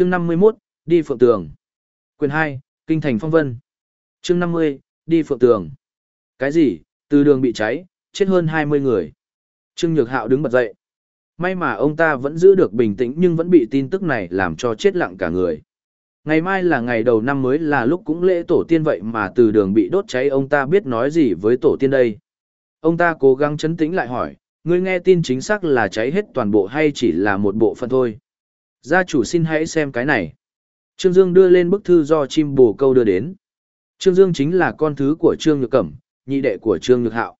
Chương 51, đi phượng tường. Quyền 2, Kinh thành phong vân. Chương 50, đi phượng tường. Cái gì? Từ đường bị cháy, chết hơn 20 người. Trương Nhược Hạo đứng bật dậy. May mà ông ta vẫn giữ được bình tĩnh nhưng vẫn bị tin tức này làm cho chết lặng cả người. Ngày mai là ngày đầu năm mới là lúc cũng lễ tổ tiên vậy mà từ đường bị đốt cháy ông ta biết nói gì với tổ tiên đây. Ông ta cố gắng chấn tĩnh lại hỏi, ngươi nghe tin chính xác là cháy hết toàn bộ hay chỉ là một bộ phận thôi. Gia chủ xin hãy xem cái này. Trương Dương đưa lên bức thư do chim bồ câu đưa đến. Trương Dương chính là con thứ của Trương Nhược Cẩm, nhị đệ của Trương Nhược Hạo.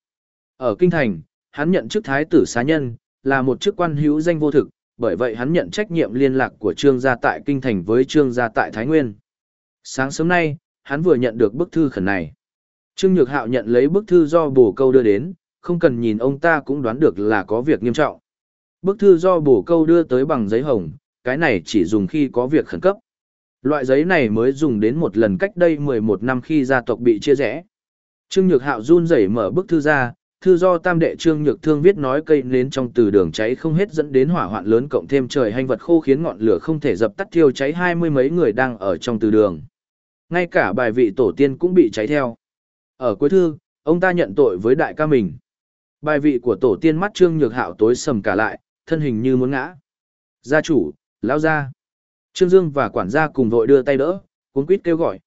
Ở Kinh Thành, hắn nhận chức thái tử xá nhân, là một chức quan hữu danh vô thực, bởi vậy hắn nhận trách nhiệm liên lạc của Trương gia tại Kinh Thành với Trương gia tại Thái Nguyên. Sáng sớm nay, hắn vừa nhận được bức thư khẩn này. Trương Nhược Hạo nhận lấy bức thư do bổ câu đưa đến, không cần nhìn ông ta cũng đoán được là có việc nghiêm trọng. Bức thư do bổ câu đưa tới bằng giấy hồng, cái này chỉ dùng khi có việc khẩn cấp. Loại giấy này mới dùng đến một lần cách đây 11 năm khi gia tộc bị chia rẽ. Trương Nhược Hạo run rẩy mở bức thư ra, thư do tam đệ Trương Nhược Thương viết nói cây nến trong từ đường cháy không hết dẫn đến hỏa hoạn lớn cộng thêm trời hành vật khô khiến ngọn lửa không thể dập tắt thiêu cháy hai mươi mấy người đang ở trong từ đường. Ngay cả bài vị tổ tiên cũng bị cháy theo. Ở cuối thư, ông ta nhận tội với đại ca mình. Bài vị của tổ tiên mắt Trương Nhược Hạo tối sầm cả lại, thân hình như muốn ngã. Gia chủ, lão gia. Trương Dương và quản gia cùng vội đưa tay đỡ, cuốn quýt kêu gọi.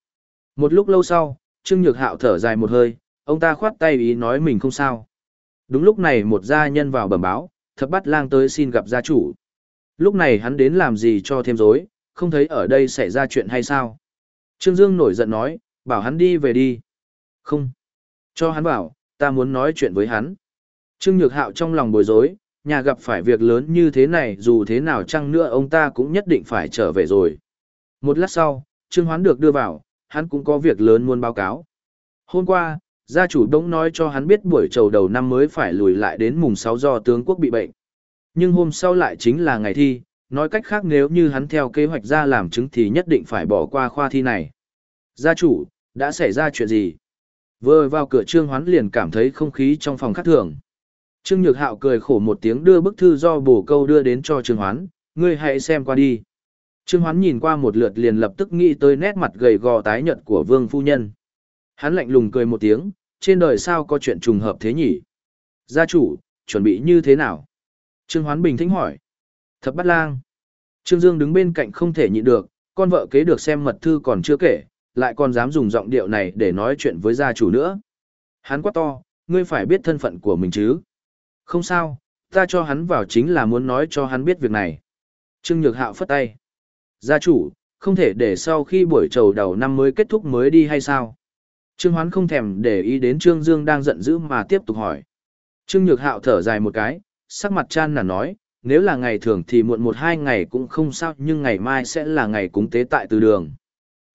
Một lúc lâu sau, Trương Nhược Hạo thở dài một hơi, ông ta khoát tay ý nói mình không sao. Đúng lúc này một gia nhân vào bẩm báo, thập bắt lang tới xin gặp gia chủ. Lúc này hắn đến làm gì cho thêm dối, không thấy ở đây xảy ra chuyện hay sao? Trương Dương nổi giận nói, bảo hắn đi về đi. Không. Cho hắn bảo, ta muốn nói chuyện với hắn. Trương Nhược Hạo trong lòng bối rối, nhà gặp phải việc lớn như thế này dù thế nào chăng nữa ông ta cũng nhất định phải trở về rồi. Một lát sau, Trương Hoán được đưa vào, hắn cũng có việc lớn muốn báo cáo. Hôm qua, gia chủ đống nói cho hắn biết buổi trầu đầu năm mới phải lùi lại đến mùng 6 do tướng quốc bị bệnh. Nhưng hôm sau lại chính là ngày thi, nói cách khác nếu như hắn theo kế hoạch ra làm chứng thì nhất định phải bỏ qua khoa thi này. Gia chủ, đã xảy ra chuyện gì? Vừa vào cửa Trương Hoán liền cảm thấy không khí trong phòng khác thường. Trương Nhược Hạo cười khổ một tiếng đưa bức thư do bổ câu đưa đến cho Trương Hoán, ngươi hãy xem qua đi. Trương Hoán nhìn qua một lượt liền lập tức nghĩ tới nét mặt gầy gò tái nhợt của Vương Phu Nhân. Hắn lạnh lùng cười một tiếng, trên đời sao có chuyện trùng hợp thế nhỉ? Gia chủ, chuẩn bị như thế nào? Trương Hoán bình tĩnh hỏi. Thập bắt lang. Trương Dương đứng bên cạnh không thể nhịn được, con vợ kế được xem mật thư còn chưa kể, lại còn dám dùng giọng điệu này để nói chuyện với gia chủ nữa. Hắn quát to, ngươi phải biết thân phận của mình chứ. Không sao, ta cho hắn vào chính là muốn nói cho hắn biết việc này. Trương Nhược Hạo phất tay. Gia chủ, không thể để sau khi buổi trầu đầu năm mới kết thúc mới đi hay sao? Trương Hoán không thèm để ý đến Trương Dương đang giận dữ mà tiếp tục hỏi. Trương Nhược Hạo thở dài một cái, sắc mặt chan là nói, nếu là ngày thường thì muộn một hai ngày cũng không sao nhưng ngày mai sẽ là ngày cúng tế tại từ đường.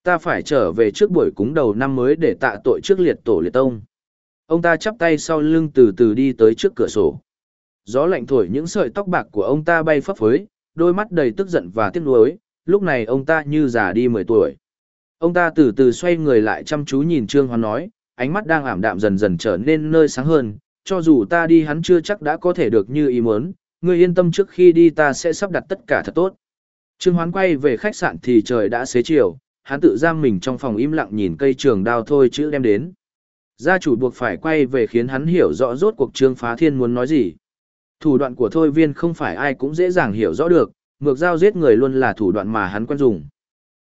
Ta phải trở về trước buổi cúng đầu năm mới để tạ tội trước liệt tổ liệt tông. Ông ta chắp tay sau lưng từ từ đi tới trước cửa sổ. Gió lạnh thổi những sợi tóc bạc của ông ta bay phấp phới, đôi mắt đầy tức giận và tiếc nuối, lúc này ông ta như già đi 10 tuổi. Ông ta từ từ xoay người lại chăm chú nhìn Trương Hoán nói, ánh mắt đang ảm đạm dần dần trở nên nơi sáng hơn, cho dù ta đi hắn chưa chắc đã có thể được như ý muốn, ngươi yên tâm trước khi đi ta sẽ sắp đặt tất cả thật tốt. Trương Hoán quay về khách sạn thì trời đã xế chiều, hắn tự giam mình trong phòng im lặng nhìn cây trường đao thôi chữ đem đến. Gia chủ buộc phải quay về khiến hắn hiểu rõ rốt cuộc Trương Phá Thiên muốn nói gì. Thủ đoạn của Thôi Viên không phải ai cũng dễ dàng hiểu rõ được, ngược giao giết người luôn là thủ đoạn mà hắn quen dùng.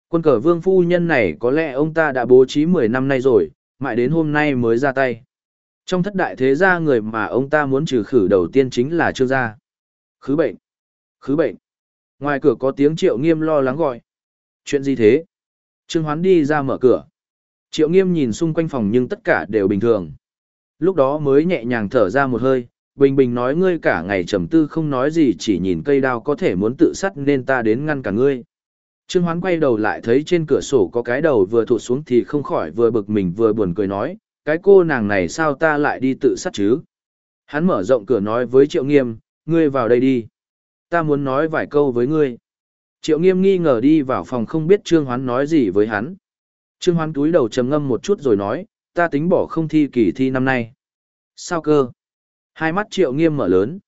Quân cờ vương phu nhân này có lẽ ông ta đã bố trí 10 năm nay rồi, mãi đến hôm nay mới ra tay. Trong thất đại thế gia người mà ông ta muốn trừ khử đầu tiên chính là Trương gia. Khứ bệnh. Khứ bệnh. Ngoài cửa có tiếng triệu nghiêm lo lắng gọi. Chuyện gì thế? Trương Hoán đi ra mở cửa. Triệu nghiêm nhìn xung quanh phòng nhưng tất cả đều bình thường. Lúc đó mới nhẹ nhàng thở ra một hơi, bình bình nói ngươi cả ngày trầm tư không nói gì chỉ nhìn cây đao có thể muốn tự sát nên ta đến ngăn cả ngươi. Trương Hoán quay đầu lại thấy trên cửa sổ có cái đầu vừa thụt xuống thì không khỏi vừa bực mình vừa buồn cười nói, cái cô nàng này sao ta lại đi tự sát chứ? Hắn mở rộng cửa nói với Triệu Nghiêm, ngươi vào đây đi. Ta muốn nói vài câu với ngươi. Triệu Nghiêm nghi ngờ đi vào phòng không biết Trương Hoán nói gì với hắn. Trương Hoán túi đầu trầm ngâm một chút rồi nói, ta tính bỏ không thi kỳ thi năm nay. Sao cơ? Hai mắt Triệu Nghiêm mở lớn.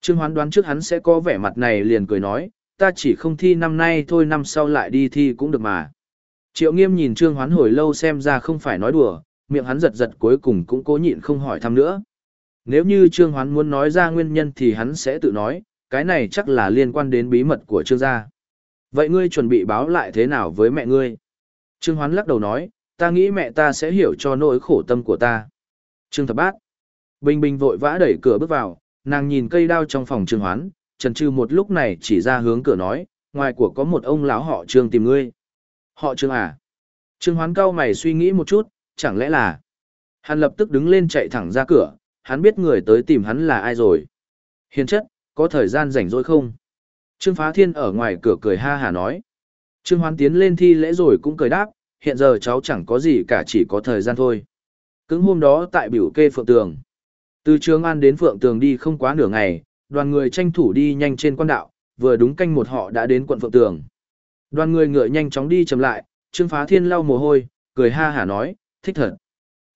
Trương Hoán đoán trước hắn sẽ có vẻ mặt này liền cười nói, ta ta chỉ không thi năm nay thôi năm sau lại đi thi cũng được mà. Triệu nghiêm nhìn Trương Hoán hồi lâu xem ra không phải nói đùa, miệng hắn giật giật cuối cùng cũng cố nhịn không hỏi thăm nữa. Nếu như Trương Hoán muốn nói ra nguyên nhân thì hắn sẽ tự nói, cái này chắc là liên quan đến bí mật của Trương gia. Vậy ngươi chuẩn bị báo lại thế nào với mẹ ngươi? Trương Hoán lắc đầu nói, ta nghĩ mẹ ta sẽ hiểu cho nỗi khổ tâm của ta. Trương Thập Bát. Bình Bình vội vã đẩy cửa bước vào, nàng nhìn cây đao trong phòng Trương Hoán, trần trừ một lúc này chỉ ra hướng cửa nói, ngoài của có một ông lão họ Trương tìm ngươi. Họ Trương à? Trương Hoán cao mày suy nghĩ một chút, chẳng lẽ là... Hắn lập tức đứng lên chạy thẳng ra cửa, hắn biết người tới tìm hắn là ai rồi. Hiền chất, có thời gian rảnh rỗi không? Trương Phá Thiên ở ngoài cửa cười ha hà nói. Trương Hoán tiến lên thi lễ rồi cũng cười đáp, hiện giờ cháu chẳng có gì cả chỉ có thời gian thôi. Cứng hôm đó tại biểu kê Phượng Tường. Từ Trường An đến Phượng Tường đi không quá nửa ngày, đoàn người tranh thủ đi nhanh trên quan đạo, vừa đúng canh một họ đã đến quận Phượng Tường. Đoàn người ngựa nhanh chóng đi chậm lại, Trương Phá Thiên lau mồ hôi, cười ha hả nói, thích thật.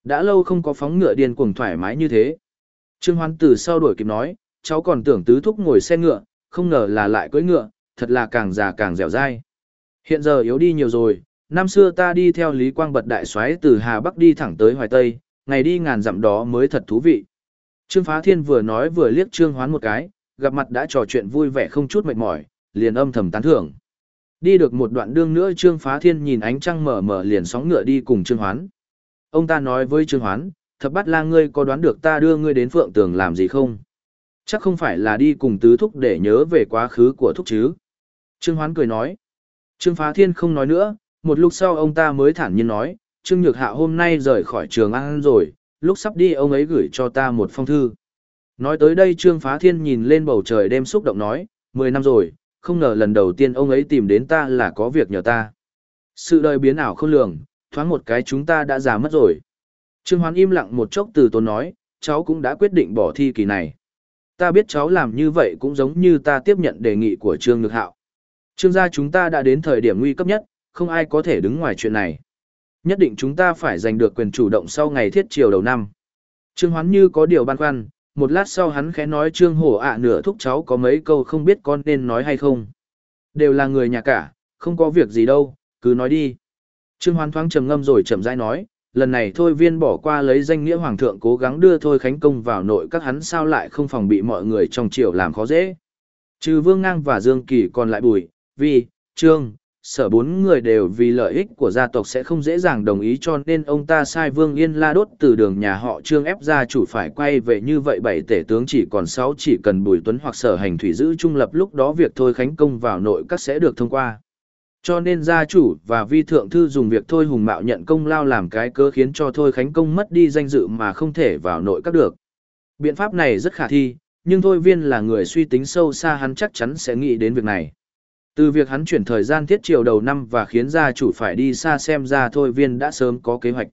Đã lâu không có phóng ngựa điên cuồng thoải mái như thế. Trương Hoán từ sau đuổi kịp nói, cháu còn tưởng tứ thúc ngồi xe ngựa, không ngờ là lại cưỡi ngựa, thật là càng già càng dẻo dai. Hiện giờ yếu đi nhiều rồi, năm xưa ta đi theo Lý Quang bật đại soái từ Hà Bắc đi thẳng tới Hoài Tây, ngày đi ngàn dặm đó mới thật thú vị. Trương Phá Thiên vừa nói vừa liếc Trương Hoán một cái, gặp mặt đã trò chuyện vui vẻ không chút mệt mỏi, liền âm thầm tán thưởng. Đi được một đoạn đường nữa Trương Phá Thiên nhìn ánh trăng mở mở liền sóng ngựa đi cùng Trương Hoán. Ông ta nói với Trương Hoán, thập bát lang ngươi có đoán được ta đưa ngươi đến phượng tường làm gì không? Chắc không phải là đi cùng tứ thúc để nhớ về quá khứ của thúc chứ. Trương Hoán cười nói. Trương Phá Thiên không nói nữa, một lúc sau ông ta mới thản nhiên nói, Trương Nhược Hạ hôm nay rời khỏi trường ăn rồi, lúc sắp đi ông ấy gửi cho ta một phong thư. Nói tới đây Trương Phá Thiên nhìn lên bầu trời đêm xúc động nói, 10 năm rồi, không ngờ lần đầu tiên ông ấy tìm đến ta là có việc nhờ ta. Sự đời biến ảo không lường, thoáng một cái chúng ta đã già mất rồi. Trương Hoán im lặng một chốc từ tốn nói, cháu cũng đã quyết định bỏ thi kỳ này. Ta biết cháu làm như vậy cũng giống như ta tiếp nhận đề nghị của Trương Nhược Hạo. Trương gia chúng ta đã đến thời điểm nguy cấp nhất, không ai có thể đứng ngoài chuyện này. Nhất định chúng ta phải giành được quyền chủ động sau ngày thiết triều đầu năm. Trương Hoán như có điều băn khoăn, một lát sau hắn khẽ nói Trương Hổ ạ nửa thúc cháu có mấy câu không biết con nên nói hay không. Đều là người nhà cả, không có việc gì đâu, cứ nói đi. Trương Hoán thoáng trầm ngâm rồi chậm rãi nói, lần này thôi viên bỏ qua lấy danh nghĩa hoàng thượng cố gắng đưa thôi khánh công vào nội các hắn sao lại không phòng bị mọi người trong triều làm khó dễ. Trừ Vương Ngang và Dương Kỳ còn lại Bùi, Vi, Trương, sở bốn người đều vì lợi ích của gia tộc sẽ không dễ dàng đồng ý cho nên ông ta sai Vương Yên La đốt từ đường nhà họ Trương ép gia chủ phải quay về như vậy bảy tể tướng chỉ còn sáu chỉ cần Bùi Tuấn hoặc sở hành thủy giữ trung lập lúc đó việc thôi khánh công vào nội các sẽ được thông qua. Cho nên gia chủ và vi thượng thư dùng việc thôi hùng mạo nhận công lao làm cái cớ khiến cho thôi khánh công mất đi danh dự mà không thể vào nội các được. Biện pháp này rất khả thi, nhưng thôi viên là người suy tính sâu xa hắn chắc chắn sẽ nghĩ đến việc này. Từ việc hắn chuyển thời gian thiết triều đầu năm và khiến gia chủ phải đi xa xem ra thôi viên đã sớm có kế hoạch.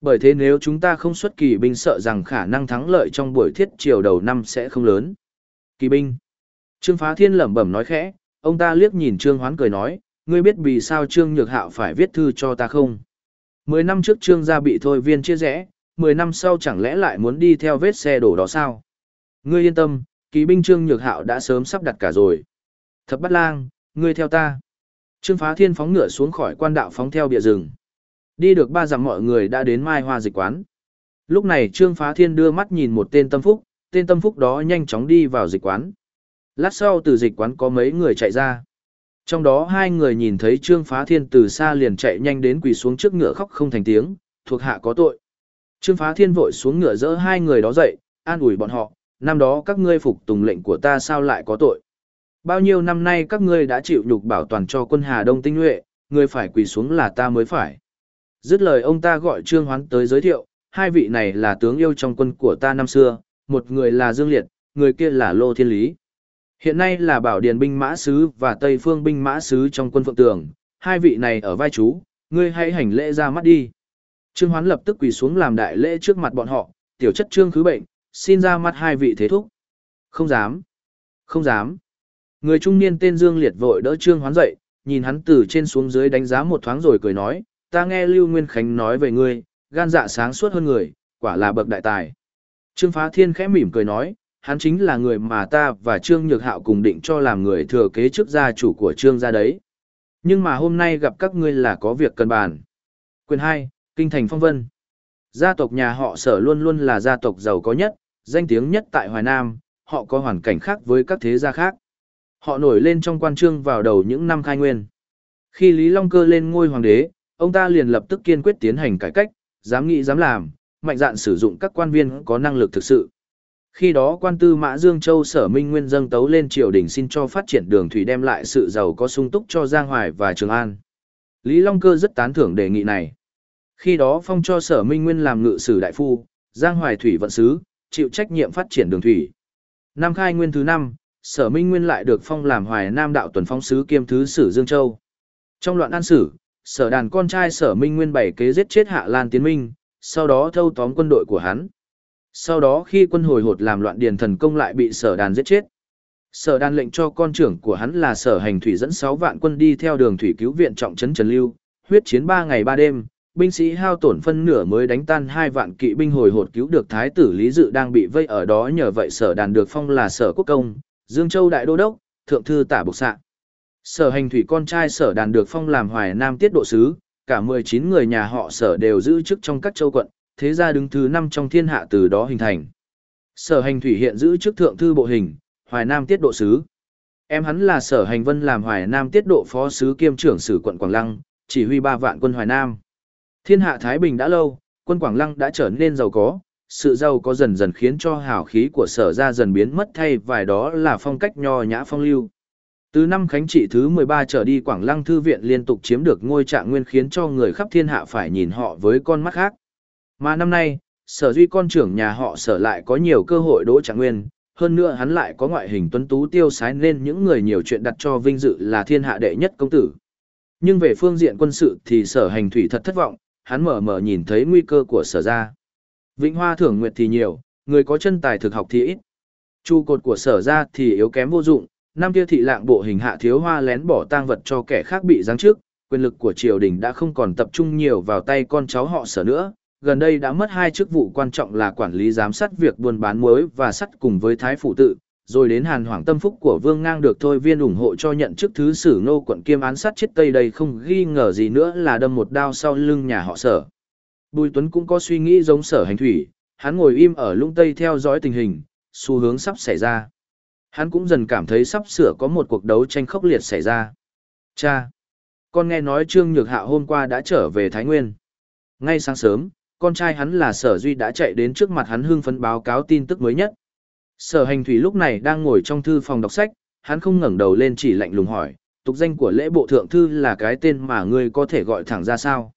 Bởi thế nếu chúng ta không xuất kỳ binh sợ rằng khả năng thắng lợi trong buổi thiết triều đầu năm sẽ không lớn. Kỳ binh. Trương Phá Thiên lẩm bẩm nói khẽ, ông ta liếc nhìn Trương Hoán cười nói, ngươi biết vì sao Trương Nhược Hạo phải viết thư cho ta không? Mười năm trước Trương gia bị thôi viên chia rẽ, mười năm sau chẳng lẽ lại muốn đi theo vết xe đổ đó sao? Ngươi yên tâm, kỳ binh Trương Nhược Hạo đã sớm sắp đặt cả rồi. Thập bát lang, ngươi theo ta. Trương Phá Thiên phóng ngựa xuống khỏi quan đạo phóng theo bìa rừng. Đi được ba dặm mọi người đã đến Mai Hoa dịch quán. Lúc này Trương Phá Thiên đưa mắt nhìn một tên tâm phúc, tên tâm phúc đó nhanh chóng đi vào dịch quán. Lát sau từ dịch quán có mấy người chạy ra. Trong đó hai người nhìn thấy Trương Phá Thiên từ xa liền chạy nhanh đến quỳ xuống trước ngựa khóc không thành tiếng, thuộc hạ có tội. Trương Phá Thiên vội xuống ngựa dỡ hai người đó dậy, an ủi bọn họ, năm đó các ngươi phục tùng lệnh của ta sao lại có tội. Bao nhiêu năm nay các ngươi đã chịu nhục bảo toàn cho quân Hà Đông tinh nhuệ, người phải quỳ xuống là ta mới phải. Dứt lời ông ta gọi Trương Hoán tới giới thiệu, hai vị này là tướng yêu trong quân của ta năm xưa, một người là Dương Liệt, người kia là Lô Thiên Lý. Hiện nay là bảo điền binh mã sứ và Tây phương binh mã sứ trong quân phượng tường, hai vị này ở vai chú, ngươi hãy hành lễ ra mắt đi. Trương Hoán lập tức quỳ xuống làm đại lễ trước mặt bọn họ, tiểu chất trương khứ bệnh, xin ra mắt hai vị thế thúc. Không dám, không dám. Người trung niên tên Dương Liệt vội đỡ Trương Hoán dậy, nhìn hắn từ trên xuống dưới đánh giá một thoáng rồi cười nói, ta nghe Lưu Nguyên Khánh nói về ngươi, gan dạ sáng suốt hơn người, quả là bậc đại tài. Trương Phá Thiên khẽ mỉm cười nói, Hắn chính là người mà ta và Trương Nhược Hạo cùng định cho làm người thừa kế chức gia chủ của Trương gia đấy. Nhưng mà hôm nay gặp các ngươi là có việc cần bàn. Quyền 2, Kinh thành phong vân. Gia tộc nhà họ sở luôn luôn là gia tộc giàu có nhất, danh tiếng nhất tại Hoài Nam, họ có hoàn cảnh khác với các thế gia khác. Họ nổi lên trong quan trương vào đầu những năm khai nguyên. Khi Lý Long Cơ lên ngôi hoàng đế, ông ta liền lập tức kiên quyết tiến hành cải cách, dám nghĩ dám làm, mạnh dạn sử dụng các quan viên có năng lực thực sự. Khi đó quan tư Mã Dương Châu Sở Minh Nguyên dâng tấu lên triều đình xin cho phát triển đường thủy đem lại sự giàu có sung túc cho Giang Hoài và Trường An. Lý Long Cơ rất tán thưởng đề nghị này. Khi đó phong cho Sở Minh Nguyên làm ngự sử đại phu, Giang Hoài thủy vận sứ, chịu trách nhiệm phát triển đường thủy. Năm khai nguyên thứ năm, Sở Minh Nguyên lại được phong làm Hoài Nam đạo tuần phong sứ kiêm thứ sử Dương Châu. Trong loạn an sử, Sở đàn con trai Sở Minh Nguyên bảy kế giết chết Hạ Lan Tiến Minh, sau đó thâu tóm quân đội của hắn. Sau đó khi quân hồi hột làm loạn điền thần công lại bị Sở đàn giết chết. Sở đàn lệnh cho con trưởng của hắn là Sở Hành Thủy dẫn sáu vạn quân đi theo đường thủy cứu viện trọng trấn Trần Lưu, huyết chiến ba ngày ba đêm, binh sĩ hao tổn phân nửa mới đánh tan hai vạn kỵ binh hồi hột cứu được thái tử Lý Dự đang bị vây ở đó nhờ vậy sở đàn được phong là sở quốc công, Dương Châu đại đô đốc, thượng thư tả bục Sạ. Sở hành thủy con trai sở đàn được phong làm hoài nam tiết độ sứ, cả 19 người nhà họ sở đều giữ chức trong các châu quận, thế gia đứng thứ 5 trong thiên hạ từ đó hình thành. Sở hành thủy hiện giữ chức thượng thư bộ hình, hoài nam tiết độ sứ. Em hắn là sở hành vân làm hoài nam tiết độ phó sứ kiêm trưởng sử quận Quảng Lăng, chỉ huy ba vạn quân hoài nam. Thiên hạ Thái Bình đã lâu, quân Quảng Lăng đã trở nên giàu có, sự giàu có dần dần khiến cho hào khí của sở ra dần biến mất thay vài đó là phong cách nho nhã phong lưu. Từ năm khánh trị thứ 13 trở đi Quảng Lăng Thư viện liên tục chiếm được ngôi trạng nguyên khiến cho người khắp thiên hạ phải nhìn họ với con mắt khác. Mà năm nay, sở duy con trưởng nhà họ sở lại có nhiều cơ hội đỗ trạng nguyên, hơn nữa hắn lại có ngoại hình tuấn tú tiêu sái nên những người nhiều chuyện đặt cho vinh dự là thiên hạ đệ nhất công tử. Nhưng về phương diện quân sự thì sở hành thủy thật thất vọng, hắn mở mở nhìn thấy nguy cơ của sở ra. Vĩnh Hoa thưởng nguyệt thì nhiều, người có chân tài thực học thì ít. Chu cột của sở ra thì yếu kém vô dụng, năm kia thị lạng bộ hình hạ thiếu hoa lén bỏ tang vật cho kẻ khác bị giáng trước, quyền lực của triều đình đã không còn tập trung nhiều vào tay con cháu họ sở nữa. Gần đây đã mất hai chức vụ quan trọng là quản lý giám sát việc buôn bán muối và sắt cùng với thái phụ tự, rồi đến hàn hoàng tâm phúc của vương ngang được thôi viên ủng hộ cho nhận chức thứ sử ngô quận kiêm án sát chết tây đây không ghi ngờ gì nữa là đâm một đao sau lưng nhà họ sở bùi tuấn cũng có suy nghĩ giống sở hành thủy hắn ngồi im ở lũng tây theo dõi tình hình xu hướng sắp xảy ra. Hắn cũng dần cảm thấy sắp sửa có một cuộc đấu tranh khốc liệt xảy ra. Cha! Con nghe nói trương nhược hạ hôm qua đã trở về thái nguyên. Ngay sáng sớm con trai hắn là sở duy đã chạy đến trước mặt hắn hưng phấn báo cáo tin tức mới nhất. Sở hành thủy lúc này đang ngồi trong thư phòng đọc sách, hắn không ngẩng đầu lên chỉ lạnh lùng hỏi, tục danh của lễ bộ thượng thư là cái tên mà ngươi có thể gọi thẳng ra sao.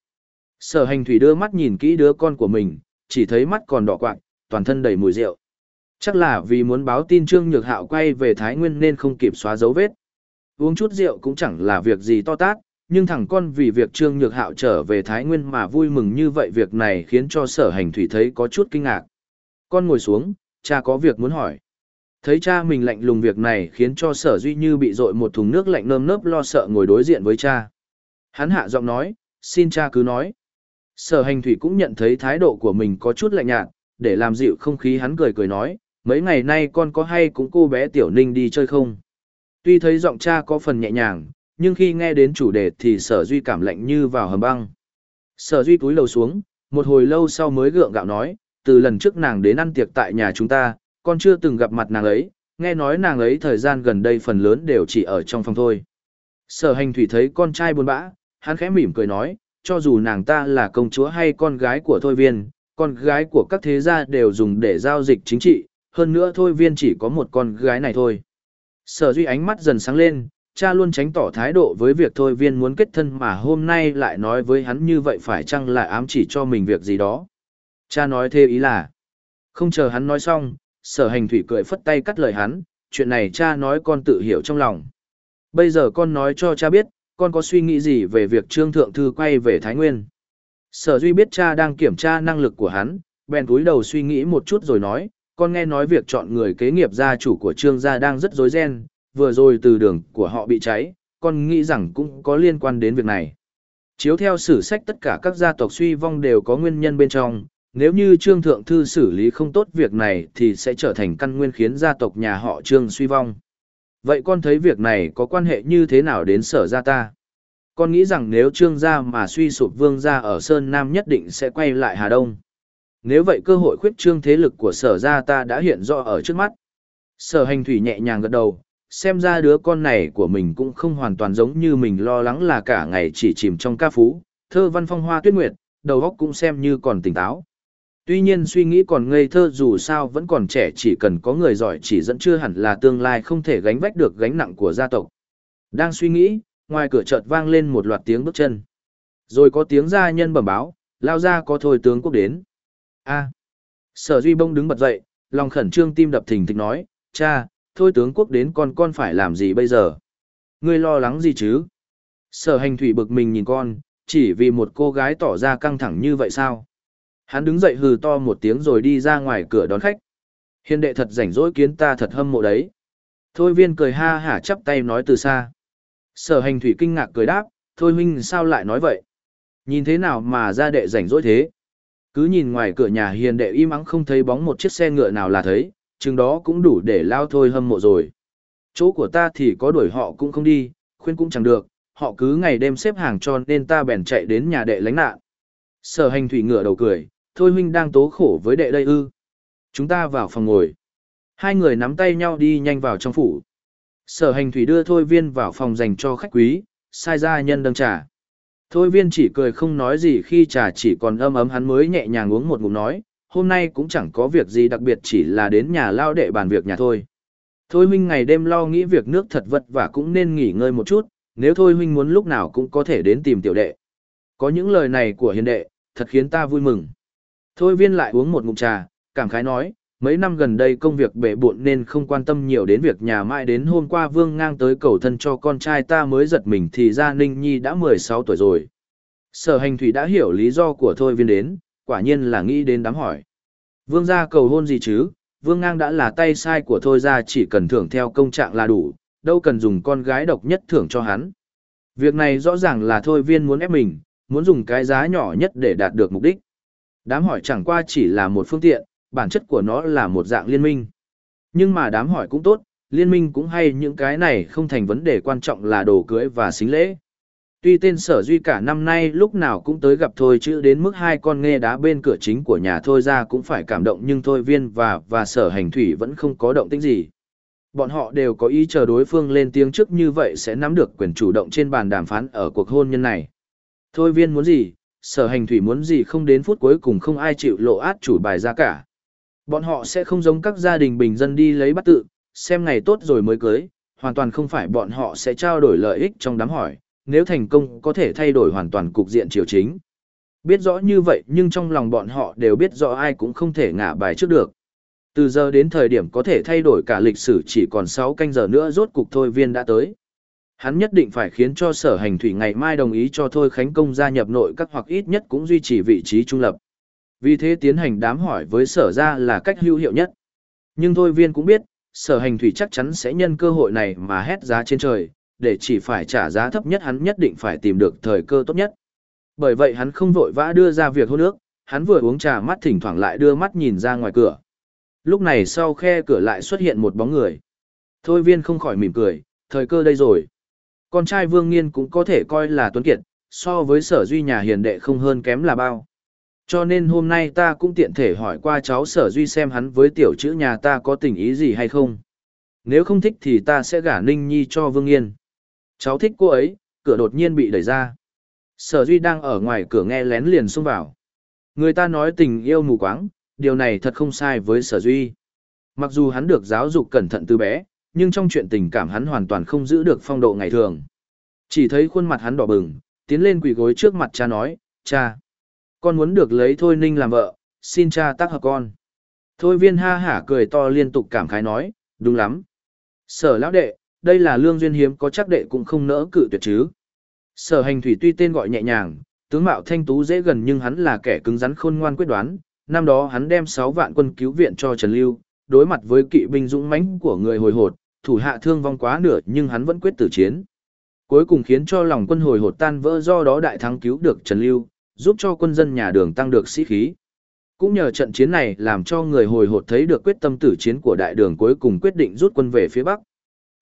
Sở hành thủy đưa mắt nhìn kỹ đứa con của mình, chỉ thấy mắt còn đỏ quạng, toàn thân đầy mùi rượu. Chắc là vì muốn báo tin Trương Nhược Hạo quay về Thái Nguyên nên không kịp xóa dấu vết. Uống chút rượu cũng chẳng là việc gì to tát, nhưng thằng con vì việc Trương Nhược Hạo trở về Thái Nguyên mà vui mừng như vậy việc này khiến cho sở hành thủy thấy có chút kinh ngạc. Con ngồi xuống, cha có việc muốn hỏi. Thấy cha mình lạnh lùng việc này khiến cho sở duy như bị dội một thùng nước lạnh nơm nớp lo sợ ngồi đối diện với cha. Hắn hạ giọng nói, xin cha cứ nói. Sở hành thủy cũng nhận thấy thái độ của mình có chút lạnh nhạt, để làm dịu không khí hắn cười cười nói, mấy ngày nay con có hay cũng cô bé tiểu ninh đi chơi không? Tuy thấy giọng cha có phần nhẹ nhàng, nhưng khi nghe đến chủ đề thì sở duy cảm lạnh như vào hầm băng. Sở duy túi lầu xuống, một hồi lâu sau mới gượng gạo nói, từ lần trước nàng đến ăn tiệc tại nhà chúng ta, con chưa từng gặp mặt nàng ấy, nghe nói nàng ấy thời gian gần đây phần lớn đều chỉ ở trong phòng thôi. Sở hành thủy thấy con trai buồn bã, hắn khẽ mỉm cười nói, cho dù nàng ta là công chúa hay con gái của thôi viên, con gái của các thế gia đều dùng để giao dịch chính trị, hơn nữa thôi viên chỉ có một con gái này thôi. Sở duy ánh mắt dần sáng lên, cha luôn tránh tỏ thái độ với việc thôi viên muốn kết thân mà hôm nay lại nói với hắn như vậy phải chăng là ám chỉ cho mình việc gì đó. Cha nói thế ý là, không chờ hắn nói xong, sở hành thủy cười phất tay cắt lời hắn, chuyện này cha nói con tự hiểu trong lòng. Bây giờ con nói cho cha biết, con có suy nghĩ gì về việc trương thượng thư quay về Thái Nguyên. Sở duy biết cha đang kiểm tra năng lực của hắn, bèn túi đầu suy nghĩ một chút rồi nói, con nghe nói việc chọn người kế nghiệp gia chủ của trương gia đang rất rối ren, vừa rồi từ đường của họ bị cháy, con nghĩ rằng cũng có liên quan đến việc này. Chiếu theo sử sách tất cả các gia tộc suy vong đều có nguyên nhân bên trong, nếu như Trương Thượng Thư xử lý không tốt việc này thì sẽ trở thành căn nguyên khiến gia tộc nhà họ Trương suy vong. Vậy con thấy việc này có quan hệ như thế nào đến sở gia ta? Con nghĩ rằng nếu Trương gia mà suy sụp vương gia ở Sơn Nam nhất định sẽ quay lại Hà Đông. Nếu vậy cơ hội khuyết trương thế lực của sở gia ta đã hiện rõ ở trước mắt. Sở hành thủy nhẹ nhàng gật đầu, xem ra đứa con này của mình cũng không hoàn toàn giống như mình lo lắng là cả ngày chỉ chìm trong ca phú, thơ văn phong hoa tuyết nguyệt, đầu óc cũng xem như còn tỉnh táo. Tuy nhiên suy nghĩ còn ngây thơ dù sao vẫn còn trẻ chỉ cần có người giỏi chỉ dẫn chưa hẳn là tương lai không thể gánh vách được gánh nặng của gia tộc. Đang suy nghĩ, ngoài cửa chợt vang lên một loạt tiếng bước chân. Rồi có tiếng gia nhân bẩm báo, lao ra có thôi tướng quốc đến. a Sở Duy Bông đứng bật dậy, lòng khẩn trương tim đập thình thịch nói, cha, thôi tướng quốc đến con con phải làm gì bây giờ? Ngươi lo lắng gì chứ? Sở hành thủy bực mình nhìn con, chỉ vì một cô gái tỏ ra căng thẳng như vậy sao? Hắn đứng dậy hừ to một tiếng rồi đi ra ngoài cửa đón khách. Hiền đệ thật rảnh rỗi kiến ta thật hâm mộ đấy. Thôi viên cười ha hả chắp tay nói từ xa. Sở hành thủy kinh ngạc cười đáp, thôi huynh sao lại nói vậy? Nhìn thế nào mà ra đệ rảnh rỗi thế? Cứ nhìn ngoài cửa nhà hiền đệ im ắng không thấy bóng một chiếc xe ngựa nào là thấy, chừng đó cũng đủ để lao thôi hâm mộ rồi. Chỗ của ta thì có đuổi họ cũng không đi, khuyên cũng chẳng được, họ cứ ngày đêm xếp hàng cho nên ta bèn chạy đến nhà đệ lánh nạn. Sở hành thủy ngựa đầu cười, thôi huynh đang tố khổ với đệ đây ư. Chúng ta vào phòng ngồi. Hai người nắm tay nhau đi nhanh vào trong phủ. Sở hành thủy đưa thôi viên vào phòng dành cho khách quý, sai ra nhân đâng trà. Thôi viên chỉ cười không nói gì khi trà chỉ còn âm ấm hắn mới nhẹ nhàng uống một ngụm nói, hôm nay cũng chẳng có việc gì đặc biệt chỉ là đến nhà lao đệ bàn việc nhà thôi. Thôi huynh ngày đêm lo nghĩ việc nước thật vật và cũng nên nghỉ ngơi một chút, nếu thôi huynh muốn lúc nào cũng có thể đến tìm tiểu đệ. Có những lời này của hiền đệ, thật khiến ta vui mừng. Thôi viên lại uống một ngụm trà, cảm khái nói, mấy năm gần đây công việc bể bộn nên không quan tâm nhiều đến việc nhà mãi đến hôm qua vương ngang tới cầu thân cho con trai ta mới giật mình thì ra ninh nhi đã 16 tuổi rồi. Sở hành thủy đã hiểu lý do của thôi viên đến, quả nhiên là nghĩ đến đám hỏi. Vương gia cầu hôn gì chứ, vương ngang đã là tay sai của thôi ra chỉ cần thưởng theo công trạng là đủ, đâu cần dùng con gái độc nhất thưởng cho hắn. Việc này rõ ràng là thôi viên muốn ép mình, muốn dùng cái giá nhỏ nhất để đạt được mục đích. Đám hỏi chẳng qua chỉ là một phương tiện, bản chất của nó là một dạng liên minh. Nhưng mà đám hỏi cũng tốt, liên minh cũng hay những cái này không thành vấn đề quan trọng là đồ cưới và xính lễ. Tuy tên sở duy cả năm nay lúc nào cũng tới gặp thôi chứ đến mức hai con nghe đá bên cửa chính của nhà thôi ra cũng phải cảm động nhưng thôi viên và và sở hành thủy vẫn không có động tĩnh gì. Bọn họ đều có ý chờ đối phương lên tiếng trước như vậy sẽ nắm được quyền chủ động trên bàn đàm phán ở cuộc hôn nhân này. Thôi viên muốn gì, sở hành thủy muốn gì không đến phút cuối cùng không ai chịu lộ át chủ bài ra cả. Bọn họ sẽ không giống các gia đình bình dân đi lấy bắt tự, xem ngày tốt rồi mới cưới, hoàn toàn không phải bọn họ sẽ trao đổi lợi ích trong đám hỏi, nếu thành công có thể thay đổi hoàn toàn cục diện triều chính. Biết rõ như vậy nhưng trong lòng bọn họ đều biết rõ ai cũng không thể ngả bài trước được. Từ giờ đến thời điểm có thể thay đổi cả lịch sử chỉ còn 6 canh giờ nữa rốt cục thôi viên đã tới. Hắn nhất định phải khiến cho sở hành thủy ngày mai đồng ý cho Thôi Khánh Công gia nhập nội các hoặc ít nhất cũng duy trì vị trí trung lập. Vì thế tiến hành đám hỏi với sở ra là cách hữu hiệu nhất. Nhưng Thôi Viên cũng biết, sở hành thủy chắc chắn sẽ nhân cơ hội này mà hét giá trên trời, để chỉ phải trả giá thấp nhất hắn nhất định phải tìm được thời cơ tốt nhất. Bởi vậy hắn không vội vã đưa ra việc hôn nước, hắn vừa uống trà mắt thỉnh thoảng lại đưa mắt nhìn ra ngoài cửa. Lúc này sau khe cửa lại xuất hiện một bóng người. Thôi viên không khỏi mỉm cười, thời cơ đây rồi. Con trai Vương Nghiên cũng có thể coi là tuấn kiệt, so với sở duy nhà hiền đệ không hơn kém là bao. Cho nên hôm nay ta cũng tiện thể hỏi qua cháu sở duy xem hắn với tiểu chữ nhà ta có tình ý gì hay không. Nếu không thích thì ta sẽ gả Ninh Nhi cho Vương Nghiên. Cháu thích cô ấy, cửa đột nhiên bị đẩy ra. Sở duy đang ở ngoài cửa nghe lén liền xông vào. Người ta nói tình yêu mù quáng, điều này thật không sai với sở duy. Mặc dù hắn được giáo dục cẩn thận từ bé, nhưng trong chuyện tình cảm hắn hoàn toàn không giữ được phong độ ngày thường. Chỉ thấy khuôn mặt hắn đỏ bừng, tiến lên quỳ gối trước mặt cha nói, cha, con muốn được lấy Thôi Ninh làm vợ, xin cha tác hợp con. Thôi viên ha hả cười to liên tục cảm khái nói, đúng lắm. Sở lão đệ, đây là lương duyên hiếm có chắc đệ cũng không nỡ cự tuyệt chứ. Sở hành thủy tuy tên gọi nhẹ nhàng, tướng mạo thanh tú dễ gần nhưng hắn là kẻ cứng rắn khôn ngoan quyết đoán. Năm đó hắn đem 6 vạn quân cứu viện cho Trần Lưu, đối mặt với kỵ binh dũng mãnh của người hồi hột, thủ hạ thương vong quá nửa nhưng hắn vẫn quyết tử chiến. Cuối cùng khiến cho lòng quân hồi hột tan vỡ do đó đại thắng cứu được Trần Lưu, giúp cho quân dân nhà đường tăng được sĩ khí. Cũng nhờ trận chiến này làm cho người hồi hột thấy được quyết tâm tử chiến của đại đường cuối cùng quyết định rút quân về phía Bắc.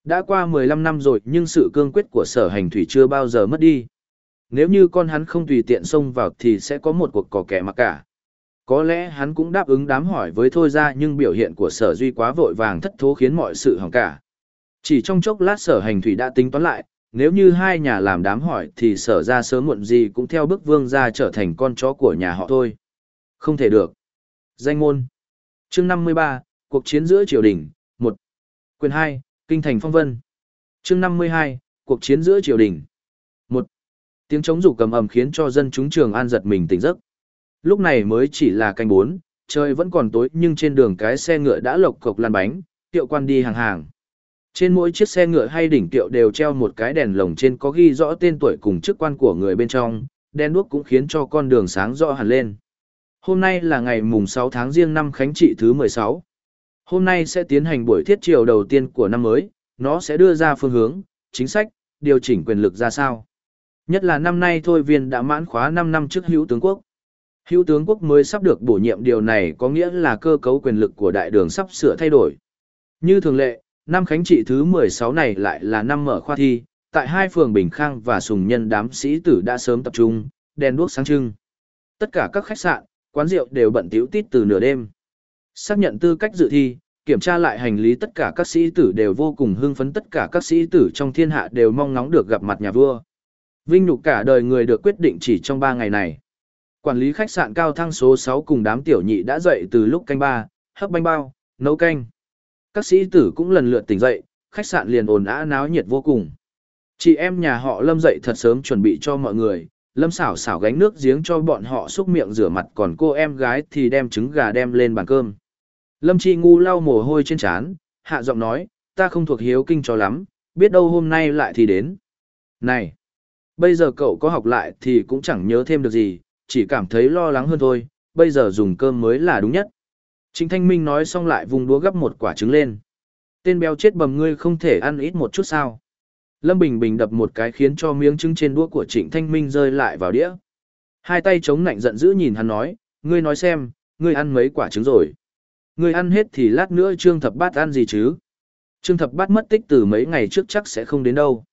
Đã qua 15 năm rồi nhưng sự cương quyết của sở hành thủy chưa bao giờ mất đi. Nếu như con hắn không tùy tiện xông vào thì sẽ có một cuộc cỏ kẻ mặc cả. Có lẽ hắn cũng đáp ứng đám hỏi với thôi ra nhưng biểu hiện của sở duy quá vội vàng thất thố khiến mọi sự hỏng cả. Chỉ trong chốc lát sở hành thủy đã tính toán lại, nếu như hai nhà làm đám hỏi thì sở ra sớm muộn gì cũng theo bức vương ra trở thành con chó của nhà họ thôi. Không thể được. Danh môn. Chương 53, Cuộc chiến giữa triều đình, 1. Quyền 2, Kinh thành phong vân. Chương 52, Cuộc chiến giữa triều đình. 1. Tiếng chống rủ cầm ầm khiến cho dân chúng trường an giật mình tỉnh giấc. Lúc này mới chỉ là canh 4, trời vẫn còn tối nhưng trên đường cái xe ngựa đã lộc cộc lăn bánh, tiệu quan đi hàng hàng. Trên mỗi chiếc xe ngựa hay đỉnh tiệu đều treo một cái đèn lồng trên có ghi rõ tên tuổi cùng chức quan của người bên trong, đèn đuốc cũng khiến cho con đường sáng rõ hẳn lên. Hôm nay là ngày mùng 6 tháng riêng năm Khánh Trị thứ 16. Hôm nay sẽ tiến hành buổi thiết triều đầu tiên của năm mới, nó sẽ đưa ra phương hướng, chính sách, điều chỉnh quyền lực ra sao. Nhất là năm nay Thôi Viên đã mãn khóa 5 năm trước hữu tướng quốc. Hữu tướng quốc mới sắp được bổ nhiệm điều này có nghĩa là cơ cấu quyền lực của đại đường sắp sửa thay đổi. Như thường lệ, năm khánh trị thứ 16 này lại là năm mở khoa thi, tại hai phường Bình Khang và Sùng Nhân đám sĩ tử đã sớm tập trung, đèn đuốc sáng trưng. Tất cả các khách sạn, quán rượu đều bận tiếu tít từ nửa đêm. Xác nhận tư cách dự thi, kiểm tra lại hành lý tất cả các sĩ tử đều vô cùng hưng phấn tất cả các sĩ tử trong thiên hạ đều mong ngóng được gặp mặt nhà vua. Vinh nhục cả đời người được quyết định chỉ trong 3 ngày này. Quản lý khách sạn cao thăng số 6 cùng đám tiểu nhị đã dậy từ lúc canh ba, hấp bánh bao, nấu canh. Các sĩ tử cũng lần lượt tỉnh dậy, khách sạn liền ồn ào náo nhiệt vô cùng. Chị em nhà họ Lâm dậy thật sớm chuẩn bị cho mọi người, Lâm xảo xảo gánh nước giếng cho bọn họ xúc miệng rửa mặt còn cô em gái thì đem trứng gà đem lên bàn cơm. Lâm Chi Ngu lau mồ hôi trên trán, hạ giọng nói, ta không thuộc hiếu kinh cho lắm, biết đâu hôm nay lại thì đến. Này, bây giờ cậu có học lại thì cũng chẳng nhớ thêm được gì, chỉ cảm thấy lo lắng hơn thôi, bây giờ dùng cơm mới là đúng nhất. Trịnh Thanh Minh nói xong lại vùng đũa gấp một quả trứng lên. Tên béo chết bầm ngươi không thể ăn ít một chút sao. Lâm Bình Bình đập một cái khiến cho miếng trứng trên đũa của Trịnh Thanh Minh rơi lại vào đĩa. Hai tay chống nạnh giận dữ nhìn hắn nói, ngươi nói xem, ngươi ăn mấy quả trứng rồi. Ngươi ăn hết thì lát nữa Trương Thập Bát ăn gì chứ? Trương Thập Bát mất tích từ mấy ngày trước chắc sẽ không đến đâu.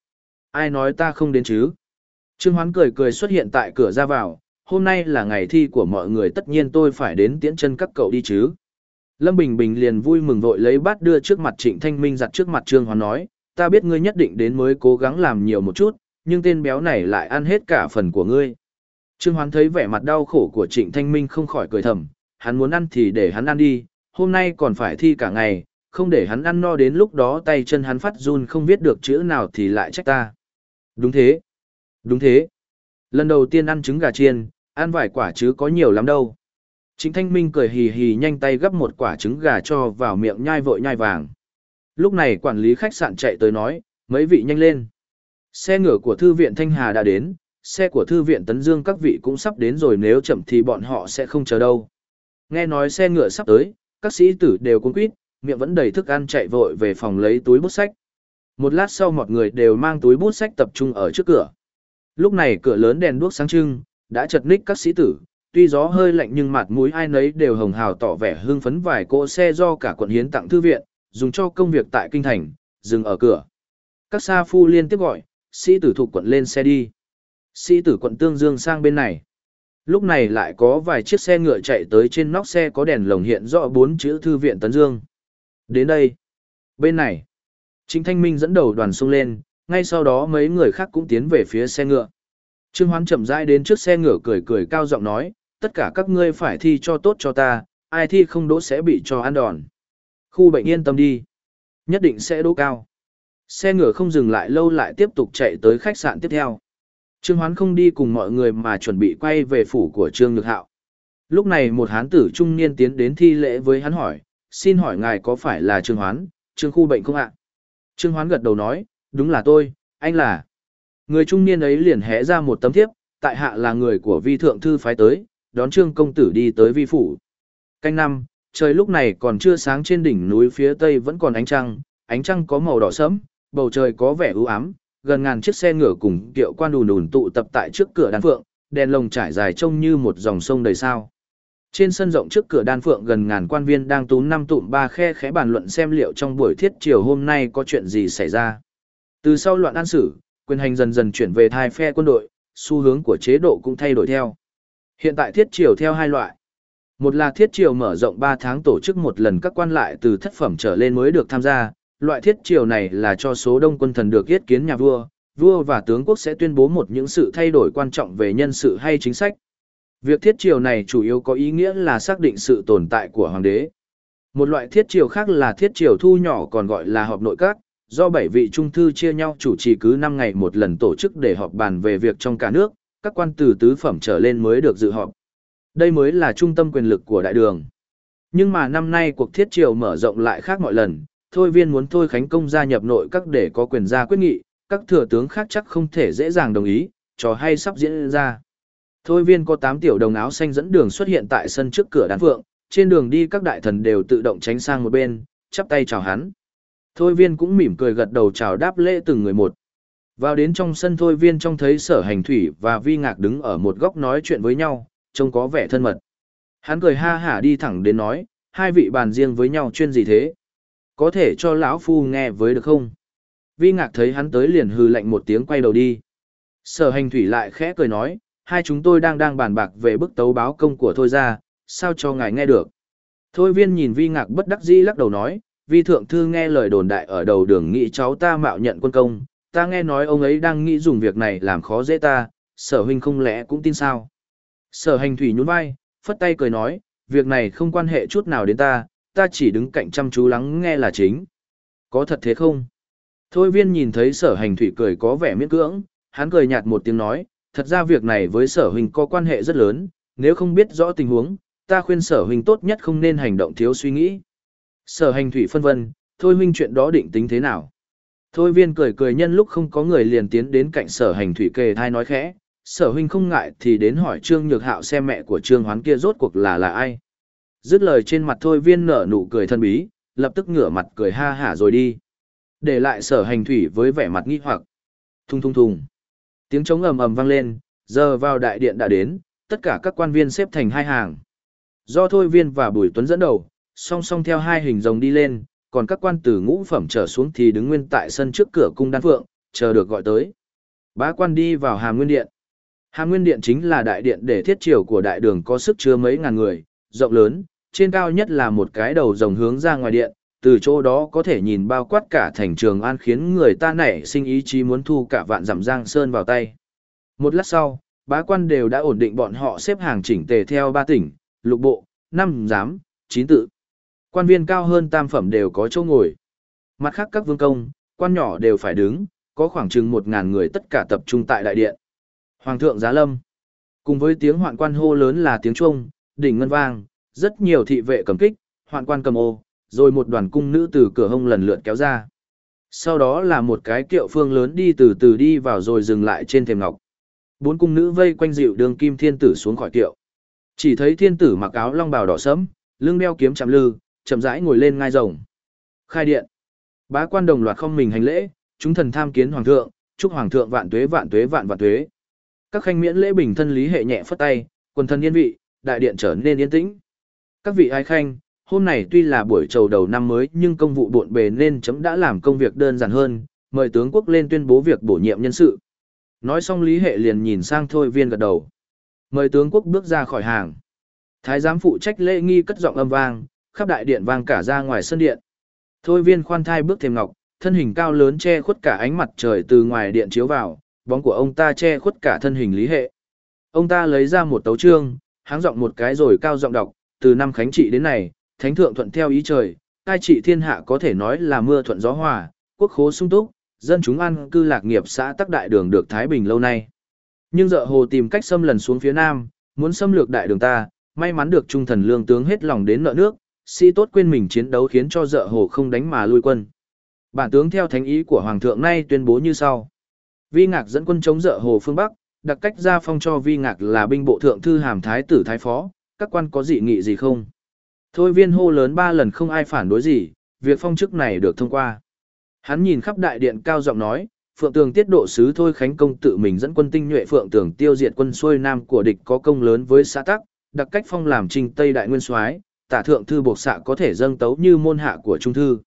Ai nói ta không đến chứ? Trương Hoán cười cười xuất hiện tại cửa ra vào, hôm nay là ngày thi của mọi người tất nhiên tôi phải đến tiễn chân các cậu đi chứ. Lâm Bình Bình liền vui mừng vội lấy bát đưa trước mặt Trịnh Thanh Minh giặt trước mặt Trương Hoán nói, ta biết ngươi nhất định đến mới cố gắng làm nhiều một chút, nhưng tên béo này lại ăn hết cả phần của ngươi. Trương Hoán thấy vẻ mặt đau khổ của Trịnh Thanh Minh không khỏi cười thầm, hắn muốn ăn thì để hắn ăn đi, hôm nay còn phải thi cả ngày, không để hắn ăn no đến lúc đó tay chân hắn phát run không viết được chữ nào thì lại trách ta. Đúng thế. Đúng thế. Lần đầu tiên ăn trứng gà chiên, ăn vài quả chứ có nhiều lắm đâu. Trịnh Thanh Minh cười hì hì nhanh tay gấp một quả trứng gà cho vào miệng nhai vội nhai vàng. Lúc này quản lý khách sạn chạy tới nói, mấy vị nhanh lên. Xe ngựa của thư viện Thanh Hà đã đến, xe của thư viện Tấn Dương các vị cũng sắp đến rồi nếu chậm thì bọn họ sẽ không chờ đâu. Nghe nói xe ngựa sắp tới, các sĩ tử đều cuống quýt, miệng vẫn đầy thức ăn chạy vội về phòng lấy túi bút sách. Một lát sau mọi người đều mang túi bút sách tập trung ở trước cửa. Lúc này cửa lớn đèn đuốc sáng trưng, đã chật ních các sĩ tử, tuy gió hơi lạnh nhưng mặt mũi ai nấy đều hồng hào tỏ vẻ hưng phấn vài cỗ xe do cả quận hiến tặng thư viện, dùng cho công việc tại kinh thành, dừng ở cửa. Các sa phu liên tiếp gọi, sĩ tử thuộc quận lên xe đi. Sĩ tử quận tương dương sang bên này. Lúc này lại có vài chiếc xe ngựa chạy tới trên nóc xe có đèn lồng hiện rõ bốn chữ thư viện Tấn Dương. Đến đây. Bên này. Chính Thanh Minh dẫn đầu đoàn xung lên, ngay sau đó mấy người khác cũng tiến về phía xe ngựa. Trương Hoán chậm rãi đến trước xe ngựa cười cười cao giọng nói, tất cả các ngươi phải thi cho tốt cho ta, ai thi không đỗ sẽ bị cho ăn đòn. Khu bệnh yên tâm đi. Nhất định sẽ đỗ cao. Xe ngựa không dừng lại lâu lại tiếp tục chạy tới khách sạn tiếp theo. Trương Hoán không đi cùng mọi người mà chuẩn bị quay về phủ của Trương Nhược Hạo. Lúc này một hán tử trung niên tiến đến thi lễ với hắn hỏi, xin hỏi ngài có phải là Trương Hoán, Trương khu bệnh không ạ? Trương Hoán gật đầu nói, đúng là tôi, anh là. Người trung niên ấy liền hé ra một tấm thiếp, tại hạ là người của vi thượng thư phái tới, đón trương công tử đi tới vi phủ. Canh năm, trời lúc này còn chưa sáng trên đỉnh núi phía tây vẫn còn ánh trăng, ánh trăng có màu đỏ sẫm, bầu trời có vẻ u ám, gần ngàn chiếc xe ngựa cùng kiệu quan đùn đùn tụ tập tại trước cửa đan phượng, đèn lồng trải dài trông như một dòng sông đầy sao. Trên sân rộng trước cửa đan phượng gần ngàn quan viên đang tú năm tụm ba khe khẽ bàn luận xem liệu trong buổi thiết chiều hôm nay có chuyện gì xảy ra. Từ sau loạn an sử, quyền hành dần dần chuyển về thai phe quân đội, xu hướng của chế độ cũng thay đổi theo. Hiện tại thiết triều theo hai loại. Một là thiết triều mở rộng 3 tháng tổ chức một lần các quan lại từ thất phẩm trở lên mới được tham gia, loại thiết triều này là cho số đông quân thần được yết kiến nhà vua, vua và tướng quốc sẽ tuyên bố một những sự thay đổi quan trọng về nhân sự hay chính sách. Việc thiết triều này chủ yếu có ý nghĩa là xác định sự tồn tại của hoàng đế. Một loại thiết triều khác là thiết triều thu nhỏ còn gọi là họp nội các, do bảy vị trung thư chia nhau chủ trì cứ 5 ngày một lần tổ chức để họp bàn về việc trong cả nước, các quan từ tứ phẩm trở lên mới được dự họp. Đây mới là trung tâm quyền lực của đại đường. Nhưng mà năm nay cuộc thiết triều mở rộng lại khác mọi lần, thôi viên muốn thôi khánh công gia nhập nội các để có quyền ra quyết nghị, các thừa tướng khác chắc không thể dễ dàng đồng ý, trò hay sắp diễn ra. Thôi viên có 8 tiểu đồng áo xanh dẫn đường xuất hiện tại sân trước cửa đán phượng, trên đường đi các đại thần đều tự động tránh sang một bên, chắp tay chào hắn. Thôi viên cũng mỉm cười gật đầu chào đáp lễ từng người một. Vào đến trong sân thôi viên trong thấy sở hành thủy và vi ngạc đứng ở một góc nói chuyện với nhau, trông có vẻ thân mật. Hắn cười ha hả đi thẳng đến nói, hai vị bàn riêng với nhau chuyên gì thế? Có thể cho lão phu nghe với được không? Vi ngạc thấy hắn tới liền hư lạnh một tiếng quay đầu đi. Sở hành thủy lại khẽ cười nói, hai chúng tôi đang đang bàn bạc về bức tấu báo công của thôi ra, sao cho ngài nghe được? Thôi viên nhìn vi ngạc bất đắc dĩ lắc đầu nói, vi thượng thư nghe lời đồn đại ở đầu đường nghĩ cháu ta mạo nhận quân công, ta nghe nói ông ấy đang nghĩ dùng việc này làm khó dễ ta, sở huynh không lẽ cũng tin sao? Sở hành thủy nhún vai, phất tay cười nói, việc này không quan hệ chút nào đến ta, ta chỉ đứng cạnh chăm chú lắng nghe là chính. Có thật thế không? Thôi viên nhìn thấy sở hành thủy cười có vẻ miễn cưỡng, hắn cười nhạt một tiếng nói, thật ra việc này với sở huynh có quan hệ rất lớn, nếu không biết rõ tình huống, ta khuyên sở huynh tốt nhất không nên hành động thiếu suy nghĩ. Sở hành thủy phân vân, thôi huynh chuyện đó định tính thế nào? Thôi viên cười cười nhân lúc không có người liền tiến đến cạnh sở hành thủy kề thai nói khẽ, sở huynh không ngại thì đến hỏi trương nhược hạo xem mẹ của trương hoán kia rốt cuộc là là ai. Dứt lời trên mặt thôi viên nở nụ cười thân bí, lập tức ngửa mặt cười ha hả rồi đi. Để lại sở hành thủy với vẻ mặt nghi hoặc. Thung thung thùng. Tiếng trống ầm ầm vang lên, giờ vào đại điện đã đến, tất cả các quan viên xếp thành hai hàng. Do thôi viên và bùi tuấn dẫn đầu, song song theo hai hình rồng đi lên, còn các quan từ ngũ phẩm trở xuống thì đứng nguyên tại sân trước cửa cung đan phượng, chờ được gọi tới. Bá quan đi vào hàm nguyên điện. Hàm nguyên điện chính là đại điện để thiết triều của đại đường có sức chứa mấy ngàn người, rộng lớn, trên cao nhất là một cái đầu rồng hướng ra ngoài điện, từ chỗ đó có thể nhìn bao quát cả thành trường an khiến người ta nảy sinh ý chí muốn thu cả vạn dặm giang sơn vào tay. Một lát sau, bá quan đều đã ổn định bọn họ xếp hàng chỉnh tề theo ba tỉnh, lục bộ, năm giám, chín tự. Quan viên cao hơn tam phẩm đều có chỗ ngồi. Mặt khác các vương công, quan nhỏ đều phải đứng, có khoảng chừng một ngàn người tất cả tập trung tại đại điện. Hoàng thượng giá lâm. Cùng với tiếng hoạn quan hô lớn là tiếng chuông, đỉnh ngân vang, rất nhiều thị vệ cầm kích, hoạn quan cầm ô, rồi một đoàn cung nữ từ cửa hông lần lượt kéo ra. Sau đó là một cái kiệu phương lớn đi từ từ đi vào rồi dừng lại trên thềm ngọc. Bốn cung nữ vây quanh dịu đường kim thiên tử xuống khỏi kiệu. Chỉ thấy thiên tử mặc áo long bào đỏ sẫm, lưng đeo kiếm chạm lư, chậm rãi ngồi lên ngai rồng. Khai điện. Bá quan đồng loạt không mình hành lễ, chúng thần tham kiến hoàng thượng, chúc hoàng thượng vạn tuế vạn tuế vạn vạn tuế. Các khanh miễn lễ bình thân lý hệ nhẹ phất tay, quần thân yên vị, đại điện trở nên yên tĩnh. Các vị ái khanh, hôm nay tuy là buổi chầu đầu năm mới nhưng công vụ bộn bề nên chấm đã làm công việc đơn giản hơn, mời tướng quốc lên tuyên bố việc bổ nhiệm nhân sự. Nói xong lý hệ liền nhìn sang thôi viên gật đầu. Mời tướng quốc bước ra khỏi hàng. Thái giám phụ trách lễ nghi cất giọng âm vang, khắp đại điện vang cả ra ngoài sân điện. Thôi viên khoan thai bước thêm ngọc, thân hình cao lớn che khuất cả ánh mặt trời từ ngoài điện chiếu vào, bóng của ông ta che khuất cả thân hình lý hệ. Ông ta lấy ra một tấu chương, háng giọng một cái rồi cao giọng đọc, từ năm khánh trị đến này, thánh thượng thuận theo ý trời, cai trị thiên hạ có thể nói là mưa thuận gió hòa, quốc khố sung túc, dân chúng ăn cư lạc nghiệp xã tắc đại đường được Thái Bình lâu nay. Nhưng dợ hồ tìm cách xâm lần xuống phía nam, muốn xâm lược đại đường ta, may mắn được trung thần lương tướng hết lòng đến nợ nước, sĩ tốt quên mình chiến đấu khiến cho dợ hồ không đánh mà lui quân. Bản tướng theo thánh ý của Hoàng thượng nay tuyên bố như sau. Vi Ngạc dẫn quân chống dợ hồ phương Bắc, đặc cách ra phong cho Vi Ngạc là binh bộ thượng thư hàm thái tử thái phó, các quan có dị nghị gì không? Thôi viên hô lớn ba lần không ai phản đối gì, việc phong chức này được thông qua. Hắn nhìn khắp đại điện cao giọng nói, Phượng Tường tiết độ sứ Thôi Khánh Công tự mình dẫn quân tinh nhuệ Phượng Tường tiêu diệt quân xuôi nam của địch có công lớn với xã tắc, Đặc cách phong làm trình Tây Đại Nguyên soái tả thượng thư buộc xạ có thể dâng tấu như môn hạ của trung thư.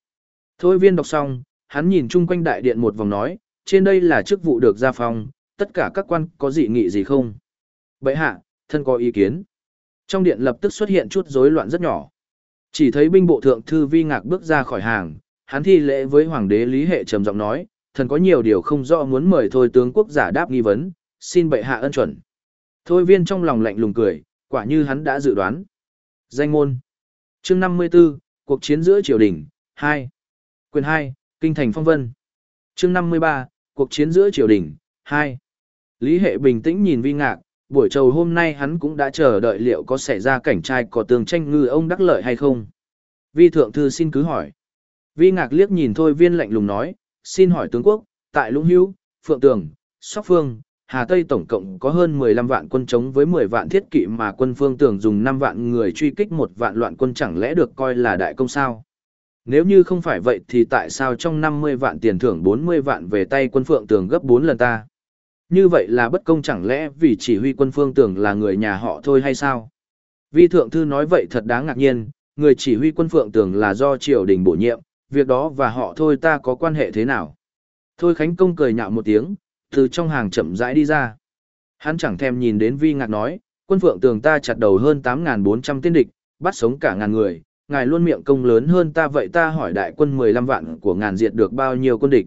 Thôi viên đọc xong, hắn nhìn chung quanh đại điện một vòng nói, trên đây là chức vụ được gia phong, tất cả các quan có dị nghị gì không? Bệ hạ, thân có ý kiến. Trong điện lập tức xuất hiện chút rối loạn rất nhỏ. Chỉ thấy binh bộ thượng thư vi ngạc bước ra khỏi hàng, hắn thi lễ với hoàng đế lý hệ trầm giọng nói, thần có nhiều điều không rõ muốn mời thôi tướng quốc giả đáp nghi vấn, xin bệ hạ ân chuẩn. Thôi viên trong lòng lạnh lùng cười, quả như hắn đã dự đoán. Danh môn chương 54, cuộc chiến giữa triều đình, 2. Quyền 2, Kinh thành phong vân. chương 53, cuộc chiến giữa triều đình, 2. Lý hệ bình tĩnh nhìn vi ngạc, buổi trầu hôm nay hắn cũng đã chờ đợi liệu có xảy ra cảnh trai có tường tranh ngư ông đắc lợi hay không. Vi thượng thư xin cứ hỏi. Vi ngạc liếc nhìn thôi viên lạnh lùng nói, xin hỏi tướng quốc, tại Lũng Hữu, Phượng Tường, Sóc Phương, Hà Tây tổng cộng có hơn 15 vạn quân chống với 10 vạn thiết kỵ mà quân phương tưởng dùng 5 vạn người truy kích một vạn loạn quân chẳng lẽ được coi là đại công sao? Nếu như không phải vậy thì tại sao trong 50 vạn tiền thưởng 40 vạn về tay quân phượng tường gấp 4 lần ta? Như vậy là bất công chẳng lẽ vì chỉ huy quân phương tưởng là người nhà họ thôi hay sao? Vi thượng thư nói vậy thật đáng ngạc nhiên, người chỉ huy quân phượng tưởng là do triều đình bổ nhiệm, việc đó và họ thôi ta có quan hệ thế nào? Thôi Khánh Công cười nhạo một tiếng, từ trong hàng chậm rãi đi ra. Hắn chẳng thèm nhìn đến vi ngạc nói, quân phượng tường ta chặt đầu hơn 8.400 tiên địch, bắt sống cả ngàn người, ngài luôn miệng công lớn hơn ta vậy ta hỏi đại quân 15 vạn của ngàn diệt được bao nhiêu quân địch.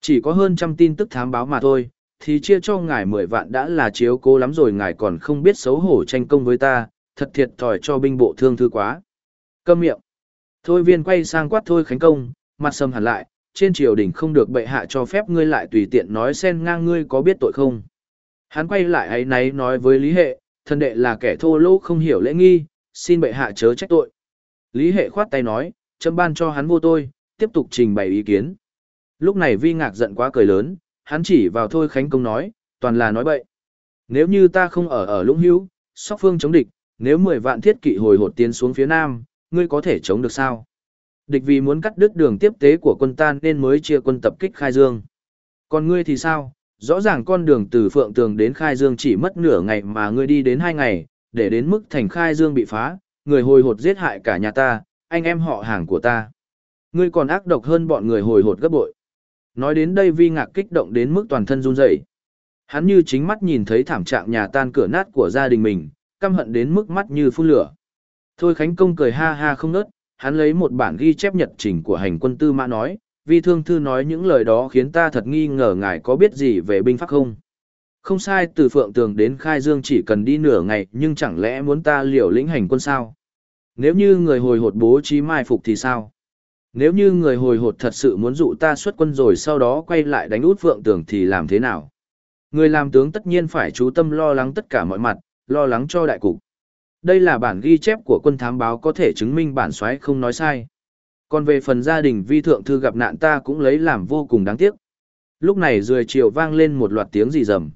Chỉ có hơn trăm tin tức thám báo mà thôi, thì chia cho ngài 10 vạn đã là chiếu cố lắm rồi ngài còn không biết xấu hổ tranh công với ta, thật thiệt thòi cho binh bộ thương thư quá. Câm miệng. Thôi viên quay sang quát thôi khánh công, mặt sầm hẳn lại, trên triều đình không được bệ hạ cho phép ngươi lại tùy tiện nói xen ngang ngươi có biết tội không. Hắn quay lại ấy náy nói với Lý Hệ, thân đệ là kẻ thô lỗ không hiểu lễ nghi, xin bệ hạ chớ trách tội. Lý Hệ khoát tay nói, châm ban cho hắn vô tôi, tiếp tục trình bày ý kiến. Lúc này vi ngạc giận quá cười lớn, hắn chỉ vào thôi khánh công nói, toàn là nói bậy. Nếu như ta không ở ở lũng hữu, sóc phương chống địch, nếu 10 vạn thiết kỵ hồi hột tiến xuống phía nam, ngươi có thể chống được sao? Địch vì muốn cắt đứt đường tiếp tế của quân ta nên mới chia quân tập kích Khai Dương. Còn ngươi thì sao? Rõ ràng con đường từ Phượng Tường đến Khai Dương chỉ mất nửa ngày mà ngươi đi đến hai ngày, để đến mức thành Khai Dương bị phá, người hồi hột giết hại cả nhà ta, anh em họ hàng của ta. Ngươi còn ác độc hơn bọn người hồi hột gấp bội. Nói đến đây vi ngạc kích động đến mức toàn thân run rẩy. Hắn như chính mắt nhìn thấy thảm trạng nhà tan cửa nát của gia đình mình, căm hận đến mức mắt như phun lửa. Thôi Khánh Công cười ha ha không nớt, hắn lấy một bản ghi chép nhật trình của hành quân tư mã nói, vi thương thư nói những lời đó khiến ta thật nghi ngờ ngài có biết gì về binh pháp không. Không sai từ Phượng Tường đến Khai Dương chỉ cần đi nửa ngày nhưng chẳng lẽ muốn ta liều lĩnh hành quân sao? Nếu như người hồi hột bố trí mai phục thì sao? Nếu như người hồi hột thật sự muốn dụ ta xuất quân rồi sau đó quay lại đánh út Phượng Tường thì làm thế nào? Người làm tướng tất nhiên phải chú tâm lo lắng tất cả mọi mặt, lo lắng cho đại cục. Đây là bản ghi chép của quân thám báo có thể chứng minh bản soái không nói sai. Còn về phần gia đình vi thượng thư gặp nạn ta cũng lấy làm vô cùng đáng tiếc. Lúc này rười chiều vang lên một loạt tiếng gì rầm.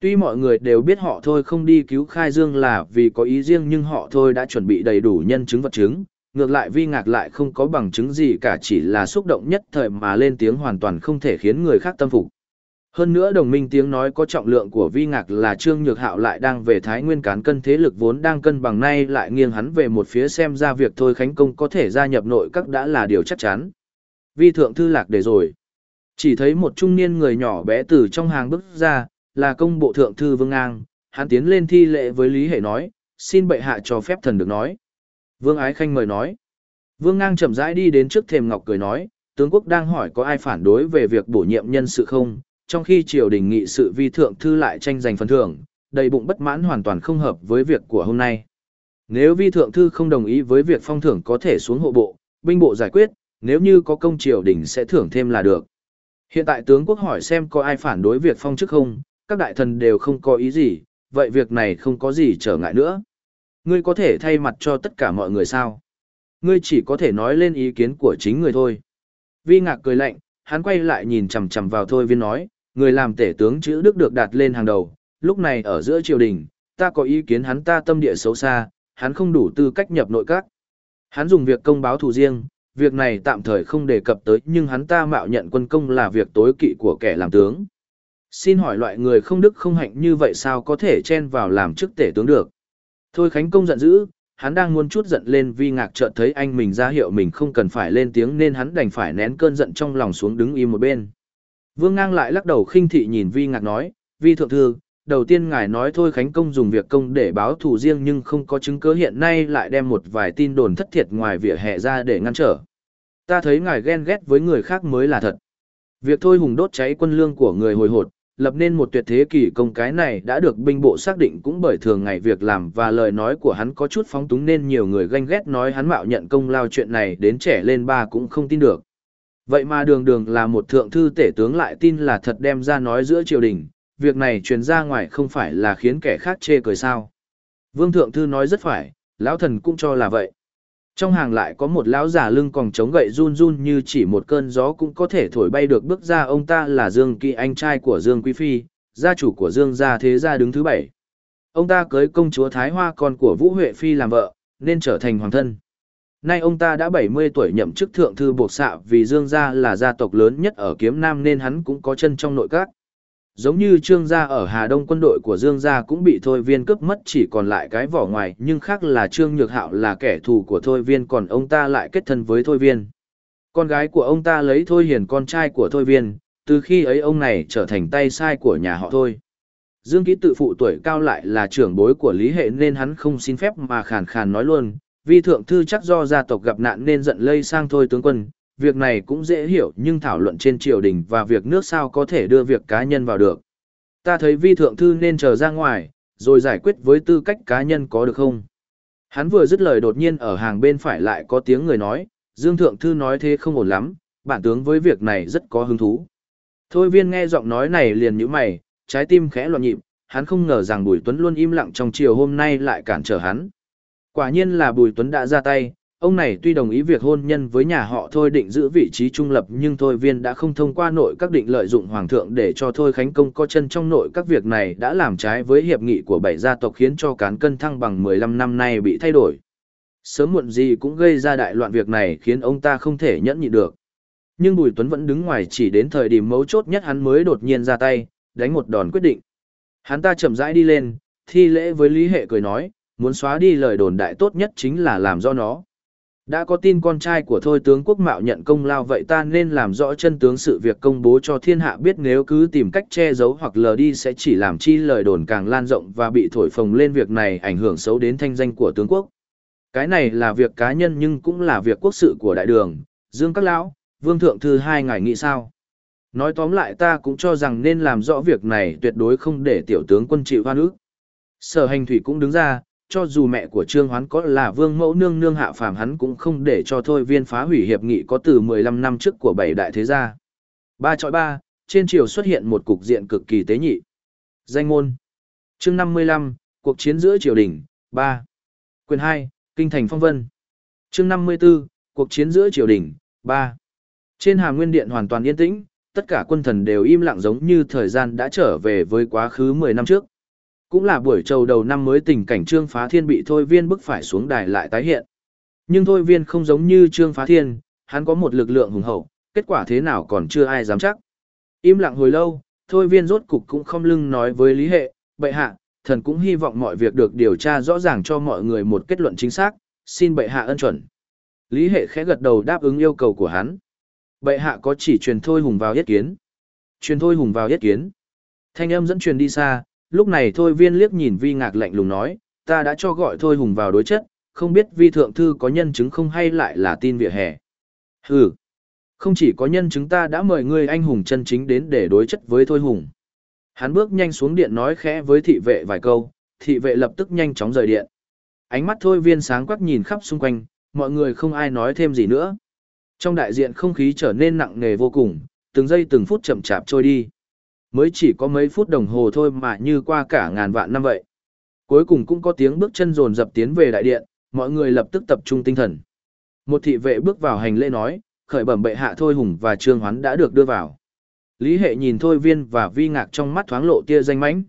Tuy mọi người đều biết họ thôi không đi cứu khai dương là vì có ý riêng nhưng họ thôi đã chuẩn bị đầy đủ nhân chứng vật chứng. Ngược lại vi ngạc lại không có bằng chứng gì cả chỉ là xúc động nhất thời mà lên tiếng hoàn toàn không thể khiến người khác tâm phục. Hơn nữa đồng minh tiếng nói có trọng lượng của vi ngạc là Trương Nhược Hạo lại đang về Thái Nguyên cán cân thế lực vốn đang cân bằng nay lại nghiêng hắn về một phía xem ra việc thôi Khánh Công có thể gia nhập nội các đã là điều chắc chắn. Vi thượng thư lạc để rồi. Chỉ thấy một trung niên người nhỏ bé từ trong hàng bước ra, là công bộ thượng thư Vương Ngang, hắn tiến lên thi lệ với Lý Hệ nói, xin bệ hạ cho phép thần được nói. Vương Ái Khanh mời nói. Vương Ngang chậm rãi đi đến trước thềm ngọc cười nói, tướng quốc đang hỏi có ai phản đối về việc bổ nhiệm nhân sự không, trong khi triều đình nghị sự vi thượng thư lại tranh giành phần thưởng, đầy bụng bất mãn hoàn toàn không hợp với việc của hôm nay. Nếu vi thượng thư không đồng ý với việc phong thưởng có thể xuống hộ bộ, binh bộ giải quyết, nếu như có công triều đình sẽ thưởng thêm là được. Hiện tại tướng quốc hỏi xem có ai phản đối việc phong chức không, các đại thần đều không có ý gì, vậy việc này không có gì trở ngại nữa. Ngươi có thể thay mặt cho tất cả mọi người sao? Ngươi chỉ có thể nói lên ý kiến của chính người thôi. Vi ngạc cười lạnh, hắn quay lại nhìn chằm chằm vào thôi viên nói, người làm tể tướng chữ đức được đặt lên hàng đầu, lúc này ở giữa triều đình, ta có ý kiến hắn ta tâm địa xấu xa, hắn không đủ tư cách nhập nội các. Hắn dùng việc công báo thù riêng, việc này tạm thời không đề cập tới nhưng hắn ta mạo nhận quân công là việc tối kỵ của kẻ làm tướng. Xin hỏi loại người không đức không hạnh như vậy sao có thể chen vào làm chức tể tướng được? Thôi Khánh Công giận dữ, hắn đang muốn chút giận lên vi ngạc chợt thấy anh mình ra hiệu mình không cần phải lên tiếng nên hắn đành phải nén cơn giận trong lòng xuống đứng im một bên. Vương ngang lại lắc đầu khinh thị nhìn vi ngạc nói, vi thượng thư, đầu tiên ngài nói thôi Khánh Công dùng việc công để báo thù riêng nhưng không có chứng cứ hiện nay lại đem một vài tin đồn thất thiệt ngoài vỉa hè ra để ngăn trở. Ta thấy ngài ghen ghét với người khác mới là thật. Việc thôi hùng đốt cháy quân lương của người hồi hột, lập nên một tuyệt thế kỷ công cái này đã được binh bộ xác định cũng bởi thường ngày việc làm và lời nói của hắn có chút phóng túng nên nhiều người ganh ghét nói hắn mạo nhận công lao chuyện này đến trẻ lên ba cũng không tin được. Vậy mà đường đường là một thượng thư tể tướng lại tin là thật đem ra nói giữa triều đình, việc này truyền ra ngoài không phải là khiến kẻ khác chê cười sao. Vương thượng thư nói rất phải, lão thần cũng cho là vậy. Trong hàng lại có một lão già lưng còn chống gậy run run như chỉ một cơn gió cũng có thể thổi bay được bước ra ông ta là Dương kỳ anh trai của Dương Quý Phi, gia chủ của Dương gia thế gia đứng thứ bảy. Ông ta cưới công chúa Thái Hoa con của Vũ Huệ Phi làm vợ, nên trở thành hoàng thân. Nay ông ta đã 70 tuổi nhậm chức thượng thư buộc xạ vì Dương gia là gia tộc lớn nhất ở Kiếm Nam nên hắn cũng có chân trong nội các. Giống như Trương gia ở Hà Đông quân đội của Dương gia cũng bị Thôi Viên cướp mất chỉ còn lại cái vỏ ngoài, nhưng khác là Trương Nhược Hạo là kẻ thù của Thôi Viên còn ông ta lại kết thân với Thôi Viên. Con gái của ông ta lấy Thôi Hiền con trai của Thôi Viên, từ khi ấy ông này trở thành tay sai của nhà họ Thôi. Dương Ký tự phụ tuổi cao lại là trưởng bối của Lý Hệ nên hắn không xin phép mà khàn khàn nói luôn, Vi thượng thư chắc do gia tộc gặp nạn nên giận lây sang Thôi tướng quân, việc này cũng dễ hiểu nhưng thảo luận trên triều đình và việc nước sao có thể đưa việc cá nhân vào được. Ta thấy vi thượng thư nên chờ ra ngoài, rồi giải quyết với tư cách cá nhân có được không? Hắn vừa dứt lời đột nhiên ở hàng bên phải lại có tiếng người nói, Dương thượng thư nói thế không ổn lắm, bản tướng với việc này rất có hứng thú. Thôi viên nghe giọng nói này liền nhíu mày, trái tim khẽ loạn nhịp, hắn không ngờ rằng Bùi Tuấn luôn im lặng trong chiều hôm nay lại cản trở hắn. Quả nhiên là Bùi Tuấn đã ra tay, ông này tuy đồng ý việc hôn nhân với nhà họ thôi định giữ vị trí trung lập nhưng thôi viên đã không thông qua nội các định lợi dụng hoàng thượng để cho thôi khánh công có chân trong nội các việc này đã làm trái với hiệp nghị của bảy gia tộc khiến cho cán cân thăng bằng 15 năm nay bị thay đổi. Sớm muộn gì cũng gây ra đại loạn việc này khiến ông ta không thể nhẫn nhịn được. Nhưng Bùi Tuấn vẫn đứng ngoài chỉ đến thời điểm mấu chốt nhất hắn mới đột nhiên ra tay, đánh một đòn quyết định. Hắn ta chậm rãi đi lên, thi lễ với Lý Hệ cười nói, muốn xóa đi lời đồn đại tốt nhất chính là làm do nó. Đã có tin con trai của Thôi tướng quốc mạo nhận công lao vậy ta nên làm rõ chân tướng sự việc công bố cho thiên hạ biết nếu cứ tìm cách che giấu hoặc lờ đi sẽ chỉ làm chi lời đồn càng lan rộng và bị thổi phồng lên việc này ảnh hưởng xấu đến thanh danh của tướng quốc. Cái này là việc cá nhân nhưng cũng là việc quốc sự của đại đường, Dương Các Lão, Vương Thượng Thư hai ngài nghĩ sao? Nói tóm lại ta cũng cho rằng nên làm rõ việc này tuyệt đối không để tiểu tướng quân chịu hoan ức. Sở hành thủy cũng đứng ra, cho dù mẹ của Trương Hoán có là vương mẫu nương nương hạ phàm hắn cũng không để cho thôi viên phá hủy hiệp nghị có từ 15 năm trước của bảy đại thế gia. Ba chọi ba, trên triều xuất hiện một cục diện cực kỳ tế nhị. Danh môn. Chương 55, cuộc chiến giữa triều đình, 3. Quyền 2, Kinh thành phong vân. Chương 54, cuộc chiến giữa triều đình, 3. Trên Hà Nguyên Điện hoàn toàn yên tĩnh, tất cả quân thần đều im lặng giống như thời gian đã trở về với quá khứ 10 năm trước. Cũng là buổi trầu đầu năm mới tình cảnh Trương Phá Thiên bị Thôi Viên bức phải xuống đài lại tái hiện. Nhưng Thôi Viên không giống như Trương Phá Thiên, hắn có một lực lượng hùng hậu, kết quả thế nào còn chưa ai dám chắc. Im lặng hồi lâu, Thôi Viên rốt cục cũng không lưng nói với Lý Hệ, bệ hạ, thần cũng hy vọng mọi việc được điều tra rõ ràng cho mọi người một kết luận chính xác, xin bệ hạ ân chuẩn. Lý Hệ khẽ gật đầu đáp ứng yêu cầu của hắn. Bệ hạ có chỉ truyền Thôi Hùng vào yết kiến. Truyền Thôi Hùng vào yết kiến. Thanh âm dẫn truyền đi xa, lúc này thôi viên liếc nhìn vi ngạc lạnh lùng nói, ta đã cho gọi thôi hùng vào đối chất, không biết vi thượng thư có nhân chứng không hay lại là tin vỉa hè. Hừ, không chỉ có nhân chứng ta đã mời ngươi anh hùng chân chính đến để đối chất với thôi hùng. Hắn bước nhanh xuống điện nói khẽ với thị vệ vài câu, thị vệ lập tức nhanh chóng rời điện. Ánh mắt thôi viên sáng quắc nhìn khắp xung quanh, mọi người không ai nói thêm gì nữa. Trong đại diện không khí trở nên nặng nề vô cùng, từng giây từng phút chậm chạp trôi đi. Mới chỉ có mấy phút đồng hồ thôi mà như qua cả ngàn vạn năm vậy. Cuối cùng cũng có tiếng bước chân rồn dập tiến về đại điện, mọi người lập tức tập trung tinh thần. Một thị vệ bước vào hành lễ nói, khởi bẩm bệ hạ Thôi Hùng và Trương Hoán đã được đưa vào. Lý hệ nhìn Thôi Viên và Vi Ngạc trong mắt thoáng lộ tia danh mãnh.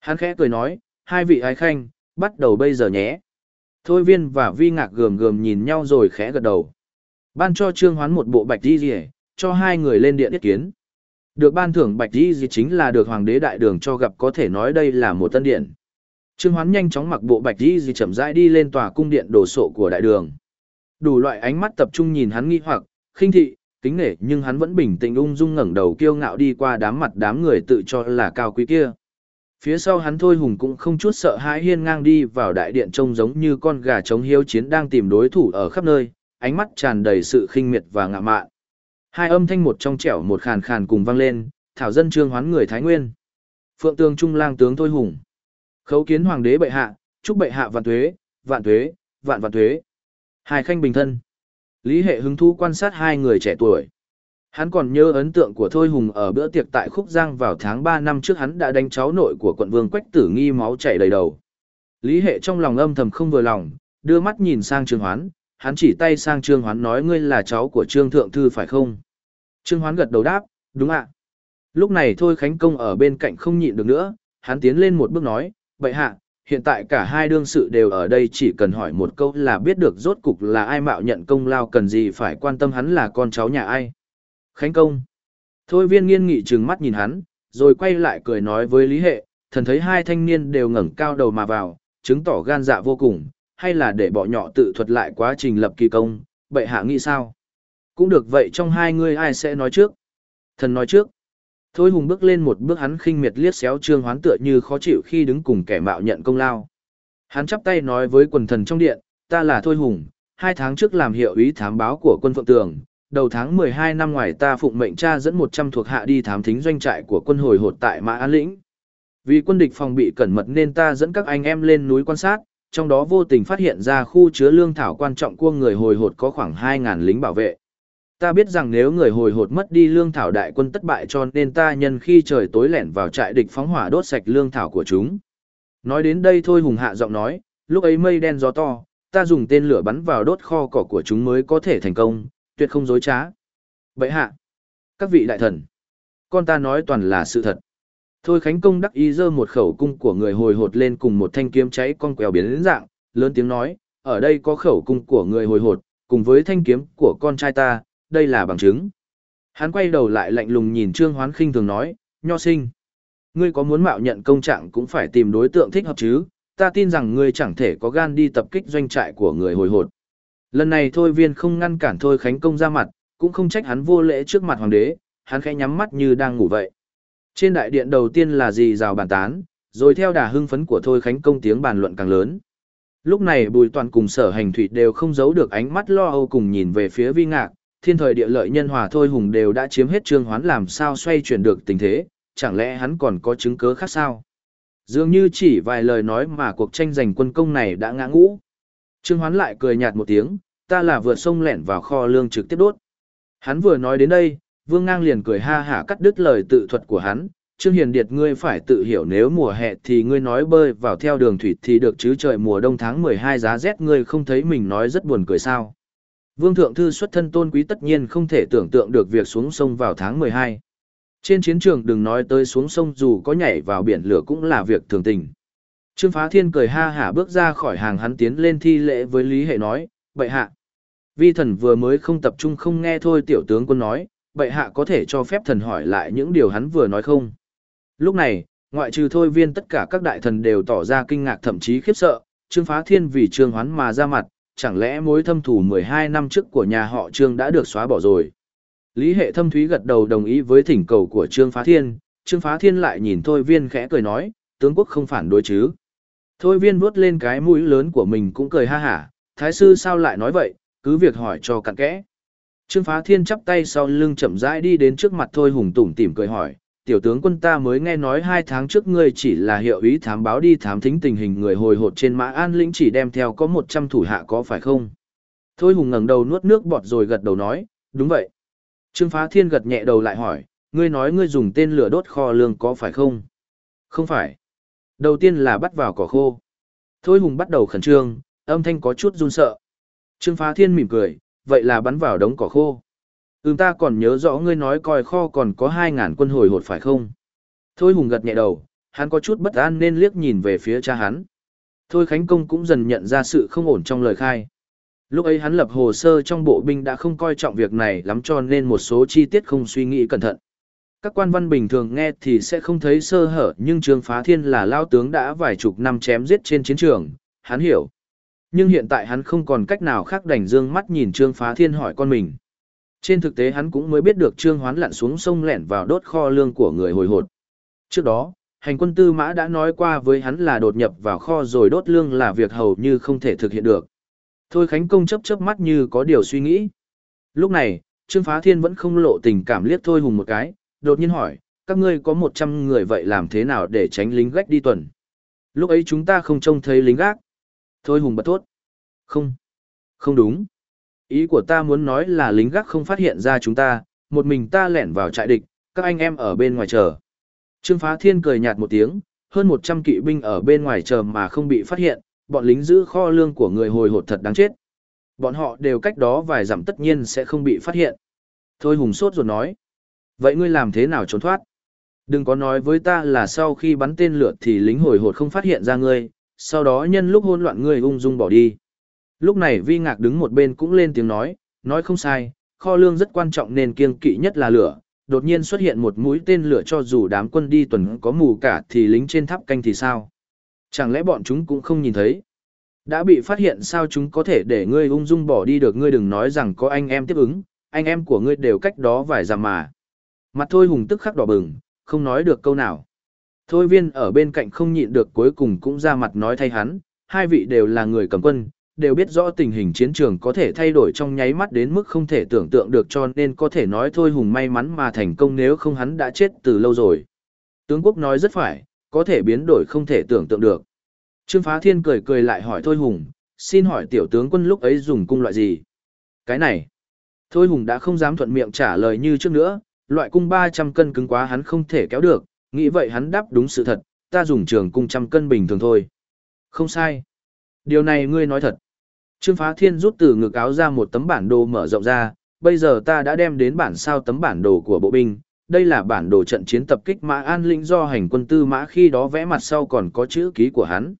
Hắn khẽ cười nói, hai vị ái khanh, bắt đầu bây giờ nhé. Thôi Viên và Vi Ngạc gườm gườm nhìn nhau rồi khẽ gật đầu. Ban cho Trương Hoán một bộ bạch đi rỉ, cho hai người lên điện yết kiến. Được ban thưởng bạch đi gì chính là được hoàng đế đại đường cho gặp có thể nói đây là một tân điện. Trương Hoán nhanh chóng mặc bộ bạch y gì chậm rãi đi lên tòa cung điện đồ sộ của đại đường. Đủ loại ánh mắt tập trung nhìn hắn nghi hoặc, khinh thị, kính nể nhưng hắn vẫn bình tĩnh ung dung ngẩng đầu kiêu ngạo đi qua đám mặt đám người tự cho là cao quý kia. Phía sau hắn thôi hùng cũng không chút sợ hãi hiên ngang đi vào đại điện trông giống như con gà trống hiếu chiến đang tìm đối thủ ở khắp nơi, ánh mắt tràn đầy sự khinh miệt và ngạ mạn. Hai âm thanh một trong trẻo một khàn khàn cùng vang lên, thảo dân trương hoán người Thái Nguyên. Phượng tương trung lang tướng thôi hùng. Khấu kiến hoàng đế bệ hạ, chúc bệ hạ vạn tuế, vạn tuế, vạn vạn tuế. Hai khanh bình thân. Lý hệ hứng thú quan sát hai người trẻ tuổi. Hắn còn nhớ ấn tượng của Thôi Hùng ở bữa tiệc tại Khúc Giang vào tháng 3 năm trước hắn đã đánh cháu nội của quận vương Quách Tử Nghi máu chảy đầy đầu. Lý hệ trong lòng âm thầm không vừa lòng, đưa mắt nhìn sang Trương Hoán, hắn chỉ tay sang Trương Hoán nói ngươi là cháu của Trương Thượng Thư phải không? Trương Hoán gật đầu đáp, đúng ạ. Lúc này Thôi Khánh Công ở bên cạnh không nhịn được nữa, hắn tiến lên một bước nói, vậy hạ, hiện tại cả hai đương sự đều ở đây chỉ cần hỏi một câu là biết được rốt cục là ai mạo nhận công lao cần gì phải quan tâm hắn là con cháu nhà ai. Khánh công. Thôi viên nghiên nghị trừng mắt nhìn hắn, rồi quay lại cười nói với Lý Hệ, thần thấy hai thanh niên đều ngẩng cao đầu mà vào, chứng tỏ gan dạ vô cùng, hay là để bọn nhỏ tự thuật lại quá trình lập kỳ công, bệ hạ nghĩ sao? Cũng được vậy trong hai người ai sẽ nói trước? Thần nói trước. Thôi hùng bước lên một bước hắn khinh miệt liếc xéo trương hoán tựa như khó chịu khi đứng cùng kẻ mạo nhận công lao. Hắn chắp tay nói với quần thần trong điện, ta là Thôi hùng, hai tháng trước làm hiệu ý thám báo của quân Phượng Tường, đầu tháng 12 năm ngoài ta phụng mệnh cha dẫn 100 thuộc hạ đi thám thính doanh trại của quân hồi hột tại Mã An Lĩnh. Vì quân địch phòng bị cẩn mật nên ta dẫn các anh em lên núi quan sát, trong đó vô tình phát hiện ra khu chứa lương thảo quan trọng của người hồi hột có khoảng 2.000 lính bảo vệ. Ta biết rằng nếu người hồi hột mất đi lương thảo đại quân tất bại cho nên ta nhân khi trời tối lẻn vào trại địch phóng hỏa đốt sạch lương thảo của chúng. Nói đến đây thôi hùng hạ giọng nói, lúc ấy mây đen gió to, ta dùng tên lửa bắn vào đốt kho cỏ của chúng mới có thể thành công, tuyệt không dối trá. Bậy hạ, các vị đại thần, con ta nói toàn là sự thật. Thôi Khánh Công đắc ý giơ một khẩu cung của người hồi hột lên cùng một thanh kiếm cháy con quèo biến đến dạng, lớn tiếng nói, ở đây có khẩu cung của người hồi hột, cùng với thanh kiếm của con trai ta, đây là bằng chứng. Hắn quay đầu lại lạnh lùng nhìn Trương Hoán khinh thường nói, nho sinh. Ngươi có muốn mạo nhận công trạng cũng phải tìm đối tượng thích hợp chứ, ta tin rằng ngươi chẳng thể có gan đi tập kích doanh trại của người hồi hột. Lần này thôi viên không ngăn cản thôi khánh công ra mặt, cũng không trách hắn vô lễ trước mặt hoàng đế, hắn khẽ nhắm mắt như đang ngủ vậy. Trên đại điện đầu tiên là gì rào bàn tán, rồi theo đà hưng phấn của thôi khánh công tiếng bàn luận càng lớn. Lúc này bùi toàn cùng sở hành thủy đều không giấu được ánh mắt lo âu cùng nhìn về phía vi ngạc, thiên thời địa lợi nhân hòa thôi hùng đều đã chiếm hết trương hoán làm sao xoay chuyển được tình thế, chẳng lẽ hắn còn có chứng cứ khác sao? Dường như chỉ vài lời nói mà cuộc tranh giành quân công này đã ngã ngũ. Trương Hoán lại cười nhạt một tiếng, ta là vừa sông lẻn vào kho lương trực tiếp đốt. Hắn vừa nói đến đây, Vương Ngang liền cười ha hả cắt đứt lời tự thuật của hắn. Trương Hiền Điệt ngươi phải tự hiểu nếu mùa hè thì ngươi nói bơi vào theo đường thủy thì được chứ trời mùa đông tháng 12 giá rét ngươi không thấy mình nói rất buồn cười sao. Vương Thượng Thư xuất thân tôn quý tất nhiên không thể tưởng tượng được việc xuống sông vào tháng 12. Trên chiến trường đừng nói tới xuống sông dù có nhảy vào biển lửa cũng là việc thường tình. Trương Phá Thiên cười ha hả bước ra khỏi hàng hắn tiến lên thi lễ với Lý Hệ nói, bệ hạ. Vi thần vừa mới không tập trung không nghe thôi tiểu tướng quân nói, bệ hạ có thể cho phép thần hỏi lại những điều hắn vừa nói không. Lúc này, ngoại trừ thôi viên tất cả các đại thần đều tỏ ra kinh ngạc thậm chí khiếp sợ, Trương Phá Thiên vì Trương Hoán mà ra mặt, chẳng lẽ mối thâm thủ 12 năm trước của nhà họ Trương đã được xóa bỏ rồi. Lý hệ thâm thúy gật đầu đồng ý với thỉnh cầu của Trương Phá Thiên, Trương Phá Thiên lại nhìn thôi viên khẽ cười nói, tướng quốc không phản đối chứ. Thôi viên vuốt lên cái mũi lớn của mình cũng cười ha hả, thái sư sao lại nói vậy, cứ việc hỏi cho cặn kẽ. Trương Phá Thiên chắp tay sau lưng chậm rãi đi đến trước mặt Thôi Hùng tủm tỉm cười hỏi, tiểu tướng quân ta mới nghe nói hai tháng trước ngươi chỉ là hiệu ý thám báo đi thám thính tình hình người hồi hột trên mã an lĩnh chỉ đem theo có 100 thủ hạ có phải không? Thôi Hùng ngẩng đầu nuốt nước bọt rồi gật đầu nói, đúng vậy. Trương Phá Thiên gật nhẹ đầu lại hỏi, ngươi nói ngươi dùng tên lửa đốt kho lương có phải không? Không phải. Đầu tiên là bắt vào cỏ khô. Thôi hùng bắt đầu khẩn trương, âm thanh có chút run sợ. Trương phá thiên mỉm cười, vậy là bắn vào đống cỏ khô. Ừm ta còn nhớ rõ ngươi nói coi kho còn có 2.000 quân hồi hột phải không? Thôi hùng gật nhẹ đầu, hắn có chút bất an nên liếc nhìn về phía cha hắn. Thôi Khánh Công cũng dần nhận ra sự không ổn trong lời khai. Lúc ấy hắn lập hồ sơ trong bộ binh đã không coi trọng việc này lắm cho nên một số chi tiết không suy nghĩ cẩn thận. Các quan văn bình thường nghe thì sẽ không thấy sơ hở nhưng Trương Phá Thiên là lao tướng đã vài chục năm chém giết trên chiến trường, hắn hiểu. Nhưng hiện tại hắn không còn cách nào khác đành dương mắt nhìn Trương Phá Thiên hỏi con mình. Trên thực tế hắn cũng mới biết được Trương Hoán lặn xuống sông lẻn vào đốt kho lương của người hồi hột. Trước đó, hành quân tư mã đã nói qua với hắn là đột nhập vào kho rồi đốt lương là việc hầu như không thể thực hiện được. Thôi Khánh Công chấp chớp mắt như có điều suy nghĩ. Lúc này, Trương Phá Thiên vẫn không lộ tình cảm liếc Thôi Hùng một cái, đột nhiên hỏi, các ngươi có 100 người vậy làm thế nào để tránh lính gác đi tuần? Lúc ấy chúng ta không trông thấy lính gác. Thôi Hùng bật thốt. Không, không đúng. Ý của ta muốn nói là lính gác không phát hiện ra chúng ta, một mình ta lẻn vào trại địch, các anh em ở bên ngoài chờ. Trương Phá Thiên cười nhạt một tiếng, hơn 100 kỵ binh ở bên ngoài chờ mà không bị phát hiện, bọn lính giữ kho lương của người hồi hột thật đáng chết. Bọn họ đều cách đó vài dặm tất nhiên sẽ không bị phát hiện. Thôi Hùng sốt rồi nói. Vậy ngươi làm thế nào trốn thoát? Đừng có nói với ta là sau khi bắn tên lửa thì lính hồi hột không phát hiện ra ngươi, sau đó nhân lúc hỗn loạn ngươi ung dung bỏ đi. Lúc này Vi Ngạc đứng một bên cũng lên tiếng nói, nói không sai, kho lương rất quan trọng nên kiêng kỵ nhất là lửa. Đột nhiên xuất hiện một mũi tên lửa cho dù đám quân đi tuần có mù cả thì lính trên tháp canh thì sao? Chẳng lẽ bọn chúng cũng không nhìn thấy? Đã bị phát hiện sao chúng có thể để ngươi ung dung bỏ đi được ngươi đừng nói rằng có anh em tiếp ứng, anh em của ngươi đều cách đó vài dặm mà. Mặt thôi hùng tức khắc đỏ bừng, không nói được câu nào. Thôi viên ở bên cạnh không nhịn được cuối cùng cũng ra mặt nói thay hắn, hai vị đều là người cầm quân, đều biết rõ tình hình chiến trường có thể thay đổi trong nháy mắt đến mức không thể tưởng tượng được cho nên có thể nói thôi hùng may mắn mà thành công nếu không hắn đã chết từ lâu rồi. Tướng quốc nói rất phải, có thể biến đổi không thể tưởng tượng được. Trương Phá Thiên cười cười lại hỏi Thôi Hùng, xin hỏi tiểu tướng quân lúc ấy dùng cung loại gì? Cái này. Thôi Hùng đã không dám thuận miệng trả lời như trước nữa, loại cung 300 cân cứng quá hắn không thể kéo được, nghĩ vậy hắn đáp đúng sự thật, ta dùng trường cung trăm cân bình thường thôi. Không sai. Điều này ngươi nói thật. Trương Phá Thiên rút từ ngực áo ra một tấm bản đồ mở rộng ra, bây giờ ta đã đem đến bản sao tấm bản đồ của bộ binh, đây là bản đồ trận chiến tập kích Mã An Linh do hành quân tư mã khi đó vẽ mặt sau còn có chữ ký của hắn.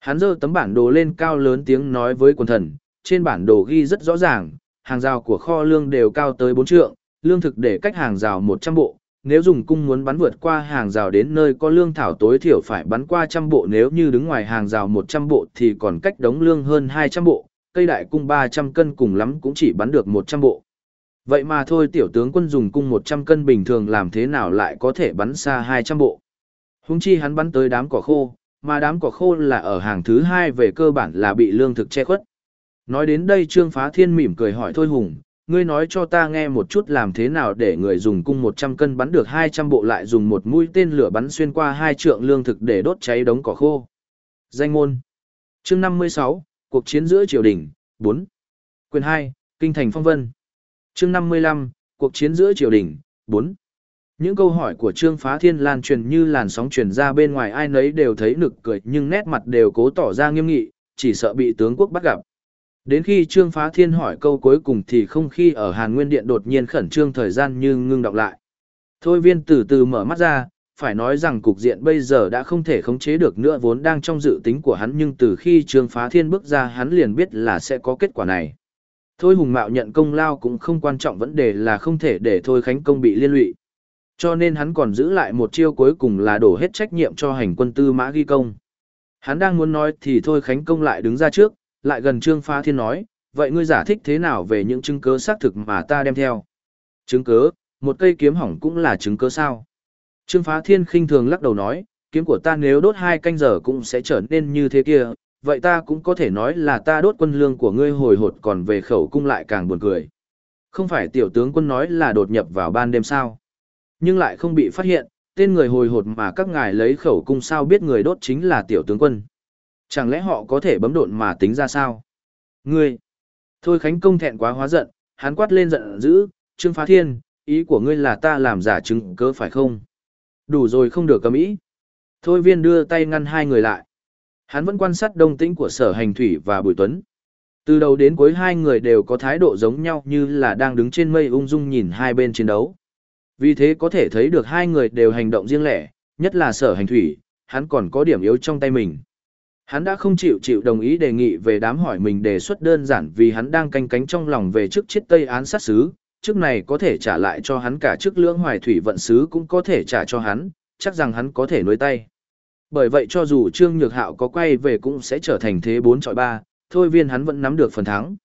Hắn giơ tấm bản đồ lên cao lớn tiếng nói với quần thần, trên bản đồ ghi rất rõ ràng, hàng rào của kho lương đều cao tới 4 trượng, lương thực để cách hàng rào 100 bộ, nếu dùng cung muốn bắn vượt qua hàng rào đến nơi có lương thảo tối thiểu phải bắn qua trăm bộ nếu như đứng ngoài hàng rào 100 bộ thì còn cách đống lương hơn 200 bộ, cây đại cung 300 cân cùng lắm cũng chỉ bắn được 100 bộ. Vậy mà thôi tiểu tướng quân dùng cung 100 cân bình thường làm thế nào lại có thể bắn xa 200 bộ. Húng chi hắn bắn tới đám cỏ khô, mà đám cỏ khô là ở hàng thứ hai về cơ bản là bị lương thực che khuất. Nói đến đây Trương Phá Thiên mỉm cười hỏi Thôi Hùng, ngươi nói cho ta nghe một chút làm thế nào để người dùng cung 100 cân bắn được 200 bộ lại dùng một mũi tên lửa bắn xuyên qua hai trượng lương thực để đốt cháy đống cỏ khô. Danh môn Chương 56, Cuộc chiến giữa triều đình, 4. Quyền 2, Kinh thành phong vân. Chương 55, Cuộc chiến giữa triều đình, 4. Những câu hỏi của Trương Phá Thiên lan truyền như làn sóng truyền ra bên ngoài ai nấy đều thấy nực cười nhưng nét mặt đều cố tỏ ra nghiêm nghị, chỉ sợ bị tướng quốc bắt gặp. Đến khi Trương Phá Thiên hỏi câu cuối cùng thì không khi ở Hàn Nguyên Điện đột nhiên khẩn trương thời gian như ngưng đọc lại. Thôi viên từ từ mở mắt ra, phải nói rằng cục diện bây giờ đã không thể khống chế được nữa vốn đang trong dự tính của hắn nhưng từ khi Trương Phá Thiên bước ra hắn liền biết là sẽ có kết quả này. Thôi Hùng Mạo nhận công lao cũng không quan trọng vấn đề là không thể để Thôi Khánh Công bị liên lụy. Cho nên hắn còn giữ lại một chiêu cuối cùng là đổ hết trách nhiệm cho hành quân tư mã ghi công. Hắn đang muốn nói thì thôi Khánh Công lại đứng ra trước, lại gần Trương Phá Thiên nói, vậy ngươi giải thích thế nào về những chứng cứ xác thực mà ta đem theo? Chứng cứ, một cây kiếm hỏng cũng là chứng cứ sao? Trương Phá Thiên khinh thường lắc đầu nói, kiếm của ta nếu đốt hai canh giờ cũng sẽ trở nên như thế kia, vậy ta cũng có thể nói là ta đốt quân lương của ngươi hồi hột còn về khẩu cung lại càng buồn cười. Không phải tiểu tướng quân nói là đột nhập vào ban đêm sao? Nhưng lại không bị phát hiện, tên người hồi hột mà các ngài lấy khẩu cung sao biết người đốt chính là tiểu tướng quân. Chẳng lẽ họ có thể bấm độn mà tính ra sao? Ngươi! Thôi Khánh Công thẹn quá hóa giận, hắn quát lên giận dữ, Trương Phá Thiên, ý của ngươi là ta làm giả chứng cớ phải không? Đủ rồi không được cầm ý. Thôi viên đưa tay ngăn hai người lại. Hắn vẫn quan sát đông tĩnh của sở hành thủy và bùi tuấn. Từ đầu đến cuối hai người đều có thái độ giống nhau như là đang đứng trên mây ung dung nhìn hai bên chiến đấu. Vì thế có thể thấy được hai người đều hành động riêng lẻ, nhất là sở hành thủy, hắn còn có điểm yếu trong tay mình. Hắn đã không chịu chịu đồng ý đề nghị về đám hỏi mình đề xuất đơn giản vì hắn đang canh cánh trong lòng về chức chết Tây án sát xứ, chức này có thể trả lại cho hắn cả chức lưỡng hoài thủy vận sứ cũng có thể trả cho hắn, chắc rằng hắn có thể nuôi tay. Bởi vậy cho dù Trương Nhược Hạo có quay về cũng sẽ trở thành thế 4 chọi 3, thôi viên hắn vẫn nắm được phần thắng.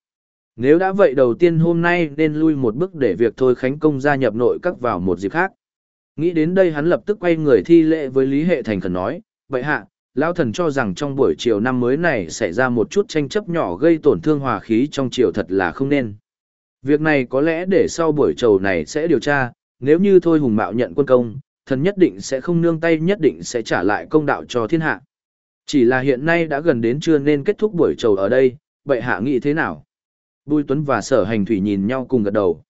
Nếu đã vậy đầu tiên hôm nay nên lui một bước để việc thôi khánh công gia nhập nội các vào một dịp khác. Nghĩ đến đây hắn lập tức quay người thi lễ với Lý Hệ Thành khẩn nói, vậy hạ, Lão thần cho rằng trong buổi chiều năm mới này xảy ra một chút tranh chấp nhỏ gây tổn thương hòa khí trong triều thật là không nên. Việc này có lẽ để sau buổi trầu này sẽ điều tra, nếu như thôi hùng mạo nhận quân công, thần nhất định sẽ không nương tay nhất định sẽ trả lại công đạo cho thiên hạ. Chỉ là hiện nay đã gần đến trưa nên kết thúc buổi trầu ở đây, vậy hạ nghĩ thế nào? Bùi Tuấn và sở hành thủy nhìn nhau cùng gật đầu.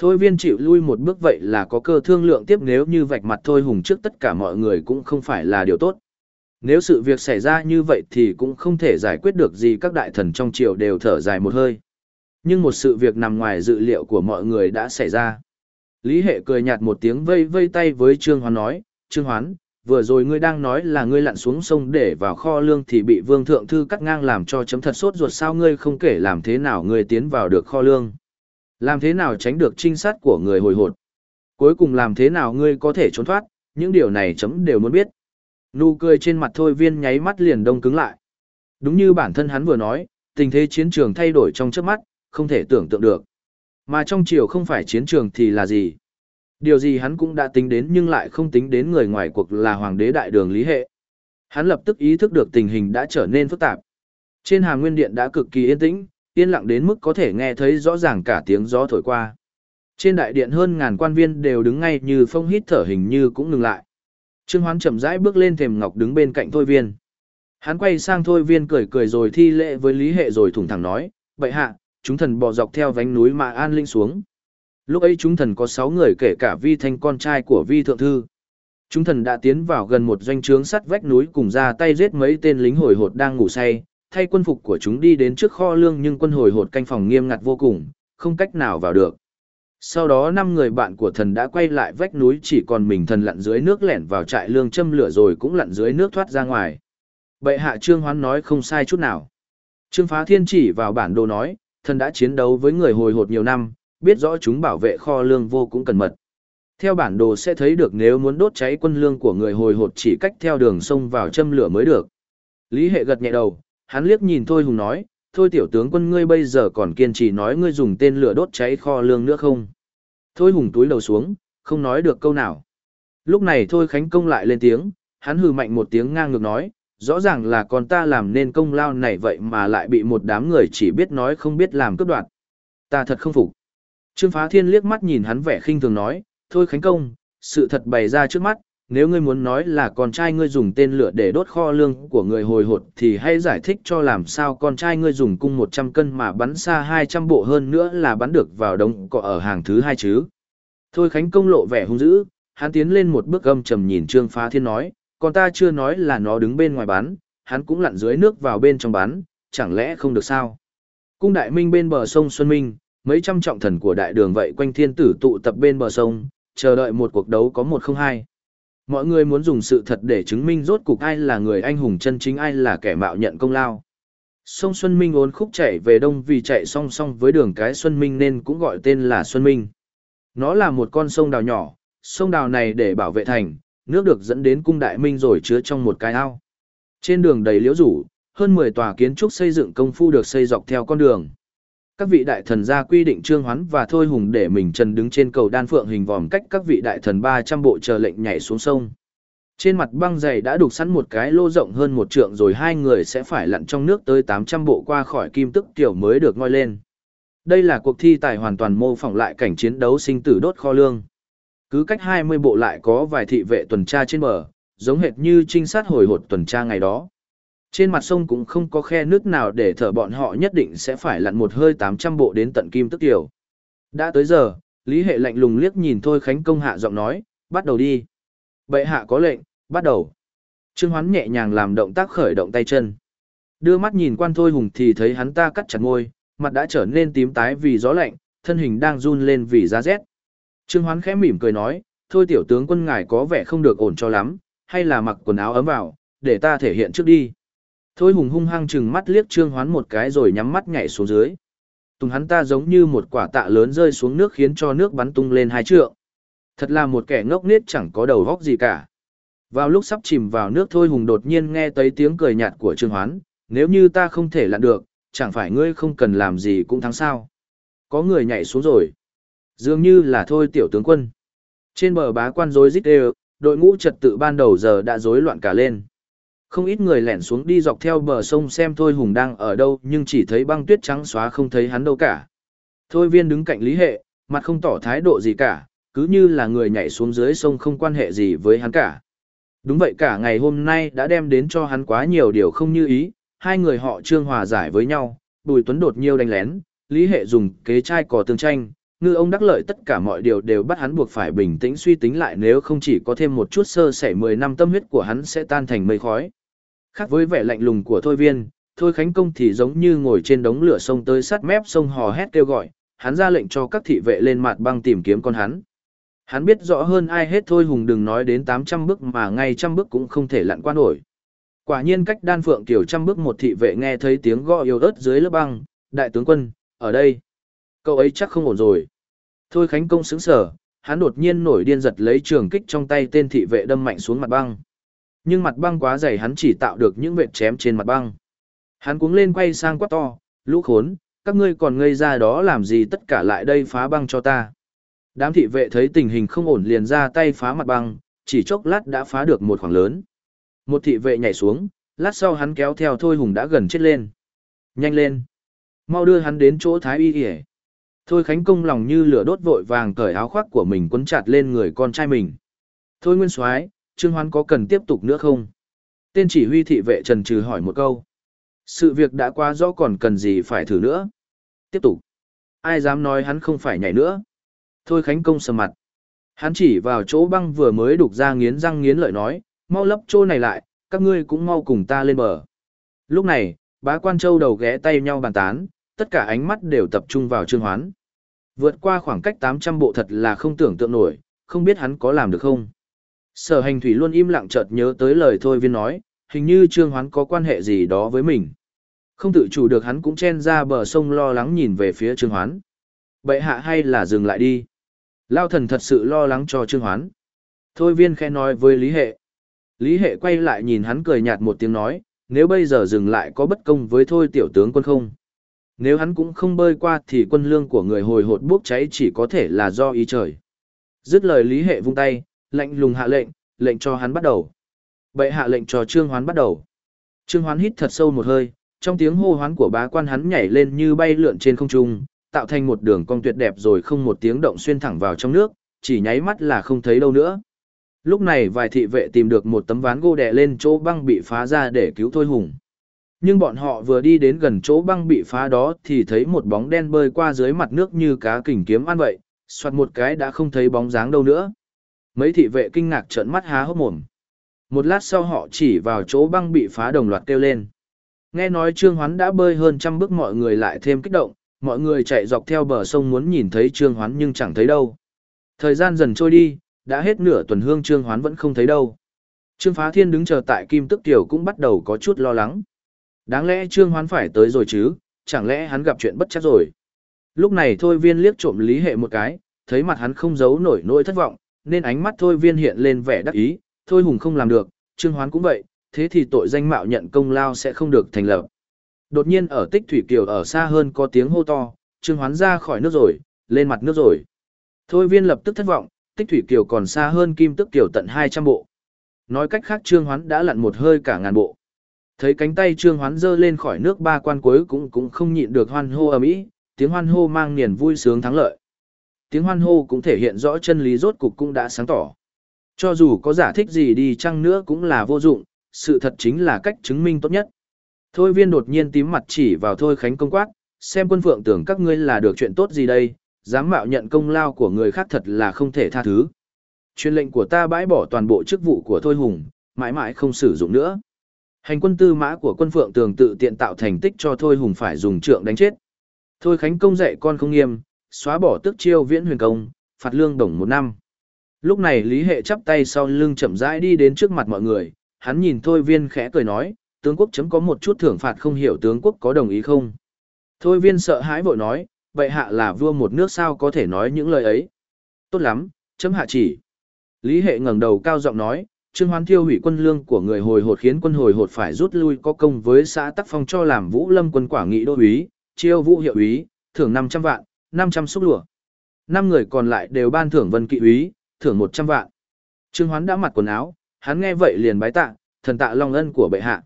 Thôi viên chịu lui một bước vậy là có cơ thương lượng tiếp nếu như vạch mặt thôi hùng trước tất cả mọi người cũng không phải là điều tốt. Nếu sự việc xảy ra như vậy thì cũng không thể giải quyết được gì các đại thần trong triều đều thở dài một hơi. Nhưng một sự việc nằm ngoài dự liệu của mọi người đã xảy ra. Lý Hệ cười nhạt một tiếng vây vây tay với Trương Hoán nói, Trương Hoán, vừa rồi ngươi đang nói là ngươi lặn xuống sông để vào kho lương thì bị Vương Thượng Thư cắt ngang làm cho chấm thật sốt ruột sao ngươi không kể làm thế nào ngươi tiến vào được kho lương. Làm thế nào tránh được trinh sát của người hồi hột. Cuối cùng làm thế nào ngươi có thể trốn thoát, những điều này chấm đều muốn biết. Nụ cười trên mặt thôi viên nháy mắt liền đông cứng lại. Đúng như bản thân hắn vừa nói, tình thế chiến trường thay đổi trong trước mắt, không thể tưởng tượng được. Mà trong triều không phải chiến trường thì là gì? Điều gì hắn cũng đã tính đến nhưng lại không tính đến người ngoài cuộc là hoàng đế đại đường lý hệ. Hắn lập tức ý thức được tình hình đã trở nên phức tạp. Trên hàng nguyên điện đã cực kỳ yên tĩnh, yên lặng đến mức có thể nghe thấy rõ ràng cả tiếng gió thổi qua. Trên đại điện hơn ngàn quan viên đều đứng ngay như phong hít thở hình như cũng ngừng lại. Trương Hoán chậm rãi bước lên thềm ngọc đứng bên cạnh Thôi Viên. Hắn quay sang Thôi Viên cười cười rồi thi lễ với Lý Hệ rồi thủng thẳng nói, vậy hạ, chúng thần bò dọc theo vánh núi mà an linh xuống. Lúc ấy chúng thần có 6 người kể cả vi thanh con trai của vi thượng thư. Chúng thần đã tiến vào gần một doanh trướng sắt vách núi cùng ra tay giết mấy tên lính hồi hột đang ngủ say, thay quân phục của chúng đi đến trước kho lương nhưng quân hồi hột canh phòng nghiêm ngặt vô cùng, không cách nào vào được. Sau đó năm người bạn của thần đã quay lại vách núi chỉ còn mình thần lặn dưới nước lẻn vào trại lương châm lửa rồi cũng lặn dưới nước thoát ra ngoài. Bệ hạ Trương Hoán nói không sai chút nào. Trương Phá Thiên chỉ vào bản đồ nói, thần đã chiến đấu với người hồi hột nhiều năm, biết rõ chúng bảo vệ kho lương vô cũng cẩn mật. Theo bản đồ sẽ thấy được nếu muốn đốt cháy quân lương của người hồi hột chỉ cách theo đường sông vào châm lửa mới được. Lý hệ gật nhẹ đầu, hắn liếc nhìn Thôi Hùng nói, thôi tiểu tướng quân ngươi bây giờ còn kiên trì nói ngươi dùng tên lửa đốt cháy kho lương nữa không? Thôi Hùng túi đầu xuống, không nói được câu nào. Lúc này Thôi Khánh Công lại lên tiếng, hắn hừ mạnh một tiếng ngang ngược nói, rõ ràng là con ta làm nên công lao này vậy mà lại bị một đám người chỉ biết nói không biết làm cướp đoạt. Ta thật không phục. Trương Phá Thiên liếc mắt nhìn hắn vẻ khinh thường nói, thôi Khánh Công, sự thật bày ra trước mắt, nếu ngươi muốn nói là con trai ngươi dùng tên lửa để đốt kho lương của người hồi hột thì hãy giải thích cho làm sao con trai ngươi dùng cung 100 cân mà bắn xa 200 bộ hơn nữa là bắn được vào đống cỏ ở hàng thứ hai chứ. Thôi Khánh Công lộ vẻ hung dữ, hắn tiến lên một bước âm trầm nhìn Trương Phá Thiên nói, còn ta chưa nói là nó đứng bên ngoài bán, hắn cũng lặn dưới nước vào bên trong bán, chẳng lẽ không được sao? Cung đại minh bên bờ sông Xuân Minh, mấy trăm trọng thần của đại đường vậy quanh thiên tử tụ tập bên bờ sông, chờ đợi một cuộc đấu có một không hai. Mọi người muốn dùng sự thật để chứng minh rốt cục ai là người anh hùng chân chính ai là kẻ mạo nhận công lao. Sông Xuân Minh ốn khúc chạy về đông vì chạy song song với đường cái Xuân Minh nên cũng gọi tên là Xuân Minh. Nó là một con sông đào nhỏ, sông đào này để bảo vệ thành, nước được dẫn đến cung đại minh rồi chứa trong một cái ao. Trên đường đầy liễu rủ, hơn 10 tòa kiến trúc xây dựng công phu được xây dọc theo con đường các vị đại thần ra quy định trương hoán và thôi hùng để mình trần đứng trên cầu đan phượng hình vòm cách các vị đại thần 300 bộ chờ lệnh nhảy xuống sông. Trên mặt băng dày đã đục sẵn một cái lô rộng hơn một trượng rồi hai người sẽ phải lặn trong nước tới 800 bộ qua khỏi kim tức tiểu mới được ngoi lên. Đây là cuộc thi tài hoàn toàn mô phỏng lại cảnh chiến đấu sinh tử đốt kho lương. Cứ cách 20 bộ lại có vài thị vệ tuần tra trên bờ, giống hệt như trinh sát hồi hột tuần tra ngày đó. Trên mặt sông cũng không có khe nước nào để thở bọn họ nhất định sẽ phải lặn một hơi 800 bộ đến tận kim tức tiểu. Đã tới giờ, Lý Hệ lạnh lùng liếc nhìn Thôi Khánh Công hạ giọng nói, bắt đầu đi. Bệ hạ có lệnh, bắt đầu. Trương Hoán nhẹ nhàng làm động tác khởi động tay chân. Đưa mắt nhìn quan Thôi Hùng thì thấy hắn ta cắt chặt ngôi, mặt đã trở nên tím tái vì gió lạnh, thân hình đang run lên vì giá rét. Trương Hoán khẽ mỉm cười nói, thôi tiểu tướng quân ngài có vẻ không được ổn cho lắm, hay là mặc quần áo ấm vào, để ta thể hiện trước đi. Thôi hùng hung hăng chừng mắt liếc trương hoán một cái rồi nhắm mắt nhảy xuống dưới. Tùng hắn ta giống như một quả tạ lớn rơi xuống nước khiến cho nước bắn tung lên hai trượng. Thật là một kẻ ngốc nghếch chẳng có đầu óc gì cả. Vào lúc sắp chìm vào nước thôi Hùng đột nhiên nghe thấy tiếng cười nhạt của Trương Hoán, nếu như ta không thể lặn được, chẳng phải ngươi không cần làm gì cũng thắng sao. Có người nhảy xuống rồi. Dường như là thôi tiểu tướng quân. Trên bờ bá quan rối rít đều, đội ngũ trật tự ban đầu giờ đã rối loạn cả lên. Không ít người lẻn xuống đi dọc theo bờ sông xem Thôi Hùng đang ở đâu nhưng chỉ thấy băng tuyết trắng xóa không thấy hắn đâu cả. Thôi viên đứng cạnh Lý Hệ, mặt không tỏ thái độ gì cả, cứ như là người nhảy xuống dưới sông không quan hệ gì với hắn cả. Đúng vậy cả ngày hôm nay đã đem đến cho hắn quá nhiều điều không như ý, hai người họ trương hòa giải với nhau, Bùi Tuấn đột nhiêu đánh lén, Lý Hệ dùng kế trai cỏ tương tranh, ngư ông đắc lợi tất cả mọi điều đều bắt hắn buộc phải bình tĩnh suy tính lại nếu không chỉ có thêm một chút sơ sẩy 10 năm tâm huyết của hắn sẽ tan thành mây khói. Khác với vẻ lạnh lùng của Thôi Viên, Thôi Khánh Công thì giống như ngồi trên đống lửa sông tới sát mép sông hò hét kêu gọi, hắn ra lệnh cho các thị vệ lên mặt băng tìm kiếm con hắn. Hắn biết rõ hơn ai hết Thôi Hùng đừng nói đến 800 bước mà ngay trăm bước cũng không thể lặn qua nổi. Quả nhiên cách đan phượng tiểu trăm bước một thị vệ nghe thấy tiếng gọi yếu ớt dưới lớp băng, đại tướng quân, ở đây. Cậu ấy chắc không ổn rồi. Thôi Khánh Công sững sờ, hắn đột nhiên nổi điên giật lấy trường kích trong tay tên thị vệ đâm mạnh xuống mặt băng. Nhưng mặt băng quá dày hắn chỉ tạo được những vệt chém trên mặt băng. Hắn cuống lên quay sang quát to, lũ khốn, các ngươi còn ngây ra đó làm gì tất cả lại đây phá băng cho ta. Đám thị vệ thấy tình hình không ổn liền ra tay phá mặt băng, chỉ chốc lát đã phá được một khoảng lớn. Một thị vệ nhảy xuống, lát sau hắn kéo theo Thôi Hùng đã gần chết lên. Nhanh lên! Mau đưa hắn đến chỗ Thái Y kìa. Thôi Khánh Công lòng như lửa đốt vội vàng cởi áo khoác của mình quấn chặt lên người con trai mình. Thôi Nguyên Soái, Trương Hoán có cần tiếp tục nữa không? Tên chỉ huy thị vệ trần trừ hỏi một câu. Sự việc đã qua rõ còn cần gì phải thử nữa. Tiếp tục. Ai dám nói hắn không phải nhảy nữa. Thôi Khánh Công sầm mặt. Hắn chỉ vào chỗ băng vừa mới đục ra nghiến răng nghiến lợi nói, mau lấp chỗ này lại, các ngươi cũng mau cùng ta lên bờ. Lúc này, bá quan châu đầu ghé tay nhau bàn tán, tất cả ánh mắt đều tập trung vào Trương Hoán. Vượt qua khoảng cách 800 bộ thật là không tưởng tượng nổi, không biết hắn có làm được không. Sở hành thủy luôn im lặng chợt nhớ tới lời thôi viên nói, hình như Trương Hoán có quan hệ gì đó với mình. Không tự chủ được hắn cũng chen ra bờ sông lo lắng nhìn về phía Trương Hoán. Bệ hạ hay là dừng lại đi. Lao thần thật sự lo lắng cho Trương Hoán. Thôi viên khẽ nói với Lý Hệ. Lý Hệ quay lại nhìn hắn cười nhạt một tiếng nói, nếu bây giờ dừng lại có bất công với thôi tiểu tướng quân không? Nếu hắn cũng không bơi qua thì quân lương của người hồi hột bốc cháy chỉ có thể là do ý trời. Dứt lời Lý Hệ vung tay, lạnh lùng hạ lệnh, lệnh cho hắn bắt đầu. Bệ hạ lệnh cho Trương Hoán bắt đầu. Trương Hoán hít thật sâu một hơi, trong tiếng hô hoán của bá quan hắn nhảy lên như bay lượn trên không trung, tạo thành một đường cong tuyệt đẹp rồi không một tiếng động xuyên thẳng vào trong nước, chỉ nháy mắt là không thấy đâu nữa. Lúc này vài thị vệ tìm được một tấm ván gỗ đè lên chỗ băng bị phá ra để cứu Thôi Hùng. Nhưng bọn họ vừa đi đến gần chỗ băng bị phá đó thì thấy một bóng đen bơi qua dưới mặt nước như cá kình kiếm ăn vậy, soạt một cái đã không thấy bóng dáng đâu nữa. Mấy thị vệ kinh ngạc trợn mắt há hốc mồm. Một lát sau họ chỉ vào chỗ băng bị phá đồng loạt kêu lên. Nghe nói Trương Hoán đã bơi hơn trăm bước mọi người lại thêm kích động, mọi người chạy dọc theo bờ sông muốn nhìn thấy Trương Hoán nhưng chẳng thấy đâu. Thời gian dần trôi đi, đã hết nửa tuần hương Trương Hoán vẫn không thấy đâu. Trương Phá Thiên đứng chờ tại Kim Tức Tiểu cũng bắt đầu có chút lo lắng. Đáng lẽ Trương Hoán phải tới rồi chứ, chẳng lẽ hắn gặp chuyện bất chắc rồi. Lúc này Thôi Viên liếc trộm Lý Hệ một cái, thấy mặt hắn không giấu nổi nỗi thất vọng, nên ánh mắt Thôi Viên hiện lên vẻ đắc ý, Thôi Hùng không làm được, Trương Hoán cũng vậy, thế thì tội danh mạo nhận công lao sẽ không được thành lập. Đột nhiên ở Tích Thủy Kiều ở xa hơn có tiếng hô to, Trương Hoán ra khỏi nước rồi, lên mặt nước rồi. Thôi Viên lập tức thất vọng, Tích Thủy Kiều còn xa hơn Kim Tức Kiều tận 200 bộ. Nói cách khác Trương Hoán đã lặn một hơi cả ngàn bộ. Thấy cánh tay Trương Hoán dơ lên khỏi nước ba quan cuối cũng cũng không nhịn được hoan hô ầm ĩ, tiếng hoan hô mang niềm vui sướng thắng lợi. Tiếng hoan hô cũng thể hiện rõ chân lý rốt cục cũng đã sáng tỏ. Cho dù có giả thích gì đi chăng nữa cũng là vô dụng, sự thật chính là cách chứng minh tốt nhất. Thôi viên đột nhiên tím mặt chỉ vào Thôi Khánh công quát, xem quân phượng tưởng các ngươi là được chuyện tốt gì đây, dám mạo nhận công lao của người khác thật là không thể tha thứ. Chuyên lệnh của ta bãi bỏ toàn bộ chức vụ của Thôi Hùng, mãi mãi không sử dụng nữa. Hành quân tư mã của quân phượng tường tự tiện tạo thành tích cho Thôi Hùng phải dùng trượng đánh chết. Thôi Khánh công dạy con không nghiêm, xóa bỏ tước chiêu viễn huyền công, phạt lương đồng một năm. Lúc này Lý Hệ chắp tay sau lưng chậm rãi đi đến trước mặt mọi người, hắn nhìn Thôi Viên khẽ cười nói, tướng quốc chấm có một chút thưởng phạt không hiểu tướng quốc có đồng ý không. Thôi viên sợ hãi vội nói, vậy hạ là vua một nước sao có thể nói những lời ấy. Tốt lắm, chấm hạ chỉ. Lý hệ ngẩng đầu cao giọng nói, Trương Hoán thiêu hủy quân lương của người hồi hột khiến quân hồi hột phải rút lui có công với xã Tắc Phong cho làm Vũ Lâm quân quả nghị đô úy, chiêu vũ hiệu úy, thưởng 500 vạn, 500 xúc lụa. Năm người còn lại đều ban thưởng vân kỵ úy, thưởng 100 vạn. Trương Hoán đã mặc quần áo, hắn nghe vậy liền bái tạ, thần tạ long ân của bệ hạ.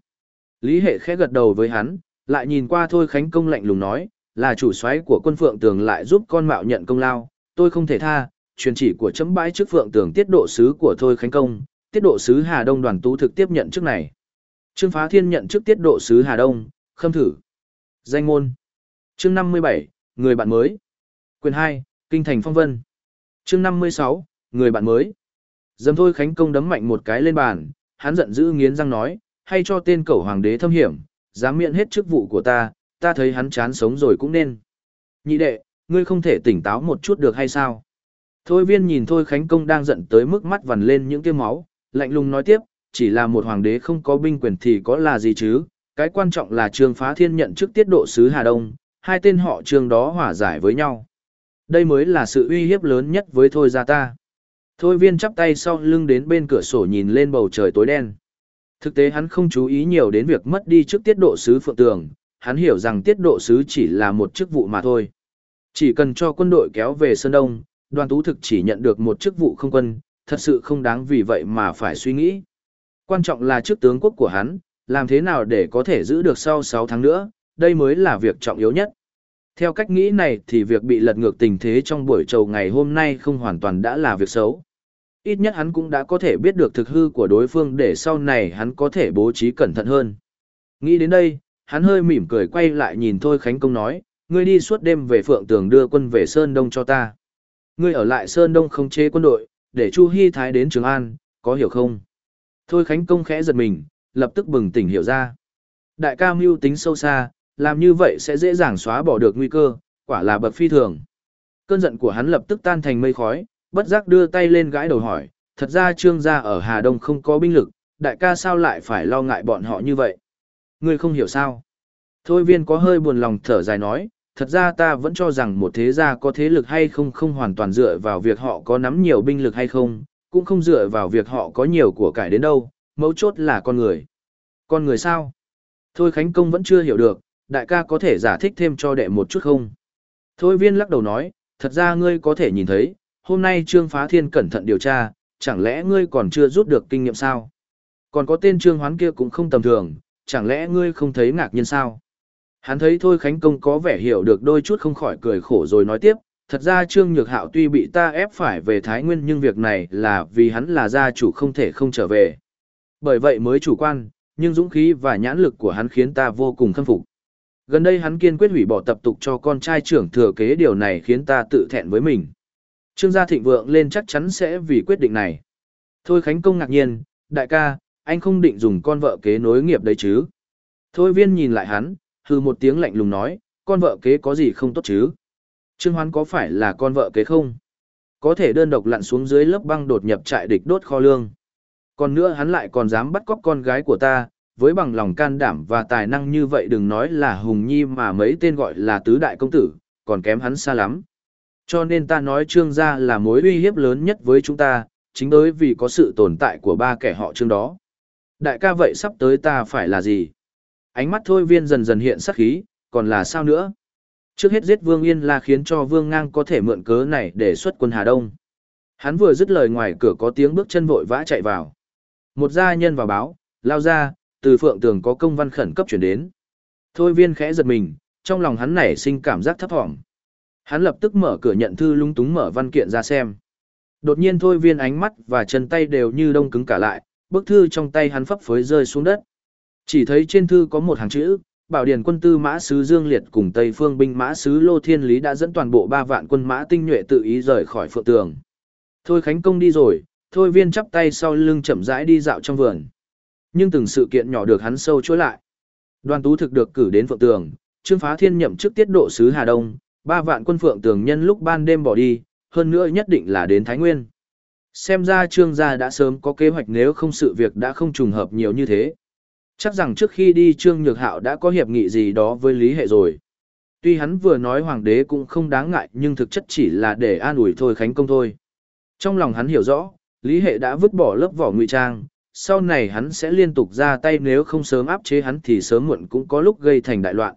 Lý hệ khẽ gật đầu với hắn, lại nhìn qua thôi khánh công lạnh lùng nói, là chủ soái của quân phượng tường lại giúp con mạo nhận công lao, tôi không thể tha, truyền chỉ của chấm bãi trước phượng tường tiết độ sứ của thôi khánh công, tiết độ sứ Hà Đông đoàn tú thực tiếp nhận chức này. Trương Phá Thiên nhận chức tiết độ sứ Hà Đông, khâm thử. Danh môn. Chương 57, người bạn mới. Quyền 2, Kinh thành phong vân. Chương 56, người bạn mới. Dầm thôi Khánh Công đấm mạnh một cái lên bàn, hắn giận dữ nghiến răng nói, hay cho tên cẩu hoàng đế thâm hiểm, dám miệng hết chức vụ của ta, ta thấy hắn chán sống rồi cũng nên. Nhị đệ, ngươi không thể tỉnh táo một chút được hay sao? Thôi viên nhìn thôi Khánh Công đang giận tới mức mắt vằn lên những tiêu máu, lạnh lùng nói tiếp, chỉ là một hoàng đế không có binh quyền thì có là gì chứ, cái quan trọng là Trương Phá Thiên nhận chức tiết độ sứ Hà Đông, hai tên họ Trương đó hòa giải với nhau. Đây mới là sự uy hiếp lớn nhất với thôi gia ta. Thôi viên chắp tay sau lưng đến bên cửa sổ nhìn lên bầu trời tối đen. Thực tế hắn không chú ý nhiều đến việc mất đi chức tiết độ sứ Phượng Tường, hắn hiểu rằng tiết độ sứ chỉ là một chức vụ mà thôi. Chỉ cần cho quân đội kéo về Sơn Đông, đoàn tú thực chỉ nhận được một chức vụ không quân, thật sự không đáng vì vậy mà phải suy nghĩ. Quan trọng là trước tướng quốc của hắn, làm thế nào để có thể giữ được sau 6 tháng nữa, đây mới là việc trọng yếu nhất. Theo cách nghĩ này thì việc bị lật ngược tình thế trong buổi trầu ngày hôm nay không hoàn toàn đã là việc xấu. Ít nhất hắn cũng đã có thể biết được thực hư của đối phương để sau này hắn có thể bố trí cẩn thận hơn. Nghĩ đến đây, hắn hơi mỉm cười quay lại nhìn Thôi Khánh Công nói, ngươi đi suốt đêm về Phượng Tường đưa quân về Sơn Đông cho ta. Ngươi ở lại Sơn Đông không chế quân đội, để Chu Hi Thái đến Trường An, có hiểu không? Thôi Khánh Công khẽ giật mình, lập tức bừng tỉnh hiểu ra. Đại ca mưu tính sâu xa, làm như vậy sẽ dễ dàng xóa bỏ được nguy cơ, quả là bậc phi thường. Cơn giận của hắn lập tức tan thành mây khói, bất giác đưa tay lên gãi đầu hỏi, thật ra trương gia ở Hà Đông không có binh lực, đại ca sao lại phải lo ngại bọn họ như vậy? Ngươi không hiểu sao? Thôi viên có hơi buồn lòng thở dài nói, thật ra ta vẫn cho rằng một thế gia có thế lực hay không không hoàn toàn dựa vào việc họ có nắm nhiều binh lực hay không, cũng không dựa vào việc họ có nhiều của cải đến đâu, mấu chốt là con người. Con người sao? Thôi Khánh Công vẫn chưa hiểu được, đại ca có thể giải thích thêm cho đệ một chút không? Thôi viên lắc đầu nói, thật ra ngươi có thể nhìn thấy, hôm nay Trương Phá Thiên cẩn thận điều tra, chẳng lẽ ngươi còn chưa rút được kinh nghiệm sao? Còn có tên Trương Hoán kia cũng không tầm thường, chẳng lẽ ngươi không thấy ngạc nhiên sao? Hắn thấy Thôi Khánh Công có vẻ hiểu được đôi chút không khỏi cười khổ rồi nói tiếp, thật ra Trương Nhược Hạo tuy bị ta ép phải về Thái Nguyên nhưng việc này là vì hắn là gia chủ không thể không trở về. Bởi vậy mới chủ quan, nhưng dũng khí và nhãn lực của hắn khiến ta vô cùng khâm phục. Gần đây hắn kiên quyết hủy bỏ tập tục cho con trai trưởng thừa kế điều này khiến ta tự thẹn với mình. Trương gia thịnh vượng lên chắc chắn sẽ vì quyết định này. Thôi Khánh Công ngạc nhiên, đại ca, anh không định dùng con vợ kế nối nghiệp đấy chứ. Thôi viên nhìn lại hắn, hư một tiếng lạnh lùng nói, con vợ kế có gì không tốt chứ? Trương Hoán có phải là con vợ kế không? Có thể đơn độc lặn xuống dưới lớp băng đột nhập trại địch đốt kho lương. Còn nữa hắn lại còn dám bắt cóc con gái của ta, với bằng lòng can đảm và tài năng như vậy đừng nói là Hùng Nhi mà mấy tên gọi là tứ đại công tử, còn kém hắn xa lắm. Cho nên ta nói trương gia là mối uy hiếp lớn nhất với chúng ta, chính đối vì có sự tồn tại của ba kẻ họ trương đó. Đại ca vậy sắp tới ta phải là gì? Ánh mắt thôi viên dần dần hiện sắc khí, còn là sao nữa? Trước hết giết Vương Yên là khiến cho Vương Ngang có thể mượn cớ này để xuất quân Hà Đông. Hắn vừa dứt lời ngoài cửa có tiếng bước chân vội vã chạy vào. Một gia nhân vào báo, lao ra, từ phượng tường có công văn khẩn cấp chuyển đến. Thôi viên khẽ giật mình, trong lòng hắn nảy sinh cảm giác thấp thỏm. Hắn lập tức mở cửa nhận thư lung túng mở văn kiện ra xem. Đột nhiên thôi viên ánh mắt và chân tay đều như đông cứng cả lại, bức thư trong tay hắn phấp phới rơi xuống đất. Chỉ thấy trên thư có một hàng chữ, Bảo Điền quân tư mã sứ Dương Liệt cùng Tây Phương binh mã sứ Lô Thiên Lý đã dẫn toàn bộ ba vạn quân mã tinh nhuệ tự ý rời khỏi phượng tường. Thôi Khánh Công đi rồi, thôi viên chắp tay sau lưng chậm rãi đi dạo trong vườn. Nhưng từng sự kiện nhỏ được hắn sâu chối lại. Đoàn tú thực được cử đến phượng tường, Trương Phá Thiên nhậm chức tiết độ sứ Hà Đông, ba vạn quân phượng tường nhân lúc ban đêm bỏ đi, hơn nữa nhất định là đến Thái Nguyên. Xem ra Trương gia đã sớm có kế hoạch nếu không sự việc đã không trùng hợp nhiều như thế. Chắc rằng trước khi đi Trương Nhược Hạo đã có hiệp nghị gì đó với Lý Hệ rồi. Tuy hắn vừa nói hoàng đế cũng không đáng ngại nhưng thực chất chỉ là để an ủi thôi khánh công thôi. Trong lòng hắn hiểu rõ, Lý Hệ đã vứt bỏ lớp vỏ ngụy trang, sau này hắn sẽ liên tục ra tay nếu không sớm áp chế hắn thì sớm muộn cũng có lúc gây thành đại loạn.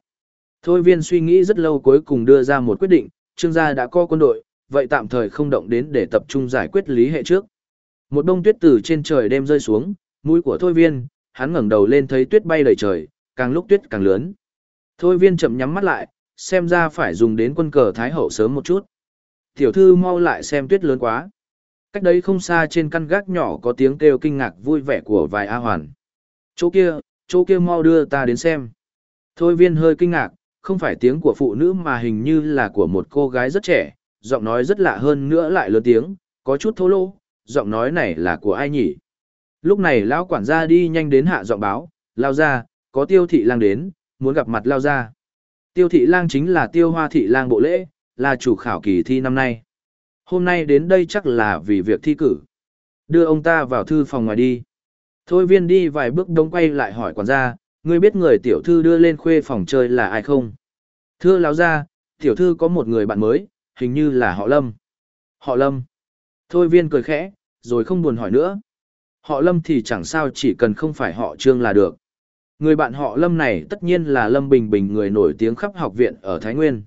Thôi viên suy nghĩ rất lâu cuối cùng đưa ra một quyết định, trương gia đã có quân đội, vậy tạm thời không động đến để tập trung giải quyết lý hệ trước. Một đông tuyết từ trên trời đêm rơi xuống, mũi của thôi viên, hắn ngẩng đầu lên thấy tuyết bay đầy trời, càng lúc tuyết càng lớn. Thôi viên chậm nhắm mắt lại, xem ra phải dùng đến quân cờ Thái Hậu sớm một chút. Tiểu thư mau lại xem tuyết lớn quá. Cách đấy không xa trên căn gác nhỏ có tiếng kêu kinh ngạc vui vẻ của vài A hoàn. Chỗ kia, chỗ kia mau đưa ta đến xem. Thôi viên hơi kinh ngạc, không phải tiếng của phụ nữ mà hình như là của một cô gái rất trẻ, giọng nói rất lạ hơn nữa lại lớn tiếng, có chút thô lỗ, giọng nói này là của ai nhỉ? Lúc này lão quản gia đi nhanh đến hạ giọng báo, lao ra, có tiêu thị lang đến, muốn gặp mặt lao ra. Tiêu thị lang chính là tiêu hoa thị lang bộ lễ, là chủ khảo kỳ thi năm nay. Hôm nay đến đây chắc là vì việc thi cử. Đưa ông ta vào thư phòng ngoài đi. Thôi viên đi vài bước đông quay lại hỏi quản gia, ngươi biết người tiểu thư đưa lên khuê phòng chơi là ai không? Thưa lão gia, tiểu thư có một người bạn mới, hình như là họ Lâm. Họ Lâm. Thôi viên cười khẽ, rồi không buồn hỏi nữa. Họ Lâm thì chẳng sao chỉ cần không phải họ Trương là được. Người bạn họ Lâm này tất nhiên là Lâm Bình Bình người nổi tiếng khắp học viện ở Thái Nguyên.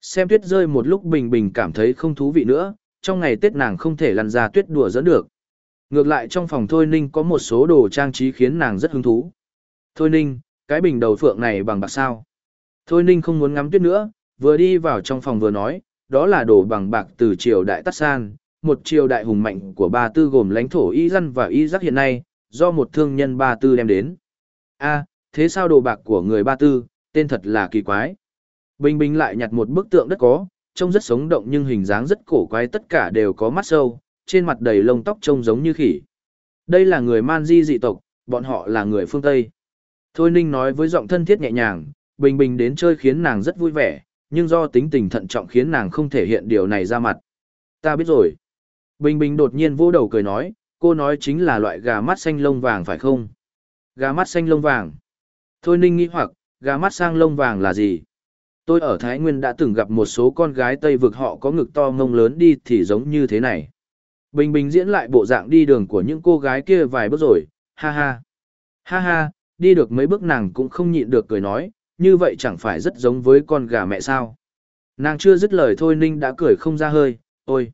Xem tuyết rơi một lúc Bình Bình cảm thấy không thú vị nữa, trong ngày Tết nàng không thể lăn ra tuyết đùa dẫn được. Ngược lại trong phòng Thôi Ninh có một số đồ trang trí khiến nàng rất hứng thú. Thôi Ninh, cái bình đầu phượng này bằng bạc sao? Thôi Ninh không muốn ngắm tuyết nữa, vừa đi vào trong phòng vừa nói, đó là đồ bằng bạc từ triều đại Tát San, một triều đại hùng mạnh của ba tư gồm lãnh thổ Y Dân và Y Giác hiện nay, do một thương nhân ba tư đem đến. a thế sao đồ bạc của người ba tư, tên thật là kỳ quái. Bình Bình lại nhặt một bức tượng đất có, trông rất sống động nhưng hình dáng rất cổ quái tất cả đều có mắt sâu, trên mặt đầy lông tóc trông giống như khỉ. Đây là người man di dị tộc, bọn họ là người phương Tây. Thôi Ninh nói với giọng thân thiết nhẹ nhàng, Bình Bình đến chơi khiến nàng rất vui vẻ, nhưng do tính tình thận trọng khiến nàng không thể hiện điều này ra mặt. Ta biết rồi. Bình Bình đột nhiên vô đầu cười nói, cô nói chính là loại gà mắt xanh lông vàng phải không? Gà mắt xanh lông vàng. Thôi Ninh nghĩ hoặc, gà mắt sang lông vàng là gì? Tôi ở Thái Nguyên đã từng gặp một số con gái Tây vực họ có ngực to ngông lớn đi thì giống như thế này. Bình Bình diễn lại bộ dạng đi đường của những cô gái kia vài bước rồi, ha ha. Ha ha, đi được mấy bước nàng cũng không nhịn được cười nói, như vậy chẳng phải rất giống với con gà mẹ sao. Nàng chưa dứt lời thôi Ninh đã cười không ra hơi, ôi,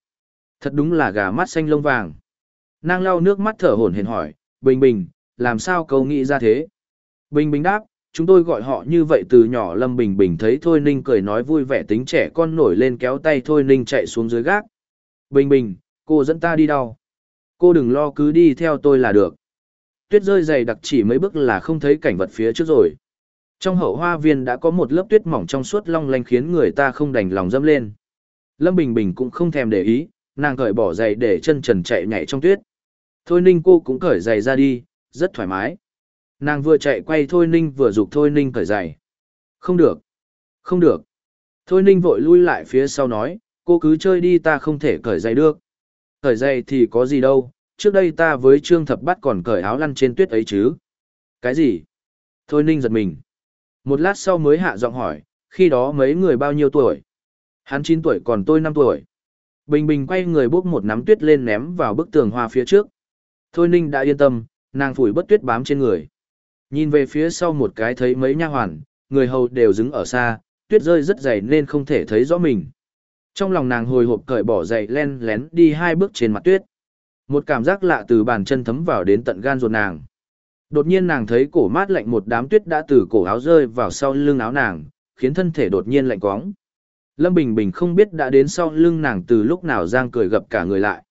thật đúng là gà mắt xanh lông vàng. Nàng lau nước mắt thở hổn hển hỏi, Bình Bình, làm sao câu nghĩ ra thế? Bình Bình đáp, chúng tôi gọi họ như vậy từ nhỏ Lâm Bình Bình thấy Thôi Ninh cười nói vui vẻ tính trẻ con nổi lên kéo tay Thôi Ninh chạy xuống dưới gác. Bình Bình, cô dẫn ta đi đâu? Cô đừng lo cứ đi theo tôi là được. Tuyết rơi dày đặc chỉ mấy bước là không thấy cảnh vật phía trước rồi. Trong hậu hoa viên đã có một lớp tuyết mỏng trong suốt long lanh khiến người ta không đành lòng dâm lên. Lâm Bình Bình cũng không thèm để ý, nàng cởi bỏ giày để chân trần chạy nhảy trong tuyết. Thôi Ninh cô cũng cởi giày ra đi, rất thoải mái. Nàng vừa chạy quay Thôi Ninh vừa dục Thôi Ninh cởi giày. Không được. Không được. Thôi Ninh vội lui lại phía sau nói, cô cứ chơi đi ta không thể cởi giày được. Cởi giày thì có gì đâu, trước đây ta với Trương Thập Bắt còn cởi áo lăn trên tuyết ấy chứ. Cái gì? Thôi Ninh giật mình. Một lát sau mới hạ giọng hỏi, khi đó mấy người bao nhiêu tuổi? Hắn 9 tuổi còn tôi 5 tuổi. Bình Bình quay người bốc một nắm tuyết lên ném vào bức tường hoa phía trước. Thôi Ninh đã yên tâm, nàng phủi bất tuyết bám trên người. Nhìn về phía sau một cái thấy mấy nha hoàn, người hầu đều đứng ở xa, tuyết rơi rất dày nên không thể thấy rõ mình. Trong lòng nàng hồi hộp cởi bỏ giày len lén đi hai bước trên mặt tuyết. Một cảm giác lạ từ bàn chân thấm vào đến tận gan ruột nàng. Đột nhiên nàng thấy cổ mát lạnh một đám tuyết đã từ cổ áo rơi vào sau lưng áo nàng, khiến thân thể đột nhiên lạnh quóng. Lâm Bình Bình không biết đã đến sau lưng nàng từ lúc nào Giang cười gặp cả người lại.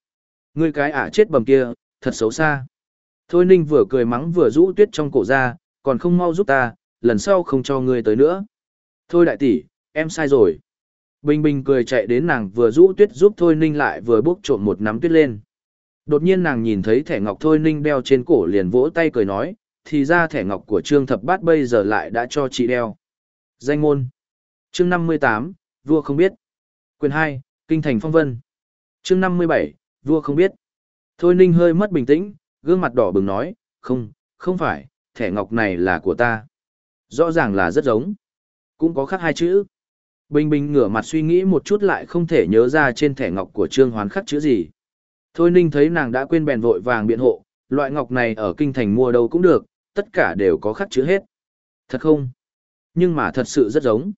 Ngươi cái ả chết bầm kia, thật xấu xa. Thôi Ninh vừa cười mắng vừa rũ tuyết trong cổ ra, còn không mau giúp ta, lần sau không cho ngươi tới nữa. Thôi đại tỷ, em sai rồi. Bình Bình cười chạy đến nàng vừa rũ tuyết giúp Thôi Ninh lại vừa bốc trộm một nắm tuyết lên. Đột nhiên nàng nhìn thấy thẻ ngọc Thôi Ninh đeo trên cổ liền vỗ tay cười nói, thì ra thẻ ngọc của Trương Thập Bát bây giờ lại đã cho chị đeo. Danh ngôn Chương 58, vua không biết. Quyền 2, Kinh thành phong vân. Chương 57, vua không biết. Thôi Ninh hơi mất bình tĩnh, gương mặt đỏ bừng nói, không, không phải, thẻ ngọc này là của ta. Rõ ràng là rất giống. Cũng có khác hai chữ. Bình Bình ngửa mặt suy nghĩ một chút lại không thể nhớ ra trên thẻ ngọc của Trương Hoán khắc chữ gì. Thôi Ninh thấy nàng đã quên bèn vội vàng biện hộ, loại ngọc này ở kinh thành mua đâu cũng được, tất cả đều có khắc chữ hết. Thật không? Nhưng mà thật sự rất giống.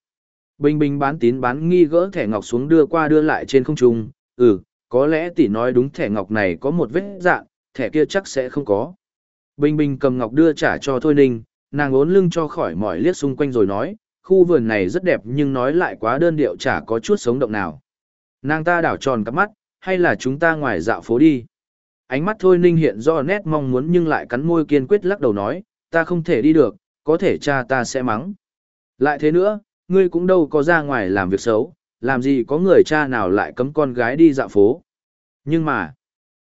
Bình Bình bán tín bán nghi gỡ thẻ ngọc xuống đưa qua đưa lại trên không trung, ừ, có lẽ tỷ nói đúng thẻ ngọc này có một vết dạng, thẻ kia chắc sẽ không có. Bình Bình cầm ngọc đưa trả cho Thôi Ninh, nàng ốn lưng cho khỏi mỏi liếc xung quanh rồi nói, khu vườn này rất đẹp nhưng nói lại quá đơn điệu chả có chút sống động nào. Nàng ta đảo tròn cắp mắt, hay là chúng ta ngoài dạo phố đi. Ánh mắt Thôi Ninh hiện do nét mong muốn nhưng lại cắn môi kiên quyết lắc đầu nói, ta không thể đi được, có thể cha ta sẽ mắng. Lại thế nữa, ngươi cũng đâu có ra ngoài làm việc xấu, làm gì có người cha nào lại cấm con gái đi dạo phố. Nhưng mà,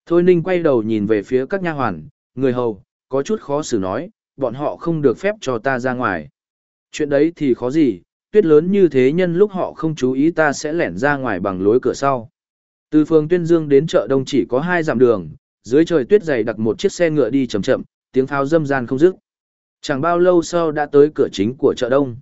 Thôi Ninh quay đầu nhìn về phía các nha hoàn, người hầu, có chút khó xử nói, bọn họ không được phép cho ta ra ngoài. Chuyện đấy thì khó gì, tuyết lớn như thế nhân lúc họ không chú ý ta sẽ lẻn ra ngoài bằng lối cửa sau. Từ phường Tuyên Dương đến chợ Đông chỉ có hai dặm đường, dưới trời tuyết dày đặt một chiếc xe ngựa đi chậm chậm, tiếng pháo râm gian không dứt. Chẳng bao lâu sau đã tới cửa chính của chợ Đông.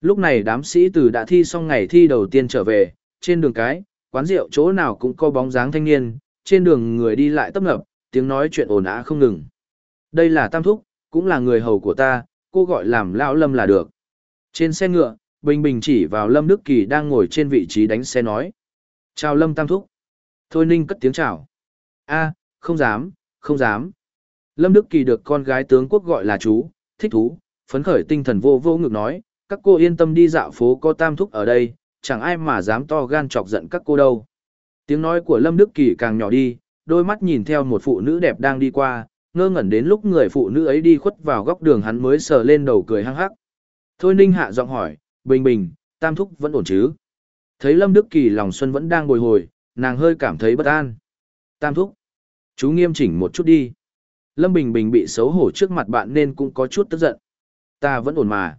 Lúc này đám sĩ tử đã thi xong ngày thi đầu tiên trở về, trên đường cái, quán rượu chỗ nào cũng có bóng dáng thanh niên, trên đường người đi lại tấp nập, tiếng nói chuyện ồn ào không ngừng. Đây là Tam Thúc, cũng là người hầu của ta, cô gọi làm Lão Lâm là được. Trên xe ngựa, Bình Bình chỉ vào Lâm Đức Kỳ đang ngồi trên vị trí đánh xe nói. Chào Lâm Tam Thúc. Thôi Ninh cất tiếng chào. a không dám, không dám. Lâm Đức Kỳ được con gái tướng quốc gọi là chú, thích thú, phấn khởi tinh thần vô vô ngực nói, các cô yên tâm đi dạo phố có Tam Thúc ở đây, chẳng ai mà dám to gan chọc giận các cô đâu. Tiếng nói của Lâm Đức Kỳ càng nhỏ đi, đôi mắt nhìn theo một phụ nữ đẹp đang đi qua, ngơ ngẩn đến lúc người phụ nữ ấy đi khuất vào góc đường hắn mới sờ lên đầu cười hăng hắc. Thôi Ninh hạ giọng hỏi, bình bình, tam thúc vẫn ổn chứ? Thấy Lâm Đức Kỳ lòng xuân vẫn đang bồi hồi, nàng hơi cảm thấy bất an. Tam thúc, chú nghiêm chỉnh một chút đi. Lâm Bình Bình bị xấu hổ trước mặt bạn nên cũng có chút tức giận. Ta vẫn ổn mà.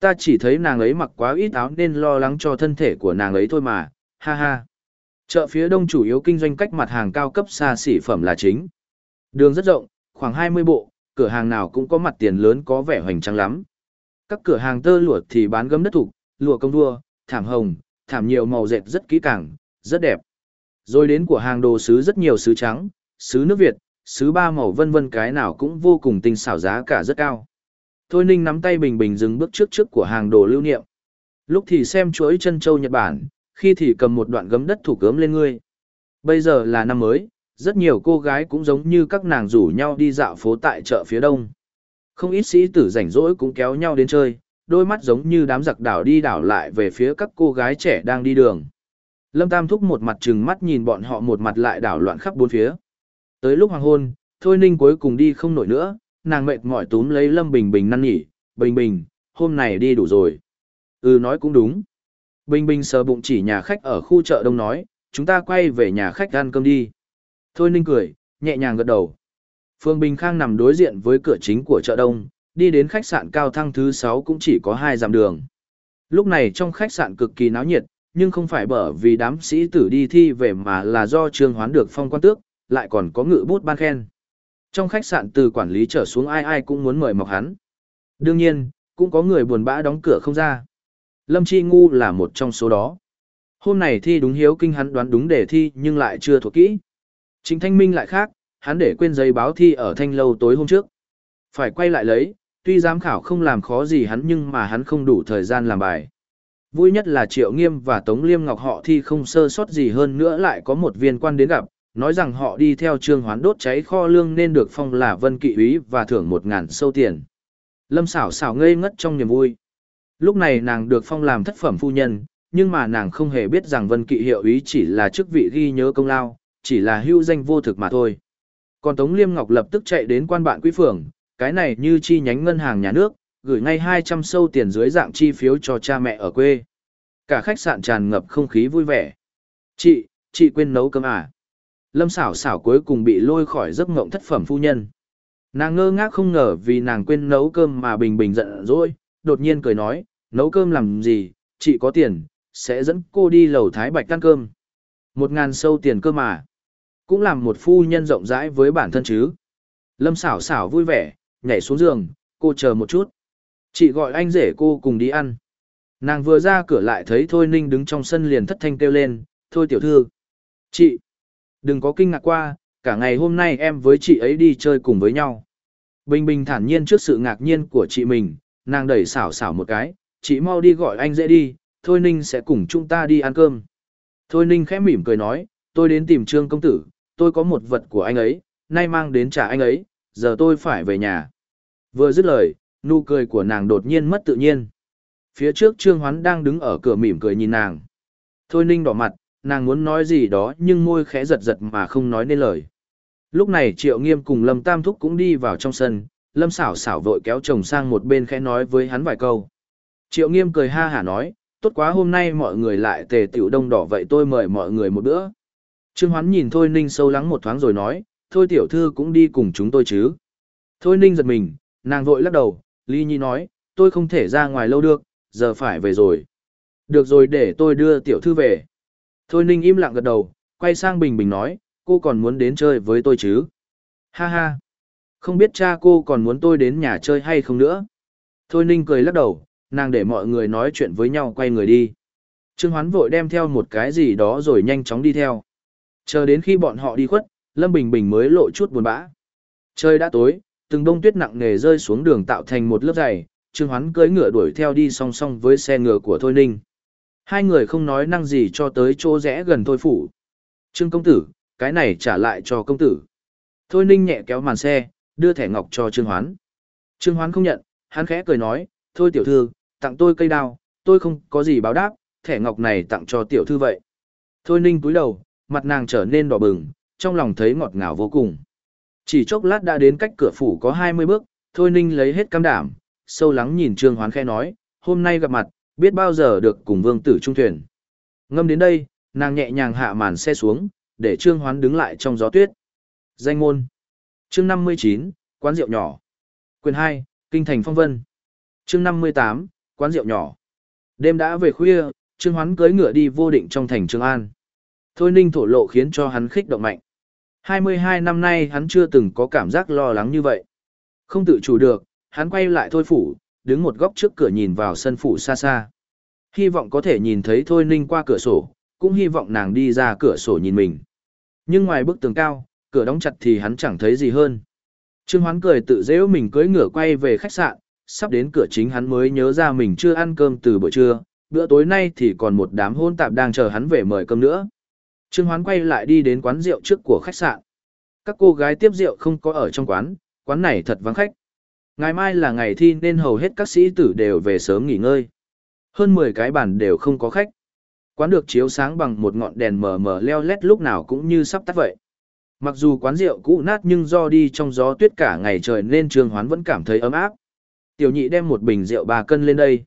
Ta chỉ thấy nàng ấy mặc quá ít áo nên lo lắng cho thân thể của nàng ấy thôi mà, ha ha. Chợ phía đông chủ yếu kinh doanh cách mặt hàng cao cấp xa xỉ phẩm là chính. Đường rất rộng, khoảng 20 bộ, cửa hàng nào cũng có mặt tiền lớn có vẻ hoành tráng lắm. Các cửa hàng tơ lụa thì bán gấm đất thục, lụa công đua, thảm hồng, thảm nhiều màu dệt rất kỹ càng, rất đẹp. Rồi đến của hàng đồ sứ rất nhiều sứ trắng, sứ nước Việt, sứ ba màu vân vân cái nào cũng vô cùng tinh xảo giá cả rất cao. Thôi Ninh nắm tay Bình Bình dừng bước trước trước của hàng đồ lưu niệm. Lúc thì xem chuỗi chân châu Nhật Bản, khi thì cầm một đoạn gấm đất thủ cớm lên ngươi. Bây giờ là năm mới, rất nhiều cô gái cũng giống như các nàng rủ nhau đi dạo phố tại chợ phía đông. Không ít sĩ tử rảnh rỗi cũng kéo nhau đến chơi, đôi mắt giống như đám giặc đảo đi đảo lại về phía các cô gái trẻ đang đi đường. Lâm Tam Thúc một mặt trừng mắt nhìn bọn họ một mặt lại đảo loạn khắp bốn phía. Tới lúc hoàng hôn, Thôi Ninh cuối cùng đi không nổi nữa, nàng mệt mỏi túm lấy Lâm Bình Bình năn nỉ Bình Bình, hôm này đi đủ rồi. Ừ nói cũng đúng. Bình Bình sờ bụng chỉ nhà khách ở khu chợ đông nói, chúng ta quay về nhà khách ăn cơm đi. Thôi Ninh cười, nhẹ nhàng gật đầu. Phương Bình Khang nằm đối diện với cửa chính của chợ đông, đi đến khách sạn cao thăng thứ 6 cũng chỉ có hai dặm đường. Lúc này trong khách sạn cực kỳ náo nhiệt, nhưng không phải bởi vì đám sĩ tử đi thi về mà là do trương hoán được phong quan tước, lại còn có ngự bút ban khen. Trong khách sạn từ quản lý trở xuống ai ai cũng muốn mời mọc hắn. Đương nhiên, cũng có người buồn bã đóng cửa không ra. Lâm Chi Ngu là một trong số đó. Hôm này thi đúng hiếu kinh hắn đoán đúng đề thi nhưng lại chưa thuộc kỹ. Chính Thanh Minh lại khác, hắn để quên giấy báo thi ở thanh lâu tối hôm trước. Phải quay lại lấy, tuy giám khảo không làm khó gì hắn nhưng mà hắn không đủ thời gian làm bài. Vui nhất là Triệu Nghiêm và Tống Liêm Ngọc họ thi không sơ sót gì hơn nữa lại có một viên quan đến gặp, nói rằng họ đi theo trương hoán đốt cháy kho lương nên được phong là vân kỵ úy và thưởng một ngàn sâu tiền. Lâm xảo xảo ngây ngất trong niềm vui. Lúc này nàng được phong làm thất phẩm phu nhân, nhưng mà nàng không hề biết rằng vân kỵ hiệu úy chỉ là chức vị ghi nhớ công lao, chỉ là hưu danh vô thực mà thôi. Còn Tống Liêm Ngọc lập tức chạy đến quan bạn quý phường, cái này như chi nhánh ngân hàng nhà nước, gửi ngay 200 sâu tiền dưới dạng chi phiếu cho cha mẹ ở quê. Cả khách sạn tràn ngập không khí vui vẻ. Chị, chị quên nấu cơm à? Lâm xảo xảo cuối cùng bị lôi khỏi giấc ngộng thất phẩm phu nhân. Nàng ngơ ngác không ngờ vì nàng quên nấu cơm mà bình bình giận dỗi, đột nhiên cười nói, nấu cơm làm gì, chị có tiền, sẽ dẫn cô đi lầu thái bạch ăn cơm. Một ngàn sâu tiền cơ mà. Cũng làm một phu nhân rộng rãi với bản thân chứ. Lâm xảo xảo vui vẻ, nhảy xuống giường, cô chờ một chút. Chị gọi anh rể cô cùng đi ăn. Nàng vừa ra cửa lại thấy Thôi Ninh đứng trong sân liền thất thanh kêu lên, thôi tiểu thư. Chị, đừng có kinh ngạc qua, cả ngày hôm nay em với chị ấy đi chơi cùng với nhau. Bình bình thản nhiên trước sự ngạc nhiên của chị mình, nàng đẩy xảo xảo một cái, chị mau đi gọi anh dễ đi, Thôi Ninh sẽ cùng chúng ta đi ăn cơm. Thôi Ninh khẽ mỉm cười nói, tôi đến tìm Trương Công Tử, tôi có một vật của anh ấy, nay mang đến trả anh ấy, giờ tôi phải về nhà. Vừa dứt lời, nụ cười của nàng đột nhiên mất tự nhiên. Phía trước Trương Hoán đang đứng ở cửa mỉm cười nhìn nàng. Thôi Ninh đỏ mặt, nàng muốn nói gì đó nhưng môi khẽ giật giật mà không nói nên lời. Lúc này Triệu Nghiêm cùng Lâm Tam Thúc cũng đi vào trong sân, Lâm xảo xảo vội kéo chồng sang một bên khẽ nói với hắn vài câu. Triệu Nghiêm cười ha hả nói, tốt quá hôm nay mọi người lại tề tiểu đông đỏ vậy tôi mời mọi người một bữa. Trương Hoán nhìn Thôi Ninh sâu lắng một thoáng rồi nói, thôi tiểu thư cũng đi cùng chúng tôi chứ. Thôi Ninh giật mình, nàng vội lắc đầu, Ly Nhi nói, tôi không thể ra ngoài lâu được, giờ phải về rồi. Được rồi để tôi đưa tiểu thư về. Thôi Ninh im lặng gật đầu, quay sang Bình Bình nói, cô còn muốn đến chơi với tôi chứ? Ha ha! Không biết cha cô còn muốn tôi đến nhà chơi hay không nữa? Thôi Ninh cười lắc đầu, nàng để mọi người nói chuyện với nhau quay người đi. Trương Hoán vội đem theo một cái gì đó rồi nhanh chóng đi theo. Chờ đến khi bọn họ đi khuất, Lâm Bình Bình mới lộ chút buồn bã. Trời đã tối, từng đông tuyết nặng nề rơi xuống đường tạo thành một lớp dày, Trương Hoán cưỡi ngựa đuổi theo đi song song với xe ngựa của Thôi Ninh. Hai người không nói năng gì cho tới chỗ rẽ gần Thôi Phủ. Trương công tử, cái này trả lại cho công tử. Thôi Ninh nhẹ kéo màn xe, đưa thẻ ngọc cho Trương Hoán. Trương Hoán không nhận, hắn khẽ cười nói, thôi tiểu thư, tặng tôi cây đao, tôi không có gì báo đáp, thẻ ngọc này tặng cho tiểu thư vậy. Thôi Ninh cúi đầu, mặt nàng trở nên đỏ bừng, trong lòng thấy ngọt ngào vô cùng. Chỉ chốc lát đã đến cách cửa phủ có 20 bước, Thôi Ninh lấy hết cam đảm, sâu lắng nhìn Trương Hoán khẽ nói, hôm nay gặp mặt, biết bao giờ được cùng vương tử trung thuyền. Ngâm đến đây, nàng nhẹ nhàng hạ màn xe xuống, để Trương Hoán đứng lại trong gió tuyết. Danh ngôn Chương 59, Quán rượu nhỏ Quyền 2, Kinh thành phong vân Chương 58, Quán rượu nhỏ Đêm đã về khuya, Trương Hoán cưỡi ngựa đi vô định trong thành Trương An. Thôi ninh thổ lộ khiến cho hắn khích động mạnh. 22 năm nay hắn chưa từng có cảm giác lo lắng như vậy. Không tự chủ được, hắn quay lại thôi phủ, đứng một góc trước cửa nhìn vào sân phủ xa xa. Hy vọng có thể nhìn thấy Thôi Ninh qua cửa sổ, cũng hy vọng nàng đi ra cửa sổ nhìn mình. Nhưng ngoài bức tường cao, cửa đóng chặt thì hắn chẳng thấy gì hơn. Trương Hoán cười tự dễ mình cưỡi ngựa quay về khách sạn, sắp đến cửa chính hắn mới nhớ ra mình chưa ăn cơm từ buổi trưa, bữa tối nay thì còn một đám hôn tạp đang chờ hắn về mời cơm nữa. Trương Hoán quay lại đi đến quán rượu trước của khách sạn. Các cô gái tiếp rượu không có ở trong quán, quán này thật vắng khách. Ngày mai là ngày thi nên hầu hết các sĩ tử đều về sớm nghỉ ngơi. Hơn 10 cái bàn đều không có khách. Quán được chiếu sáng bằng một ngọn đèn mờ mờ leo lét lúc nào cũng như sắp tắt vậy. Mặc dù quán rượu cũ nát nhưng do đi trong gió tuyết cả ngày trời nên Trương Hoán vẫn cảm thấy ấm áp. Tiểu nhị đem một bình rượu ba cân lên đây.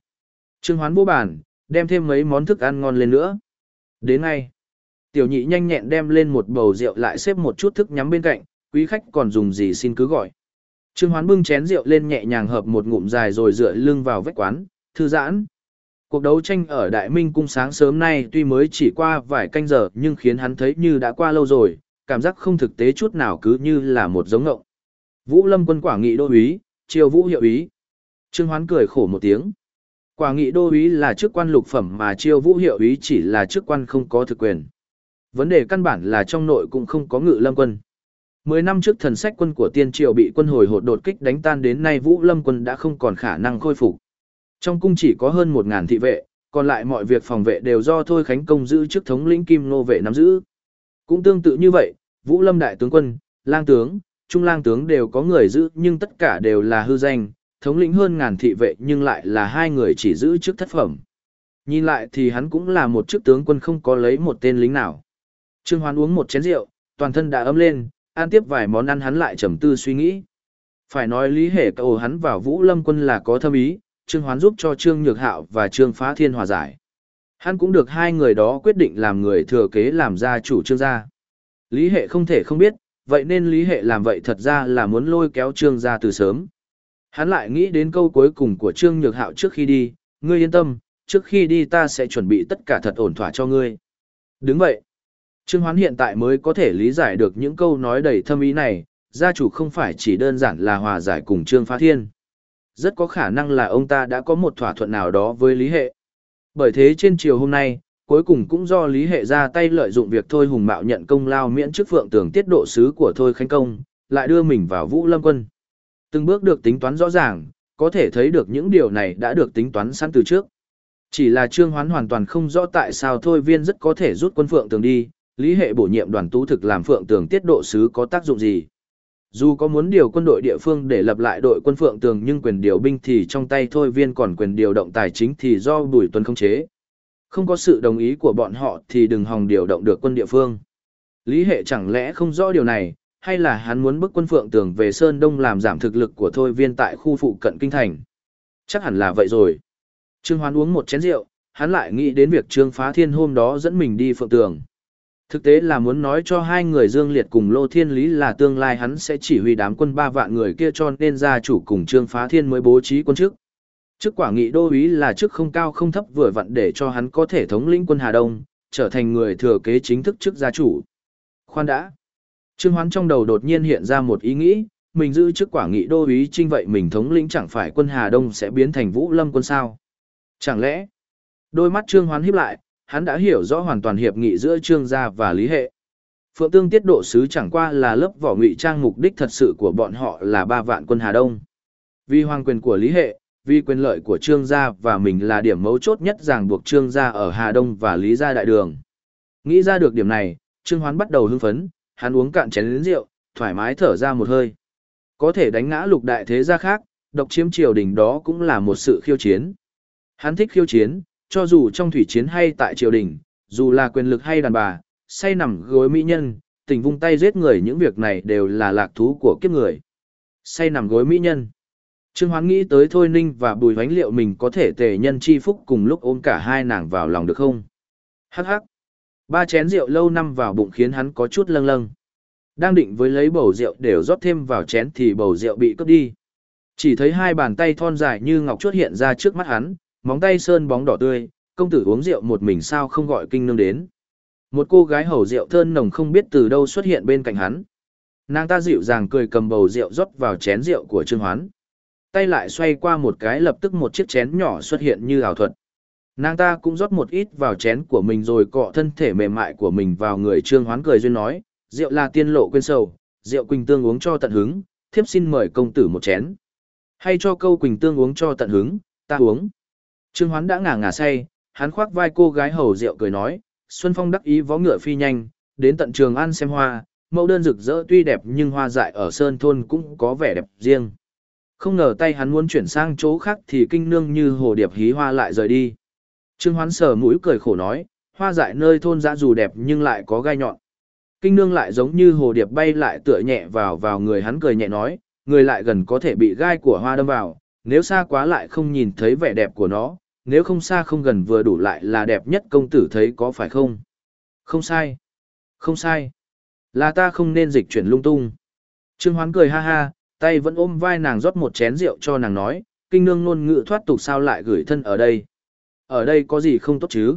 Trương Hoán vô bàn, đem thêm mấy món thức ăn ngon lên nữa. Đến ngay. Tiểu nhị nhanh nhẹn đem lên một bầu rượu lại xếp một chút thức nhắm bên cạnh, quý khách còn dùng gì xin cứ gọi. Trương Hoán bưng chén rượu lên nhẹ nhàng hợp một ngụm dài rồi dựa lưng vào vách quán, thư giãn. Cuộc đấu tranh ở Đại Minh cung sáng sớm nay tuy mới chỉ qua vài canh giờ nhưng khiến hắn thấy như đã qua lâu rồi, cảm giác không thực tế chút nào cứ như là một giống ngộng. Vũ Lâm quân quả nghị đô úy, triều vũ hiệu úy. Trương Hoán cười khổ một tiếng. Quả nghị đô úy là chức quan lục phẩm mà triều vũ hiệu úy chỉ là chức quan không có thực quyền. Vấn đề căn bản là trong nội cũng không có ngự lâm quân. Mười năm trước thần sách quân của tiên triều bị quân hồi hột đột kích đánh tan đến nay Vũ Lâm quân đã không còn khả năng khôi phục. Trong cung chỉ có hơn một ngàn thị vệ, còn lại mọi việc phòng vệ đều do Thôi Khánh Công giữ chức thống lĩnh Kim Nô vệ nắm giữ. Cũng tương tự như vậy, Vũ Lâm đại tướng quân, lang tướng, trung lang tướng đều có người giữ nhưng tất cả đều là hư danh, thống lĩnh hơn ngàn thị vệ nhưng lại là hai người chỉ giữ chức thất phẩm. Nhìn lại thì hắn cũng là một chức tướng quân không có lấy một tên lính nào. Trương Hoán uống một chén rượu, toàn thân đã ấm lên, ăn tiếp vài món ăn hắn lại trầm tư suy nghĩ. Phải nói lý hệ cầu hắn vào Vũ Lâm quân là có thâm ý, Trương Hoán giúp cho Trương Nhược Hạo và Trương Phá Thiên hòa giải. Hắn cũng được hai người đó quyết định làm người thừa kế làm gia chủ Trương gia. Lý hệ không thể không biết, vậy nên lý hệ làm vậy thật ra là muốn lôi kéo Trương gia từ sớm. Hắn lại nghĩ đến câu cuối cùng của Trương Nhược Hạo trước khi đi, ngươi yên tâm, trước khi đi ta sẽ chuẩn bị tất cả thật ổn thỏa cho ngươi. Đứng vậy. Trương Hoán hiện tại mới có thể lý giải được những câu nói đầy thâm ý này, gia chủ không phải chỉ đơn giản là hòa giải cùng Trương Phá Thiên. Rất có khả năng là ông ta đã có một thỏa thuận nào đó với Lý Hệ. Bởi thế trên chiều hôm nay, cuối cùng cũng do Lý Hệ ra tay lợi dụng việc Thôi Hùng Mạo nhận công lao miễn chức phượng tưởng tiết độ sứ của Thôi Khánh Công, lại đưa mình vào Vũ Lâm Quân. Từng bước được tính toán rõ ràng, có thể thấy được những điều này đã được tính toán sẵn từ trước. Chỉ là Trương Hoán hoàn toàn không rõ tại sao Thôi Viên rất có thể rút quân phượng tường đi, Lý Hệ bổ nhiệm đoàn tú thực làm phượng tường tiết độ sứ có tác dụng gì. Dù có muốn điều quân đội địa phương để lập lại đội quân phượng tường nhưng quyền điều binh thì trong tay Thôi Viên còn quyền điều động tài chính thì do Bùi Tuấn không chế. Không có sự đồng ý của bọn họ thì đừng hòng điều động được quân địa phương. Lý Hệ chẳng lẽ không rõ điều này, hay là hắn muốn bức quân phượng tường về Sơn Đông làm giảm thực lực của Thôi Viên tại khu phụ cận kinh thành? Chắc hẳn là vậy rồi. Trương Hoán uống một chén rượu, hắn lại nghĩ đến việc Trương Phá Thiên hôm đó dẫn mình đi phượng tường. Thực tế là muốn nói cho hai người Dương Liệt cùng Lô Thiên Lý là tương lai hắn sẽ chỉ huy đám quân ba vạn người kia cho nên gia chủ cùng Trương Phá Thiên mới bố trí quân chức. Chức quả nghị đô úy là chức không cao không thấp vừa vặn để cho hắn có thể thống lĩnh quân Hà Đông, trở thành người thừa kế chính thức chức gia chủ. Khoan đã. Trương Hoán trong đầu đột nhiên hiện ra một ý nghĩ, mình giữ chức quả nghị đô úy trinh vậy mình thống lĩnh chẳng phải quân Hà Đông sẽ biến thành Vũ Lâm quân sao? Chẳng lẽ? Đôi mắt Trương Hoán híp lại, hắn đã hiểu rõ hoàn toàn hiệp nghị giữa Trương gia và Lý Hệ. Phượng Tương tiết độ sứ chẳng qua là lớp vỏ ngụy trang mục đích thật sự của bọn họ là ba vạn quân Hà Đông. Vì hoàng quyền của Lý Hệ, vì quyền lợi của Trương gia và mình là điểm mấu chốt nhất ràng buộc Trương gia ở Hà Đông và Lý gia đại đường. Nghĩ ra được điểm này, Trương Hoán bắt đầu hưng phấn, hắn uống cạn chén rượu, thoải mái thở ra một hơi. Có thể đánh ngã lục đại thế gia khác, độc chiếm triều đình đó cũng là một sự khiêu chiến. Hắn thích khiêu chiến, cho dù trong thủy chiến hay tại triều đình, dù là quyền lực hay đàn bà, say nằm gối mỹ nhân, tình vung tay giết người những việc này đều là lạc thú của kiếp người. Say nằm gối mỹ nhân. Trương Hoán nghĩ tới Thôi Ninh và Bùi Hoánh liệu mình có thể tề nhân chi phúc cùng lúc ôm cả hai nàng vào lòng được không? Hắc hắc. Ba chén rượu lâu năm vào bụng khiến hắn có chút lâng lâng. Đang định với lấy bầu rượu đều rót thêm vào chén thì bầu rượu bị cướp đi. Chỉ thấy hai bàn tay thon dài như ngọc chuốt hiện ra trước mắt hắn, móng tay sơn bóng đỏ tươi, công tử uống rượu một mình sao không gọi kinh nương đến. Một cô gái hầu rượu thơm nồng không biết từ đâu xuất hiện bên cạnh hắn. Nàng ta dịu dàng cười cầm bầu rượu rót vào chén rượu của Trương Hoán. Tay lại xoay qua một cái lập tức một chiếc chén nhỏ xuất hiện như ảo thuật. Nàng ta cũng rót một ít vào chén của mình rồi cọ thân thể mềm mại của mình vào người Trương Hoán cười duyên nói, rượu là tiên lộ quên sầu, rượu Quỳnh Tương uống cho tận hứng, thiếp xin mời công tử một chén. Hay cho câu Quỳnh Tương uống cho tận hứng, ta uống. Trương Hoán đã ngả ngả say, hắn khoác vai cô gái hầu rượu cười nói, Xuân Phong đắc ý vó ngựa phi nhanh, đến tận trường ăn xem hoa, mẫu đơn rực rỡ tuy đẹp nhưng hoa dại ở sơn thôn cũng có vẻ đẹp riêng. Không ngờ tay hắn muốn chuyển sang chỗ khác thì kinh nương như hồ điệp hí hoa lại rời đi. Trương Hoán sờ mũi cười khổ nói, hoa dại nơi thôn dã dù đẹp nhưng lại có gai nhọn. Kinh nương lại giống như hồ điệp bay lại tựa nhẹ vào vào người hắn cười nhẹ nói, người lại gần có thể bị gai của hoa đâm vào, nếu xa quá lại không nhìn thấy vẻ đẹp của nó, nếu không xa không gần vừa đủ lại là đẹp nhất công tử thấy có phải không? Không sai. Không sai. Là ta không nên dịch chuyển lung tung. Trương Hoán cười ha ha, tay vẫn ôm vai nàng rót một chén rượu cho nàng nói, kinh nương ngôn ngữ thoát tục sao lại gửi thân ở đây. Ở đây có gì không tốt chứ?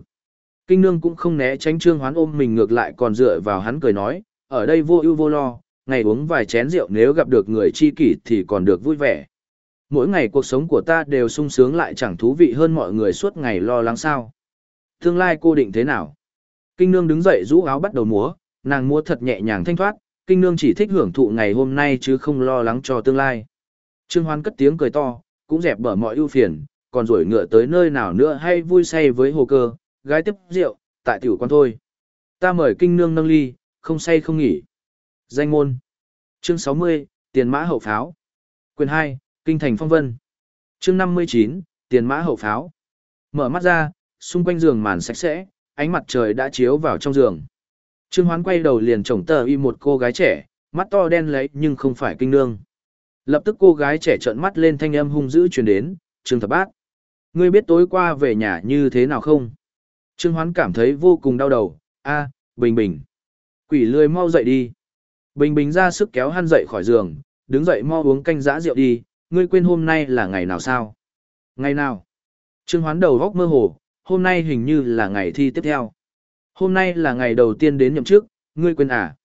Kinh nương cũng không né tránh Trương Hoán ôm mình ngược lại còn dựa vào hắn cười nói, ở đây vô ưu vô lo, ngày uống vài chén rượu nếu gặp được người chi kỷ thì còn được vui vẻ. Mỗi ngày cuộc sống của ta đều sung sướng lại chẳng thú vị hơn mọi người suốt ngày lo lắng sao. Tương lai cô định thế nào? Kinh nương đứng dậy rũ áo bắt đầu múa, nàng múa thật nhẹ nhàng thanh thoát, kinh nương chỉ thích hưởng thụ ngày hôm nay chứ không lo lắng cho tương lai. Trương Hoan cất tiếng cười to, cũng dẹp bở mọi ưu phiền, còn rủi ngựa tới nơi nào nữa hay vui say với hồ cơ, gái tiếp rượu, tại tiểu quan thôi. Ta mời kinh nương nâng ly, không say không nghỉ. Danh môn. Chương 60, tiền mã hậu pháo. Quyền 2, Kinh thành phong vân. chương 59, tiền mã hậu pháo. Mở mắt ra, xung quanh giường màn sạch sẽ, ánh mặt trời đã chiếu vào trong giường. Trương Hoán quay đầu liền chồng tờ y một cô gái trẻ, mắt to đen lấy nhưng không phải kinh nương. Lập tức cô gái trẻ trợn mắt lên thanh âm hung dữ truyền đến, Trương Thập Bát. Ngươi biết tối qua về nhà như thế nào không? Trương Hoán cảm thấy vô cùng đau đầu, a, Bình Bình. Quỷ lười mau dậy đi. Bình Bình ra sức kéo hắn dậy khỏi giường, đứng dậy mau uống canh giã rượu đi, Ngươi quên hôm nay là ngày nào sao? Ngày nào? Trương Hoán đầu góc mơ hồ, hôm nay hình như là ngày thi tiếp theo. Hôm nay là ngày đầu tiên đến nhậm chức, ngươi quên à?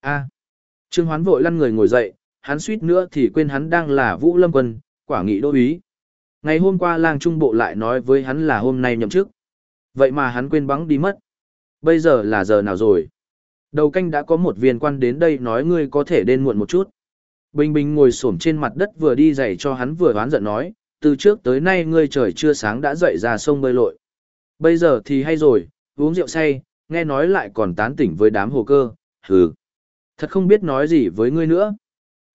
A. Trương Hoán vội lăn người ngồi dậy, hắn suýt nữa thì quên hắn đang là Vũ Lâm Quân, quả nghị đô úy. Ngày hôm qua lang trung bộ lại nói với hắn là hôm nay nhậm chức. Vậy mà hắn quên bắn đi mất. Bây giờ là giờ nào rồi? Đầu canh đã có một viên quan đến đây nói ngươi có thể đến muộn một chút. Bình Bình ngồi xổm trên mặt đất vừa đi giày cho hắn vừa oán giận nói, từ trước tới nay ngươi trời chưa sáng đã dậy ra sông bơi lội. Bây giờ thì hay rồi, uống rượu say, nghe nói lại còn tán tỉnh với đám hồ cơ, hừ. Thật không biết nói gì với ngươi nữa.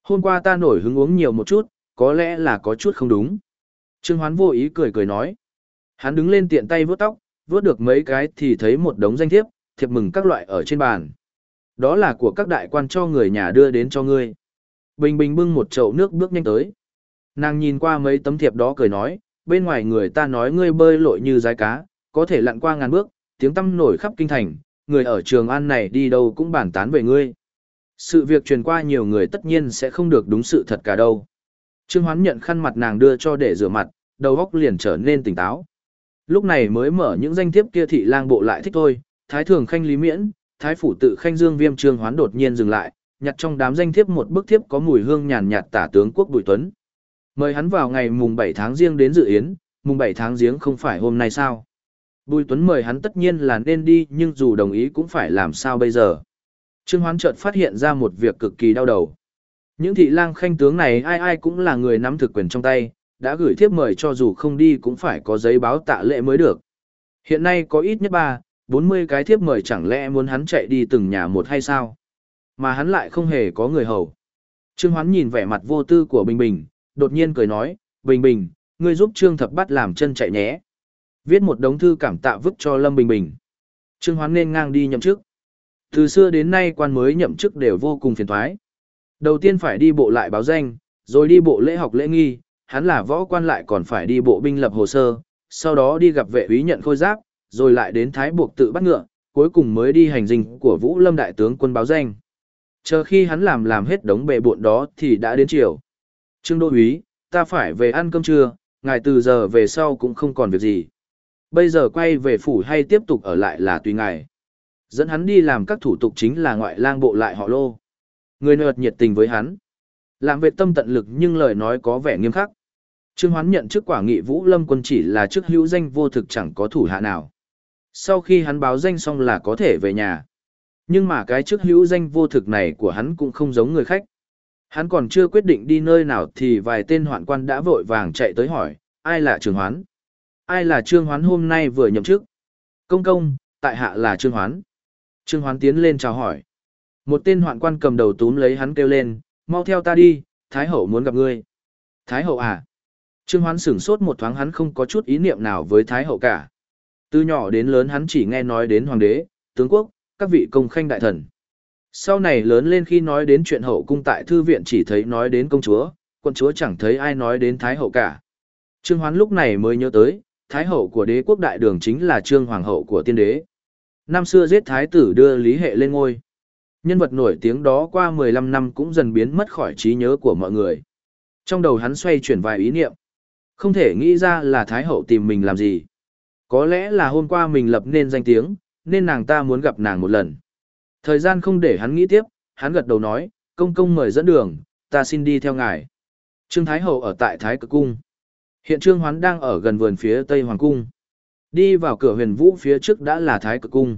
Hôm qua ta nổi hứng uống nhiều một chút, có lẽ là có chút không đúng. Trương Hoán vô ý cười cười nói. Hắn đứng lên tiện tay vuốt tóc, vuốt được mấy cái thì thấy một đống danh thiếp, thiệp mừng các loại ở trên bàn. Đó là của các đại quan cho người nhà đưa đến cho ngươi. Bình Bình bưng một chậu nước bước nhanh tới. Nàng nhìn qua mấy tấm thiệp đó cười nói, bên ngoài người ta nói ngươi bơi lội như rái cá, có thể lặn qua ngàn bước, tiếng tăm nổi khắp kinh thành, người ở trường an này đi đâu cũng bàn tán về ngươi. Sự việc truyền qua nhiều người tất nhiên sẽ không được đúng sự thật cả đâu. Trương Hoán nhận khăn mặt nàng đưa cho để rửa mặt, đầu óc liền trở nên tỉnh táo. Lúc này mới mở những danh thiếp kia thị lang bộ lại thích thôi, thái thường khanh lý miễn, thái phủ tự khanh dương viêm Trương Hoán đột nhiên dừng lại, nhặt trong đám danh thiếp một bức thiếp có mùi hương nhàn nhạt tả tướng quốc Bùi Tuấn. Mời hắn vào ngày mùng 7 tháng riêng đến dự yến, mùng 7 tháng giếng không phải hôm nay sao? Bùi Tuấn mời hắn tất nhiên là nên đi nhưng dù đồng ý cũng phải làm sao bây giờ. Trương Hoán chợt phát hiện ra một việc cực kỳ đau đầu. Những thị lang khanh tướng này ai ai cũng là người nắm thực quyền trong tay, đã gửi thiếp mời cho dù không đi cũng phải có giấy báo tạ lễ mới được. Hiện nay có ít nhất ba, bốn mươi cái thiếp mời chẳng lẽ muốn hắn chạy đi từng nhà một hay sao? Mà hắn lại không hề có người hầu. Trương Hoán nhìn vẻ mặt vô tư của Bình Bình, đột nhiên cười nói, Bình Bình, ngươi giúp Trương Thập Bắt làm chân chạy nhé. Viết một đống thư cảm tạ vứt cho Lâm Bình Bình. Trương Hoán nên ngang đi nhậm chức. Từ xưa đến nay quan mới nhậm chức đều vô cùng phiền thoái. Đầu tiên phải đi bộ lại báo danh, rồi đi bộ lễ học lễ nghi, hắn là võ quan lại còn phải đi bộ binh lập hồ sơ, sau đó đi gặp vệ úy nhận khôi giáp, rồi lại đến thái buộc tự bắt ngựa, cuối cùng mới đi hành dinh của Vũ Lâm đại tướng quân báo danh. Chờ khi hắn làm làm hết đống bề bộn đó thì đã đến chiều. Trương Đô úy, ta phải về ăn cơm trưa, ngài từ giờ về sau cũng không còn việc gì. Bây giờ quay về phủ hay tiếp tục ở lại là tùy ngài. Dẫn hắn đi làm các thủ tục chính là ngoại lang bộ lại họ lô. Người nợt nhiệt tình với hắn. Làm vệ tâm tận lực nhưng lời nói có vẻ nghiêm khắc. Trương Hoán nhận chức quả nghị Vũ Lâm quân chỉ là chức hữu danh vô thực chẳng có thủ hạ nào. Sau khi hắn báo danh xong là có thể về nhà. Nhưng mà cái chức hữu danh vô thực này của hắn cũng không giống người khách. Hắn còn chưa quyết định đi nơi nào thì vài tên hoạn quan đã vội vàng chạy tới hỏi, ai là Trương Hoán? Ai là Trương Hoán hôm nay vừa nhậm chức? Công công, tại hạ là Trương Hoán. Trương Hoán tiến lên chào hỏi. Một tên hoạn quan cầm đầu túm lấy hắn kêu lên, mau theo ta đi, Thái Hậu muốn gặp ngươi. Thái Hậu à? Trương Hoán sửng sốt một thoáng hắn không có chút ý niệm nào với Thái Hậu cả. Từ nhỏ đến lớn hắn chỉ nghe nói đến Hoàng đế, tướng quốc, các vị công khanh đại thần. Sau này lớn lên khi nói đến chuyện hậu cung tại thư viện chỉ thấy nói đến công chúa, quân chúa chẳng thấy ai nói đến Thái Hậu cả. Trương Hoán lúc này mới nhớ tới, Thái Hậu của đế quốc đại đường chính là Trương Hoàng hậu của tiên đế. Năm xưa giết Thái tử đưa Lý Hệ lên ngôi. Nhân vật nổi tiếng đó qua 15 năm cũng dần biến mất khỏi trí nhớ của mọi người. Trong đầu hắn xoay chuyển vài ý niệm. Không thể nghĩ ra là Thái Hậu tìm mình làm gì. Có lẽ là hôm qua mình lập nên danh tiếng, nên nàng ta muốn gặp nàng một lần. Thời gian không để hắn nghĩ tiếp, hắn gật đầu nói, công công mời dẫn đường, ta xin đi theo ngài. Trương Thái Hậu ở tại Thái Cực Cung. Hiện Trương Hoán đang ở gần vườn phía Tây Hoàng Cung. Đi vào cửa huyền vũ phía trước đã là Thái Cực Cung.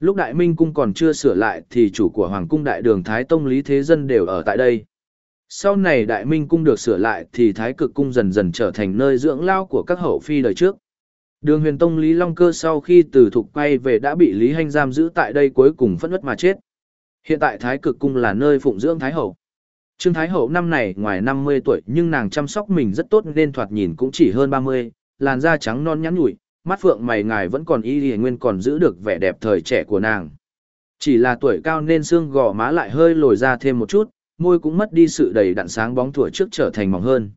Lúc Đại Minh Cung còn chưa sửa lại thì chủ của Hoàng Cung Đại Đường Thái Tông Lý Thế Dân đều ở tại đây. Sau này Đại Minh Cung được sửa lại thì Thái Cực Cung dần dần trở thành nơi dưỡng lao của các hậu phi đời trước. Đường huyền tông Lý Long Cơ sau khi từ thục quay về đã bị Lý Hanh giam giữ tại đây cuối cùng phẫn nứt mà chết. Hiện tại Thái Cực Cung là nơi phụng dưỡng Thái Hậu. Trương Thái Hậu năm này ngoài 50 tuổi nhưng nàng chăm sóc mình rất tốt nên thoạt nhìn cũng chỉ hơn 30, làn da trắng non nhắn nhủi, mắt phượng mày ngài vẫn còn y y nguyên còn giữ được vẻ đẹp thời trẻ của nàng. Chỉ là tuổi cao nên xương gò má lại hơi lồi ra thêm một chút, môi cũng mất đi sự đầy đặn sáng bóng tuổi trước trở thành mỏng hơn.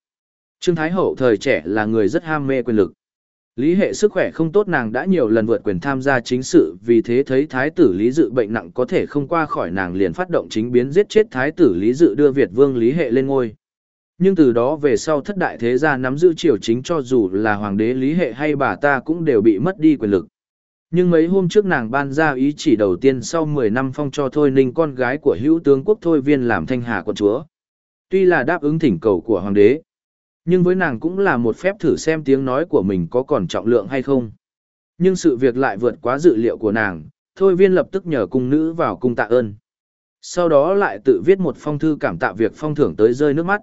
Trương Thái Hậu thời trẻ là người rất ham mê quyền lực. Lý hệ sức khỏe không tốt nàng đã nhiều lần vượt quyền tham gia chính sự vì thế thấy thái tử Lý Dự bệnh nặng có thể không qua khỏi nàng liền phát động chính biến giết chết thái tử Lý Dự đưa Việt vương Lý hệ lên ngôi. Nhưng từ đó về sau thất đại thế gia nắm giữ triều chính cho dù là hoàng đế Lý hệ hay bà ta cũng đều bị mất đi quyền lực. Nhưng mấy hôm trước nàng ban ra ý chỉ đầu tiên sau 10 năm phong cho Thôi Ninh con gái của hữu tướng quốc Thôi Viên làm thanh hà quận chúa. Tuy là đáp ứng thỉnh cầu của hoàng đế, nhưng với nàng cũng là một phép thử xem tiếng nói của mình có còn trọng lượng hay không. Nhưng sự việc lại vượt quá dự liệu của nàng, thôi viên lập tức nhờ cung nữ vào cung tạ ơn. Sau đó lại tự viết một phong thư cảm tạ việc phong thưởng tới rơi nước mắt.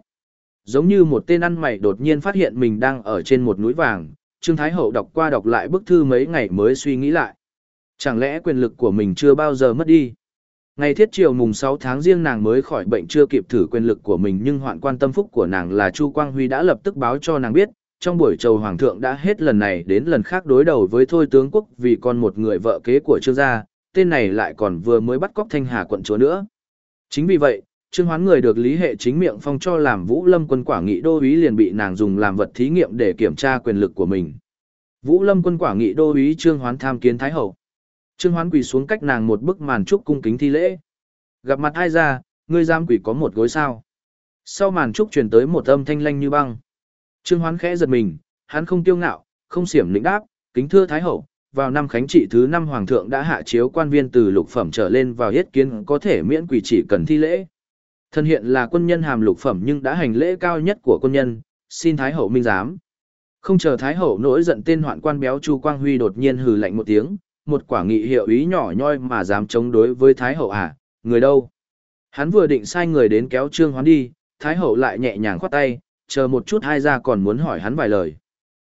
Giống như một tên ăn mày đột nhiên phát hiện mình đang ở trên một núi vàng, Trương Thái Hậu đọc qua đọc lại bức thư mấy ngày mới suy nghĩ lại. Chẳng lẽ quyền lực của mình chưa bao giờ mất đi? Ngày thiết triều mùng 6 tháng riêng nàng mới khỏi bệnh chưa kịp thử quyền lực của mình nhưng hoạn quan tâm phúc của nàng là Chu Quang Huy đã lập tức báo cho nàng biết, trong buổi chầu hoàng thượng đã hết lần này đến lần khác đối đầu với thôi tướng quốc vì còn một người vợ kế của trương gia, tên này lại còn vừa mới bắt cóc thanh hà quận chúa nữa. Chính vì vậy, trương hoán người được lý hệ chính miệng phong cho làm vũ lâm quân quả nghị đô úy liền bị nàng dùng làm vật thí nghiệm để kiểm tra quyền lực của mình. Vũ lâm quân quả nghị đô úy trương hoán tham kiến thái hậu. Trương hoán quỳ xuống cách nàng một bức màn trúc cung kính thi lễ. Gặp mặt ai ra, ngươi giam quỷ có một gối sao. Sau màn trúc truyền tới một âm thanh lanh như băng. Trương Hoán khẽ giật mình, hắn không tiêu ngạo, không xiểm lĩnh đáp, kính thưa Thái Hậu, vào năm khánh trị thứ năm Hoàng thượng đã hạ chiếu quan viên từ lục phẩm trở lên vào yết kiến có thể miễn quỷ chỉ cần thi lễ. Thân hiện là quân nhân hàm lục phẩm nhưng đã hành lễ cao nhất của quân nhân, xin Thái Hậu minh giám. Không chờ Thái Hậu nổi giận tên hoạn quan béo Chu Quang Huy đột nhiên hừ lạnh một tiếng, một quả nghị hiệu ý nhỏ nhoi mà dám chống đối với Thái Hậu à, người đâu? Hắn vừa định sai người đến kéo Trương Hoán đi, Thái Hậu lại nhẹ nhàng khoát tay, chờ một chút hai ra còn muốn hỏi hắn vài lời.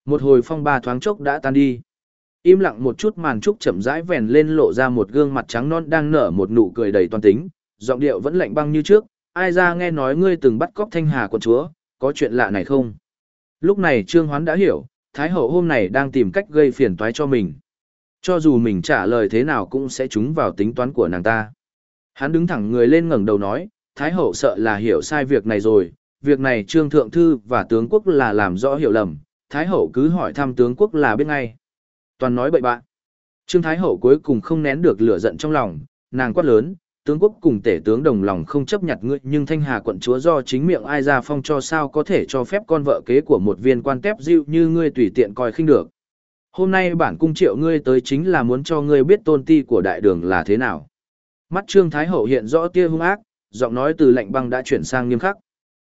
Một hồi phong ba thoáng chốc đã tan đi. Im lặng một chút màn trúc chậm rãi vèn lên lộ ra một gương mặt trắng non đang nở một nụ cười đầy toàn tính, giọng điệu vẫn lạnh băng như trước, ai ra nghe nói ngươi từng bắt cóc thanh hà quận chúa, có chuyện lạ này không? Lúc này Trương Hoán đã hiểu, Thái Hậu hôm này đang tìm cách gây phiền toái cho mình. Cho dù mình trả lời thế nào cũng sẽ trúng vào tính toán của nàng ta. Hắn đứng thẳng người lên ngẩng đầu nói, Thái Hậu sợ là hiểu sai việc này rồi, việc này Trương Thượng Thư và tướng quốc là làm rõ hiểu lầm, Thái Hậu cứ hỏi thăm tướng quốc là biết ngay. Toàn nói bậy bạn. Trương Thái Hậu cuối cùng không nén được lửa giận trong lòng, nàng quát lớn, tướng quốc cùng tể tướng đồng lòng không chấp nhặt ngươi nhưng thanh hà quận chúa do chính miệng ai ra phong cho sao có thể cho phép con vợ kế của một viên quan tép dịu như ngươi tùy tiện coi khinh được. Hôm nay bản cung triệu ngươi tới chính là muốn cho ngươi biết tôn ti của đại đường là thế nào. Mắt Trương Thái Hậu hiện rõ tia hung ác, giọng nói từ lạnh băng đã chuyển sang nghiêm khắc.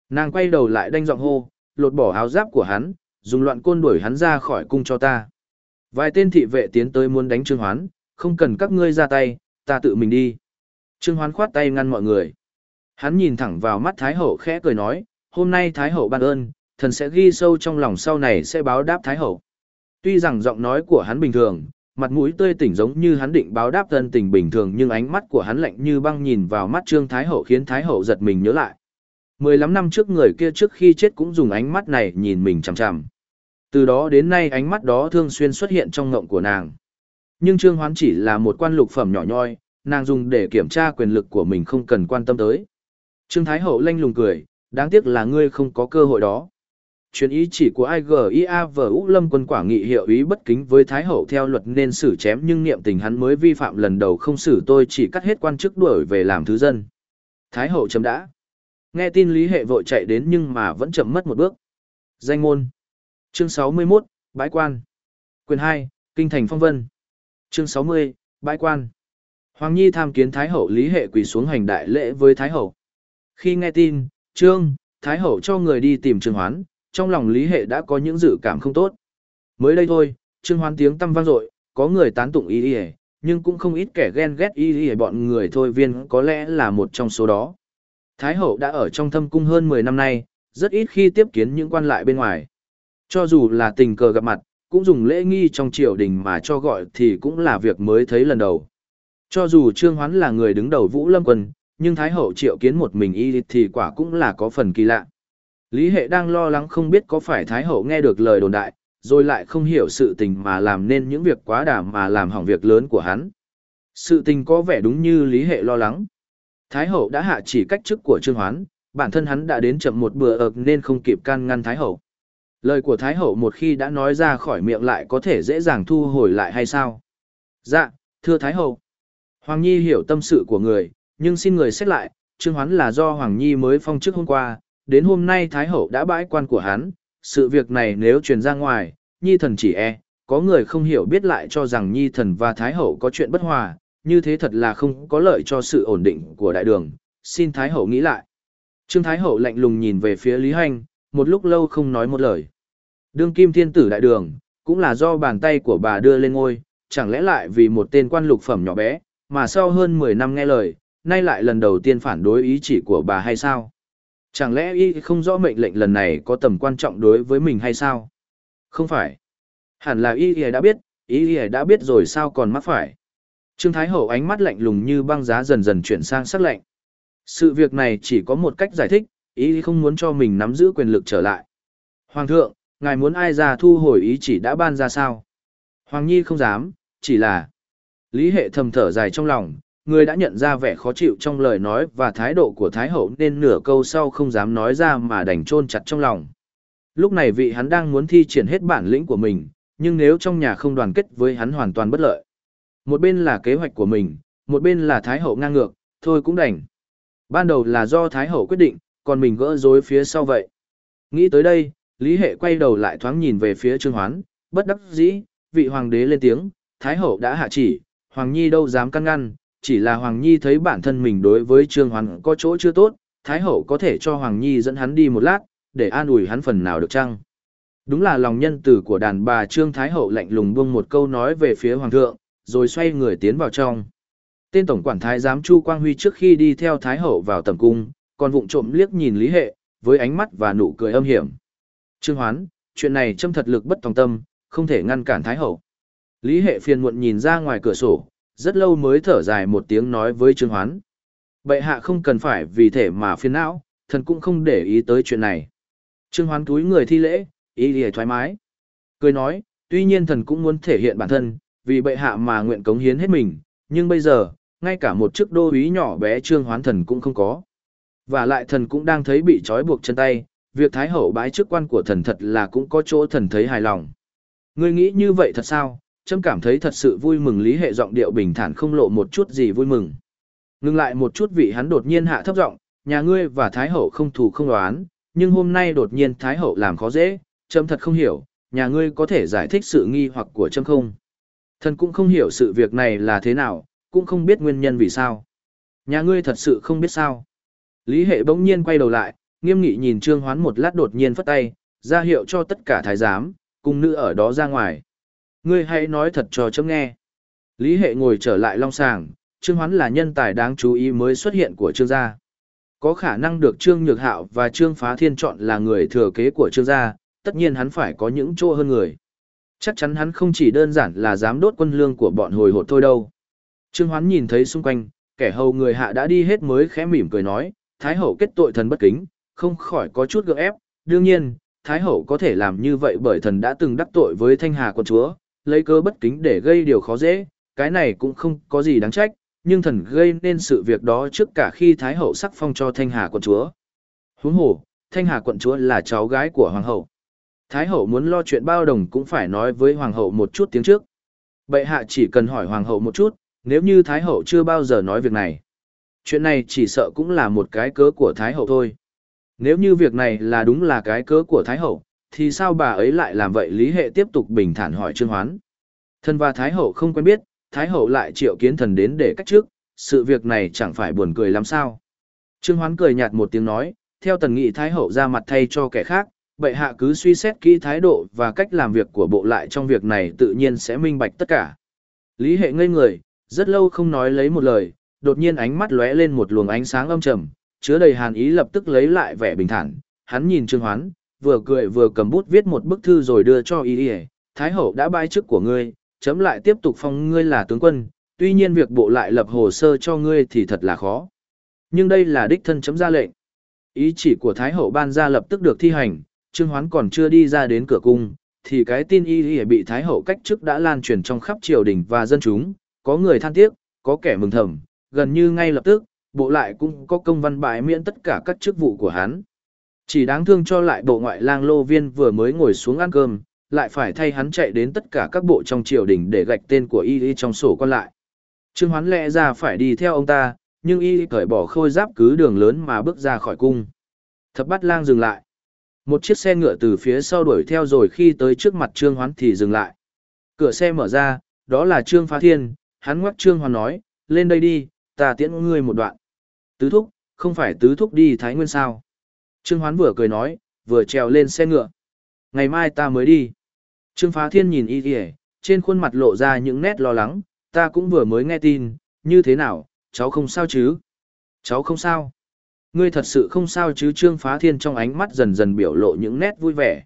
Nàng quay đầu lại đanh giọng hô, lột bỏ áo giáp của hắn, dùng loạn côn đuổi hắn ra khỏi cung cho ta. Vài tên thị vệ tiến tới muốn đánh Trương Hoán, không cần các ngươi ra tay, ta tự mình đi. Trương Hoán khoát tay ngăn mọi người. Hắn nhìn thẳng vào mắt Thái Hậu khẽ cười nói, hôm nay Thái Hậu ban ơn, thần sẽ ghi sâu trong lòng sau này sẽ báo đáp Thái Hậu. Tuy rằng giọng nói của hắn bình thường, mặt mũi tươi tỉnh giống như hắn định báo đáp thân tình bình thường nhưng ánh mắt của hắn lạnh như băng nhìn vào mắt Trương Thái Hậu khiến Thái Hậu giật mình nhớ lại. Mười lăm năm trước người kia trước khi chết cũng dùng ánh mắt này nhìn mình chằm chằm. Từ đó đến nay ánh mắt đó thường xuyên xuất hiện trong ngộng của nàng. Nhưng Trương Hoán chỉ là một quan lục phẩm nhỏ nhoi, nàng dùng để kiểm tra quyền lực của mình không cần quan tâm tới. Trương Thái Hậu lanh lùng cười, đáng tiếc là ngươi không có cơ hội đó. Chuyến ý chỉ của IGIA và Úc Lâm quân quả nghị hiệu ý bất kính với Thái Hậu theo luật nên xử chém nhưng niệm tình hắn mới vi phạm lần đầu không xử tôi chỉ cắt hết quan chức đuổi về làm thứ dân. Thái Hậu chấm đã. Nghe tin Lý Hệ vội chạy đến nhưng mà vẫn chậm mất một bước. Danh ngôn. Chương 61, Bãi quan. Quyền 2, Kinh thành phong vân. Chương 60, Bãi quan. Hoàng Nhi tham kiến Thái Hậu Lý Hệ quỳ xuống hành đại lễ với Thái Hậu. Khi nghe tin, Trương, Thái Hậu cho người đi tìm Trương Hoán, trong lòng Lý Hệ đã có những dự cảm không tốt. Mới đây thôi, Trương Hoán tiếng tâm vang dội, có người tán tụng y y nhưng cũng không ít kẻ ghen ghét y y bọn người thôi viên có lẽ là một trong số đó. Thái hậu đã ở trong thâm cung hơn 10 năm nay, rất ít khi tiếp kiến những quan lại bên ngoài. Cho dù là tình cờ gặp mặt, cũng dùng lễ nghi trong triều đình mà cho gọi thì cũng là việc mới thấy lần đầu. Cho dù Trương Hoán là người đứng đầu Vũ Lâm Quân, nhưng Thái hậu triệu kiến một mình y thì quả cũng là có phần kỳ lạ. Lý hệ đang lo lắng không biết có phải Thái hậu nghe được lời đồn đại, rồi lại không hiểu sự tình mà làm nên những việc quá đà mà làm hỏng việc lớn của hắn. Sự tình có vẻ đúng như Lý hệ lo lắng. Thái hậu đã hạ chỉ cách chức của Trương Hoán, bản thân hắn đã đến chậm một bữa ợp nên không kịp can ngăn Thái hậu. Lời của Thái hậu một khi đã nói ra khỏi miệng lại có thể dễ dàng thu hồi lại hay sao? Dạ, thưa Thái hậu. Hoàng Nhi hiểu tâm sự của người, nhưng xin người xét lại, Trương Hoán là do Hoàng Nhi mới phong chức hôm qua, đến hôm nay Thái hậu đã bãi quan của hắn, sự việc này nếu truyền ra ngoài, Nhi thần chỉ e, có người không hiểu biết lại cho rằng Nhi thần và Thái hậu có chuyện bất hòa, như thế thật là không có lợi cho sự ổn định của đại đường, xin Thái Hậu nghĩ lại. Trương Thái Hậu lạnh lùng nhìn về phía Lý Hành, một lúc lâu không nói một lời. Đương kim thiên tử đại đường, cũng là do bàn tay của bà đưa lên ngôi, chẳng lẽ lại vì một tên quan lục phẩm nhỏ bé, mà sau hơn 10 năm nghe lời, nay lại lần đầu tiên phản đối ý chỉ của bà hay sao? Chẳng lẽ y không rõ mệnh lệnh lần này có tầm quan trọng đối với mình hay sao? Không phải. Hẳn là y đã biết, y đã biết rồi sao còn mắc phải. Trương Thái Hậu ánh mắt lạnh lùng như băng giá dần dần chuyển sang sắc lạnh. Sự việc này chỉ có một cách giải thích, ý không muốn cho mình nắm giữ quyền lực trở lại. Hoàng thượng, ngài muốn ai ra thu hồi ý chỉ đã ban ra sao? Hoàng Nhi không dám, chỉ là... Lý hệ thầm thở dài trong lòng, người đã nhận ra vẻ khó chịu trong lời nói và thái độ của Thái Hậu nên nửa câu sau không dám nói ra mà đành chôn chặt trong lòng. Lúc này vị hắn đang muốn thi triển hết bản lĩnh của mình, nhưng nếu trong nhà không đoàn kết với hắn hoàn toàn bất lợi. Một bên là kế hoạch của mình, một bên là Thái Hậu ngang ngược, thôi cũng đành. Ban đầu là do Thái Hậu quyết định, còn mình gỡ rối phía sau vậy. Nghĩ tới đây, Lý Hệ quay đầu lại thoáng nhìn về phía Trương Hoán, bất đắc dĩ, vị hoàng đế lên tiếng, Thái Hậu đã hạ chỉ, Hoàng Nhi đâu dám căn ngăn, chỉ là Hoàng Nhi thấy bản thân mình đối với Trương Hoán có chỗ chưa tốt, Thái Hậu có thể cho Hoàng Nhi dẫn hắn đi một lát, để an ủi hắn phần nào được chăng? Đúng là lòng nhân tử của đàn bà Trương Thái Hậu lạnh lùng buông một câu nói về phía Hoàng thượng, rồi xoay người tiến vào trong. Tên tổng quản thái giám Chu Quang Huy trước khi đi theo Thái Hậu vào tầm cung, còn vụng trộm liếc nhìn Lý Hệ, với ánh mắt và nụ cười âm hiểm. Trương Hoán, chuyện này châm thật lực bất tòng tâm, không thể ngăn cản Thái Hậu. Lý Hệ phiền muộn nhìn ra ngoài cửa sổ, rất lâu mới thở dài một tiếng nói với Trương Hoán. Bệ hạ không cần phải vì thể mà phiền não, thần cũng không để ý tới chuyện này. Trương Hoán túi người thi lễ, ý lìa thoải mái. Cười nói, tuy nhiên thần cũng muốn thể hiện bản thân, vì bệ hạ mà nguyện cống hiến hết mình, nhưng bây giờ, ngay cả một chức đô úy nhỏ bé Trương Hoán thần cũng không có. Và lại thần cũng đang thấy bị trói buộc chân tay, việc thái hậu bái chức quan của thần thật là cũng có chỗ thần thấy hài lòng. Ngươi nghĩ như vậy thật sao? Trâm cảm thấy thật sự vui mừng lý hệ giọng điệu bình thản không lộ một chút gì vui mừng. Ngưng lại một chút vị hắn đột nhiên hạ thấp giọng, nhà ngươi và thái hậu không thù không đoán, nhưng hôm nay đột nhiên thái hậu làm khó dễ, Trâm thật không hiểu, nhà ngươi có thể giải thích sự nghi hoặc của Trâm không? Thần cũng không hiểu sự việc này là thế nào, cũng không biết nguyên nhân vì sao. Nhà ngươi thật sự không biết sao. Lý hệ bỗng nhiên quay đầu lại, nghiêm nghị nhìn Trương Hoán một lát đột nhiên phất tay, ra hiệu cho tất cả thái giám, cùng nữ ở đó ra ngoài. Ngươi hãy nói thật cho chấm nghe. Lý hệ ngồi trở lại long sàng, Trương Hoán là nhân tài đáng chú ý mới xuất hiện của Trương gia. Có khả năng được Trương Nhược Hạo và Trương Phá Thiên chọn là người thừa kế của Trương gia, tất nhiên hắn phải có những chỗ hơn người. Chắc chắn hắn không chỉ đơn giản là dám đốt quân lương của bọn hồi hột thôi đâu. Trương Hoán nhìn thấy xung quanh, kẻ hầu người hạ đã đi hết mới khẽ mỉm cười nói, Thái hậu kết tội thần bất kính, không khỏi có chút gượng ép. Đương nhiên, Thái hậu có thể làm như vậy bởi thần đã từng đắc tội với Thanh Hà quân chúa, lấy cơ bất kính để gây điều khó dễ, cái này cũng không có gì đáng trách, nhưng thần gây nên sự việc đó trước cả khi Thái hậu sắc phong cho Thanh Hà quận chúa. Huống hồ, Thanh Hà quận chúa là cháu gái của Hoàng hậu. Thái hậu muốn lo chuyện bao đồng cũng phải nói với Hoàng hậu một chút tiếng trước. Bệ hạ chỉ cần hỏi Hoàng hậu một chút, nếu như Thái hậu chưa bao giờ nói việc này. Chuyện này chỉ sợ cũng là một cái cớ của Thái hậu thôi. Nếu như việc này là đúng là cái cớ của Thái hậu, thì sao bà ấy lại làm vậy Lý Hệ tiếp tục bình thản hỏi Trương Hoán. Thần và Thái hậu không quen biết, Thái hậu lại triệu kiến thần đến để cách trước, sự việc này chẳng phải buồn cười lắm sao. Trương Hoán cười nhạt một tiếng nói, theo tần nghị Thái hậu ra mặt thay cho kẻ khác, bệ hạ cứ suy xét kỹ thái độ và cách làm việc của bộ lại trong việc này tự nhiên sẽ minh bạch tất cả. Lý hệ ngây người, rất lâu không nói lấy một lời, đột nhiên ánh mắt lóe lên một luồng ánh sáng âm trầm, chứa đầy hàn ý lập tức lấy lại vẻ bình thản, hắn nhìn Trương Hoán, vừa cười vừa cầm bút viết một bức thư rồi đưa cho y y. Thái hậu đã bãi chức của ngươi, chấm lại tiếp tục phong ngươi là tướng quân, tuy nhiên việc bộ lại lập hồ sơ cho ngươi thì thật là khó. Nhưng đây là đích thân chấm ra lệnh. Ý chỉ của thái hậu ban ra lập tức được thi hành, trương hoán còn chưa đi ra đến cửa cung, thì cái tin y y bị thái hậu cách chức đã lan truyền trong khắp triều đình và dân chúng, có người than tiếc, có kẻ mừng thầm, gần như ngay lập tức, bộ lại cũng có công văn bãi miễn tất cả các chức vụ của hắn chỉ đáng thương cho lại bộ ngoại lang lô viên vừa mới ngồi xuống ăn cơm, lại phải thay hắn chạy đến tất cả các bộ trong triều đình để gạch tên của y y trong sổ con lại. Trương Hoán lẽ ra phải đi theo ông ta, nhưng y cởi bỏ khôi giáp cứ đường lớn mà bước ra khỏi cung. Thập bắt lang dừng lại. Một chiếc xe ngựa từ phía sau đuổi theo rồi khi tới trước mặt Trương Hoán thì dừng lại. Cửa xe mở ra, đó là Trương Phá Thiên, hắn ngoắc Trương Hoán nói, lên đây đi, ta tiễn ngươi một đoạn. Tứ thúc, không phải tứ thúc đi Thái Nguyên sao? Trương Hoán vừa cười nói, vừa trèo lên xe ngựa. Ngày mai ta mới đi. Trương Phá Thiên nhìn y kìa, trên khuôn mặt lộ ra những nét lo lắng, ta cũng vừa mới nghe tin, như thế nào, cháu không sao chứ? Cháu không sao. Ngươi thật sự không sao chứ Trương Phá Thiên trong ánh mắt dần dần biểu lộ những nét vui vẻ.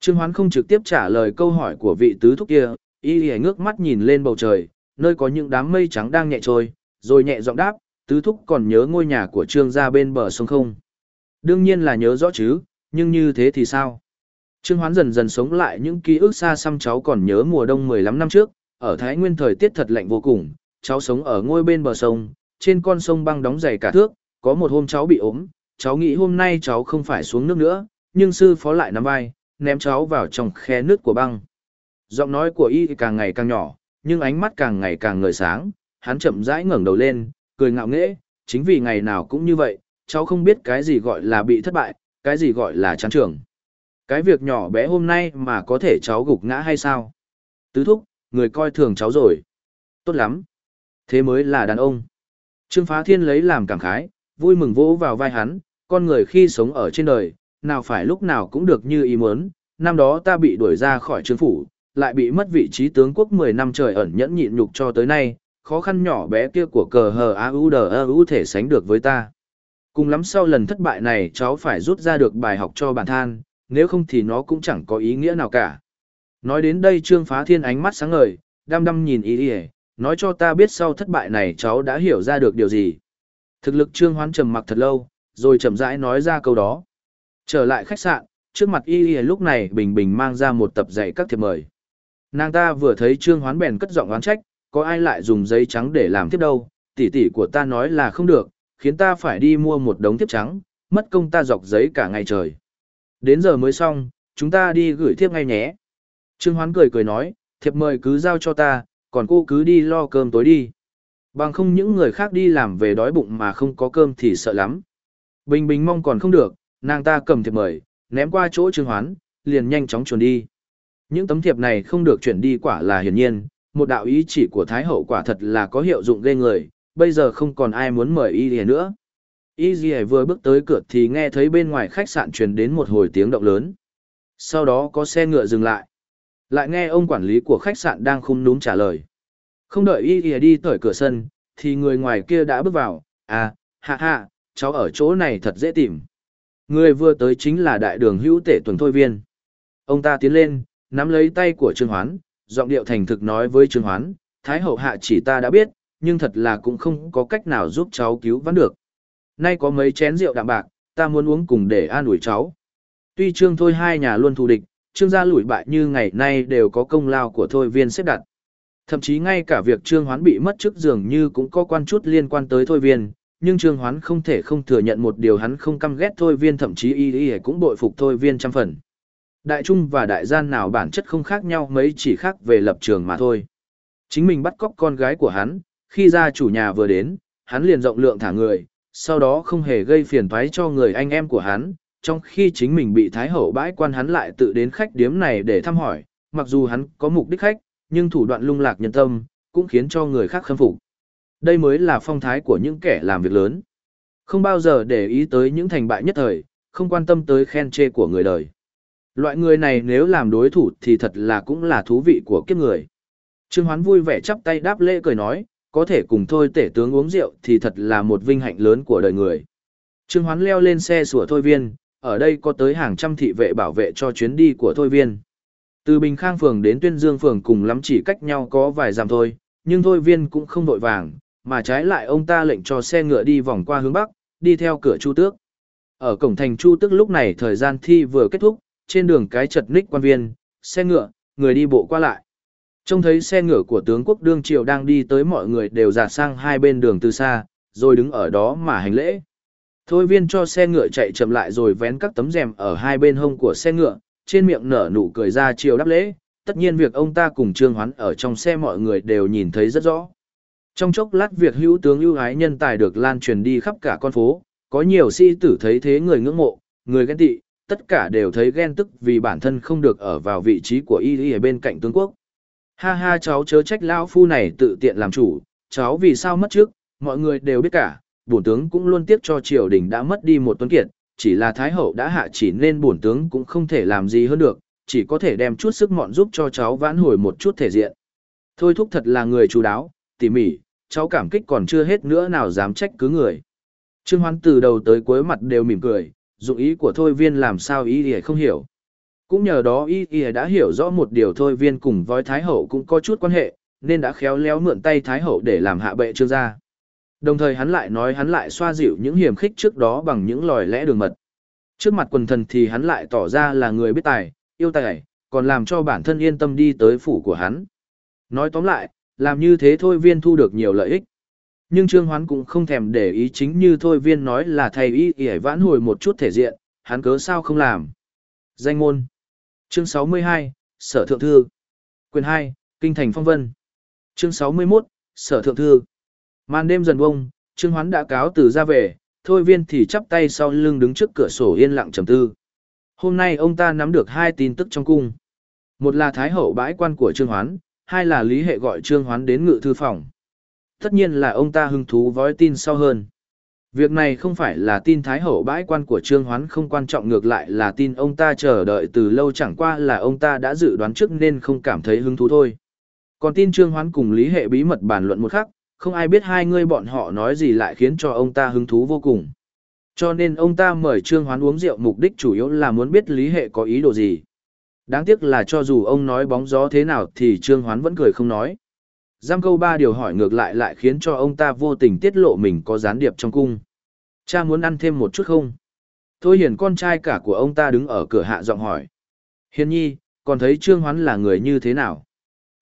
Trương Hoán không trực tiếp trả lời câu hỏi của vị tứ thúc kia, y lìa ngước mắt nhìn lên bầu trời, nơi có những đám mây trắng đang nhẹ trôi, rồi nhẹ giọng đáp, tứ thúc còn nhớ ngôi nhà của Trương gia bên bờ sông không? Đương nhiên là nhớ rõ chứ, nhưng như thế thì sao? Trương Hoán dần dần sống lại những ký ức xa xăm cháu còn nhớ mùa đông 15 năm trước, ở Thái Nguyên thời tiết thật lạnh vô cùng, cháu sống ở ngôi bên bờ sông, trên con sông băng đóng dày cả thước, có một hôm cháu bị ốm, cháu nghĩ hôm nay cháu không phải xuống nước nữa, nhưng sư phó lại nắm vai, ném cháu vào trong khe nước của băng. Giọng nói của y càng ngày càng nhỏ, nhưng ánh mắt càng ngày càng ngời sáng, hắn chậm rãi ngẩng đầu lên, cười ngạo nghễ, chính vì ngày nào cũng như vậy, cháu không biết cái gì gọi là bị thất bại, cái gì gọi là chán trường. Cái việc nhỏ bé hôm nay mà có thể cháu gục ngã hay sao? Tứ thúc, người coi thường cháu rồi. Tốt lắm. Thế mới là đàn ông. Trương Phá Thiên lấy làm cảm khái, vui mừng vỗ vào vai hắn, con người khi sống ở trên đời, nào phải lúc nào cũng được như ý muốn, năm đó ta bị đuổi ra khỏi trương phủ, lại bị mất vị trí tướng quốc 10 năm trời ẩn nhẫn nhịn nhục cho tới nay, khó khăn nhỏ bé kia của cờ hờ a u đờ a u thể sánh được với ta. Cùng lắm sau lần thất bại này cháu phải rút ra được bài học cho bản than, nếu không thì nó cũng chẳng có ý nghĩa nào cả. Nói đến đây Trương Phá Thiên ánh mắt sáng ngời, đăm đăm nhìn ý ý, nói cho ta biết sau thất bại này cháu đã hiểu ra được điều gì. Thực lực Trương Hoán trầm mặc thật lâu, rồi chậm rãi nói ra câu đó. Trở lại khách sạn, trước mặt y y lúc này bình bình mang ra một tập dạy các thiệp mời. Nàng ta vừa thấy Trương Hoán bèn cất giọng oán trách, có ai lại dùng giấy trắng để làm tiếp đâu, tỷ tỷ của ta nói là không được, khiến ta phải đi mua một đống thiệp trắng, mất công ta dọc giấy cả ngày trời. Đến giờ mới xong, chúng ta đi gửi thiệp ngay nhé. Trương Hoán cười cười nói, thiệp mời cứ giao cho ta, còn cô cứ đi lo cơm tối đi. Bằng không những người khác đi làm về đói bụng mà không có cơm thì sợ lắm. Bình bình mong còn không được, nàng ta cầm thiệp mời, ném qua chỗ Trương Hoán, liền nhanh chóng chuồn đi. Những tấm thiệp này không được chuyển đi quả là hiển nhiên, một đạo ý chỉ của Thái Hậu quả thật là có hiệu dụng ghê người, bây giờ không còn ai muốn mời y gì nữa. Y gì vừa bước tới cửa thì nghe thấy bên ngoài khách sạn truyền đến một hồi tiếng động lớn. Sau đó có xe ngựa dừng lại. Lại nghe ông quản lý của khách sạn đang khung núm trả lời. Không đợi y gì đi tới cửa sân, thì người ngoài kia đã bước vào. À, hạ hạ, cháu ở chỗ này thật dễ tìm. Người vừa tới chính là đại đường hữu tể tuần thôi viên. Ông ta tiến lên, nắm lấy tay của Trương Hoán, giọng điệu thành thực nói với Trương Hoán, Thái hậu hạ chỉ ta đã biết, nhưng thật là cũng không có cách nào giúp cháu cứu vãn được. Nay có mấy chén rượu đạm bạc, ta muốn uống cùng để an ủi cháu. Tuy Trương Thôi hai nhà luôn thù địch, Trương gia lủi bại như ngày nay đều có công lao của Thôi viên xếp đặt. Thậm chí ngay cả việc Trương Hoán bị mất chức dường như cũng có quan chút liên quan tới Thôi viên, nhưng Trương Hoán không thể không thừa nhận một điều hắn không căm ghét Thôi viên thậm chí y y cũng bội phục Thôi viên trăm phần. Đại trung và đại gian nào bản chất không khác nhau mấy chỉ khác về lập trường mà thôi. Chính mình bắt cóc con gái của hắn, khi ra chủ nhà vừa đến, hắn liền rộng lượng thả người, sau đó không hề gây phiền toái cho người anh em của hắn, trong khi chính mình bị Thái Hậu bãi quan hắn lại tự đến khách điếm này để thăm hỏi, mặc dù hắn có mục đích khách, nhưng thủ đoạn lung lạc nhân tâm, cũng khiến cho người khác khâm phục. Đây mới là phong thái của những kẻ làm việc lớn. Không bao giờ để ý tới những thành bại nhất thời, không quan tâm tới khen chê của người đời. Loại người này nếu làm đối thủ thì thật là cũng là thú vị của kiếp người. Trương Hoán vui vẻ chắp tay đáp lễ cười nói, có thể cùng thôi tể tướng uống rượu thì thật là một vinh hạnh lớn của đời người. Trương Hoán leo lên xe sủa thôi viên, ở đây có tới hàng trăm thị vệ bảo vệ cho chuyến đi của thôi viên. Từ Bình Khang Phường đến Tuyên Dương Phường cùng lắm chỉ cách nhau có vài dặm thôi, nhưng thôi viên cũng không vội vàng, mà trái lại ông ta lệnh cho xe ngựa đi vòng qua hướng Bắc, đi theo cửa Chu Tước. Ở cổng thành Chu Tước lúc này thời gian thi vừa kết thúc, trên đường cái chật ních quan viên, xe ngựa, người đi bộ qua lại. Trông thấy xe ngựa của tướng quốc đương triều đang đi tới mọi người đều giả sang hai bên đường từ xa, rồi đứng ở đó mà hành lễ. Thôi viên cho xe ngựa chạy chậm lại rồi vén các tấm rèm ở hai bên hông của xe ngựa, trên miệng nở nụ cười ra chiều đáp lễ. Tất nhiên việc ông ta cùng Trương Hoán ở trong xe mọi người đều nhìn thấy rất rõ. Trong chốc lát việc hữu tướng ưu ái nhân tài được lan truyền đi khắp cả con phố, có nhiều sĩ tử thấy thế người ngưỡng mộ, người ghen tị, tất cả đều thấy ghen tức vì bản thân không được ở vào vị trí của y y ở bên cạnh tướng quốc. Ha ha cháu chớ trách lão phu này tự tiện làm chủ, cháu vì sao mất trước, mọi người đều biết cả, bổn tướng cũng luôn tiếc cho triều đình đã mất đi một tuấn kiệt, chỉ là thái hậu đã hạ chỉ nên bổn tướng cũng không thể làm gì hơn được, chỉ có thể đem chút sức mọn giúp cho cháu vãn hồi một chút thể diện. Thôi thúc thật là người chú đáo, tỉ mỉ, cháu cảm kích còn chưa hết nữa nào dám trách cứ người. Trương Hoán từ đầu tới cuối mặt đều mỉm cười, dụng ý của thôi viên làm sao ý thì không hiểu. Cũng nhờ đó y y đã hiểu rõ một điều thôi viên cùng với Thái Hậu cũng có chút quan hệ, nên đã khéo léo mượn tay Thái Hậu để làm hạ bệ trương gia. Đồng thời hắn lại nói hắn lại xoa dịu những hiểm khích trước đó bằng những lời lẽ đường mật. Trước mặt quần thần thì hắn lại tỏ ra là người biết tài, yêu tài, còn làm cho bản thân yên tâm đi tới phủ của hắn. Nói tóm lại, làm như thế thôi viên thu được nhiều lợi ích. Nhưng Trương Hoán cũng không thèm để ý chính như thôi viên nói là thầy y y vãn hồi một chút thể diện, hắn cớ sao không làm. Danh môn Chương 62, Sở Thượng Thư Quyền 2, Kinh Thành Phong Vân Chương 61, Sở Thượng Thư Màn đêm dần bông, Trương Hoán đã cáo từ ra về, thôi viên thì chắp tay sau lưng đứng trước cửa sổ yên lặng trầm tư. Hôm nay ông ta nắm được hai tin tức trong cung. Một là Thái Hậu bãi quan của Trương Hoán, hai là Lý Hệ gọi Trương Hoán đến ngự thư phòng. Tất nhiên là ông ta hứng thú với tin sau hơn. Việc này không phải là tin Thái Hậu bãi quan của Trương Hoán không quan trọng ngược lại là tin ông ta chờ đợi từ lâu chẳng qua là ông ta đã dự đoán trước nên không cảm thấy hứng thú thôi. Còn tin Trương Hoán cùng Lý Hệ bí mật bàn luận một khắc, không ai biết hai người bọn họ nói gì lại khiến cho ông ta hứng thú vô cùng. Cho nên ông ta mời Trương Hoán uống rượu mục đích chủ yếu là muốn biết Lý Hệ có ý đồ gì. Đáng tiếc là cho dù ông nói bóng gió thế nào thì Trương Hoán vẫn cười không nói. Giam câu ba điều hỏi ngược lại lại khiến cho ông ta vô tình tiết lộ mình có gián điệp trong cung. Cha muốn ăn thêm một chút không? Thôi hiền con trai cả của ông ta đứng ở cửa hạ giọng hỏi. Hiền nhi, còn thấy Trương Hoán là người như thế nào?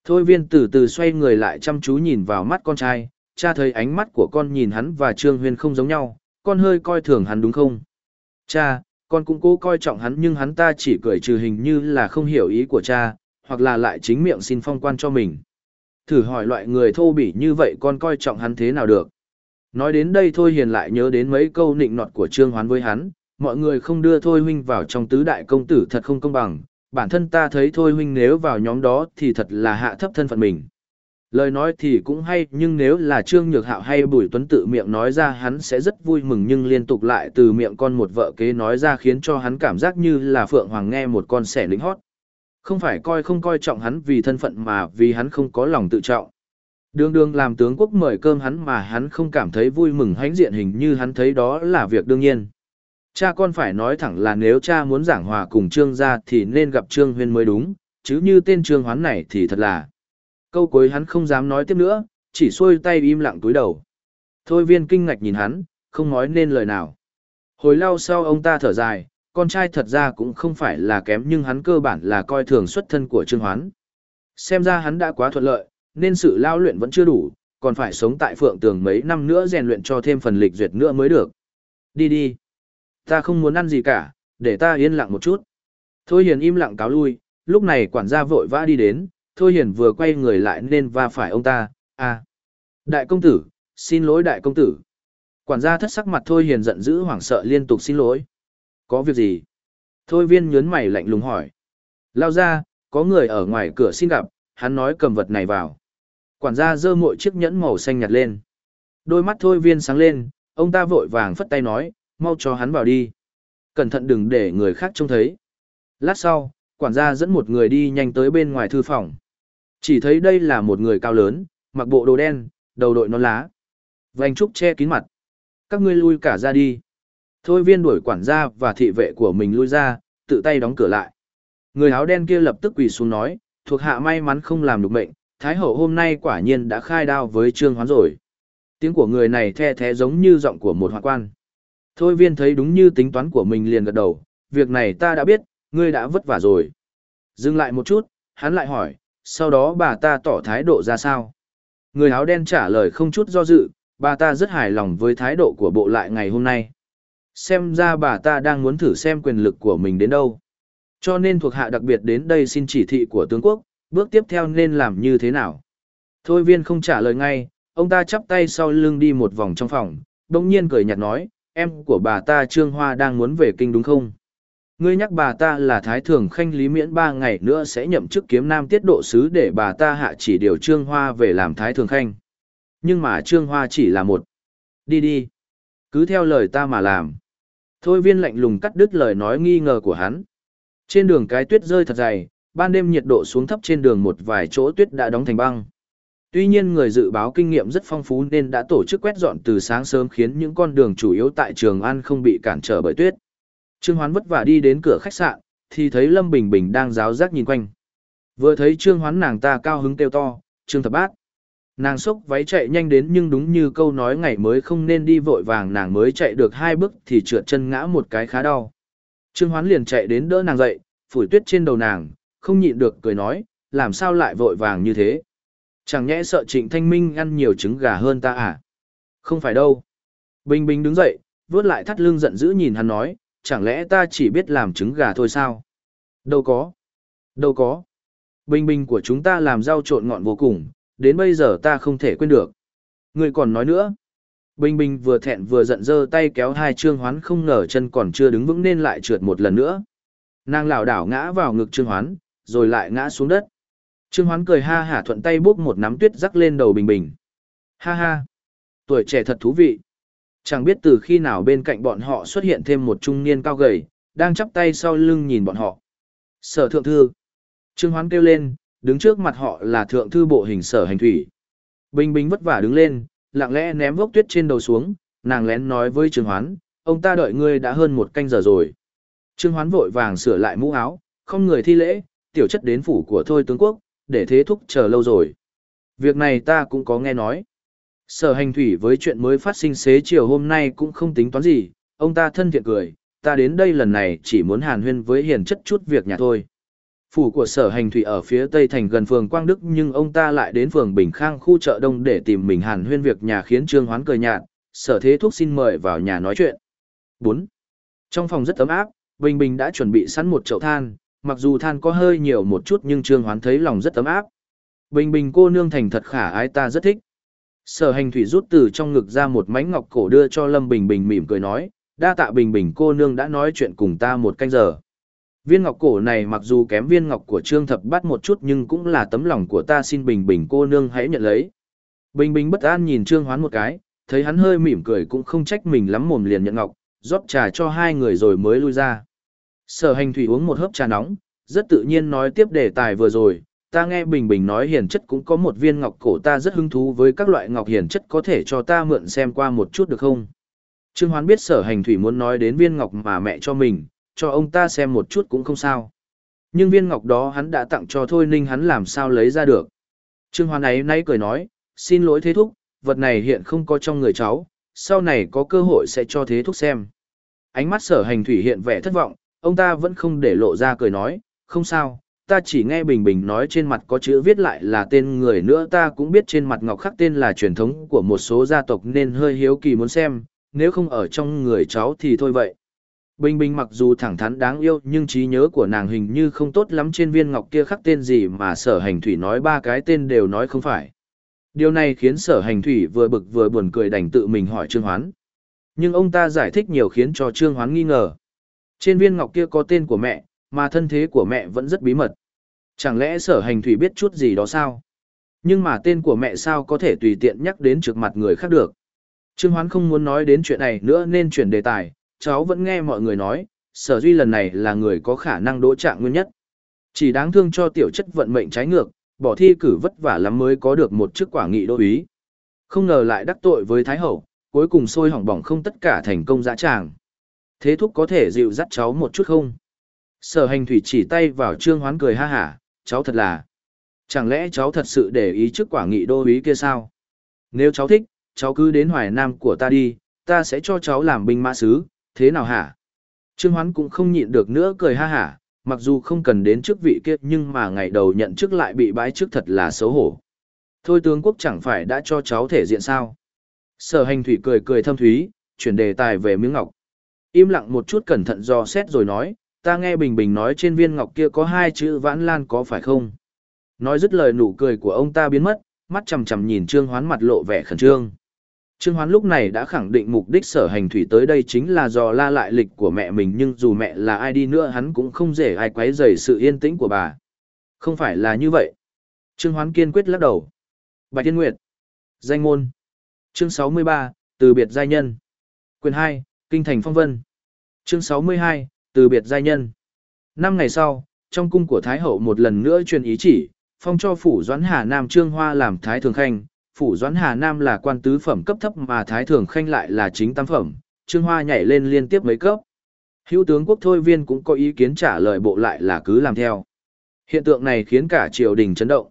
Thôi viên từ từ xoay người lại chăm chú nhìn vào mắt con trai, cha thấy ánh mắt của con nhìn hắn và Trương Huyên không giống nhau, con hơi coi thường hắn đúng không? Cha, con cũng cố coi trọng hắn nhưng hắn ta chỉ cười trừ hình như là không hiểu ý của cha, hoặc là lại chính miệng xin phong quan cho mình. Thử hỏi loại người thô bỉ như vậy con coi trọng hắn thế nào được? Nói đến đây thôi hiền lại nhớ đến mấy câu nịnh nọt của Trương Hoán với hắn, mọi người không đưa thôi huynh vào trong tứ đại công tử thật không công bằng, bản thân ta thấy thôi huynh nếu vào nhóm đó thì thật là hạ thấp thân phận mình. Lời nói thì cũng hay nhưng nếu là Trương Nhược Hạo hay Bùi Tuấn tự miệng nói ra hắn sẽ rất vui mừng nhưng liên tục lại từ miệng con một vợ kế nói ra khiến cho hắn cảm giác như là Phượng Hoàng nghe một con sẻ lính hót. Không phải coi không coi trọng hắn vì thân phận mà vì hắn không có lòng tự trọng. Đường đường làm tướng quốc mời cơm hắn mà hắn không cảm thấy vui mừng hãnh diện hình như hắn thấy đó là việc đương nhiên. Cha con phải nói thẳng là nếu cha muốn giảng hòa cùng Trương gia thì nên gặp Trương Huyên mới đúng, chứ như tên Trương Hoán này thì thật là. Câu cuối hắn không dám nói tiếp nữa, chỉ xuôi tay im lặng túi đầu. Thôi viên kinh ngạch nhìn hắn, không nói nên lời nào. Hồi lâu sau ông ta thở dài, con trai thật ra cũng không phải là kém nhưng hắn cơ bản là coi thường xuất thân của Trương Hoán. Xem ra hắn đã quá thuận lợi, nên sự lao luyện vẫn chưa đủ, còn phải sống tại phượng tường mấy năm nữa rèn luyện cho thêm phần lịch duyệt nữa mới được. Đi đi. Ta không muốn ăn gì cả, để ta yên lặng một chút. Thôi hiền im lặng cáo lui, lúc này quản gia vội vã đi đến, Thôi hiền vừa quay người lại nên va phải ông ta, à. Đại công tử, xin lỗi đại công tử. Quản gia thất sắc mặt Thôi hiền giận dữ hoảng sợ liên tục xin lỗi. Có việc gì? Thôi viên nhớn mày lạnh lùng hỏi. Lao ra, có người ở ngoài cửa xin gặp, hắn nói cầm vật này vào. Quản gia giơ mội chiếc nhẫn màu xanh nhặt lên. Đôi mắt Thôi viên sáng lên, ông ta vội vàng phất tay nói, mau cho hắn vào đi. Cẩn thận đừng để người khác trông thấy. Lát sau, quản gia dẫn một người đi nhanh tới bên ngoài thư phòng. Chỉ thấy đây là một người cao lớn, mặc bộ đồ đen, đầu đội nón lá. Vành trúc che kín mặt. Các ngươi lui cả ra đi. Thôi viên đuổi quản gia và thị vệ của mình lui ra, tự tay đóng cửa lại. Người áo đen kia lập tức quỳ xuống nói, thuộc hạ may mắn không làm được mệnh, Thái hậu hôm nay quả nhiên đã khai đao với Trương Hoán rồi. Tiếng của người này the thế giống như giọng của một hoạn quan. Thôi viên thấy đúng như tính toán của mình liền gật đầu, việc này ta đã biết, ngươi đã vất vả rồi. Dừng lại một chút, hắn lại hỏi, sau đó bà ta tỏ thái độ ra sao? Người áo đen trả lời không chút do dự, bà ta rất hài lòng với thái độ của bộ lại ngày hôm nay. Xem ra bà ta đang muốn thử xem quyền lực của mình đến đâu. Cho nên thuộc hạ đặc biệt đến đây xin chỉ thị của tướng quốc, bước tiếp theo nên làm như thế nào. Thôi viên không trả lời ngay, ông ta chắp tay sau lưng đi một vòng trong phòng, đồng nhiên cười nhạt nói, em của bà ta Trương Hoa đang muốn về kinh đúng không? Ngươi nhắc bà ta là Thái Thường Khanh Lý Miễn ba ngày nữa sẽ nhậm chức kiếm nam tiết độ sứ để bà ta hạ chỉ điều Trương Hoa về làm Thái Thường Khanh. Nhưng mà Trương Hoa chỉ là một. Đi đi. Cứ theo lời ta mà làm. Thôi viên lạnh lùng cắt đứt lời nói nghi ngờ của hắn. Trên đường cái tuyết rơi thật dày, ban đêm nhiệt độ xuống thấp trên đường một vài chỗ tuyết đã đóng thành băng. Tuy nhiên người dự báo kinh nghiệm rất phong phú nên đã tổ chức quét dọn từ sáng sớm khiến những con đường chủ yếu tại Trường An không bị cản trở bởi tuyết. Trương Hoán vất vả đi đến cửa khách sạn, thì thấy Lâm Bình Bình đang giáo giác nhìn quanh. Vừa thấy Trương Hoán nàng ta cao hứng kêu to, Trương Thập Bát. Nàng sốc váy chạy nhanh đến nhưng đúng như câu nói ngày mới không nên đi vội vàng nàng mới chạy được hai bước thì trượt chân ngã một cái khá đau. Trương Hoán liền chạy đến đỡ nàng dậy, phủi tuyết trên đầu nàng, không nhịn được cười nói, làm sao lại vội vàng như thế. Chẳng nhẽ sợ Trịnh Thanh Minh ăn nhiều trứng gà hơn ta à? Không phải đâu. Bình Bình đứng dậy, vớt lại thắt lưng giận dữ nhìn hắn nói, chẳng lẽ ta chỉ biết làm trứng gà thôi sao? Đâu có. Đâu có. Bình Bình của chúng ta làm rau trộn ngọn vô cùng, đến bây giờ ta không thể quên được. Người còn nói nữa. Bình Bình vừa thẹn vừa giận dơ tay kéo hai trương hoán không ngờ chân còn chưa đứng vững nên lại trượt một lần nữa. Nàng lảo đảo ngã vào ngực trương hoán, rồi lại ngã xuống đất. Trương hoán cười ha hả thuận tay bốc một nắm tuyết rắc lên đầu Bình Bình. Ha ha. Tuổi trẻ thật thú vị. Chẳng biết từ khi nào bên cạnh bọn họ xuất hiện thêm một trung niên cao gầy, đang chắp tay sau lưng nhìn bọn họ. Sở thượng thư. Trương hoán kêu lên, đứng trước mặt họ là thượng thư bộ hình sở hành thủy. Bình Bình vất vả đứng lên, lặng lẽ ném vốc tuyết trên đầu xuống, nàng lén nói với Trương Hoán, ông ta đợi ngươi đã hơn một canh giờ rồi. Trương Hoán vội vàng sửa lại mũ áo, không người thi lễ, tiểu chất đến phủ của thôi tướng quốc, để thế thúc chờ lâu rồi. Việc này ta cũng có nghe nói. Sở hành thủy với chuyện mới phát sinh xế chiều hôm nay cũng không tính toán gì, ông ta thân thiện cười, ta đến đây lần này chỉ muốn hàn huyên với hiền chất chút việc nhà thôi. Phủ của sở hành thủy ở phía tây thành gần phường Quang Đức nhưng ông ta lại đến phường Bình Khang khu chợ đông để tìm mình hàn huyên việc nhà khiến Trương Hoán cười nhạt, sở thế thuốc xin mời vào nhà nói chuyện. 4. Trong phòng rất ấm áp, Bình Bình đã chuẩn bị sẵn một chậu than, mặc dù than có hơi nhiều một chút nhưng Trương Hoán thấy lòng rất ấm áp. Bình Bình cô nương thành thật khả ái ta rất thích. Sở hành thủy rút từ trong ngực ra một mảnh ngọc cổ đưa cho Lâm Bình Bình mỉm cười nói, đa tạ Bình Bình cô nương đã nói chuyện cùng ta một canh giờ. Viên ngọc cổ này mặc dù kém viên ngọc của Trương Thập Bát một chút nhưng cũng là tấm lòng của ta xin Bình Bình cô nương hãy nhận lấy. Bình Bình bất an nhìn Trương Hoán một cái, thấy hắn hơi mỉm cười cũng không trách mình lắm mồm liền nhận ngọc, rót trà cho hai người rồi mới lui ra. Sở hành thủy uống một hớp trà nóng, rất tự nhiên nói tiếp đề tài vừa rồi, ta nghe Bình Bình nói hiền chất cũng có một viên ngọc cổ ta rất hứng thú với các loại ngọc hiền chất có thể cho ta mượn xem qua một chút được không? Trương Hoán biết sở hành thủy muốn nói đến viên ngọc mà mẹ cho mình, cho ông ta xem một chút cũng không sao. Nhưng viên ngọc đó hắn đã tặng cho Thôi Ninh hắn làm sao lấy ra được. Trương Hoan ấy nay cười nói, xin lỗi thế thúc, vật này hiện không có trong người cháu, sau này có cơ hội sẽ cho thế thúc xem. Ánh mắt sở hành thủy hiện vẻ thất vọng, ông ta vẫn không để lộ ra cười nói, không sao, ta chỉ nghe Bình Bình nói trên mặt có chữ viết lại là tên người nữa ta cũng biết trên mặt ngọc khắc tên là truyền thống của một số gia tộc nên hơi hiếu kỳ muốn xem, nếu không ở trong người cháu thì thôi vậy. Bình Bình mặc dù thẳng thắn đáng yêu nhưng trí nhớ của nàng hình như không tốt lắm trên viên ngọc kia khắc tên gì mà sở hành thủy nói ba cái tên đều nói không phải. Điều này khiến sở hành thủy vừa bực vừa buồn cười đành tự mình hỏi Trương Hoán. Nhưng ông ta giải thích nhiều khiến cho Trương Hoán nghi ngờ. Trên viên ngọc kia có tên của mẹ, mà thân thế của mẹ vẫn rất bí mật. Chẳng lẽ sở hành thủy biết chút gì đó sao? Nhưng mà tên của mẹ sao có thể tùy tiện nhắc đến trước mặt người khác được? Trương Hoán không muốn nói đến chuyện này nữa nên chuyển đề tài, cháu vẫn nghe mọi người nói, sở duy lần này là người có khả năng đỗ trạng nguyên nhất. Chỉ đáng thương cho tiểu chất vận mệnh trái ngược, bỏ thi cử vất vả lắm mới có được một chức quả nghị đô úy. Không ngờ lại đắc tội với Thái Hậu, cuối cùng sôi hỏng bỏng không tất cả thành công dã tràng. Thế thúc có thể dịu dắt cháu một chút không? Sở hành thủy chỉ tay vào trương hoán cười ha hả, cháu thật là. Chẳng lẽ cháu thật sự để ý chức quả nghị đô úy kia sao? Nếu cháu thích, cháu cứ đến hoài nam của ta đi, ta sẽ cho cháu làm binh mã sứ, thế nào hả? Trương Hoán cũng không nhịn được nữa cười ha hả, mặc dù không cần đến chức vị kia nhưng mà ngày đầu nhận chức lại bị bãi chức thật là xấu hổ. Thôi tướng quốc chẳng phải đã cho cháu thể diện sao? Sở hành thủy cười cười thâm thúy, chuyển đề tài về miếng ngọc. Im lặng một chút cẩn thận do xét rồi nói, ta nghe Bình Bình nói trên viên ngọc kia có hai chữ vãn lan có phải không? Nói dứt lời nụ cười của ông ta biến mất, mắt chầm chầm nhìn Trương Hoán mặt lộ vẻ khẩn trương. Trương Hoán lúc này đã khẳng định mục đích sở hành thủy tới đây chính là dò la lại lịch của mẹ mình nhưng dù mẹ là ai đi nữa hắn cũng không dễ ai quấy rầy sự yên tĩnh của bà. Không phải là như vậy. Trương Hoán kiên quyết lắc đầu. Bạch Thiên Nguyệt. Danh ngôn. Chương 63, từ biệt giai nhân. Quyền 2, Kinh thành phong vân. Chương 62, từ biệt giai nhân. Năm ngày sau, trong cung của Thái Hậu một lần nữa truyền ý chỉ, phong cho Phủ Doãn Hà Nam Trương Hoa làm Thái Thường Khanh. Phủ Doãn Hà Nam là quan tứ phẩm cấp thấp mà Thái Thường Khanh lại là chính tam phẩm, Trương Hoa nhảy lên liên tiếp mấy cấp. Hữu tướng quốc thôi viên cũng có ý kiến trả lời bộ lại là cứ làm theo. Hiện tượng này khiến cả triều đình chấn động.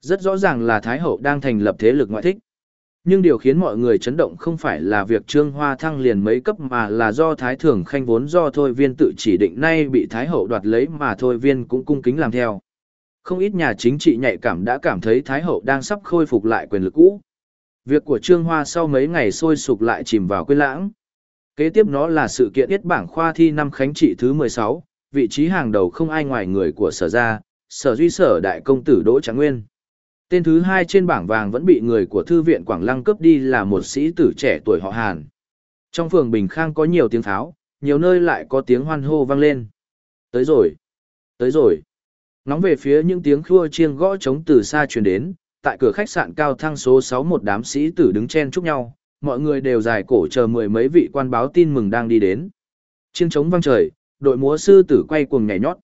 Rất rõ ràng là Thái Hậu đang thành lập thế lực ngoại thích. Nhưng điều khiến mọi người chấn động không phải là việc Trương Hoa thăng liền mấy cấp mà là do Thái Thường Khanh vốn do Thôi Viên tự chỉ định nay bị Thái Hậu đoạt lấy mà Thôi Viên cũng cung kính làm theo. Không ít nhà chính trị nhạy cảm đã cảm thấy Thái Hậu đang sắp khôi phục lại quyền lực cũ. Việc của Trương Hoa sau mấy ngày sôi sục lại chìm vào quên lãng. Kế tiếp nó là sự kiện tiết bảng khoa thi năm khánh trị thứ 16, vị trí hàng đầu không ai ngoài người của sở gia, sở duy sở đại công tử Đỗ Tráng Nguyên. Tên thứ hai trên bảng vàng vẫn bị người của thư viện Quảng Lăng cướp đi là một sĩ tử trẻ tuổi họ Hàn. Trong phường Bình Khang có nhiều tiếng tháo, nhiều nơi lại có tiếng hoan hô vang lên. Tới rồi, tới rồi. Nóng về phía những tiếng khua chiêng gõ trống từ xa truyền đến, tại cửa khách sạn cao thang số 6 một đám sĩ tử đứng chen chúc nhau, mọi người đều dài cổ chờ mười mấy vị quan báo tin mừng đang đi đến. Chiêng trống vang trời, đội múa sư tử quay cuồng nhảy nhót.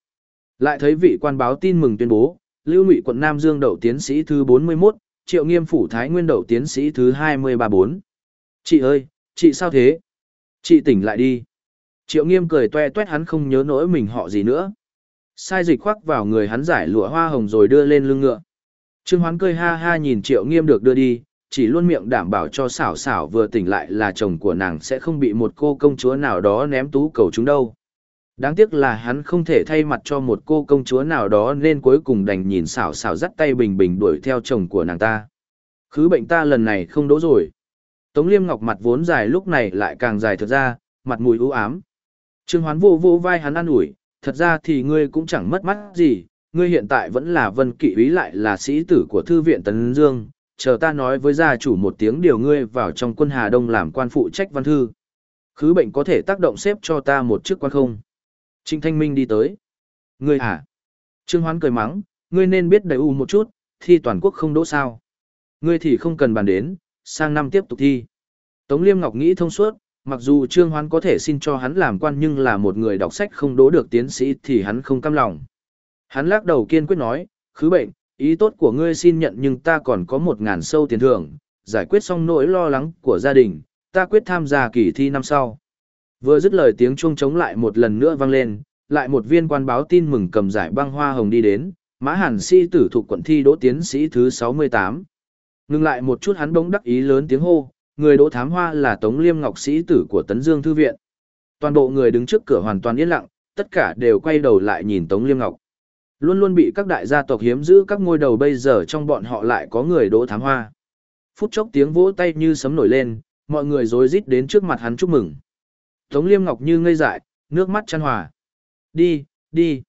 Lại thấy vị quan báo tin mừng tuyên bố, Lưu Ngụy quận Nam Dương đậu tiến sĩ thứ 41, Triệu Nghiêm phủ Thái Nguyên đậu tiến sĩ thứ 234. Chị ơi, chị sao thế? Chị tỉnh lại đi. Triệu Nghiêm cười toe toét hắn không nhớ nỗi mình họ gì nữa. Sai dịch khoác vào người hắn giải lụa hoa hồng rồi đưa lên lưng ngựa. Trương Hoán cười ha ha nhìn Triệu Nghiêm được đưa đi, chỉ luôn miệng đảm bảo cho xảo xảo vừa tỉnh lại là chồng của nàng sẽ không bị một cô công chúa nào đó ném tú cầu chúng đâu. Đáng tiếc là hắn không thể thay mặt cho một cô công chúa nào đó nên cuối cùng đành nhìn xảo xảo dắt tay bình bình đuổi theo chồng của nàng ta. Khứ bệnh ta lần này không đỗ rồi. Tống liêm ngọc mặt vốn dài lúc này lại càng dài thật ra, mặt mùi u ám. Trương hoán vô vô vai hắn ăn ủi, thật ra thì ngươi cũng chẳng mất mắt gì, ngươi hiện tại vẫn là vân kỵ úy lại là sĩ tử của thư viện Tấn Dương, chờ ta nói với gia chủ một tiếng điều ngươi vào trong quân Hà Đông làm quan phụ trách văn thư. Khứ bệnh có thể tác động xếp cho ta một chức quan không? Trịnh Thanh Minh đi tới. Ngươi hả? Trương Hoán cười mắng, ngươi nên biết đầy u một chút, thi toàn quốc không đỗ sao. Ngươi thì không cần bàn đến, sang năm tiếp tục thi. Tống Liêm Ngọc nghĩ thông suốt, mặc dù Trương Hoán có thể xin cho hắn làm quan nhưng là một người đọc sách không đỗ được tiến sĩ thì hắn không cam lòng. Hắn lắc đầu kiên quyết nói, khứ bệnh, ý tốt của ngươi xin nhận nhưng ta còn có một ngàn sâu tiền thưởng, giải quyết xong nỗi lo lắng của gia đình, ta quyết tham gia kỳ thi năm sau. Vừa dứt lời tiếng chuông chống lại một lần nữa vang lên, lại một viên quan báo tin mừng cầm giải băng hoa hồng đi đến, Mã Hàn Sĩ tử thuộc quận thi đỗ tiến sĩ thứ 68. Ngừng lại một chút hắn bỗng đắc ý lớn tiếng hô, người đỗ thám hoa là Tống Liêm Ngọc sĩ tử của Tấn Dương Thư Viện. Toàn bộ người đứng trước cửa hoàn toàn yên lặng, tất cả đều quay đầu lại nhìn Tống Liêm Ngọc. Luôn luôn bị các đại gia tộc hiếm giữ các ngôi đầu bây giờ trong bọn họ lại có người đỗ thám hoa. Phút chốc tiếng vỗ tay như sấm nổi lên, mọi người rối rít đến trước mặt hắn chúc mừng. Tống Liêm Ngọc như ngây dại, nước mắt chăn hòa. Đi, đi.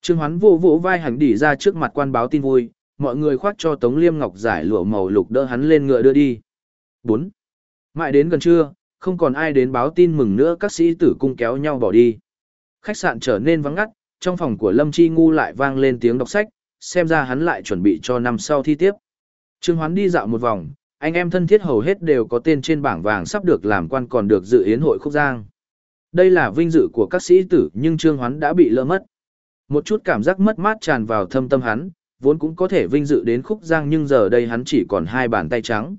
Trương Hoán vô vỗ vai hành đỉ ra trước mặt quan báo tin vui, mọi người khoác cho Tống Liêm Ngọc giải lụa màu lục đỡ hắn lên ngựa đưa đi. 4. Mãi đến gần trưa, không còn ai đến báo tin mừng nữa các sĩ tử cung kéo nhau bỏ đi. Khách sạn trở nên vắng ngắt, trong phòng của Lâm Chi Ngu lại vang lên tiếng đọc sách, xem ra hắn lại chuẩn bị cho năm sau thi tiếp. Trương Hoán đi dạo một vòng, anh em thân thiết hầu hết đều có tên trên bảng vàng sắp được làm quan còn được dự yến hội khúc giang. Đây là vinh dự của các sĩ tử nhưng Trương Hoán đã bị lỡ mất. Một chút cảm giác mất mát tràn vào thâm tâm hắn, vốn cũng có thể vinh dự đến khúc giang nhưng giờ đây hắn chỉ còn hai bàn tay trắng.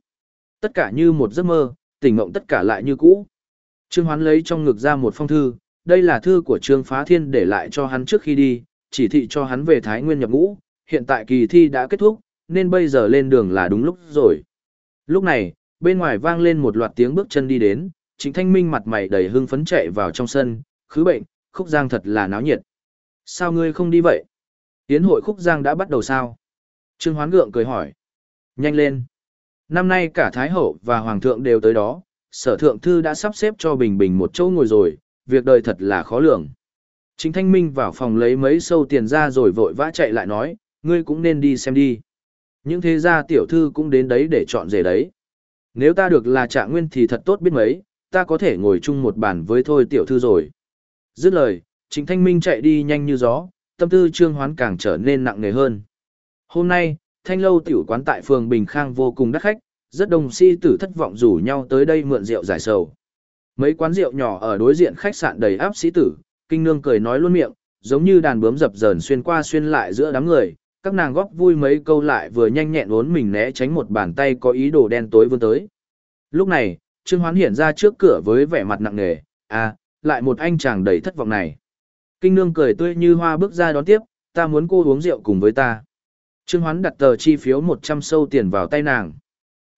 Tất cả như một giấc mơ, tỉnh mộng tất cả lại như cũ. Trương Hoán lấy trong ngực ra một phong thư, đây là thư của Trương Phá Thiên để lại cho hắn trước khi đi, chỉ thị cho hắn về Thái Nguyên nhập ngũ, hiện tại kỳ thi đã kết thúc, nên bây giờ lên đường là đúng lúc rồi. Lúc này, bên ngoài vang lên một loạt tiếng bước chân đi đến, Trịnh Thanh Minh mặt mày đầy hưng phấn chạy vào trong sân, khứ bệnh, khúc giang thật là náo nhiệt. Sao ngươi không đi vậy? Tiến hội khúc giang đã bắt đầu sao? Trương Hoán Gượng cười hỏi. Nhanh lên. Năm nay cả Thái Hậu và Hoàng thượng đều tới đó, sở thượng thư đã sắp xếp cho Bình Bình một chỗ ngồi rồi, việc đời thật là khó lường. Trịnh Thanh Minh vào phòng lấy mấy sâu tiền ra rồi vội vã chạy lại nói, ngươi cũng nên đi xem đi. Những thế gia tiểu thư cũng đến đấy để chọn rể đấy. Nếu ta được là trạng nguyên thì thật tốt biết mấy, ta có thể ngồi chung một bàn với thôi tiểu thư rồi. Dứt lời, Trịnh Thanh Minh chạy đi nhanh như gió, tâm tư Trương Hoán càng trở nên nặng nề hơn. Hôm nay, thanh lâu tiểu quán tại phường Bình Khang vô cùng đắt khách, rất đông si tử thất vọng rủ nhau tới đây mượn rượu giải sầu. Mấy quán rượu nhỏ ở đối diện khách sạn đầy áp sĩ tử, kinh nương cười nói luôn miệng, giống như đàn bướm dập dờn xuyên qua xuyên lại giữa đám người, các nàng góp vui mấy câu lại vừa nhanh nhẹn uốn mình né tránh một bàn tay có ý đồ đen tối vươn tới. Lúc này, Trương Hoán hiện ra trước cửa với vẻ mặt nặng nề, à, lại một anh chàng đầy thất vọng này. Kinh nương cười tươi như hoa bước ra đón tiếp, ta muốn cô uống rượu cùng với ta. Trương Hoán đặt tờ chi phiếu 100 sâu tiền vào tay nàng.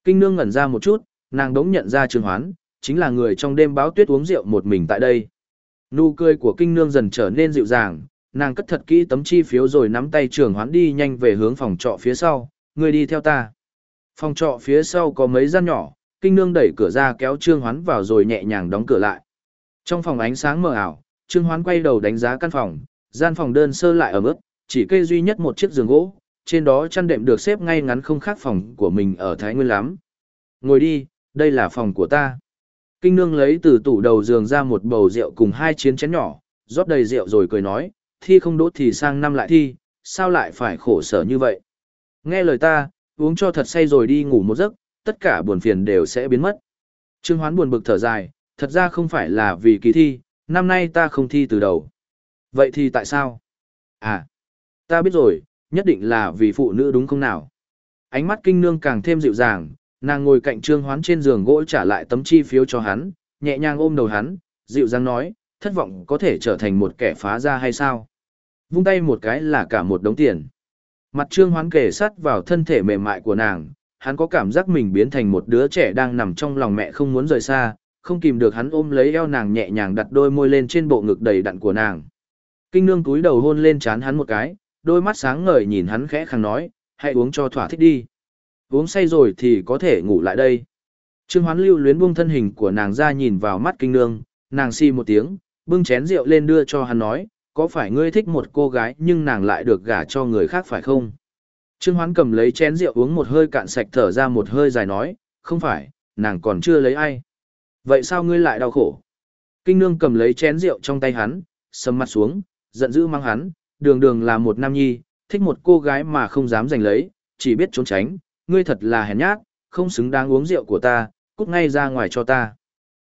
Kinh nương ngẩn ra một chút, nàng đống nhận ra Trương Hoán, chính là người trong đêm báo tuyết uống rượu một mình tại đây. Nụ cười của kinh nương dần trở nên dịu dàng, nàng cất thật kỹ tấm chi phiếu rồi nắm tay Trương Hoán đi nhanh về hướng phòng trọ phía sau, người đi theo ta. Phòng trọ phía sau có mấy gian nhỏ, kinh nương đẩy cửa ra kéo Trương Hoán vào rồi nhẹ nhàng đóng cửa lại. Trong phòng ánh sáng mờ ảo, Trương Hoán quay đầu đánh giá căn phòng, gian phòng đơn sơ lại ở mức, chỉ kê duy nhất một chiếc giường gỗ, trên đó chăn đệm được xếp ngay ngắn không khác phòng của mình ở Thái Nguyên lắm. Ngồi đi, đây là phòng của ta. Kinh nương lấy từ tủ đầu giường ra một bầu rượu cùng hai chiến chén nhỏ, rót đầy rượu rồi cười nói, thi không đốt thì sang năm lại thi, sao lại phải khổ sở như vậy. Nghe lời ta, uống cho thật say rồi đi ngủ một giấc, tất cả buồn phiền đều sẽ biến mất. Trương Hoán buồn bực thở dài, thật ra không phải là vì kỳ thi, năm nay ta không thi từ đầu. Vậy thì tại sao? À, ta biết rồi, nhất định là vì phụ nữ đúng không nào? Ánh mắt kinh nương càng thêm dịu dàng, nàng ngồi cạnh Trương Hoán trên giường gỗ trả lại tấm chi phiếu cho hắn, nhẹ nhàng ôm đầu hắn, dịu dàng nói, thất vọng có thể trở thành một kẻ phá ra hay sao? Vung tay một cái là cả một đống tiền. Mặt Trương Hoán kề sát vào thân thể mềm mại của nàng, hắn có cảm giác mình biến thành một đứa trẻ đang nằm trong lòng mẹ không muốn rời xa, không kìm được hắn ôm lấy eo nàng nhẹ nhàng đặt đôi môi lên trên bộ ngực đầy đặn của nàng. Kinh nương túi đầu hôn lên chán hắn một cái, đôi mắt sáng ngời nhìn hắn khẽ khàng nói, hãy uống cho thỏa thích đi. Uống say rồi thì có thể ngủ lại đây. Trương Hoán lưu luyến buông thân hình của nàng ra nhìn vào mắt kinh nương, nàng si một tiếng, bưng chén rượu lên đưa cho hắn nói, có phải ngươi thích một cô gái nhưng nàng lại được gả cho người khác phải không? Trương Hoán cầm lấy chén rượu uống một hơi cạn sạch thở ra một hơi dài nói, không phải, nàng còn chưa lấy ai. Vậy sao ngươi lại đau khổ? Kinh nương cầm lấy chén rượu trong tay hắn, sầm mặt xuống, giận dữ mang hắn, đường đường là một nam nhi, thích một cô gái mà không dám giành lấy, chỉ biết trốn tránh, ngươi thật là hèn nhát, không xứng đáng uống rượu của ta, cút ngay ra ngoài cho ta.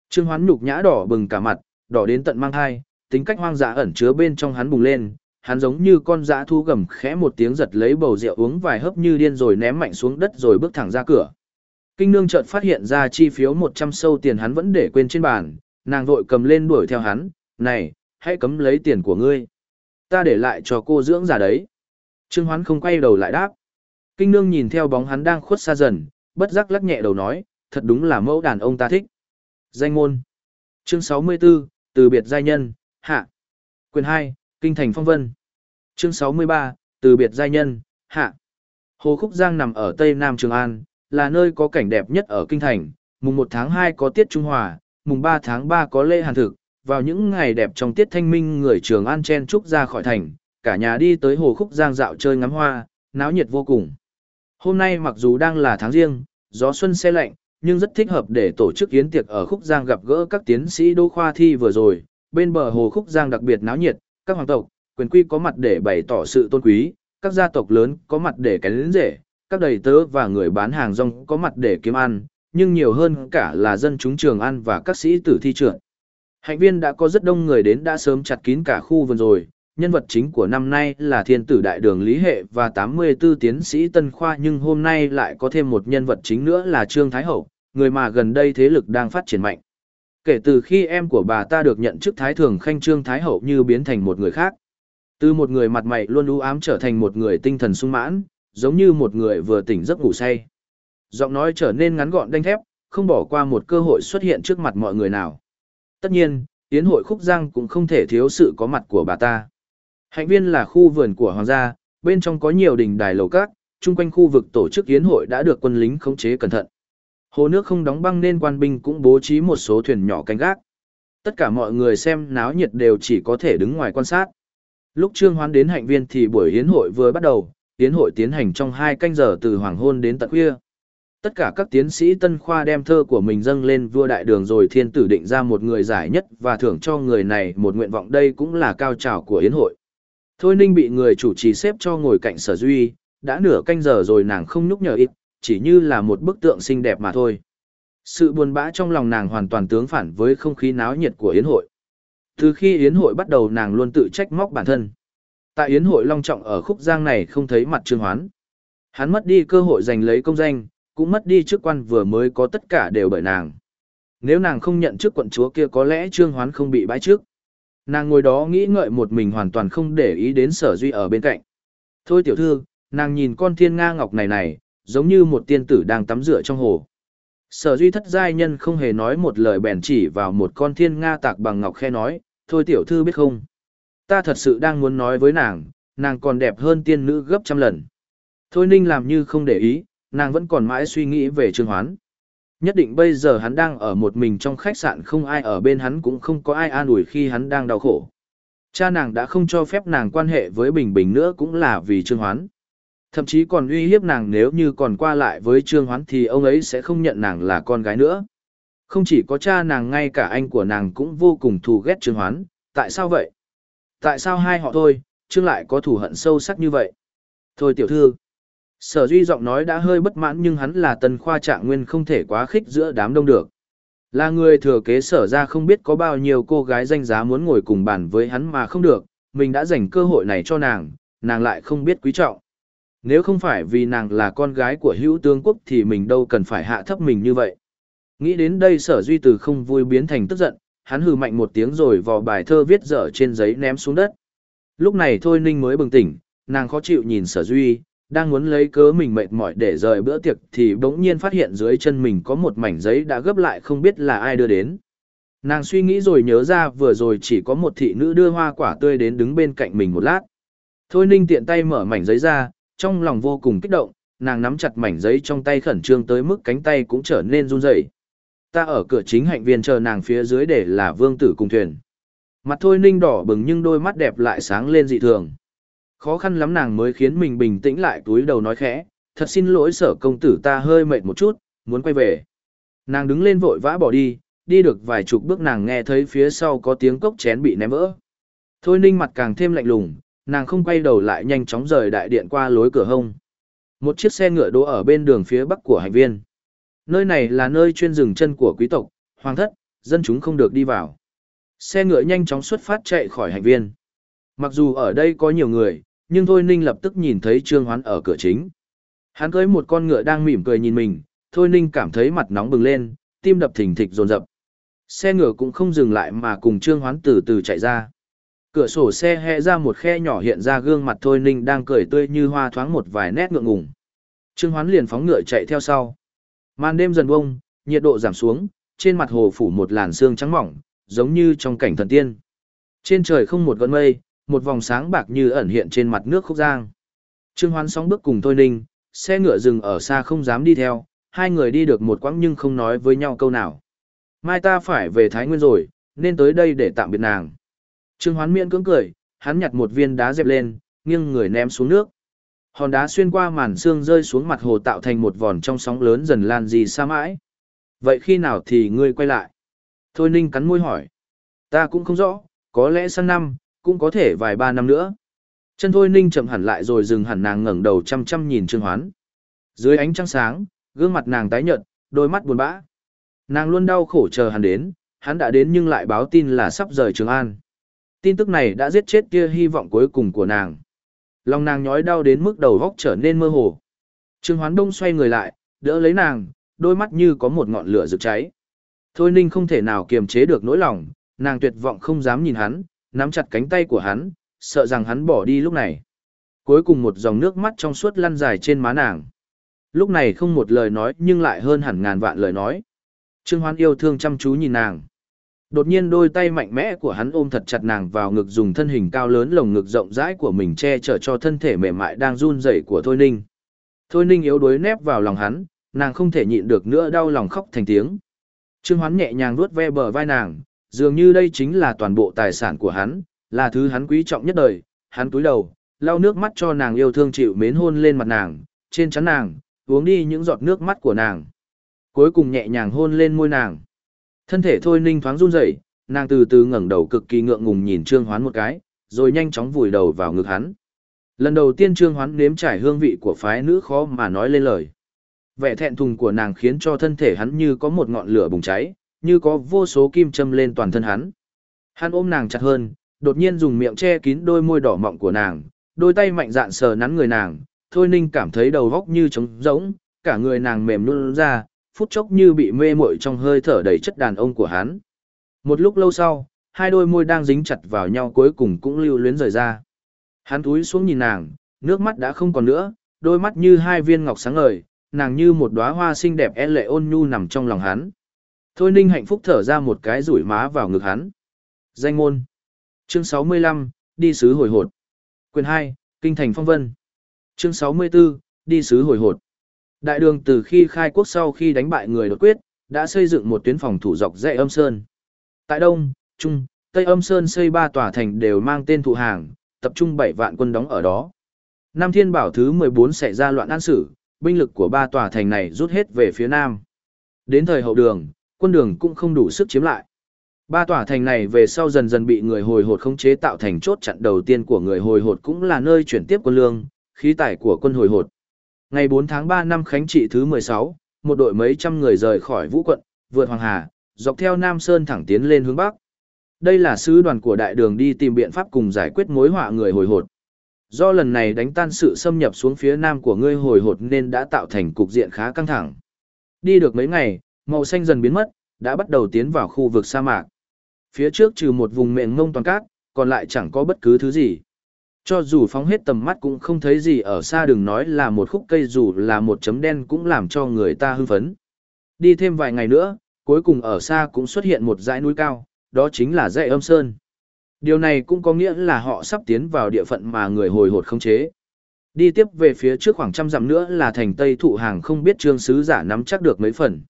Trương Hoán nhục nhã đỏ bừng cả mặt, đỏ đến tận mang hai, tính cách hoang dã ẩn chứa bên trong hắn bùng lên, hắn giống như con dã thu gầm khẽ một tiếng giật lấy bầu rượu uống vài hớp như điên rồi ném mạnh xuống đất rồi bước thẳng ra cửa. Kinh nương chợt phát hiện ra chi phiếu 100 sâu tiền hắn vẫn để quên trên bàn, nàng vội cầm lên đuổi theo hắn, này, hãy cấm lấy tiền của ngươi. Ta để lại cho cô dưỡng già đấy. Trương Hoán không quay đầu lại đáp. Kinh nương nhìn theo bóng hắn đang khuất xa dần, bất giác lắc nhẹ đầu nói, thật đúng là mẫu đàn ông ta thích. Danh môn. Chương 64, từ biệt giai nhân, hạ. Quyền 2, Kinh thành phong vân. Chương 63, từ biệt giai nhân, hạ. Hồ Khúc Giang nằm ở tây nam Trường An, là nơi có cảnh đẹp nhất ở kinh thành, mùng 1 tháng 2 có tiết Trung Hòa, mùng 3 tháng 3 có lễ hàn thực, vào những ngày đẹp trong tiết thanh minh người Trường An chen trúc ra khỏi thành, cả nhà đi tới Hồ Khúc Giang dạo chơi ngắm hoa, náo nhiệt vô cùng. Hôm nay mặc dù đang là tháng riêng, gió xuân xe lạnh, nhưng rất thích hợp để tổ chức yến tiệc ở Khúc Giang gặp gỡ các tiến sĩ đô khoa thi vừa rồi, bên bờ hồ Khúc Giang đặc biệt náo nhiệt, các hoàng tộc, quyền quy có mặt để bày tỏ sự tôn quý, các gia tộc lớn có mặt để kén lĩnh rể, các đầy tớ và người bán hàng rong có mặt để kiếm ăn, nhưng nhiều hơn cả là dân chúng trường ăn và các sĩ tử thi trưởng. Hạnh viên đã có rất đông người đến đã sớm chặt kín cả khu vườn rồi, nhân vật chính của năm nay là thiên tử đại đường Lý Hệ và 84 tiến sĩ Tân Khoa nhưng hôm nay lại có thêm một nhân vật chính nữa là Trương Thái Hậu, người mà gần đây thế lực đang phát triển mạnh. Kể từ khi em của bà ta được nhận chức Thái Thường Khanh Trương Thái Hậu như biến thành một người khác. Từ một người mặt mày luôn u ám trở thành một người tinh thần sung mãn, giống như một người vừa tỉnh giấc ngủ say. Giọng nói trở nên ngắn gọn đanh thép, không bỏ qua một cơ hội xuất hiện trước mặt mọi người nào. Tất nhiên, Yến hội Khúc Giang cũng không thể thiếu sự có mặt của bà ta. Hạnh viên là khu vườn của hoàng gia, bên trong có nhiều đình đài lầu các, chung quanh khu vực tổ chức yến hội đã được quân lính khống chế cẩn thận. Hồ nước không đóng băng nên quan binh cũng bố trí một số thuyền nhỏ canh gác. Tất cả mọi người xem náo nhiệt đều chỉ có thể đứng ngoài quan sát. Lúc Trương Hoán đến hạnh viên thì buổi yến hội vừa bắt đầu, yến hội tiến hành trong hai canh giờ từ hoàng hôn đến tận khuya. Tất cả các tiến sĩ tân khoa đem thơ của mình dâng lên vua đại đường rồi thiên tử định ra một người giải nhất và thưởng cho người này một nguyện vọng đây cũng là cao trào của yến hội. Thôi ninh bị người chủ trì xếp cho ngồi cạnh sở duy, đã nửa canh giờ rồi nàng không nhúc nhở ít, chỉ như là một bức tượng xinh đẹp mà thôi. Sự buồn bã trong lòng nàng hoàn toàn tướng phản với không khí náo nhiệt của yến hội. Từ khi yến hội bắt đầu nàng luôn tự trách móc bản thân. Tại yến hội long trọng ở khúc giang này không thấy mặt Trương Hoán. Hắn mất đi cơ hội giành lấy công danh, cũng mất đi chức quan vừa mới có tất cả đều bởi nàng. Nếu nàng không nhận chức quận chúa kia có lẽ Trương Hoán không bị bãi trước. Nàng ngồi đó nghĩ ngợi một mình hoàn toàn không để ý đến sở duy ở bên cạnh. Thôi tiểu thư, nàng nhìn con thiên nga ngọc này này, giống như một tiên tử đang tắm rửa trong hồ. Sở duy thất giai nhân không hề nói một lời bèn chỉ vào một con thiên nga tạc bằng ngọc khe nói, thôi tiểu thư biết không? Ta thật sự đang muốn nói với nàng, nàng còn đẹp hơn tiên nữ gấp trăm lần. Thôi ninh làm như không để ý, nàng vẫn còn mãi suy nghĩ về trương hoán. Nhất định bây giờ hắn đang ở một mình trong khách sạn không ai ở bên hắn cũng không có ai an ủi khi hắn đang đau khổ. Cha nàng đã không cho phép nàng quan hệ với Bình Bình nữa cũng là vì Trương Hoán. Thậm chí còn uy hiếp nàng nếu như còn qua lại với Trương Hoán thì ông ấy sẽ không nhận nàng là con gái nữa. Không chỉ có cha nàng ngay cả anh của nàng cũng vô cùng thù ghét Trương Hoán, tại sao vậy? Tại sao hai họ thôi, Trương lại có thù hận sâu sắc như vậy? Thôi tiểu thư, sở duy giọng nói đã hơi bất mãn nhưng hắn là tần khoa trạng nguyên không thể quá khích giữa đám đông được. Là người thừa kế sở ra không biết có bao nhiêu cô gái danh giá muốn ngồi cùng bàn với hắn mà không được, mình đã dành cơ hội này cho nàng, nàng lại không biết quý trọng. Nếu không phải vì nàng là con gái của hữu tướng quốc thì mình đâu cần phải hạ thấp mình như vậy. Nghĩ đến đây sở duy từ không vui biến thành tức giận, hắn hừ mạnh một tiếng rồi vò bài thơ viết dở trên giấy ném xuống đất. Lúc này thôi ninh mới bừng tỉnh, nàng khó chịu nhìn sở duy, đang muốn lấy cớ mình mệt mỏi để rời bữa tiệc thì bỗng nhiên phát hiện dưới chân mình có một mảnh giấy đã gấp lại không biết là ai đưa đến. Nàng suy nghĩ rồi nhớ ra vừa rồi chỉ có một thị nữ đưa hoa quả tươi đến đứng bên cạnh mình một lát. Thôi ninh tiện tay mở mảnh giấy ra, trong lòng vô cùng kích động, nàng nắm chặt mảnh giấy trong tay khẩn trương tới mức cánh tay cũng trở nên run rẩy. Ta ở cửa chính hạnh viên chờ nàng phía dưới để là vương tử cùng thuyền. Mặt thôi ninh đỏ bừng nhưng đôi mắt đẹp lại sáng lên dị thường. Khó khăn lắm nàng mới khiến mình bình tĩnh lại túi đầu nói khẽ, thật xin lỗi sở công tử ta hơi mệt một chút, muốn quay về. Nàng đứng lên vội vã bỏ đi, đi được vài chục bước nàng nghe thấy phía sau có tiếng cốc chén bị ném vỡ. Thôi ninh mặt càng thêm lạnh lùng, nàng không quay đầu lại nhanh chóng rời đại điện qua lối cửa hông. Một chiếc xe ngựa đỗ ở bên đường phía bắc của hành viên. Nơi này là nơi chuyên dừng chân của quý tộc, hoàng thất, dân chúng không được đi vào. Xe ngựa nhanh chóng xuất phát chạy khỏi hành viên. Mặc dù ở đây có nhiều người, nhưng Thôi Ninh lập tức nhìn thấy Trương Hoán ở cửa chính. Hắn cưới một con ngựa đang mỉm cười nhìn mình, Thôi Ninh cảm thấy mặt nóng bừng lên, tim đập thình thịch dồn dập. Xe ngựa cũng không dừng lại mà cùng Trương Hoán từ từ chạy ra. Cửa sổ xe hẹ ra một khe nhỏ hiện ra gương mặt Thôi Ninh đang cười tươi như hoa thoáng một vài nét ngượng ngùng. Trương Hoán liền phóng ngựa chạy theo sau. Màn đêm dần bông, nhiệt độ giảm xuống, trên mặt hồ phủ một làn sương trắng mỏng, giống như trong cảnh thần tiên. Trên trời không một gợn mây, một vòng sáng bạc như ẩn hiện trên mặt nước khúc giang. Trương Hoán sóng bước cùng Thôi Ninh, xe ngựa dừng ở xa không dám đi theo, hai người đi được một quãng nhưng không nói với nhau câu nào. Mai ta phải về Thái Nguyên rồi, nên tới đây để tạm biệt nàng. Trương Hoán miễn cưỡng cười, hắn nhặt một viên đá dẹp lên, nghiêng người ném xuống nước. Hòn đá xuyên qua màn xương rơi xuống mặt hồ tạo thành một vòn trong sóng lớn dần lan gì xa mãi. Vậy khi nào thì ngươi quay lại? Thôi Ninh cắn môi hỏi. Ta cũng không rõ, có lẽ sang năm, cũng có thể vài ba năm nữa. Chân Thôi Ninh chậm hẳn lại rồi dừng hẳn nàng ngẩng đầu chăm chăm nhìn Trương Hoán. Dưới ánh trăng sáng, gương mặt nàng tái nhợt, đôi mắt buồn bã. Nàng luôn đau khổ chờ hắn đến, hắn đã đến nhưng lại báo tin là sắp rời Trường An. Tin tức này đã giết chết kia hy vọng cuối cùng của nàng. Lòng nàng nhói đau đến mức đầu góc trở nên mơ hồ. Trương Hoán Đông xoay người lại, đỡ lấy nàng, đôi mắt như có một ngọn lửa rực cháy. Thôi Ninh không thể nào kiềm chế được nỗi lòng, nàng tuyệt vọng không dám nhìn hắn, nắm chặt cánh tay của hắn, sợ rằng hắn bỏ đi lúc này. Cuối cùng một dòng nước mắt trong suốt lăn dài trên má nàng. Lúc này không một lời nói nhưng lại hơn hẳn ngàn vạn lời nói. Trương Hoan yêu thương chăm chú nhìn nàng. Đột nhiên đôi tay mạnh mẽ của hắn ôm thật chặt nàng vào ngực dùng thân hình cao lớn lồng ngực rộng rãi của mình che chở cho thân thể mềm mại đang run rẩy của Thôi Ninh. Thôi Ninh yếu đuối nép vào lòng hắn, nàng không thể nhịn được nữa đau lòng khóc thành tiếng. Trương Hoán nhẹ nhàng vuốt ve bờ vai nàng, dường như đây chính là toàn bộ tài sản của hắn, là thứ hắn quý trọng nhất đời. Hắn cúi đầu, lau nước mắt cho nàng yêu thương chịu mến hôn lên mặt nàng, trên chắn nàng, uống đi những giọt nước mắt của nàng. Cuối cùng nhẹ nhàng hôn lên môi nàng. Thân thể thôi ninh thoáng run rẩy, nàng từ từ ngẩng đầu cực kỳ ngượng ngùng nhìn Trương Hoán một cái, rồi nhanh chóng vùi đầu vào ngực hắn. Lần đầu tiên Trương Hoán nếm trải hương vị của phái nữ khó mà nói lên lời. Vẻ thẹn thùng của nàng khiến cho thân thể hắn như có một ngọn lửa bùng cháy, như có vô số kim châm lên toàn thân hắn. Hắn ôm nàng chặt hơn, đột nhiên dùng miệng che kín đôi môi đỏ mọng của nàng, đôi tay mạnh dạn sờ nắn người nàng, Thôi Ninh cảm thấy đầu góc như trống rỗng, cả người nàng mềm nhũn ra, phút chốc như bị mê muội trong hơi thở đầy chất đàn ông của hắn. Một lúc lâu sau, hai đôi môi đang dính chặt vào nhau cuối cùng cũng lưu luyến rời ra. Hắn túi xuống nhìn nàng, nước mắt đã không còn nữa, đôi mắt như hai viên ngọc sáng ngời, nàng như một đóa hoa xinh đẹp e lệ ôn nhu nằm trong lòng hắn. Thôi Ninh hạnh phúc thở ra một cái rủi má vào ngực hắn. Danh ngôn. Chương 65, đi sứ hồi hột. Quyền 2, Kinh thành phong vân. Chương 64, đi sứ hồi hột. Đại đường từ khi khai quốc sau khi đánh bại người đột quyết, đã xây dựng một tuyến phòng thủ dọc dãy âm sơn. Tại Đông, Trung, Tây âm sơn xây ba tòa thành đều mang tên thụ hàng, tập trung 7 vạn quân đóng ở đó. Nam Thiên Bảo thứ 14 xảy ra loạn an sử, binh lực của ba tòa thành này rút hết về phía Nam. Đến thời hậu đường, quân đường cũng không đủ sức chiếm lại. Ba tòa thành này về sau dần dần bị người hồi hột khống chế tạo thành chốt chặn đầu tiên của người hồi hột cũng là nơi chuyển tiếp quân lương, khí tải của quân hồi hột. Ngày 4 tháng 3 năm Khánh trị thứ 16, một đội mấy trăm người rời khỏi Vũ quận, vượt Hoàng Hà, dọc theo Nam Sơn thẳng tiến lên hướng Bắc. Đây là sứ đoàn của đại đường đi tìm biện pháp cùng giải quyết mối họa người hồi hột. Do lần này đánh tan sự xâm nhập xuống phía nam của ngươi hồi hột nên đã tạo thành cục diện khá căng thẳng. Đi được mấy ngày, màu xanh dần biến mất, đã bắt đầu tiến vào khu vực sa mạc. Phía trước trừ một vùng mềm ngông toàn cát, còn lại chẳng có bất cứ thứ gì. Cho dù phóng hết tầm mắt cũng không thấy gì ở xa đừng nói là một khúc cây dù là một chấm đen cũng làm cho người ta hưng phấn. Đi thêm vài ngày nữa, cuối cùng ở xa cũng xuất hiện một dãy núi cao, đó chính là dãy âm sơn. Điều này cũng có nghĩa là họ sắp tiến vào địa phận mà người hồi hột không chế. Đi tiếp về phía trước khoảng trăm dặm nữa là thành Tây Thụ Hàng không biết trương sứ giả nắm chắc được mấy phần.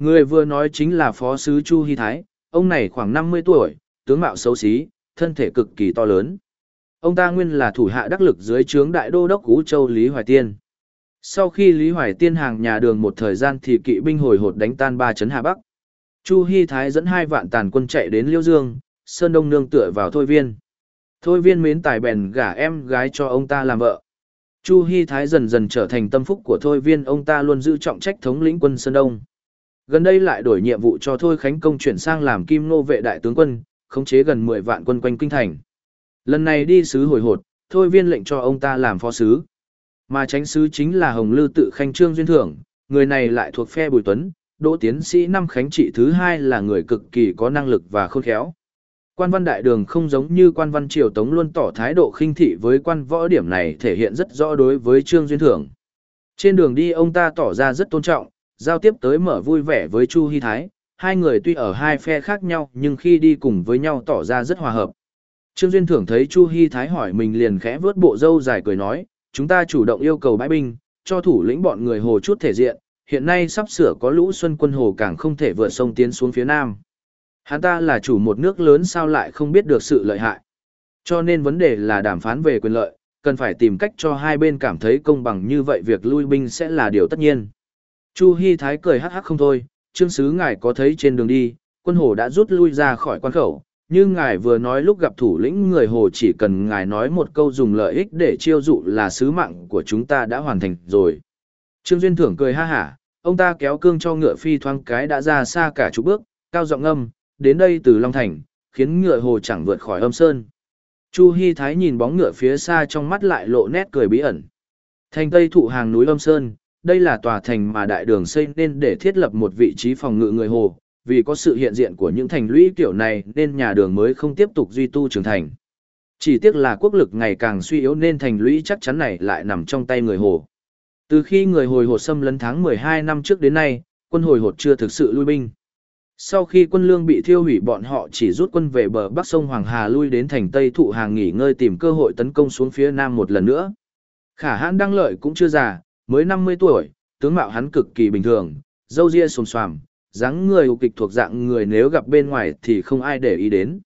Người vừa nói chính là phó sứ Chu Hy Thái, ông này khoảng 50 tuổi, tướng mạo xấu xí, thân thể cực kỳ to lớn. Ông ta nguyên là thủ hạ đắc lực dưới trướng đại đô đốc Cú Châu Lý Hoài Tiên. Sau khi Lý Hoài Tiên hàng nhà đường một thời gian thì kỵ binh hồi hột đánh tan ba chấn Hà Bắc. Chu Hy Thái dẫn hai vạn tàn quân chạy đến Liêu Dương, Sơn Đông nương tựa vào Thôi Viên. Thôi Viên mến tài bèn gả em gái cho ông ta làm vợ. Chu Hy Thái dần dần trở thành tâm phúc của Thôi Viên ông ta luôn giữ trọng trách thống lĩnh quân Sơn Đông. Gần đây lại đổi nhiệm vụ cho Thôi Khánh Công chuyển sang làm kim nô vệ đại tướng quân, khống chế gần 10 vạn quân quanh kinh thành. Lần này đi sứ hồi hột, Thôi Viên lệnh cho ông ta làm phó sứ. Mà tránh sứ chính là Hồng Lư tự khanh trương duyên thưởng, người này lại thuộc phe Bùi Tuấn, đỗ tiến sĩ năm khánh trị thứ hai là người cực kỳ có năng lực và khôn khéo. Quan văn đại đường không giống như quan văn triều tống luôn tỏ thái độ khinh thị với quan võ điểm này thể hiện rất rõ đối với Trương Duyên Thưởng. Trên đường đi ông ta tỏ ra rất tôn trọng, giao tiếp tới mở vui vẻ với Chu Hy Thái, hai người tuy ở hai phe khác nhau nhưng khi đi cùng với nhau tỏ ra rất hòa hợp. Trương Duyên Thưởng thấy Chu Hy Thái hỏi mình liền khẽ vớt bộ râu dài cười nói, chúng ta chủ động yêu cầu bãi binh, cho thủ lĩnh bọn người hồ chút thể diện, hiện nay sắp sửa có lũ xuân quân hồ càng không thể vượt sông tiến xuống phía nam. Hắn ta là chủ một nước lớn sao lại không biết được sự lợi hại. Cho nên vấn đề là đàm phán về quyền lợi, cần phải tìm cách cho hai bên cảm thấy công bằng như vậy việc lui binh sẽ là điều tất nhiên. Chu Hi Thái cười hắc hắc không thôi, trương sứ ngài có thấy trên đường đi, quân hồ đã rút lui ra khỏi quan khẩu, như ngài vừa nói lúc gặp thủ lĩnh người hồ chỉ cần ngài nói một câu dùng lợi ích để chiêu dụ là sứ mạng của chúng ta đã hoàn thành rồi. Trương Duyên Thưởng cười ha hả, ông ta kéo cương cho ngựa phi thoáng cái đã ra xa cả chục bước, cao giọng âm, đến đây từ Long Thành, khiến ngựa hồ chẳng vượt khỏi âm sơn. Chu Hi Thái nhìn bóng ngựa phía xa trong mắt lại lộ nét cười bí ẩn. Thành Tây thụ hàng núi âm sơn, đây là tòa thành mà đại đường xây nên để thiết lập một vị trí phòng ngự người hồ, vì có sự hiện diện của những thành lũy kiểu này nên nhà đường mới không tiếp tục duy tu trưởng thành. Chỉ tiếc là quốc lực ngày càng suy yếu nên thành lũy chắc chắn này lại nằm trong tay người hồ. Từ khi người hồi hột xâm lấn tháng 12 năm trước đến nay, quân hồi hột chưa thực sự lui binh. Sau khi quân lương bị thiêu hủy bọn họ chỉ rút quân về bờ bắc sông Hoàng Hà lui đến thành Tây Thụ Hàng nghỉ ngơi tìm cơ hội tấn công xuống phía nam một lần nữa. Khả hãn đăng lợi cũng chưa già, mới 50 tuổi, tướng mạo hắn cực kỳ bình thường, dâu ria xồm xoàm, dáng người ục kịch thuộc dạng người nếu gặp bên ngoài thì không ai để ý đến.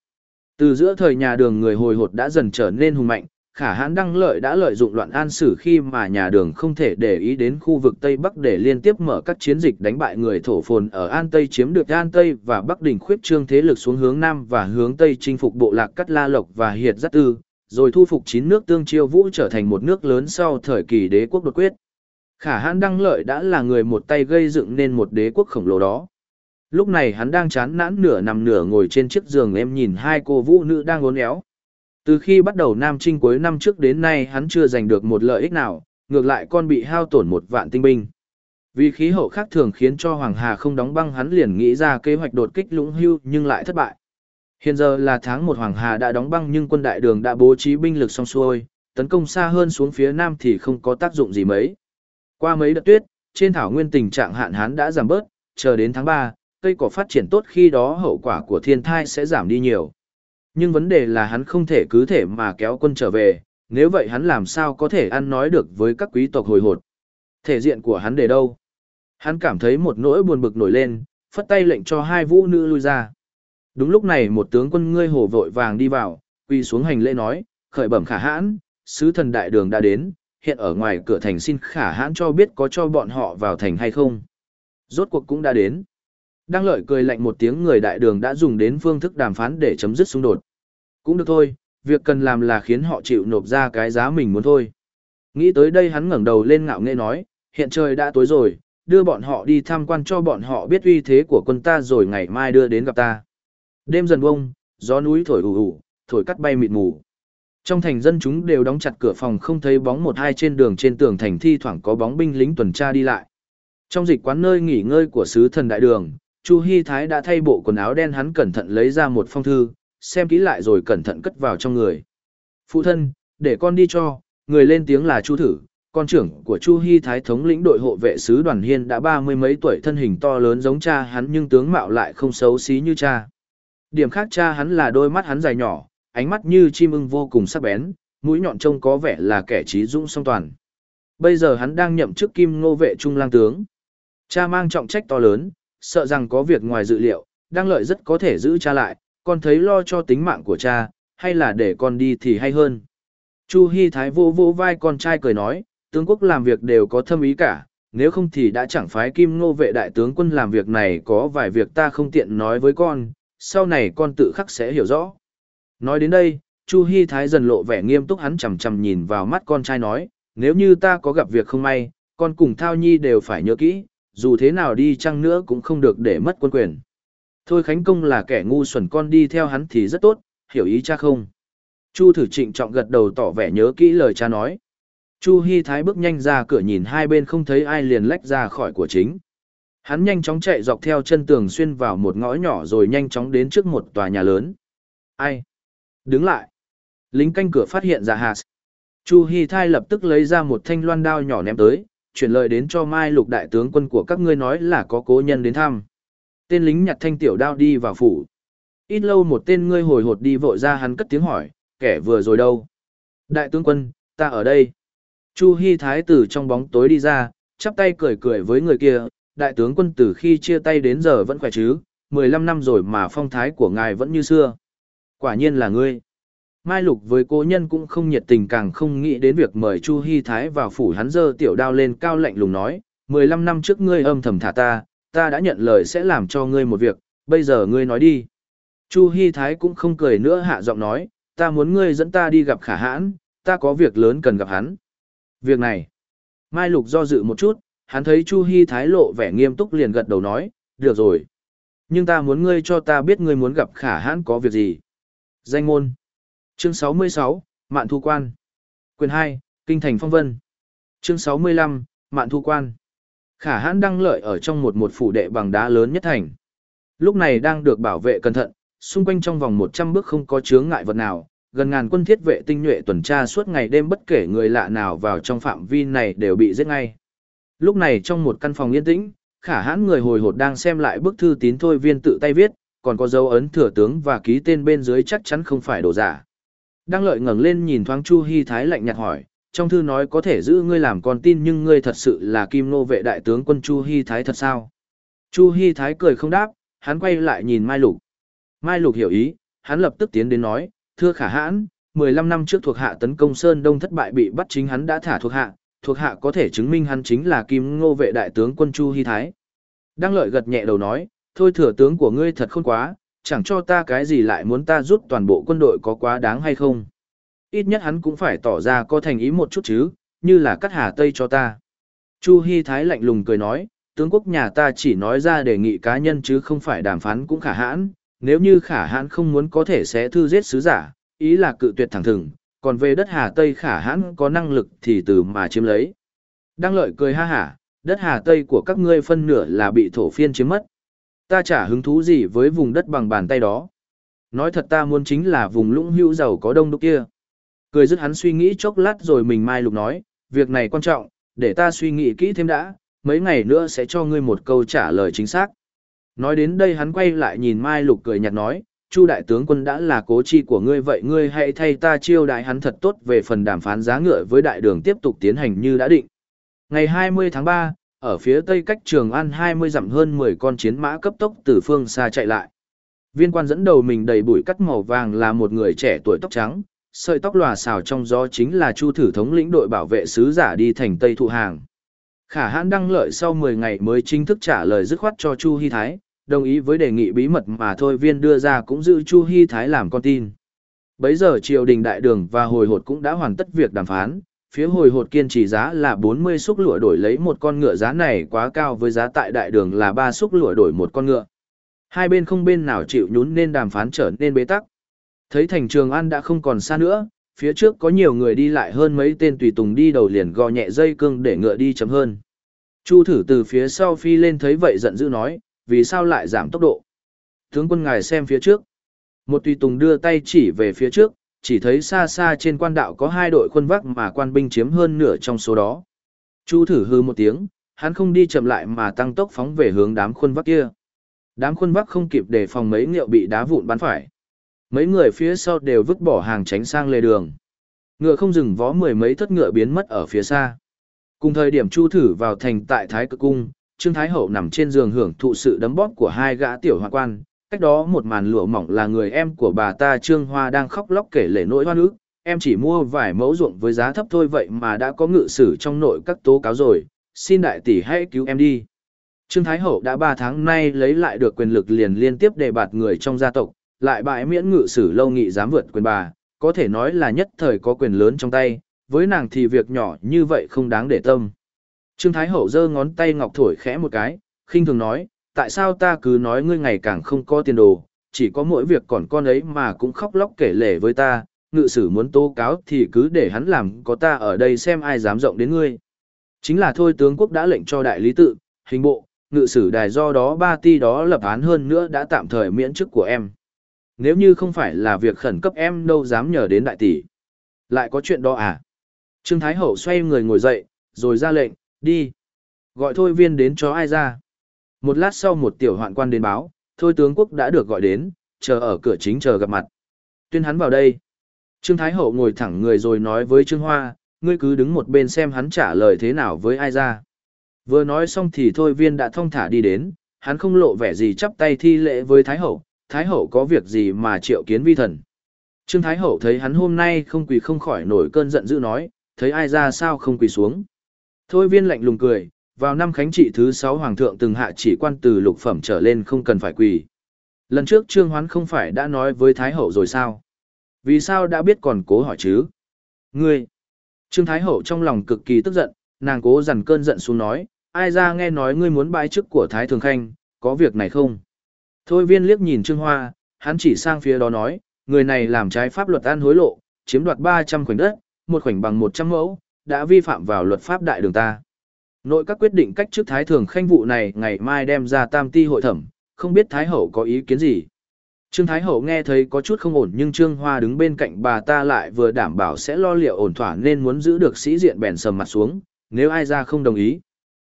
Từ giữa thời nhà đường người hồi hột đã dần trở nên hùng mạnh, khả hãn đăng lợi đã lợi dụng loạn an sử khi mà nhà đường không thể để ý đến khu vực Tây Bắc để liên tiếp mở các chiến dịch đánh bại người thổ phồn ở An Tây chiếm được An Tây và Bắc đỉnh khuyết trương thế lực xuống hướng Nam và hướng Tây chinh phục bộ lạc Cát La Lộc và Hiệt Giác Tư, rồi thu phục chín nước tương chiêu vũ trở thành một nước lớn sau thời kỳ đế quốc đột quyết. Khả hãn đăng lợi đã là người một tay gây dựng nên một đế quốc khổng lồ đó. Lúc này hắn đang chán nản nửa nằm nửa ngồi trên chiếc giường em nhìn hai cô vũ nữ đang uốn éo. Từ khi bắt đầu Nam Trinh cuối năm trước đến nay hắn chưa giành được một lợi ích nào, ngược lại con bị hao tổn một vạn tinh binh. Vì khí hậu khác thường khiến cho Hoàng Hà không đóng băng hắn liền nghĩ ra kế hoạch đột kích lũng hưu nhưng lại thất bại. Hiện giờ là tháng 1 Hoàng Hà đã đóng băng nhưng quân đại đường đã bố trí binh lực xong xuôi, tấn công xa hơn xuống phía nam thì không có tác dụng gì mấy. Qua mấy đợt tuyết, trên thảo nguyên tình trạng hạn hán đã giảm bớt, chờ đến tháng 3, cây cỏ phát triển tốt khi đó hậu quả của thiên thai sẽ giảm đi nhiều. Nhưng vấn đề là hắn không thể cứ thể mà kéo quân trở về, nếu vậy hắn làm sao có thể ăn nói được với các quý tộc hồi hột. Thể diện của hắn để đâu? Hắn cảm thấy một nỗi buồn bực nổi lên, phất tay lệnh cho hai vũ nữ lui ra. Đúng lúc này một tướng quân ngươi hồ vội vàng đi vào, quỳ xuống hành lễ nói, khởi bẩm khả hãn, sứ thần đại đường đã đến, hiện ở ngoài cửa thành xin khả hãn cho biết có cho bọn họ vào thành hay không. Rốt cuộc cũng đã đến. Đang lợi cười lạnh một tiếng người đại đường đã dùng đến phương thức đàm phán để chấm dứt xung đột. Cũng được thôi, việc cần làm là khiến họ chịu nộp ra cái giá mình muốn thôi. Nghĩ tới đây hắn ngẩng đầu lên ngạo nghễ nói, hiện trời đã tối rồi, đưa bọn họ đi tham quan cho bọn họ biết uy thế của quân ta rồi ngày mai đưa đến gặp ta. Đêm dần bông, gió núi thổi ù ù, thổi cắt bay mịt mù. Trong thành dân chúng đều đóng chặt cửa phòng không thấy bóng một hai trên đường trên tường thành thi thoảng có bóng binh lính tuần tra đi lại. Trong dịch quán nơi nghỉ ngơi của sứ thần đại đường, Chu Hi Thái đã thay bộ quần áo đen hắn cẩn thận lấy ra một phong thư, xem kỹ lại rồi cẩn thận cất vào trong người. Phụ thân, để con đi cho, người lên tiếng là Chu Thử, con trưởng của Chu Hi Thái thống lĩnh đội hộ vệ sứ đoàn hiên đã ba mươi mấy tuổi thân hình to lớn giống cha hắn nhưng tướng mạo lại không xấu xí như cha. Điểm khác cha hắn là đôi mắt hắn dài nhỏ, ánh mắt như chim ưng vô cùng sắc bén, mũi nhọn trông có vẻ là kẻ trí dũng song toàn. Bây giờ hắn đang nhậm chức kim ngô vệ trung lang tướng. Cha mang trọng trách to lớn, sợ rằng có việc ngoài dự liệu, đang lợi rất có thể giữ cha lại, con thấy lo cho tính mạng của cha, hay là để con đi thì hay hơn. Chu Hi Thái vô vô vai con trai cười nói, tướng quốc làm việc đều có thâm ý cả, nếu không thì đã chẳng phái kim ngô vệ đại tướng quân làm việc này có vài việc ta không tiện nói với con, sau này con tự khắc sẽ hiểu rõ. Nói đến đây, Chu Hi Thái dần lộ vẻ nghiêm túc hắn chằm chằm nhìn vào mắt con trai nói, nếu như ta có gặp việc không may, con cùng Thao Nhi đều phải nhớ kỹ, dù thế nào đi chăng nữa cũng không được để mất quân quyền. Thôi Khánh Công là kẻ ngu xuẩn con đi theo hắn thì rất tốt, hiểu ý cha không? Chu thử trịnh trọng gật đầu tỏ vẻ nhớ kỹ lời cha nói. Chu Hi Thái bước nhanh ra cửa nhìn hai bên không thấy ai liền lách ra khỏi của chính. Hắn nhanh chóng chạy dọc theo chân tường xuyên vào một ngõ nhỏ rồi nhanh chóng đến trước một tòa nhà lớn. Ai? Đứng lại. Lính canh cửa phát hiện ra hạt. Chu Hi Thai lập tức lấy ra một thanh loan đao nhỏ ném tới, chuyển lời đến cho Mai Lục đại tướng quân của các ngươi nói là có cố nhân đến thăm. Tên lính nhặt thanh tiểu đao đi vào phủ. Ít lâu một tên ngươi hồi hột đi vội ra hắn cất tiếng hỏi, kẻ vừa rồi đâu? Đại tướng quân, ta ở đây. Chu Hi Thái từ trong bóng tối đi ra, chắp tay cười cười với người kia, đại tướng quân từ khi chia tay đến giờ vẫn khỏe chứ, 15 năm rồi mà phong thái của ngài vẫn như xưa. Quả nhiên là ngươi. Mai Lục với cố nhân cũng không nhiệt tình càng không nghĩ đến việc mời Chu Hi Thái vào phủ hắn dơ tiểu đao lên cao lạnh lùng nói, 15 năm trước ngươi âm thầm thả ta, ta đã nhận lời sẽ làm cho ngươi một việc, bây giờ ngươi nói đi. Chu Hi Thái cũng không cười nữa hạ giọng nói, ta muốn ngươi dẫn ta đi gặp khả hãn, ta có việc lớn cần gặp hắn. Việc này, Mai Lục do dự một chút, hắn thấy Chu Hi Thái lộ vẻ nghiêm túc liền gật đầu nói, được rồi. Nhưng ta muốn ngươi cho ta biết ngươi muốn gặp khả hãn có việc gì. Danh môn. Chương 66, Mạn Thu Quan. Quyền 2, Kinh Thành Phong Vân. Chương 65, Mạn Thu Quan. Khả hãn đang lợi ở trong một một phủ đệ bằng đá lớn nhất thành. Lúc này đang được bảo vệ cẩn thận, xung quanh trong vòng 100 bước không có chướng ngại vật nào, gần ngàn quân thiết vệ tinh nhuệ tuần tra suốt ngày đêm bất kể người lạ nào vào trong phạm vi này đều bị giết ngay. Lúc này trong một căn phòng yên tĩnh, khả hãn người hồi hột đang xem lại bức thư tín thôi viên tự tay viết, còn có dấu ấn thừa tướng và ký tên bên dưới chắc chắn không phải đồ giả. Đang lợi ngẩng lên nhìn thoáng Chu Hi Thái lạnh nhạt hỏi, trong thư nói có thể giữ ngươi làm con tin nhưng ngươi thật sự là kim nô vệ đại tướng quân Chu Hi Thái thật sao? Chu Hi Thái cười không đáp, hắn quay lại nhìn Mai Lục. Mai Lục hiểu ý, hắn lập tức tiến đến nói, thưa khả hãn, 15 năm trước thuộc hạ tấn công Sơn Đông thất bại bị bắt chính hắn đã thả thuộc hạ, thuộc hạ có thể chứng minh hắn chính là kim ngô vệ đại tướng quân Chu Hi Thái. Đang lợi gật nhẹ đầu nói, thôi thừa tướng của ngươi thật khôn quá, chẳng cho ta cái gì lại muốn ta rút toàn bộ quân đội có quá đáng hay không. Ít nhất hắn cũng phải tỏ ra có thành ý một chút chứ, như là cắt hà tây cho ta. Chu Hi Thái lạnh lùng cười nói, tướng quốc nhà ta chỉ nói ra đề nghị cá nhân chứ không phải đàm phán cũng khả hãn, nếu như khả hãn không muốn có thể sẽ thư giết sứ giả, ý là cự tuyệt thẳng thừng, còn về đất Hà Tây khả hãn có năng lực thì từ mà chiếm lấy. Đăng lợi cười ha hả, đất Hà Tây của các ngươi phân nửa là bị thổ phiên chiếm mất. Ta chả hứng thú gì với vùng đất bằng bàn tay đó. Nói thật ta muốn chính là vùng lũng hữu giàu có đông đúc kia. Cười dứt hắn suy nghĩ chốc lát rồi mình mai lục nói, việc này quan trọng, để ta suy nghĩ kỹ thêm đã, mấy ngày nữa sẽ cho ngươi một câu trả lời chính xác. Nói đến đây hắn quay lại nhìn Mai Lục cười nhạt nói, Chu đại tướng quân đã là cố chi của ngươi vậy ngươi hãy thay ta chiêu đại hắn thật tốt về phần đàm phán giá ngựa với đại đường tiếp tục tiến hành như đã định. Ngày 20 tháng 3, ở phía tây cách Trường An 20 dặm hơn 10 con chiến mã cấp tốc từ phương xa chạy lại. Viên quan dẫn đầu mình đầy bụi cắt màu vàng là một người trẻ tuổi tóc trắng, sợi tóc lòa xào trong gió chính là Chu thử thống lĩnh đội bảo vệ sứ giả đi thành Tây Thụ Hàng. Khả hãn đăng lợi sau 10 ngày mới chính thức trả lời dứt khoát cho Chu Hy Thái, đồng ý với đề nghị bí mật mà Thôi Viên đưa ra cũng giữ Chu Hy Thái làm con tin. Bấy giờ triều đình đại đường và hồi hột cũng đã hoàn tất việc đàm phán, phía hồi hột kiên trì giá là 40 xúc lụa đổi lấy một con ngựa giá này quá cao với giá tại đại đường là 3 xúc lụa đổi một con ngựa. Hai bên không bên nào chịu nhún nên đàm phán trở nên bế tắc. Thấy thành trường An đã không còn xa nữa, phía trước có nhiều người đi lại hơn mấy tên tùy tùng đi đầu liền gò nhẹ dây cương để ngựa đi chậm hơn. Chu thử từ phía sau phi lên thấy vậy giận dữ nói, vì sao lại giảm tốc độ? Tướng quân ngài xem phía trước. Một tùy tùng đưa tay chỉ về phía trước, chỉ thấy xa xa trên quan đạo có hai đội quân vác mà quan binh chiếm hơn nửa trong số đó. Chu thử hư một tiếng, hắn không đi chậm lại mà tăng tốc phóng về hướng đám quân vác kia. Đám quân vác không kịp để phòng mấy liệu bị đá vụn bắn phải. Mấy người phía sau đều vứt bỏ hàng tránh sang lề đường. Ngựa không dừng vó mười mấy thất ngựa biến mất ở phía xa. Cùng thời điểm Chu thử vào thành tại Thái Cực Cung, Trương Thái Hậu nằm trên giường hưởng thụ sự đấm bóp của hai gã tiểu hoàng quan, cách đó một màn lụa mỏng là người em của bà ta Trương Hoa đang khóc lóc kể lể nỗi hoa nước, em chỉ mua vài mẫu ruộng với giá thấp thôi vậy mà đã có ngự sử trong nội các tố cáo rồi, xin đại tỷ hãy cứu em đi. Trương Thái Hậu đã ba tháng nay lấy lại được quyền lực liền liên tiếp đề bạt người trong gia tộc, lại bãi miễn ngự sử lâu nghị dám vượt quyền bà, có thể nói là nhất thời có quyền lớn trong tay, với nàng thì việc nhỏ như vậy không đáng để tâm. Trương Thái Hậu giơ ngón tay ngọc thổi khẽ một cái, khinh thường nói, tại sao ta cứ nói ngươi ngày càng không có tiền đồ, chỉ có mỗi việc còn con ấy mà cũng khóc lóc kể lể với ta, ngự sử muốn tố cáo thì cứ để hắn làm có ta ở đây xem ai dám rộng đến ngươi. Chính là thôi tướng quốc đã lệnh cho đại lý tự, hình bộ, ngự sử đài do đó ba ti đó lập án hơn nữa đã tạm thời miễn chức của em. Nếu như không phải là việc khẩn cấp em đâu dám nhờ đến đại tỷ. Lại có chuyện đó à? Trương Thái Hậu xoay người ngồi dậy, rồi ra lệnh, đi. Gọi thôi viên đến cho ai ra. Một lát sau một tiểu hoạn quan đến báo, thôi tướng quốc đã được gọi đến, chờ ở cửa chính chờ gặp mặt. Tuyên hắn vào đây. Trương Thái Hậu ngồi thẳng người rồi nói với Trương Hoa, ngươi cứ đứng một bên xem hắn trả lời thế nào với ai ra. Vừa nói xong thì thôi viên đã thong thả đi đến, hắn không lộ vẻ gì chắp tay thi lễ với Thái Hậu, Thái Hậu có việc gì mà triệu kiến vi thần. Trương Thái Hậu thấy hắn hôm nay không quỳ không khỏi nổi cơn giận dữ nói, thấy ai ra sao không quỳ xuống. Thôi viên lạnh lùng cười, vào năm khánh trị thứ sáu hoàng thượng từng hạ chỉ quan từ lục phẩm trở lên không cần phải quỳ. Lần trước Trương Hoán không phải đã nói với Thái Hậu rồi sao? Vì sao đã biết còn cố hỏi chứ? Ngươi! Trương Thái Hậu trong lòng cực kỳ tức giận, nàng cố dằn cơn giận xuống nói, ai ra nghe nói ngươi muốn bãi chức của Thái Thường Khanh, có việc này không? Thôi viên liếc nhìn Trương Hoa, hắn chỉ sang phía đó nói, người này làm trái pháp luật an hối lộ, chiếm đoạt 300 khoảnh đất, một khoảnh bằng 100 mẫu, đã vi phạm vào luật pháp đại đường ta. Nội các quyết định cách chức Thái Thường Khanh vụ này ngày mai đem ra tam ti hội thẩm, không biết Thái Hậu có ý kiến gì. Trương Thái Hậu nghe thấy có chút không ổn nhưng Trương Hoa đứng bên cạnh bà ta lại vừa đảm bảo sẽ lo liệu ổn thỏa nên muốn giữ được sĩ diện bèn sầm mặt xuống, nếu ai ra không đồng ý.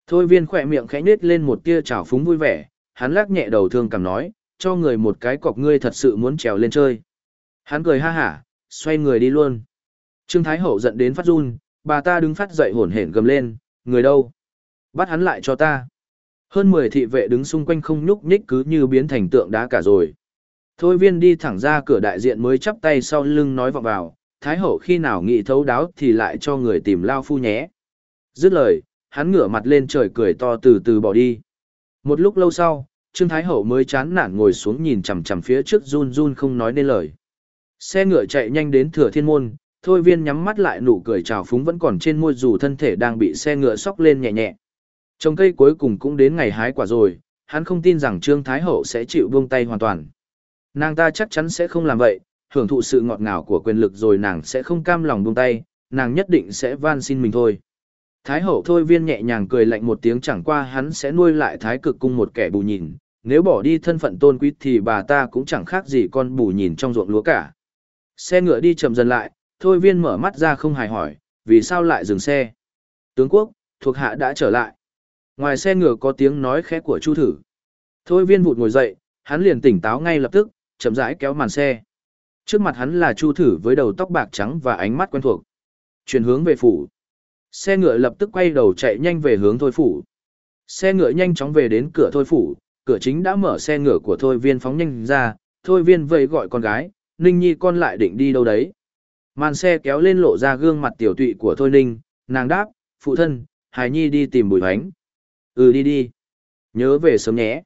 Thôi viên khỏe miệng khẽ nết lên một tia trào phúng vui vẻ, hắn lắc nhẹ đầu thương cảm nói, cho người một cái cọc ngươi thật sự muốn trèo lên chơi. Hắn cười ha hả, xoay người đi luôn. Trương Thái Hậu giận đến phát run, bà ta đứng phát dậy hổn hển gầm lên, người đâu? Bắt hắn lại cho ta. Hơn 10 thị vệ đứng xung quanh không nhúc nhích cứ như biến thành tượng đá cả rồi. Thôi viên đi thẳng ra cửa đại diện mới chắp tay sau lưng nói vọng vào, Thái Hậu khi nào nghị thấu đáo thì lại cho người tìm lao phu nhé. Dứt lời, hắn ngửa mặt lên trời cười to từ từ bỏ đi. Một lúc lâu sau, Trương Thái Hậu mới chán nản ngồi xuống nhìn chằm chằm phía trước run run không nói nên lời. Xe ngựa chạy nhanh đến thừa thiên môn, thôi viên nhắm mắt lại nụ cười trào phúng vẫn còn trên môi dù thân thể đang bị xe ngựa sóc lên nhẹ nhẹ. Trồng cây cuối cùng cũng đến ngày hái quả rồi, hắn không tin rằng Trương Thái Hậu sẽ chịu buông tay hoàn toàn. Nàng ta chắc chắn sẽ không làm vậy, hưởng thụ sự ngọt ngào của quyền lực rồi nàng sẽ không cam lòng buông tay, nàng nhất định sẽ van xin mình thôi. Thái hậu thôi viên nhẹ nhàng cười lạnh một tiếng chẳng qua hắn sẽ nuôi lại thái cực cung một kẻ bù nhìn, nếu bỏ đi thân phận tôn quý thì bà ta cũng chẳng khác gì con bù nhìn trong ruộng lúa cả. Xe ngựa đi chậm dần lại, thôi viên mở mắt ra không hài hỏi, vì sao lại dừng xe. Tướng quốc, thuộc hạ đã trở lại. Ngoài xe ngựa có tiếng nói khẽ của chu thử. Thôi viên vụt ngồi dậy, hắn liền tỉnh táo ngay lập tức, chậm rãi kéo màn xe. Trước mặt hắn là chu thử với đầu tóc bạc trắng và ánh mắt quen thuộc. Chuyển hướng về phủ. Xe ngựa lập tức quay đầu chạy nhanh về hướng thôi phủ. Xe ngựa nhanh chóng về đến cửa thôi phủ, cửa chính đã mở xe ngựa của thôi viên phóng nhanh ra, thôi viên vây gọi con gái, ninh nhi con lại định đi đâu đấy. Màn xe kéo lên lộ ra gương mặt tiểu tụy của thôi ninh, nàng đáp, phụ thân, hài nhi đi tìm bùi hoánh. Ừ đi đi. Nhớ về sớm nhé.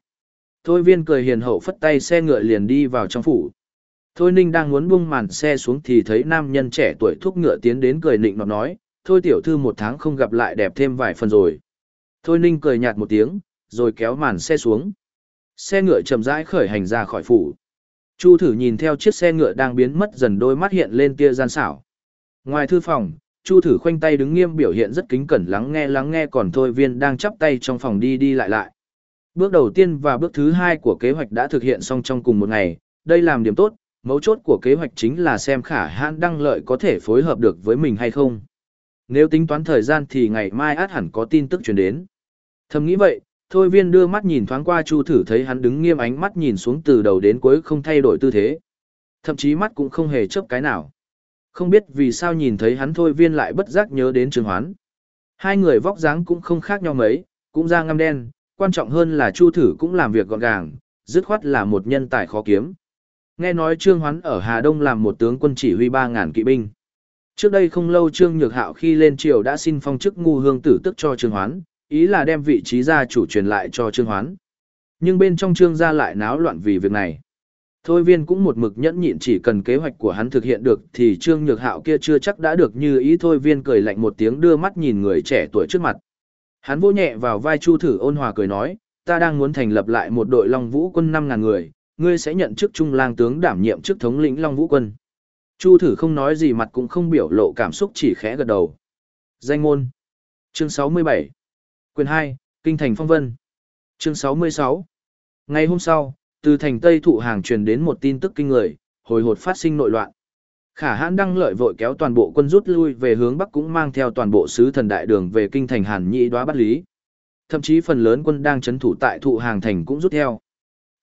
Thôi viên cười hiền hậu phất tay xe ngựa liền đi vào trong phủ. Thôi ninh đang muốn buông màn xe xuống thì thấy nam nhân trẻ tuổi thúc ngựa tiến đến cười nịnh nọt nói, thôi tiểu thư một tháng không gặp lại đẹp thêm vài phần rồi. Thôi ninh cười nhạt một tiếng, rồi kéo màn xe xuống. Xe ngựa chậm rãi khởi hành ra khỏi phủ. Chu thử nhìn theo chiếc xe ngựa đang biến mất dần đôi mắt hiện lên tia gian xảo. Ngoài thư phòng, Chu thử khoanh tay đứng nghiêm biểu hiện rất kính cẩn lắng nghe lắng nghe còn thôi viên đang chắp tay trong phòng đi đi lại lại. Bước đầu tiên và bước thứ hai của kế hoạch đã thực hiện xong trong cùng một ngày, đây làm điểm tốt, mấu chốt của kế hoạch chính là xem khả hãn đăng lợi có thể phối hợp được với mình hay không. Nếu tính toán thời gian thì ngày mai át hẳn có tin tức truyền đến. Thầm nghĩ vậy, Thôi viên đưa mắt nhìn thoáng qua Chu thử thấy hắn đứng nghiêm ánh mắt nhìn xuống từ đầu đến cuối không thay đổi tư thế. Thậm chí mắt cũng không hề chớp cái nào. Không biết vì sao nhìn thấy hắn thôi viên lại bất giác nhớ đến Trương Hoán. Hai người vóc dáng cũng không khác nhau mấy, cũng da ngăm đen, quan trọng hơn là Chu thử cũng làm việc gọn gàng, dứt khoát là một nhân tài khó kiếm. Nghe nói Trương Hoán ở Hà Đông làm một tướng quân chỉ huy 3.000 kỵ binh. Trước đây không lâu Trương Nhược Hạo khi lên triều đã xin phong chức ngu hương tử tức cho Trương Hoán, ý là đem vị trí gia chủ truyền lại cho Trương Hoán. Nhưng bên trong Trương gia lại náo loạn vì việc này. Thôi viên cũng một mực nhẫn nhịn chỉ cần kế hoạch của hắn thực hiện được thì Trương Nhược Hạo kia chưa chắc đã được như ý thôi viên cười lạnh một tiếng đưa mắt nhìn người trẻ tuổi trước mặt. Hắn vô nhẹ vào vai Chu Thử ôn hòa cười nói, ta đang muốn thành lập lại một đội Long Vũ quân 5.000 người, ngươi sẽ nhận chức trung lang tướng đảm nhiệm chức thống lĩnh Long Vũ quân. Chu Thử không nói gì mặt cũng không biểu lộ cảm xúc chỉ khẽ gật đầu. Danh môn Chương 67 Quyền 2, Kinh thành phong vân. Chương 66. Ngày hôm sau, từ thành Tây thụ hàng truyền đến một tin tức kinh người, hồi hột phát sinh nội loạn. Khả hãn đăng lợi vội kéo toàn bộ quân rút lui về hướng Bắc cũng mang theo toàn bộ sứ thần đại đường về kinh thành Hàn Nhị đoá bắt lý. Thậm chí phần lớn quân đang chấn thủ tại thụ hàng thành cũng rút theo.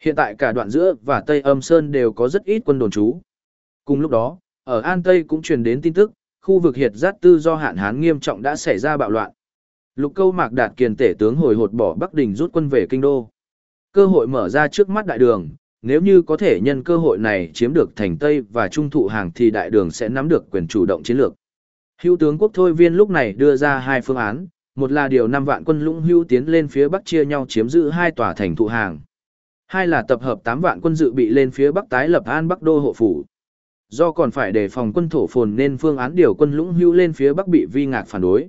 Hiện tại cả đoạn giữa và Tây âm Sơn đều có rất ít quân đồn trú. Cùng lúc đó, ở An Tây cũng truyền đến tin tức, khu vực hiệt giát tư do hạn hán nghiêm trọng đã xảy ra bạo loạn. Lục câu mạc đạt kiền tể tướng hồi hột bỏ Bắc Đình rút quân về kinh đô. Cơ hội mở ra trước mắt đại đường, nếu như có thể nhân cơ hội này chiếm được thành Tây và trung thụ hàng thì đại đường sẽ nắm được quyền chủ động chiến lược. Hữu tướng quốc thôi viên lúc này đưa ra hai phương án, một là điều 5 vạn quân lũng hữu tiến lên phía bắc chia nhau chiếm giữ hai tòa thành thụ hàng. Hai là tập hợp 8 vạn quân dự bị lên phía bắc tái lập an bắc đô hộ phủ. Do còn phải đề phòng quân thổ phồn nên phương án điều quân lũng hữu lên phía bắc bị vi ngạc phản đối.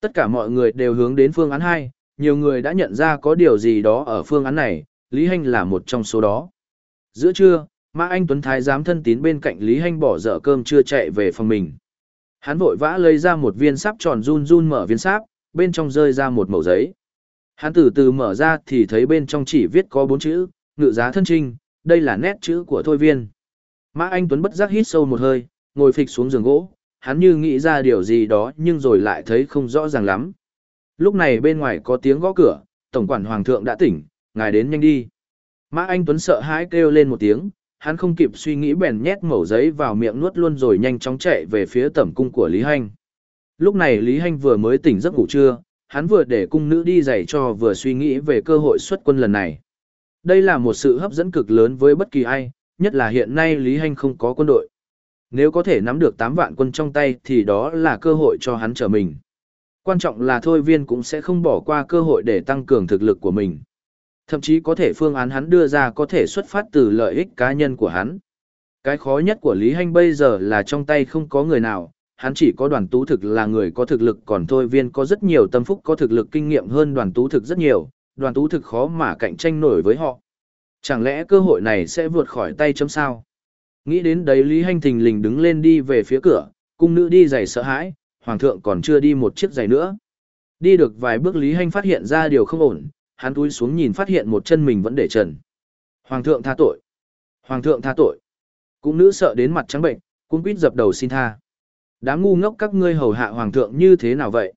Tất cả mọi người đều hướng đến phương án 2, nhiều người đã nhận ra có điều gì đó ở phương án này, Lý Hanh là một trong số đó. Giữa trưa, Mã Anh Tuấn Thái giám thân tín bên cạnh Lý Hanh bỏ dở cơm chưa chạy về phòng mình. Hắn vội vã lấy ra một viên sáp tròn run run mở viên sáp, bên trong rơi ra một mẩu giấy. Hắn từ từ mở ra thì thấy bên trong chỉ viết có bốn chữ, ngự giá thân trinh, đây là nét chữ của thôi viên. Mã Anh Tuấn bất giác hít sâu một hơi, ngồi phịch xuống giường gỗ, hắn như nghĩ ra điều gì đó nhưng rồi lại thấy không rõ ràng lắm. Lúc này bên ngoài có tiếng gõ cửa, tổng quản hoàng thượng đã tỉnh, ngài đến nhanh đi. Mã Anh Tuấn sợ hãi kêu lên một tiếng, hắn không kịp suy nghĩ bèn nhét mẩu giấy vào miệng nuốt luôn rồi nhanh chóng chạy về phía tẩm cung của Lý Hanh. Lúc này Lý Hanh vừa mới tỉnh giấc ngủ trưa, hắn vừa để cung nữ đi dạy cho vừa suy nghĩ về cơ hội xuất quân lần này. Đây là một sự hấp dẫn cực lớn với bất kỳ ai, nhất là hiện nay Lý Hanh không có quân đội. Nếu có thể nắm được 8 vạn quân trong tay thì đó là cơ hội cho hắn trở mình. Quan trọng là thôi viên cũng sẽ không bỏ qua cơ hội để tăng cường thực lực của mình. Thậm chí có thể phương án hắn đưa ra có thể xuất phát từ lợi ích cá nhân của hắn. Cái khó nhất của Lý Hanh bây giờ là trong tay không có người nào, hắn chỉ có đoàn tú thực là người có thực lực còn thôi viên có rất nhiều tâm phúc có thực lực kinh nghiệm hơn đoàn tú thực rất nhiều, đoàn tú thực khó mà cạnh tranh nổi với họ. Chẳng lẽ cơ hội này sẽ vượt khỏi tay chấm sao? Nghĩ đến đấy Lý Hanh thình lình đứng lên đi về phía cửa, cung nữ đi giày sợ hãi, hoàng thượng còn chưa đi một chiếc giày nữa. Đi được vài bước Lý Hành phát hiện ra điều không ổn, hắn túi xuống nhìn phát hiện một chân mình vẫn để trần. Hoàng thượng tha tội. Hoàng thượng tha tội. Cung nữ sợ đến mặt trắng bệnh, cung quýt dập đầu xin tha. Đám ngu ngốc các ngươi hầu hạ hoàng thượng như thế nào vậy?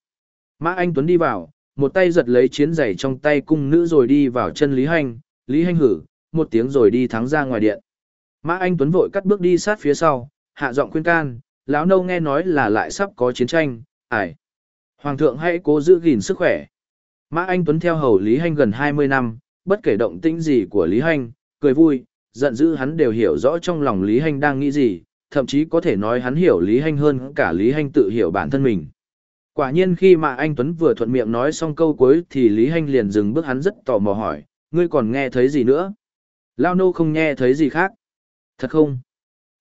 Mã Anh Tuấn đi vào, một tay giật lấy chiến giày trong tay cung nữ rồi đi vào chân Lý Hành, Lý Hành hử, một tiếng rồi đi thắng ra ngoài điện. Mã Anh Tuấn vội cắt bước đi sát phía sau, hạ giọng khuyên can, lão nâu nghe nói là lại sắp có chiến tranh, ải. Hoàng thượng hãy cố giữ gìn sức khỏe. Mã Anh Tuấn theo hầu Lý Hành gần 20 năm, bất kể động tĩnh gì của Lý Hành, cười vui, giận dữ hắn đều hiểu rõ trong lòng Lý Hành đang nghĩ gì, thậm chí có thể nói hắn hiểu Lý Hành hơn cả Lý Hành tự hiểu bản thân mình. Quả nhiên khi mà anh Tuấn vừa thuận miệng nói xong câu cuối thì Lý Hành liền dừng bước hắn rất tò mò hỏi, ngươi còn nghe thấy gì nữa? Lao nô không nghe thấy gì khác. Thật không?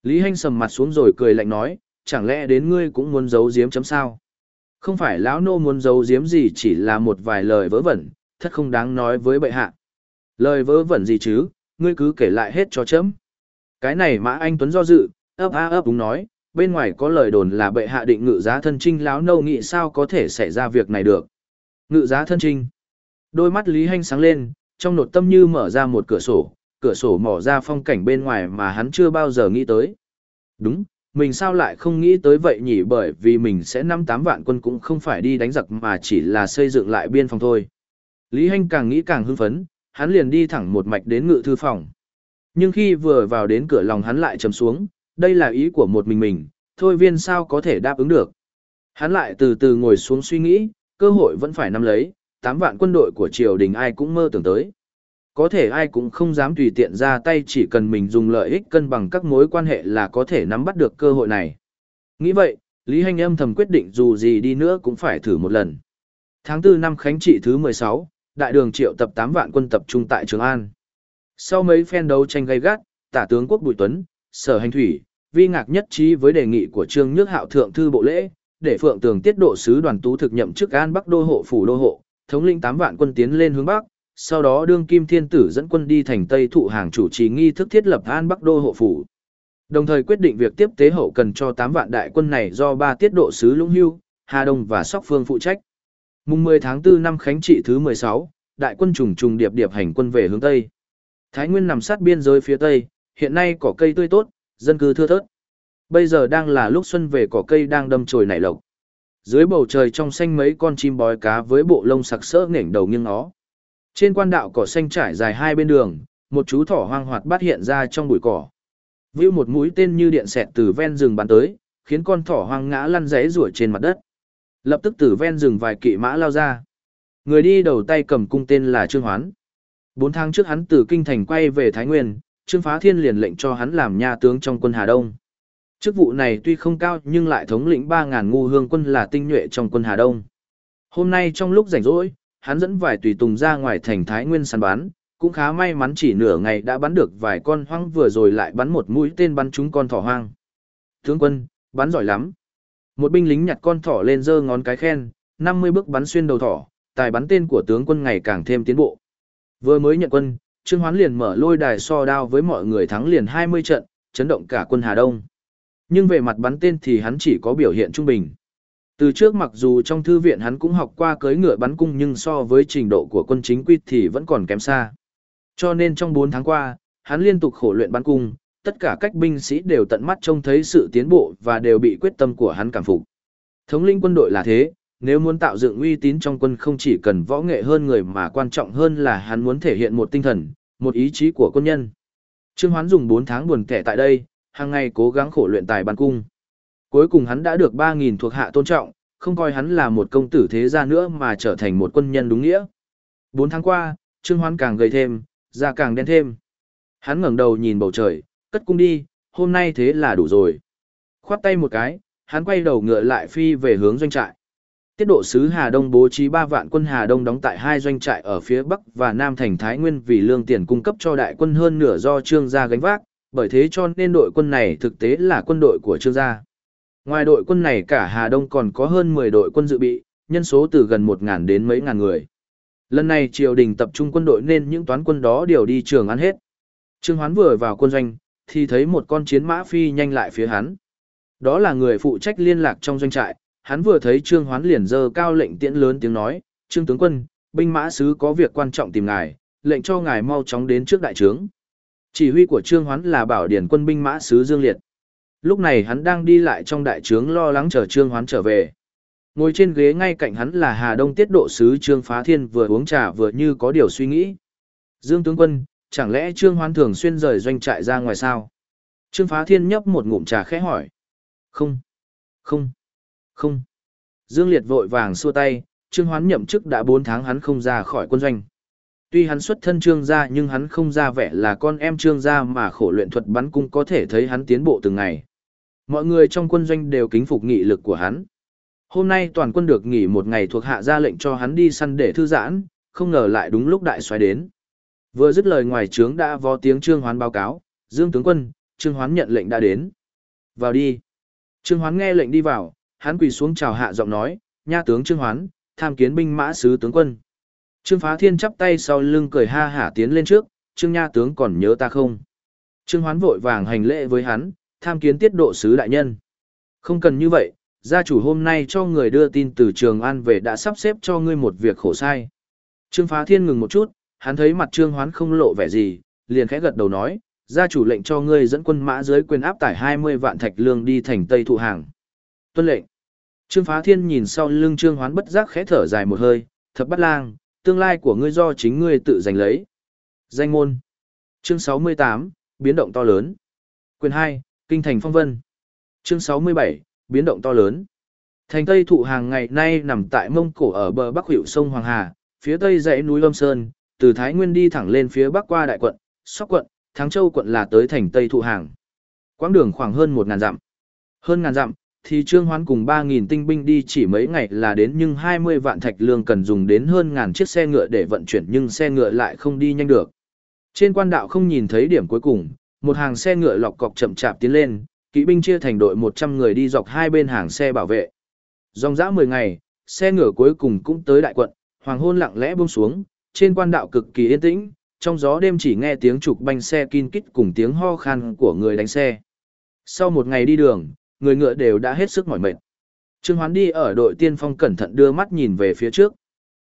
Lý Hành sầm mặt xuống rồi cười lạnh nói, chẳng lẽ đến ngươi cũng muốn giấu giếm chấm sao? Không phải lão nô muốn giấu giếm gì chỉ là một vài lời vớ vẩn, thật không đáng nói với bệ hạ. Lời vớ vẩn gì chứ, ngươi cứ kể lại hết cho chấm. Cái này mã anh Tuấn do dự, ấp a ấp đúng nói, bên ngoài có lời đồn là bệ hạ định ngự giá thân trinh lão nâu nghĩ sao có thể xảy ra việc này được. Ngự giá thân trinh. Đôi mắt Lý Hanh sáng lên, trong nội tâm như mở ra một cửa sổ, cửa sổ mỏ ra phong cảnh bên ngoài mà hắn chưa bao giờ nghĩ tới. Đúng, mình sao lại không nghĩ tới vậy nhỉ bởi vì mình sẽ năm tám vạn quân cũng không phải đi đánh giặc mà chỉ là xây dựng lại biên phòng thôi. Lý Hanh càng nghĩ càng hưng phấn, hắn liền đi thẳng một mạch đến ngự thư phòng. Nhưng khi vừa vào đến cửa lòng hắn lại trầm xuống, đây là ý của một mình mình, thôi viên sao có thể đáp ứng được. Hắn lại từ từ ngồi xuống suy nghĩ, cơ hội vẫn phải nắm lấy, Tám vạn quân đội của triều đình ai cũng mơ tưởng tới. Có thể ai cũng không dám tùy tiện ra tay chỉ cần mình dùng lợi ích cân bằng các mối quan hệ là có thể nắm bắt được cơ hội này. Nghĩ vậy, Lý Hành âm thầm quyết định dù gì đi nữa cũng phải thử một lần. Tháng 4 năm Khánh trị thứ 16, đại đường triệu tập 8 vạn quân tập trung tại Trường An. Sau mấy phen đấu tranh gay gắt, tả tướng quốc Bùi Tuấn, sở hành thủy, vi ngạc nhất trí với đề nghị của Trương Nhước Hạo thượng thư bộ lễ, để Phượng Tường tiết độ sứ đoàn tú thực nhậm chức An Bắc đô hộ phủ đô hộ, thống lĩnh 8 vạn quân tiến lên hướng bắc, sau đó đương Kim Thiên Tử dẫn quân đi thành Tây thụ hàng chủ trì nghi thức thiết lập An Bắc đô hộ phủ. Đồng thời quyết định việc tiếp tế hậu cần cho 8 vạn đại quân này do ba tiết độ sứ Lũng Hưu, Hà Đông và Sóc Phương phụ trách. Mùng 10 tháng 4 năm Khánh trị thứ 16, đại quân trùng trùng điệp điệp hành quân về hướng Tây. Thái Nguyên nằm sát biên giới phía Tây, hiện nay cỏ cây tươi tốt, dân cư thưa thớt. Bây giờ đang là lúc xuân về cỏ cây đang đâm chồi nảy lộc. Dưới bầu trời trong xanh mấy con chim bói cá với bộ lông sặc sỡ nghển đầu nghiêng nó. Trên quan đạo cỏ xanh trải dài hai bên đường, một chú thỏ hoang hoạt bắt hiện ra trong bụi cỏ. Vưu một mũi tên như điện xẹt từ ven rừng bắn tới, khiến con thỏ hoang ngã lăn rẽ rủa trên mặt đất. Lập tức từ ven rừng vài kỵ mã lao ra. Người đi đầu tay cầm cung tên là Trương Hoán. Bốn tháng trước hắn từ kinh thành quay về Thái Nguyên, Trương Phá Thiên liền lệnh cho hắn làm nha tướng trong quân Hà Đông. Chức vụ này tuy không cao nhưng lại thống lĩnh 3.000 ngu hương quân là tinh nhuệ trong quân Hà Đông. Hôm nay trong lúc rảnh rỗi, hắn dẫn vài tùy tùng ra ngoài thành Thái Nguyên săn bắn, cũng khá may mắn chỉ nửa ngày đã bắn được vài con hoang vừa rồi lại bắn một mũi tên bắn trúng con thỏ hoang. Tướng quân, bắn giỏi lắm. Một binh lính nhặt con thỏ lên giơ ngón cái khen, 50 bước bắn xuyên đầu thỏ, tài bắn tên của tướng quân ngày càng thêm tiến bộ. Vừa mới nhận quân, Trương Hoán liền mở lôi đài so đao với mọi người thắng liền 20 trận, chấn động cả quân Hà Đông. Nhưng về mặt bắn tên thì hắn chỉ có biểu hiện trung bình. Từ trước mặc dù trong thư viện hắn cũng học qua cưới ngựa bắn cung nhưng so với trình độ của quân chính quy thì vẫn còn kém xa. Cho nên trong 4 tháng qua, hắn liên tục khổ luyện bắn cung, tất cả các binh sĩ đều tận mắt trông thấy sự tiến bộ và đều bị quyết tâm của hắn cảm phục. Thống lĩnh quân đội là thế, nếu muốn tạo dựng uy tín trong quân không chỉ cần võ nghệ hơn người mà quan trọng hơn là hắn muốn thể hiện một tinh thần, một ý chí của quân nhân. Trương Hoán dùng 4 tháng buồn kẻ tại đây, hàng ngày cố gắng khổ luyện tài bắn cung. Cuối cùng hắn đã được 3.000 thuộc hạ tôn trọng, không coi hắn là một công tử thế gia nữa mà trở thành một quân nhân đúng nghĩa. 4 tháng qua, Trương Hoán càng gầy thêm, da càng đen thêm. Hắn ngẩng đầu nhìn bầu trời, cất cung đi, hôm nay thế là đủ rồi. Khoát tay một cái, hắn quay đầu ngựa lại phi về hướng doanh trại. Tiết độ sứ Hà Đông bố trí 3 vạn quân Hà Đông đóng tại hai doanh trại ở phía Bắc và Nam thành Thái Nguyên vì lương tiền cung cấp cho đại quân hơn nửa do Trương gia gánh vác, bởi thế cho nên đội quân này thực tế là quân đội của Trương gia. Ngoài đội quân này cả Hà Đông còn có hơn 10 đội quân dự bị, nhân số từ gần 1.000 đến mấy ngàn người. Lần này triều đình tập trung quân đội nên những toán quân đó đều đi trường ăn hết. Trương Hoán vừa vào quân doanh, thì thấy một con chiến mã phi nhanh lại phía hắn. Đó là người phụ trách liên lạc trong doanh trại, hắn vừa thấy Trương Hoán liền dơ cao lệnh tiễn lớn tiếng nói, Trương tướng quân, binh mã sứ có việc quan trọng tìm ngài, lệnh cho ngài mau chóng đến trước đại trướng. Chỉ huy của Trương Hoán là bảo điển quân binh mã sứ Dương Liệt. Lúc này hắn đang đi lại trong đại trướng lo lắng chờ Trương Hoán trở về. Ngồi trên ghế ngay cạnh hắn là Hà Đông tiết độ sứ Trương Phá Thiên vừa uống trà vừa như có điều suy nghĩ. Dương tướng quân, chẳng lẽ Trương Hoán thường xuyên rời doanh trại ra ngoài sao? Trương Phá Thiên nhấp một ngụm trà khẽ hỏi. Không, không, không. Dương Liệt vội vàng xua tay, Trương Hoán nhậm chức đã 4 tháng hắn không ra khỏi quân doanh. Tuy hắn xuất thân Trương gia nhưng hắn không ra vẻ là con em Trương gia mà khổ luyện thuật bắn cung có thể thấy hắn tiến bộ từng ngày. Mọi người trong quân doanh đều kính phục nghị lực của hắn. Hôm nay toàn quân được nghỉ một ngày thuộc hạ ra lệnh cho hắn đi săn để thư giãn, không ngờ lại đúng lúc đại xoáy đến. Vừa dứt lời ngoài trướng đã vó tiếng Trương Hoán báo cáo, Dương tướng quân, Trương Hoán nhận lệnh đã đến. Vào đi. Trương Hoán nghe lệnh đi vào, hắn quỳ xuống chào hạ giọng nói, nha tướng Trương Hoán, tham kiến binh mã sứ tướng quân. Trương Phá Thiên chắp tay sau lưng cười ha hả tiến lên trước, Trương nha tướng còn nhớ ta không? Trương Hoán vội vàng hành lễ với hắn, tham kiến tiết độ sứ đại nhân. Không cần như vậy, gia chủ hôm nay cho người đưa tin từ Trường An về đã sắp xếp cho ngươi một việc khổ sai. Trương Phá Thiên ngừng một chút, hắn thấy mặt Trương Hoán không lộ vẻ gì, liền khẽ gật đầu nói, gia chủ lệnh cho ngươi dẫn quân mã dưới quyền áp tải 20 vạn thạch lương đi thành Tây thụ hàng. Tuân lệnh. Trương Phá Thiên nhìn sau lưng Trương Hoán bất giác khẽ thở dài một hơi, thập bắt lang, tương lai của ngươi do chính ngươi tự giành lấy. Danh môn. Chương 68, biến động to lớn. Quyền 2, Kinh thành phong vân. Chương 67, biến động to lớn. Thành Tây thụ hàng ngày nay nằm tại Mông Cổ ở bờ bắc hữu sông Hoàng Hà, phía tây dãy núi Lâm Sơn, từ Thái Nguyên đi thẳng lên phía bắc qua Đại quận, Sóc quận, Thắng Châu quận là tới thành Tây thụ hàng. Quãng đường khoảng hơn 1000 dặm. Hơn ngàn dặm, thì Trương Hoán cùng 3000 tinh binh đi chỉ mấy ngày là đến nhưng 20 vạn thạch lương cần dùng đến hơn ngàn chiếc xe ngựa để vận chuyển nhưng xe ngựa lại không đi nhanh được. Trên quan đạo không nhìn thấy điểm cuối cùng, một hàng xe ngựa lọc cọc chậm chạp tiến lên, kỵ binh chia thành đội 100 người đi dọc hai bên hàng xe bảo vệ. Dòng dã 10 ngày, xe ngựa cuối cùng cũng tới đại quận, hoàng hôn lặng lẽ buông xuống, trên quan đạo cực kỳ yên tĩnh, trong gió đêm chỉ nghe tiếng trục banh xe kin kít cùng tiếng ho khan của người đánh xe. Sau một ngày đi đường, người ngựa đều đã hết sức mỏi mệt. Trương Hoán đi ở đội tiên phong cẩn thận đưa mắt nhìn về phía trước.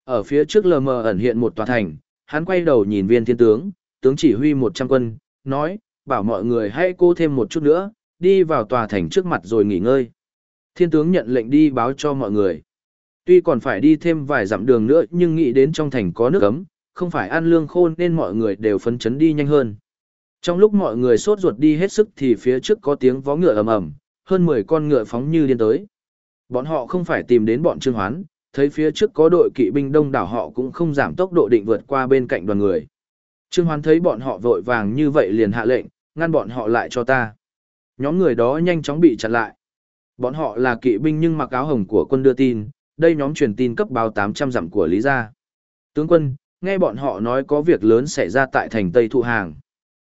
Ở phía trước lờ mờ ẩn hiện một tòa thành, hắn quay đầu nhìn viên thiên tướng, tướng chỉ huy 100 quân, nói, bảo mọi người hãy cô thêm một chút nữa, đi vào tòa thành trước mặt rồi nghỉ ngơi. Thiên tướng nhận lệnh đi báo cho mọi người. Tuy còn phải đi thêm vài dặm đường nữa nhưng nghĩ đến trong thành có nước ấm, không phải ăn lương khôn nên mọi người đều phấn chấn đi nhanh hơn. Trong lúc mọi người sốt ruột đi hết sức thì phía trước có tiếng vó ngựa ầm ầm, hơn 10 con ngựa phóng như điên tới. Bọn họ không phải tìm đến bọn Trương Hoán, thấy phía trước có đội kỵ binh đông đảo họ cũng không giảm tốc độ định vượt qua bên cạnh đoàn người. Trương Hoán thấy bọn họ vội vàng như vậy liền hạ lệnh, ngăn bọn họ lại cho ta. Nhóm người đó nhanh chóng bị chặn lại. Bọn họ là kỵ binh nhưng mặc áo hồng của quân đưa tin, đây nhóm truyền tin cấp báo 800 dặm của Lý Gia. Tướng quân, nghe bọn họ nói có việc lớn xảy ra tại thành Tây Thụ Hàng.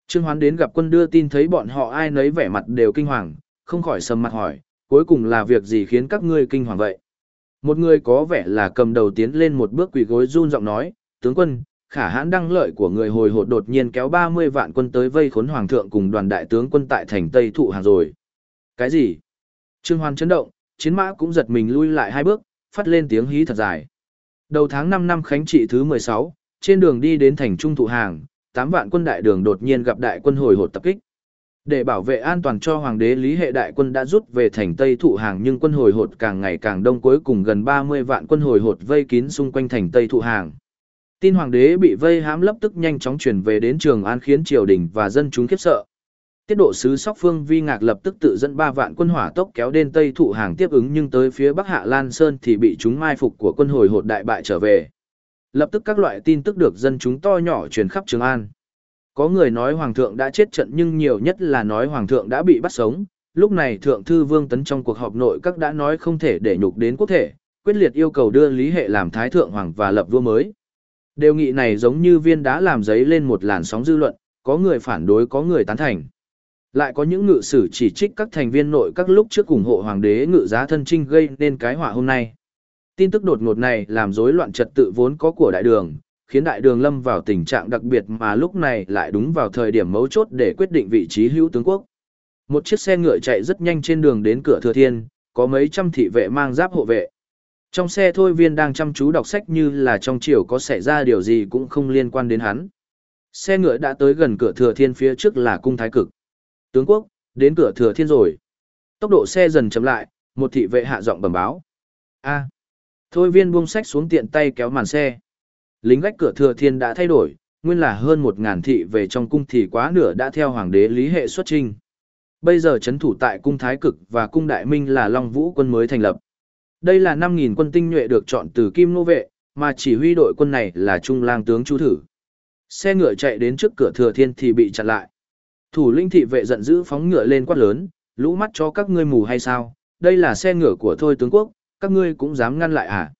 Trương Hoán đến gặp quân đưa tin thấy bọn họ ai nấy vẻ mặt đều kinh hoàng, không khỏi sầm mặt hỏi, cuối cùng là việc gì khiến các ngươi kinh hoàng vậy? Một người có vẻ là cầm đầu tiến lên một bước quỳ gối run giọng nói, tướng quân, khả hãn đăng lợi của người hồi hột đột nhiên kéo 30 vạn quân tới vây khốn hoàng thượng cùng đoàn đại tướng quân tại thành Tây Thụ Hàng rồi. Cái gì? Trương Hoan chấn động, chiến mã cũng giật mình lui lại hai bước, phát lên tiếng hí thật dài. Đầu tháng 5 năm khánh trị thứ 16, trên đường đi đến thành Trung Thụ Hàng, 8 vạn quân đại đường đột nhiên gặp đại quân hồi hột tập kích. Để bảo vệ an toàn cho hoàng đế Lý Hệ đại quân đã rút về thành Tây Thụ Hàng nhưng quân hồi hột càng ngày càng đông cuối cùng gần 30 vạn quân hồi hột vây kín xung quanh thành Tây Thụ Hàng. Tin hoàng đế bị vây hãm lập tức nhanh chóng truyền về đến Trường An khiến triều đình và dân chúng khiếp sợ. Tiết độ sứ Sóc Phương Vi Ngạc lập tức tự dẫn 3 vạn quân hỏa tốc kéo đến Tây Thụ Hàng tiếp ứng nhưng tới phía Bắc Hạ Lan Sơn thì bị chúng mai phục của quân hồi hột đại bại trở về. Lập tức các loại tin tức được dân chúng to nhỏ truyền khắp Trường An. Có người nói Hoàng thượng đã chết trận nhưng nhiều nhất là nói Hoàng thượng đã bị bắt sống. Lúc này Thượng thư Vương Tấn trong cuộc họp nội các đã nói không thể để nhục đến quốc thể, quyết liệt yêu cầu đưa Lý Hệ làm Thái Thượng Hoàng và lập vua mới. Đề nghị này giống như viên đá làm giấy lên một làn sóng dư luận, có người phản đối có người tán thành. Lại có những ngự sử chỉ trích các thành viên nội các lúc trước ủng hộ hoàng đế ngự giá thân trinh gây nên cái họa hôm nay. Tin tức đột ngột này làm rối loạn trật tự vốn có của đại đường, khiến đại đường lâm vào tình trạng đặc biệt mà lúc này lại đúng vào thời điểm mấu chốt để quyết định vị trí hữu tướng quốc. Một chiếc xe ngựa chạy rất nhanh trên đường đến cửa thừa thiên, có mấy trăm thị vệ mang giáp hộ vệ. Trong xe thôi viên đang chăm chú đọc sách như là trong chiều có xảy ra điều gì cũng không liên quan đến hắn. Xe ngựa đã tới gần cửa thừa thiên phía trước là cung thái cực. Tướng quốc, đến cửa thừa thiên rồi. Tốc độ xe dần chậm lại, một thị vệ hạ giọng bẩm báo. A. Thôi viên buông sách xuống tiện tay kéo màn xe. Lính gách cửa thừa thiên đã thay đổi, nguyên là hơn một ngàn thị về trong cung thì quá nửa đã theo hoàng đế lý hệ xuất trinh. Bây giờ chấn thủ tại cung Thái Cực và cung Đại Minh là Long Vũ quân mới thành lập. Đây là 5.000 quân tinh nhuệ được chọn từ Kim Nô Vệ, mà chỉ huy đội quân này là Trung lang tướng Chu Thử. Xe ngựa chạy đến trước cửa thừa thiên thì bị chặn lại. Thủ linh thị vệ giận dữ phóng ngựa lên quát lớn, lũ mắt cho các ngươi mù hay sao, đây là xe ngựa của thôi tướng quốc, các ngươi cũng dám ngăn lại à?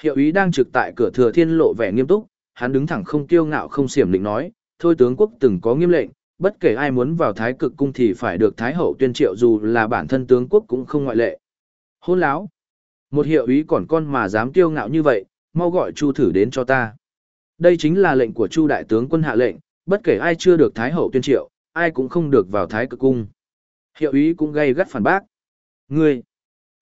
Hiệu ý đang trực tại cửa thừa thiên lộ vẻ nghiêm túc, hắn đứng thẳng không kiêu ngạo không xiểm định nói, thôi tướng quốc từng có nghiêm lệnh, bất kể ai muốn vào thái cực cung thì phải được thái hậu tuyên triệu dù là bản thân tướng quốc cũng không ngoại lệ. Hôn láo. Một hiệu ý còn con mà dám kiêu ngạo như vậy, mau gọi Chu thử đến cho ta. Đây chính là lệnh của Chu đại tướng quân hạ lệnh, bất kể ai chưa được thái hậu tuyên triệu, ai cũng không được vào thái cực cung. Hiệu ý cũng gây gắt phản bác. Ngươi,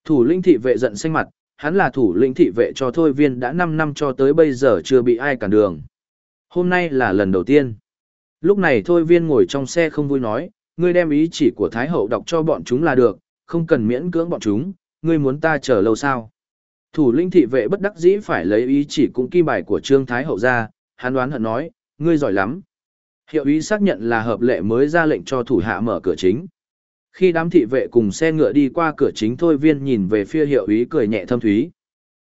thủ lĩnh thị vệ giận xanh mặt, hắn là thủ lĩnh thị vệ cho thôi viên đã 5 năm cho tới bây giờ chưa bị ai cản đường. Hôm nay là lần đầu tiên. Lúc này thôi viên ngồi trong xe không vui nói, ngươi đem ý chỉ của Thái Hậu đọc cho bọn chúng là được, không cần miễn cưỡng bọn chúng, ngươi muốn ta chờ lâu sao. Thủ lĩnh thị vệ bất đắc dĩ phải lấy ý chỉ cũng kim bài của Trương Thái Hậu ra, hắn đoán hận nói, ngươi giỏi lắm. Hiệu ý xác nhận là hợp lệ mới ra lệnh cho thủ hạ mở cửa chính. Khi đám thị vệ cùng xe ngựa đi qua cửa chính thôi viên nhìn về phía hiệu ý cười nhẹ thâm thúy.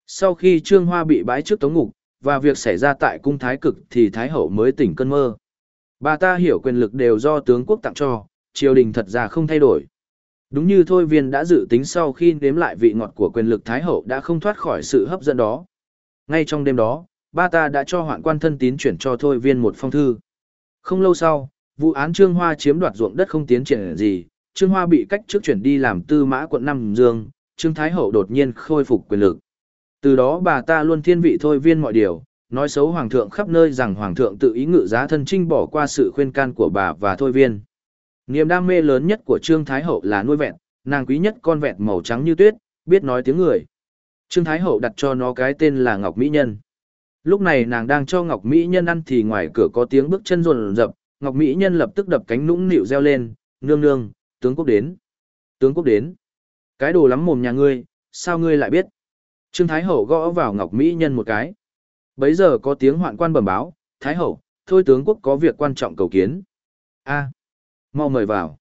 Sau khi Trương Hoa bị bãi trước tống ngục, và việc xảy ra tại cung thái cực thì Thái Hậu mới tỉnh cơn mơ. Bà ta hiểu quyền lực đều do tướng quốc tặng cho, triều đình thật ra không thay đổi. Đúng như Thôi Viên đã dự tính sau khi nếm lại vị ngọt của quyền lực Thái Hậu đã không thoát khỏi sự hấp dẫn đó. Ngay trong đêm đó, ba ta đã cho hoạn quan thân tín chuyển cho Thôi Viên một phong thư. Không lâu sau, vụ án Trương Hoa chiếm đoạt ruộng đất không tiến triển gì, Trương Hoa bị cách trước chuyển đi làm tư mã quận Nam Dương, Trương Thái Hậu đột nhiên khôi phục quyền lực. Từ đó bà ta luôn thiên vị Thôi Viên mọi điều, nói xấu hoàng thượng khắp nơi rằng hoàng thượng tự ý ngự giá thân trinh bỏ qua sự khuyên can của bà và thôi viên. Niềm đam mê lớn nhất của Trương Thái Hậu là nuôi vẹn, nàng quý nhất con vẹn màu trắng như tuyết, biết nói tiếng người. Trương Thái Hậu đặt cho nó cái tên là Ngọc Mỹ Nhân. Lúc này nàng đang cho Ngọc Mỹ Nhân ăn thì ngoài cửa có tiếng bước chân rồn rập, Ngọc Mỹ Nhân lập tức đập cánh nũng nịu reo lên, nương nương, tướng quốc đến. Tướng quốc đến. Cái đồ lắm mồm nhà ngươi, sao ngươi lại biết? Trương Thái Hậu gõ vào Ngọc Mỹ Nhân một cái. Bấy giờ có tiếng hoạn quan bẩm báo, Thái hậu, thôi tướng quốc có việc quan trọng cầu kiến. a mau mời vào.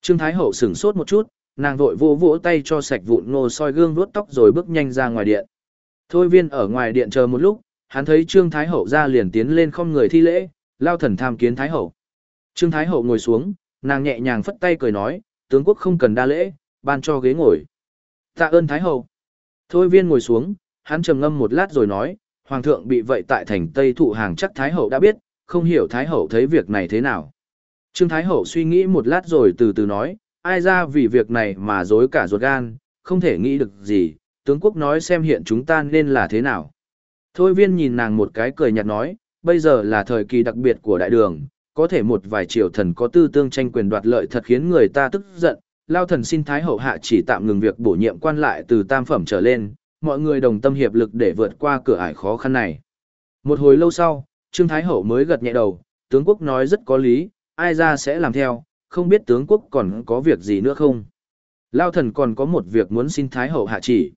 Trương Thái hậu sửng sốt một chút, nàng vội vỗ vỗ tay cho sạch vụn nô soi gương vuốt tóc rồi bước nhanh ra ngoài điện. Thôi viên ở ngoài điện chờ một lúc, hắn thấy Trương Thái hậu ra liền tiến lên không người thi lễ, lao thần tham kiến Thái hậu. Trương Thái hậu ngồi xuống, nàng nhẹ nhàng phất tay cười nói, tướng quốc không cần đa lễ, ban cho ghế ngồi. Tạ ơn Thái hậu. Thôi viên ngồi xuống, hắn trầm ngâm một lát rồi nói, hoàng thượng bị vậy tại thành Tây thụ hàng chắc Thái Hậu đã biết, không hiểu Thái Hậu thấy việc này thế nào. Trương Thái Hậu suy nghĩ một lát rồi từ từ nói, ai ra vì việc này mà dối cả ruột gan, không thể nghĩ được gì, tướng quốc nói xem hiện chúng ta nên là thế nào. Thôi viên nhìn nàng một cái cười nhạt nói, bây giờ là thời kỳ đặc biệt của đại đường, có thể một vài triều thần có tư tương tranh quyền đoạt lợi thật khiến người ta tức giận, lao thần xin Thái Hậu hạ chỉ tạm ngừng việc bổ nhiệm quan lại từ tam phẩm trở lên, mọi người đồng tâm hiệp lực để vượt qua cửa ải khó khăn này. Một hồi lâu sau, Trương Thái Hậu mới gật nhẹ đầu, tướng quốc nói rất có lý, ai ra sẽ làm theo, không biết tướng quốc còn có việc gì nữa không. Lao thần còn có một việc muốn xin Thái Hậu hạ chỉ.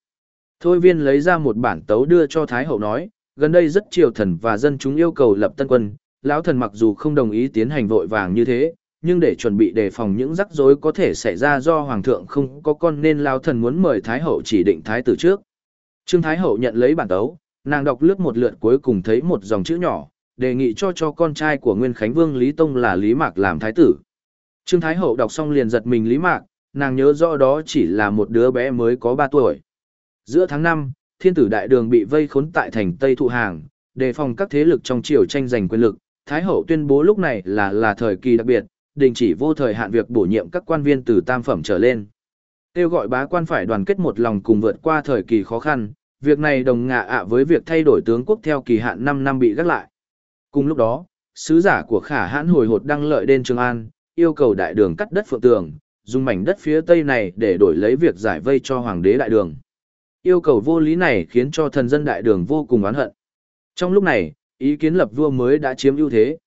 Thôi viên lấy ra một bản tấu đưa cho Thái Hậu nói, gần đây rất triều thần và dân chúng yêu cầu lập tân quân, lão thần mặc dù không đồng ý tiến hành vội vàng như thế, nhưng để chuẩn bị đề phòng những rắc rối có thể xảy ra do hoàng thượng không có con nên lão thần muốn mời thái hậu chỉ định thái tử trước. Trương Thái Hậu nhận lấy bản tấu, nàng đọc lướt một lượt cuối cùng thấy một dòng chữ nhỏ, đề nghị cho cho con trai của Nguyên Khánh Vương Lý Tông là Lý Mạc làm thái tử. Trương Thái Hậu đọc xong liền giật mình Lý Mạc, nàng nhớ rõ đó chỉ là một đứa bé mới có 3 tuổi. Giữa tháng 5, thiên tử đại đường bị vây khốn tại thành Tây Thụ Hàng, đề phòng các thế lực trong triều tranh giành quyền lực, Thái Hậu tuyên bố lúc này là là thời kỳ đặc biệt, đình chỉ vô thời hạn việc bổ nhiệm các quan viên từ tam phẩm trở lên. Kêu gọi bá quan phải đoàn kết một lòng cùng vượt qua thời kỳ khó khăn, việc này đồng ngạ ạ với việc thay đổi tướng quốc theo kỳ hạn 5 năm bị gác lại. Cùng lúc đó, sứ giả của khả hãn hồi hột đăng lợi đến Trường An, yêu cầu đại đường cắt đất phượng tường, dùng mảnh đất phía tây này để đổi lấy việc giải vây cho hoàng đế đại đường. Yêu cầu vô lý này khiến cho thần dân đại đường vô cùng oán hận. Trong lúc này, ý kiến lập vua mới đã chiếm ưu thế.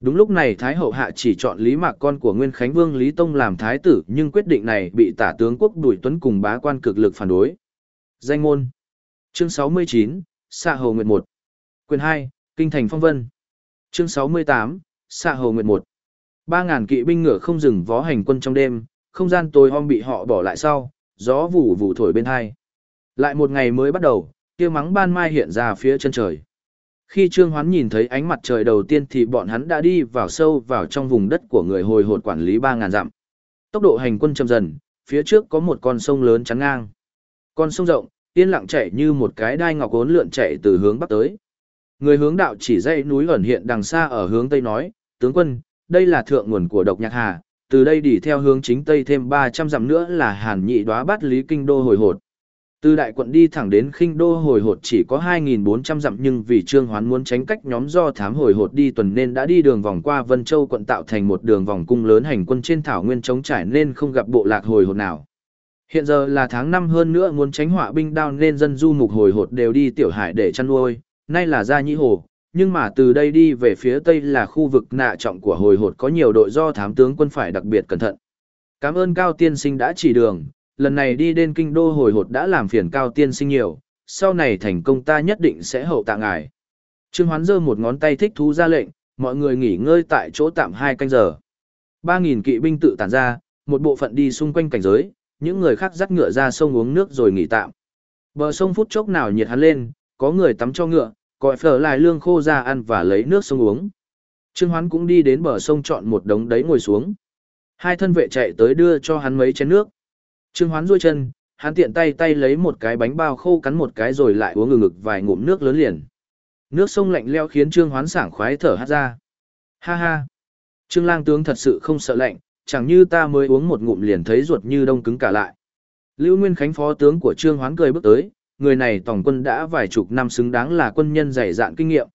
Đúng lúc này Thái hậu hạ chỉ chọn Lý Mạc con của Nguyên Khánh Vương Lý Tông làm thái tử nhưng quyết định này bị tả tướng quốc Bùi Tuấn cùng bá quan cực lực phản đối. Danh môn Chương 69, Sa Hầu Nguyệt 1 Quyền 2, Kinh Thành Phong Vân Chương 68, Xạ Hầu Nguyệt 1 Ba ngàn kỵ binh ngựa không dừng vó hành quân trong đêm, không gian tối om bị họ bỏ lại sau, gió vụ vụ thổi bên hai. Lại một ngày mới bắt đầu, kia mắng ban mai hiện ra phía chân trời. Khi Trương Hoán nhìn thấy ánh mặt trời đầu tiên thì bọn hắn đã đi vào sâu vào trong vùng đất của người hồi hột quản lý 3.000 dặm. Tốc độ hành quân chậm dần, phía trước có một con sông lớn chắn ngang. Con sông rộng, yên lặng chảy như một cái đai ngọc ốn lượn chảy từ hướng bắc tới. Người hướng đạo chỉ dãy núi ẩn hiện đằng xa ở hướng tây nói, tướng quân, đây là thượng nguồn của độc nhạc hà, từ đây đi theo hướng chính tây thêm 300 dặm nữa là hàn nhị đoá bát lý kinh đô hồi hột. Từ đại quận đi thẳng đến khinh đô hồi hột chỉ có 2.400 dặm nhưng vì Trương Hoán muốn tránh cách nhóm do thám hồi hột đi tuần nên đã đi đường vòng qua Vân Châu quận tạo thành một đường vòng cung lớn hành quân trên thảo nguyên chống trải nên không gặp bộ lạc hồi hột nào. Hiện giờ là tháng 5 hơn nữa muốn tránh họa binh đao nên dân du mục hồi hột đều đi tiểu hải để chăn nuôi, nay là gia nhĩ hồ, nhưng mà từ đây đi về phía tây là khu vực nạ trọng của hồi hột có nhiều đội do thám tướng quân phải đặc biệt cẩn thận. Cảm ơn Cao Tiên Sinh đã chỉ đường, lần này đi đến kinh đô hồi hột đã làm phiền Cao Tiên Sinh nhiều, sau này thành công ta nhất định sẽ hậu tạ ngài. Trương Hoán giơ một ngón tay thích thú ra lệnh, mọi người nghỉ ngơi tại chỗ tạm hai canh giờ. Ba nghìn kỵ binh tự tản ra, một bộ phận đi xung quanh cảnh giới, những người khác dắt ngựa ra sông uống nước rồi nghỉ tạm. Bờ sông phút chốc nào nhiệt hắn lên, có người tắm cho ngựa, gọi phở lại lương khô ra ăn và lấy nước sông uống. Trương Hoán cũng đi đến bờ sông chọn một đống đấy ngồi xuống. Hai thân vệ chạy tới đưa cho hắn mấy chén nước. Trương Hoán duỗi chân, hắn tiện tay tay lấy một cái bánh bao khô cắn một cái rồi lại uống ngực ngực vài ngụm nước lớn liền. Nước sông lạnh leo khiến Trương Hoán sảng khoái thở hắt ra. Ha ha. Trương Lang tướng thật sự không sợ lạnh, chẳng như ta mới uống một ngụm liền thấy ruột như đông cứng cả lại. Lưu Nguyên Khánh phó tướng của Trương Hoán cười bước tới, người này tổng quân đã vài chục năm xứng đáng là quân nhân dày dạn kinh nghiệm.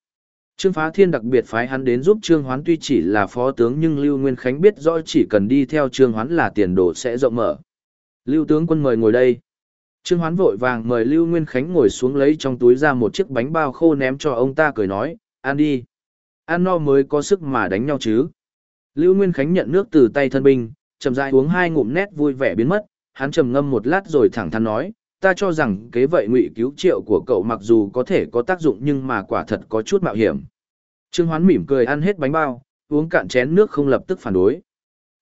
Trương Phá Thiên đặc biệt phái hắn đến giúp Trương Hoán tuy chỉ là phó tướng nhưng Lưu Nguyên Khánh biết rõ chỉ cần đi theo Trương Hoán là tiền đồ sẽ rộng mở. Lưu tướng quân mời ngồi đây. Trương Hoán vội vàng mời Lưu Nguyên Khánh ngồi xuống lấy trong túi ra một chiếc bánh bao khô ném cho ông ta cười nói, ăn đi. Ăn no mới có sức mà đánh nhau chứ. Lưu Nguyên Khánh nhận nước từ tay thân binh, chậm rãi uống hai ngụm nét vui vẻ biến mất, hắn trầm ngâm một lát rồi thẳng thắn nói, ta cho rằng kế vậy ngụy cứu triệu của cậu mặc dù có thể có tác dụng nhưng mà quả thật có chút mạo hiểm. Trương Hoán mỉm cười ăn hết bánh bao, uống cạn chén nước không lập tức phản đối.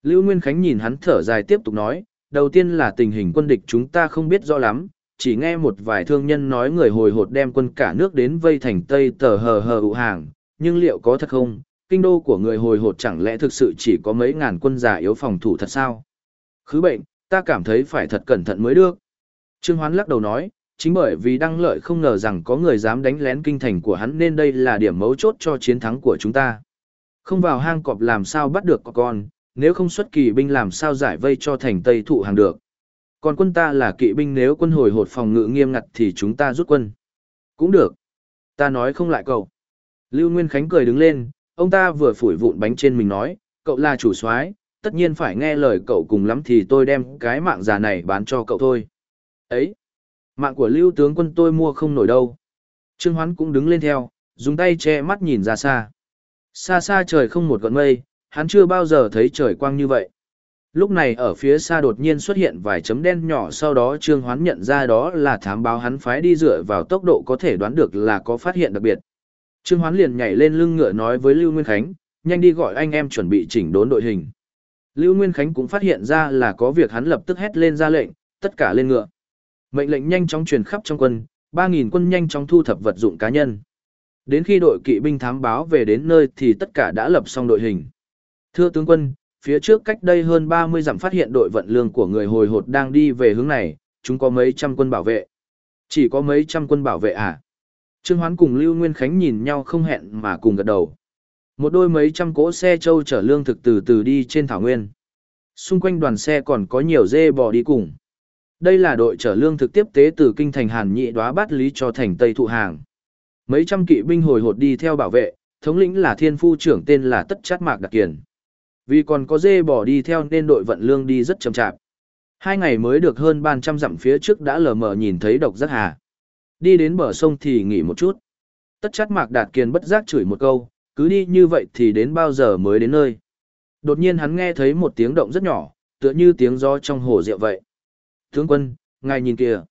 Lưu Nguyên Khánh nhìn hắn thở dài tiếp tục nói, đầu tiên là tình hình quân địch chúng ta không biết rõ lắm, chỉ nghe một vài thương nhân nói người hồi hột đem quân cả nước đến vây thành Tây tờ hờ hờ ụ hàng, nhưng liệu có thật không? Kinh đô của người hồi hột chẳng lẽ thực sự chỉ có mấy ngàn quân giả yếu phòng thủ thật sao? Khứ bệnh, ta cảm thấy phải thật cẩn thận mới được. Trương Hoán lắc đầu nói, chính bởi vì đăng lợi không ngờ rằng có người dám đánh lén kinh thành của hắn nên đây là điểm mấu chốt cho chiến thắng của chúng ta. Không vào hang cọp làm sao bắt được con, nếu không xuất kỳ binh làm sao giải vây cho thành Tây thụ hàng được. Còn quân ta là kỵ binh nếu quân hồi hột phòng ngự nghiêm ngặt thì chúng ta rút quân. Cũng được. Ta nói không lại cậu. Lưu Nguyên Khánh cười đứng lên, ông ta vừa phủi vụn bánh trên mình nói, cậu là chủ soái, tất nhiên phải nghe lời cậu cùng lắm thì tôi đem cái mạng già này bán cho cậu thôi. Ấy, mạng của lưu tướng quân tôi mua không nổi đâu. Trương Hoán cũng đứng lên theo, dùng tay che mắt nhìn ra xa. Xa xa trời không một gọn mây, hắn chưa bao giờ thấy trời quang như vậy. Lúc này ở phía xa đột nhiên xuất hiện vài chấm đen nhỏ sau đó Trương Hoán nhận ra đó là thám báo hắn phái đi dựa vào tốc độ có thể đoán được là có phát hiện đặc biệt. Trương Hoán liền nhảy lên lưng ngựa nói với Lưu Nguyên Khánh, nhanh đi gọi anh em chuẩn bị chỉnh đốn đội hình. Lưu Nguyên Khánh cũng phát hiện ra là có việc hắn lập tức hét lên ra lệnh, tất cả lên ngựa. Mệnh lệnh nhanh chóng truyền khắp trong quân, 3.000 quân nhanh chóng thu thập vật dụng cá nhân. Đến khi đội kỵ binh thám báo về đến nơi thì tất cả đã lập xong đội hình. Thưa tướng quân, phía trước cách đây hơn 30 dặm phát hiện đội vận lương của người hồi hột đang đi về hướng này, chúng có mấy trăm quân bảo vệ. Chỉ có mấy trăm quân bảo vệ à? Trương Hoán cùng Lưu Nguyên Khánh nhìn nhau không hẹn mà cùng gật đầu. Một đôi mấy trăm cỗ xe trâu chở lương thực từ từ đi trên thảo nguyên. Xung quanh đoàn xe còn có nhiều dê bò đi cùng. Đây là đội chở lương thực tiếp tế từ kinh thành Hàn Nhị đoá bát lý cho thành Tây Thụ Hàng. Mấy trăm kỵ binh hồi hột đi theo bảo vệ, thống lĩnh là thiên phu trưởng tên là Tất Chát Mạc Đặc Kiền. Vì còn có dê bò đi theo nên đội vận lương đi rất chậm chạp. Hai ngày mới được hơn ban trăm dặm phía trước đã lờ mờ nhìn thấy độc giác hà. Đi đến bờ sông thì nghỉ một chút. Tất Chát Mạc Đạt Kiền bất giác chửi một câu, cứ đi như vậy thì đến bao giờ mới đến nơi. Đột nhiên hắn nghe thấy một tiếng động rất nhỏ, tựa như tiếng gió trong hồ rượu vậy. Tướng quân, ngài nhìn kìa.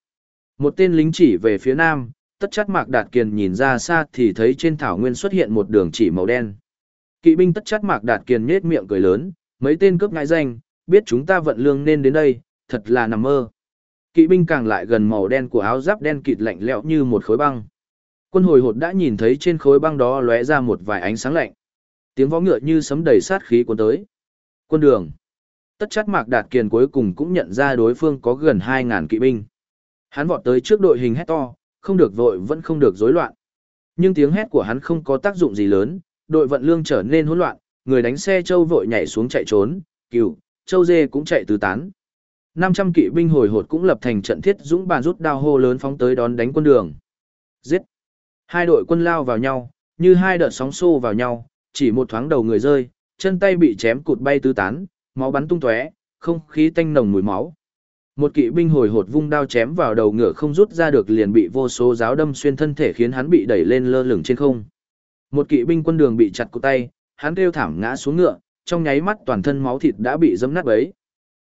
Một tên lính chỉ về phía nam, tất chắc mạc đạt kiền nhìn ra xa thì thấy trên thảo nguyên xuất hiện một đường chỉ màu đen. Kỵ binh tất chắc mạc đạt kiền nhết miệng cười lớn, mấy tên cướp ngại danh, biết chúng ta vận lương nên đến đây, thật là nằm mơ. Kỵ binh càng lại gần màu đen của áo giáp đen kịt lạnh lẽo như một khối băng. Quân hồi hột đã nhìn thấy trên khối băng đó lóe ra một vài ánh sáng lạnh. Tiếng vó ngựa như sấm đầy sát khí cuốn tới. Quân đường. Tất chát mạc đạt kiền cuối cùng cũng nhận ra đối phương có gần 2.000 kỵ binh. Hắn vọt tới trước đội hình hét to, không được vội vẫn không được rối loạn. Nhưng tiếng hét của hắn không có tác dụng gì lớn, đội vận lương trở nên hỗn loạn, người đánh xe châu vội nhảy xuống chạy trốn, cừu, châu dê cũng chạy tứ tán. 500 kỵ binh hồi hột cũng lập thành trận thiết dũng bàn rút đao hô lớn phóng tới đón đánh quân đường. Giết! Hai đội quân lao vào nhau, như hai đợt sóng xô vào nhau, chỉ một thoáng đầu người rơi, chân tay bị chém cụt bay tứ tán, máu bắn tung tóe, không khí tanh nồng mùi máu. Một kỵ binh hồi hột vung đao chém vào đầu ngựa không rút ra được liền bị vô số giáo đâm xuyên thân thể khiến hắn bị đẩy lên lơ lửng trên không. Một kỵ binh quân đường bị chặt cổ tay, hắn kêu thảm ngã xuống ngựa, trong nháy mắt toàn thân máu thịt đã bị dẫm nát bấy.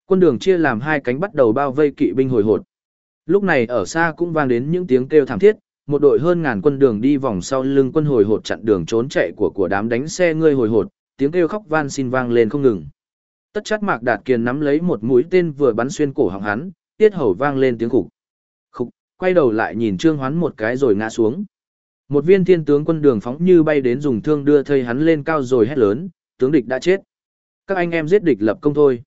Quân đường chia làm hai cánh bắt đầu bao vây kỵ binh hồi hột. Lúc này ở xa cũng vang đến những tiếng kêu thảm thiết, một đội hơn ngàn quân đường đi vòng sau lưng quân hồi hột chặn đường trốn chạy của của đám đánh xe ngươi hồi hột, tiếng kêu khóc van xin vang lên không ngừng. Tất chát mạc đạt kiền nắm lấy một mũi tên vừa bắn xuyên cổ họng hắn, tiết hầu vang lên tiếng khục. Khục, quay đầu lại nhìn trương hoán một cái rồi ngã xuống. Một viên thiên tướng quân đường phóng như bay đến dùng thương đưa thây hắn lên cao rồi hét lớn, tướng địch đã chết. Các anh em giết địch lập công thôi.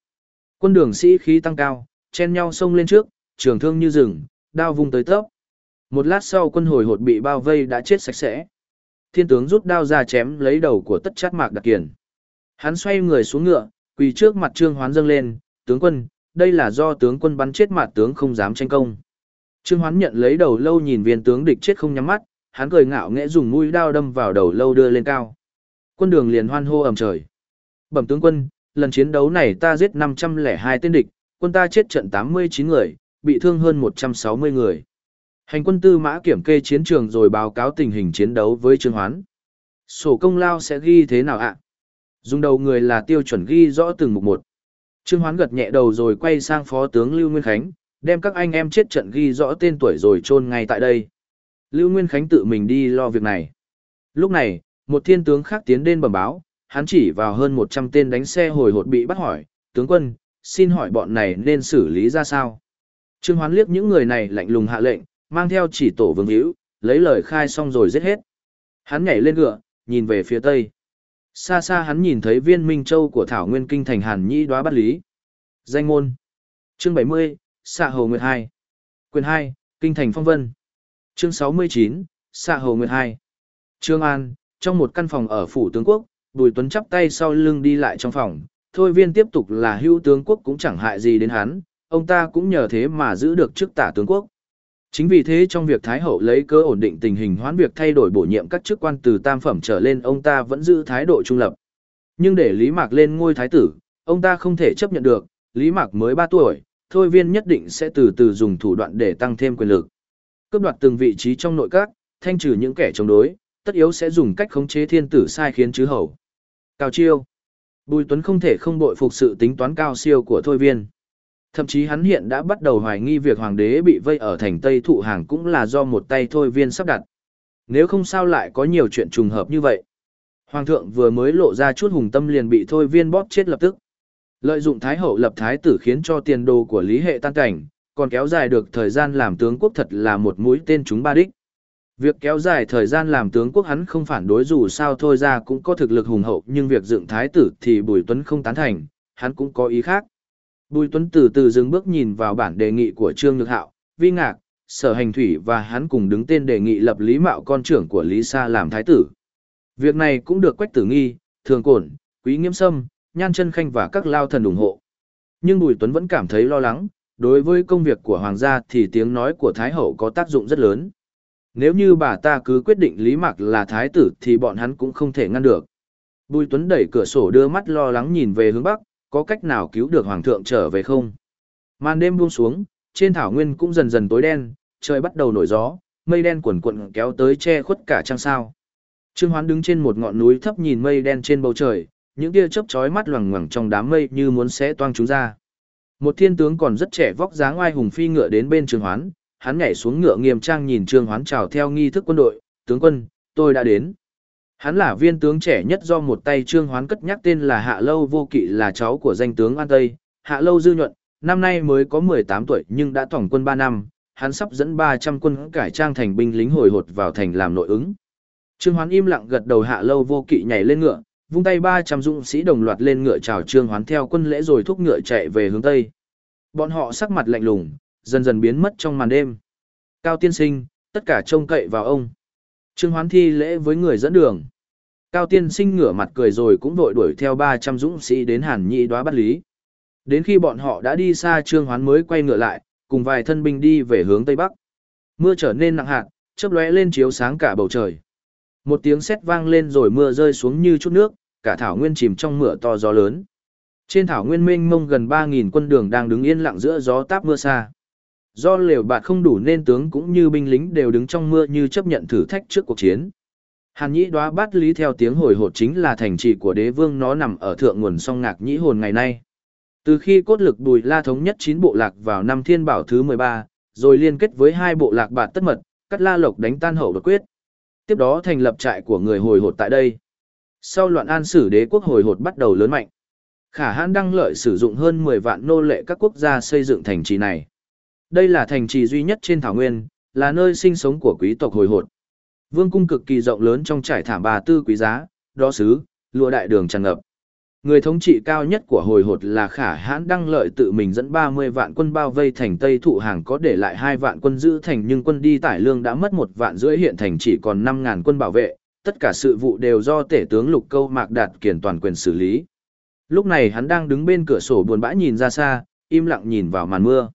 Quân đường sĩ khí tăng cao, chen nhau xông lên trước, trường thương như rừng, đao vung tới tấp. Một lát sau quân hồi hột bị bao vây đã chết sạch sẽ. Thiên tướng rút đao ra chém lấy đầu của tất chát mạc đặc kiền. Hắn xoay người xuống ngựa, quỳ trước mặt trương hoán dâng lên, tướng quân, đây là do tướng quân bắn chết mặt tướng không dám tranh công. Trương hoán nhận lấy đầu lâu nhìn viên tướng địch chết không nhắm mắt, hắn cười ngạo nghễ dùng mũi đao đâm vào đầu lâu đưa lên cao. Quân đường liền hoan hô ầm trời. Bẩm tướng quân, lần chiến đấu này ta giết 502 tên địch, quân ta chết trận 89 người, bị thương hơn 160 người. Hành quân tư mã kiểm kê chiến trường rồi báo cáo tình hình chiến đấu với Trương Hoán. Sổ công lao sẽ ghi thế nào ạ? Dùng đầu người là tiêu chuẩn ghi rõ từng mục một. Trương Hoán gật nhẹ đầu rồi quay sang phó tướng Lưu Nguyên Khánh, đem các anh em chết trận ghi rõ tên tuổi rồi chôn ngay tại đây. Lưu Nguyên Khánh tự mình đi lo việc này. Lúc này, một thiên tướng khác tiến đến bẩm báo, hắn chỉ vào hơn 100 tên đánh xe hồi hột bị bắt hỏi, tướng quân, xin hỏi bọn này nên xử lý ra sao? Trương Hoán liếc những người này lạnh lùng hạ lệnh, mang theo chỉ tổ vương hữu, lấy lời khai xong rồi giết hết. Hắn nhảy lên ngựa, nhìn về phía tây. Xa xa hắn nhìn thấy viên minh châu của Thảo Nguyên Kinh thành Hàn Nhĩ đoá bắt lý. Danh môn. Chương 70, Xạ Hồ Nguyệt 2. Quyền 2, Kinh thành Phong Vân. Chương 69, Xạ Hồ Nguyệt 2. Trương An, trong một căn phòng ở phủ tướng quốc, Bùi Tuấn chắp tay sau lưng đi lại trong phòng. Thôi viên tiếp tục là hưu tướng quốc cũng chẳng hại gì đến hắn, ông ta cũng nhờ thế mà giữ được chức tả tướng quốc. Chính vì thế trong việc Thái Hậu lấy cơ ổn định tình hình hoãn việc thay đổi bổ nhiệm các chức quan từ tam phẩm trở lên ông ta vẫn giữ thái độ trung lập. Nhưng để Lý Mạc lên ngôi thái tử, ông ta không thể chấp nhận được, Lý Mạc mới 3 tuổi, thôi viên nhất định sẽ từ từ dùng thủ đoạn để tăng thêm quyền lực. Cướp đoạt từng vị trí trong nội các, thanh trừ những kẻ chống đối, tất yếu sẽ dùng cách khống chế thiên tử sai khiến chứ hầu. Cao chiêu. Bùi Tuấn không thể không bội phục sự tính toán cao siêu của thôi viên. Thậm chí hắn hiện đã bắt đầu hoài nghi việc hoàng đế bị vây ở thành Tây Thụ Hàng cũng là do một tay thôi viên sắp đặt. Nếu không sao lại có nhiều chuyện trùng hợp như vậy. Hoàng thượng vừa mới lộ ra chút hùng tâm liền bị thôi viên bóp chết lập tức. Lợi dụng Thái hậu lập thái tử khiến cho tiền đồ của Lý Hệ tan cảnh, còn kéo dài được thời gian làm tướng quốc thật là một mũi tên chúng ba đích. Việc kéo dài thời gian làm tướng quốc hắn không phản đối dù sao thôi ra cũng có thực lực hùng hậu nhưng việc dựng thái tử thì Bùi Tuấn không tán thành, hắn cũng có ý khác. Bùi Tuấn từ từ dừng bước nhìn vào bản đề nghị của Trương Nhược Hạo, Vi Ngạc, Sở Hành Thủy và hắn cùng đứng tên đề nghị lập Lý Mạo con trưởng của Lý Sa làm thái tử. Việc này cũng được Quách Tử Nghi, thường cổn, quý nghiêm sâm, nhan chân khanh và các lao thần ủng hộ. Nhưng Bùi Tuấn vẫn cảm thấy lo lắng, đối với công việc của hoàng gia thì tiếng nói của Thái Hậu có tác dụng rất lớn. Nếu như bà ta cứ quyết định Lý Mạc là Thái tử thì bọn hắn cũng không thể ngăn được. Bùi Tuấn đẩy cửa sổ đưa mắt lo lắng nhìn về hướng Bắc, có cách nào cứu được Hoàng thượng trở về không? Màn đêm buông xuống, trên thảo nguyên cũng dần dần tối đen, trời bắt đầu nổi gió, mây đen cuộn cuộn kéo tới che khuất cả trăng sao. Trương Hoán đứng trên một ngọn núi thấp nhìn mây đen trên bầu trời, những tia chớp chói mắt loằng ngoằng trong đám mây như muốn xé toang chúng ra. Một thiên tướng còn rất trẻ vóc dáng oai hùng phi ngựa đến bên Trương Hoán, hắn nhảy xuống ngựa nghiêm trang nhìn Trương Hoán chào theo nghi thức quân đội, "Tướng quân, tôi đã đến." Hắn là viên tướng trẻ nhất do một tay Trương Hoán cất nhắc tên là Hạ Lâu Vô Kỵ là cháu của danh tướng An Tây, Hạ Lâu Dư Nhuận, năm nay mới có 18 tuổi nhưng đã tổng quân 3 năm, hắn sắp dẫn 300 quân cải trang thành binh lính hồi hột vào thành làm nội ứng. Trương Hoán im lặng gật đầu Hạ Lâu Vô Kỵ nhảy lên ngựa, vung tay 300 dũng sĩ đồng loạt lên ngựa chào Trương Hoán theo quân lễ rồi thúc ngựa chạy về hướng tây. Bọn họ sắc mặt lạnh lùng, dần dần biến mất trong màn đêm. Cao tiên sinh, tất cả trông cậy vào ông. Trương Hoán thi lễ với người dẫn đường. Cao tiên sinh ngửa mặt cười rồi cũng vội đuổi theo 300 dũng sĩ đến hàn nhị đoá bắt lý. Đến khi bọn họ đã đi xa Trương Hoán mới quay ngựa lại, cùng vài thân binh đi về hướng tây bắc. Mưa trở nên nặng hạt, chớp lóe lên chiếu sáng cả bầu trời. Một tiếng sét vang lên rồi mưa rơi xuống như chút nước, cả thảo nguyên chìm trong mưa to gió lớn. Trên thảo nguyên mênh mông gần 3000 quân đường đang đứng yên lặng giữa gió táp mưa xa. Do lều bạt không đủ nên tướng cũng như binh lính đều đứng trong mưa như chấp nhận thử thách trước cuộc chiến. Hàn nhĩ đoá bát lý theo tiếng hồi hột chính là thành trì của đế vương nó nằm ở thượng nguồn sông ngạc nhĩ hồn ngày nay. Từ khi cốt lực bùi la thống nhất 9 bộ lạc vào năm thiên bảo thứ 13, rồi liên kết với hai bộ lạc bạt tất mật, cắt la lộc đánh tan hậu đột quyết. Tiếp đó thành lập trại của người hồi hột tại đây. Sau loạn an sử đế quốc hồi hột bắt đầu lớn mạnh. Khả hãn đăng lợi sử dụng hơn 10 vạn nô lệ các quốc gia xây dựng thành trì này. Đây là thành trì duy nhất trên thảo nguyên, là nơi sinh sống của quý tộc hồi hột. Vương cung cực kỳ rộng lớn trong trải thảm bà tư quý giá, đo sứ, lụa đại đường tràn ngập. Người thống trị cao nhất của hồi hột là khả hãn đăng lợi tự mình dẫn 30 vạn quân bao vây thành Tây Thụ Hàng có để lại hai vạn quân giữ thành nhưng quân đi tải lương đã mất một vạn rưỡi hiện thành chỉ còn 5.000 quân bảo vệ, tất cả sự vụ đều do tể tướng Lục Câu Mạc Đạt kiển toàn quyền xử lý. Lúc này hắn đang đứng bên cửa sổ buồn bã nhìn ra xa, im lặng nhìn vào màn mưa.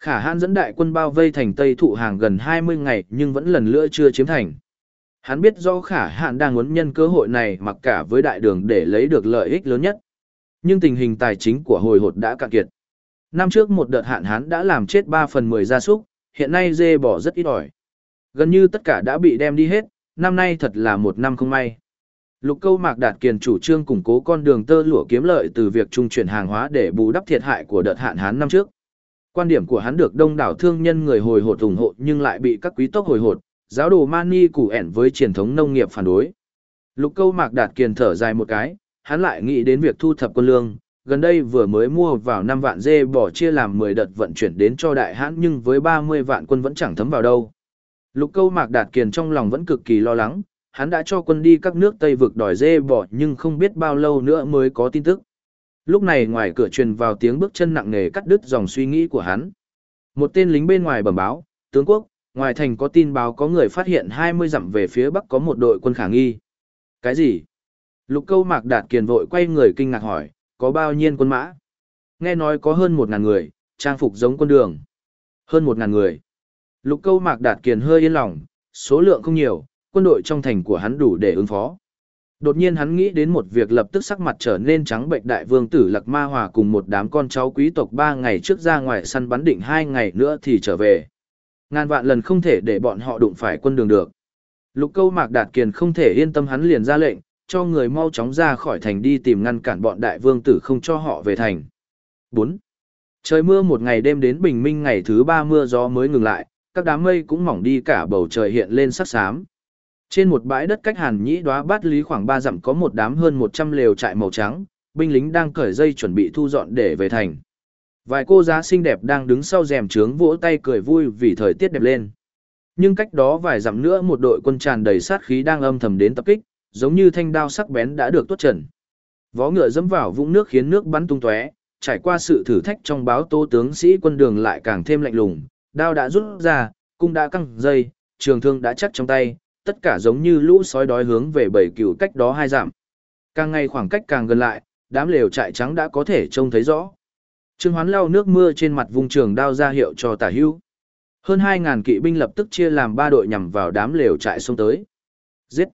Khả hãn dẫn đại quân bao vây thành Tây Thụ Hàng gần 20 ngày nhưng vẫn lần nữa chưa chiếm thành. Hắn biết do khả hạn đang muốn nhân cơ hội này mặc cả với đại đường để lấy được lợi ích lớn nhất. Nhưng tình hình tài chính của hồi hột đã cạn kiệt. Năm trước một đợt hạn hán đã làm chết 3 phần 10 gia súc, hiện nay dê bỏ rất ít ỏi. Gần như tất cả đã bị đem đi hết, năm nay thật là một năm không may. Lục câu mạc đạt kiền chủ trương củng cố con đường tơ lụa kiếm lợi từ việc trung chuyển hàng hóa để bù đắp thiệt hại của đợt hạn hán năm trước. Quan điểm của hắn được đông đảo thương nhân người hồi hột ủng hộ nhưng lại bị các quý tộc hồi hột, giáo đồ mani củ ẻn với truyền thống nông nghiệp phản đối. Lục câu mạc đạt kiền thở dài một cái, hắn lại nghĩ đến việc thu thập quân lương, gần đây vừa mới mua vào 5 vạn dê bỏ chia làm 10 đợt vận chuyển đến cho đại hãn nhưng với 30 vạn quân vẫn chẳng thấm vào đâu. Lục câu mạc đạt kiền trong lòng vẫn cực kỳ lo lắng, hắn đã cho quân đi các nước Tây vực đòi dê bỏ nhưng không biết bao lâu nữa mới có tin tức. Lúc này ngoài cửa truyền vào tiếng bước chân nặng nề cắt đứt dòng suy nghĩ của hắn. Một tên lính bên ngoài bẩm báo, tướng quốc, ngoài thành có tin báo có người phát hiện 20 dặm về phía bắc có một đội quân khả nghi. Cái gì? Lục câu mạc đạt kiền vội quay người kinh ngạc hỏi, có bao nhiêu quân mã? Nghe nói có hơn 1.000 người, trang phục giống quân đường. Hơn 1.000 người. Lục câu mạc đạt kiền hơi yên lòng, số lượng không nhiều, quân đội trong thành của hắn đủ để ứng phó. Đột nhiên hắn nghĩ đến một việc lập tức sắc mặt trở nên trắng bệnh đại vương tử Lạc Ma Hòa cùng một đám con cháu quý tộc ba ngày trước ra ngoài săn bắn định hai ngày nữa thì trở về. Ngàn vạn lần không thể để bọn họ đụng phải quân đường được. Lục câu Mạc Đạt Kiền không thể yên tâm hắn liền ra lệnh, cho người mau chóng ra khỏi thành đi tìm ngăn cản bọn đại vương tử không cho họ về thành. 4. Trời mưa một ngày đêm đến bình minh ngày thứ ba mưa gió mới ngừng lại, các đám mây cũng mỏng đi cả bầu trời hiện lên sắc xám. Trên một bãi đất cách hàn nhĩ đoá bát lý khoảng 3 dặm có một đám hơn 100 lều trại màu trắng, binh lính đang cởi dây chuẩn bị thu dọn để về thành. Vài cô giá xinh đẹp đang đứng sau rèm trướng vỗ tay cười vui vì thời tiết đẹp lên. Nhưng cách đó vài dặm nữa một đội quân tràn đầy sát khí đang âm thầm đến tập kích, giống như thanh đao sắc bén đã được tuốt trần. Vó ngựa dẫm vào vũng nước khiến nước bắn tung tóe, trải qua sự thử thách trong báo tô tướng sĩ quân đường lại càng thêm lạnh lùng, đao đã rút ra, cung đã căng dây, trường thương đã chắc trong tay, tất cả giống như lũ sói đói hướng về bảy cừu cách đó hai dặm. Càng ngày khoảng cách càng gần lại, đám lều trại trắng đã có thể trông thấy rõ. Trương Hoán lau nước mưa trên mặt vùng trường đao ra hiệu cho tả hưu. Hơn 2.000 kỵ binh lập tức chia làm ba đội nhằm vào đám lều trại xông tới. Giết!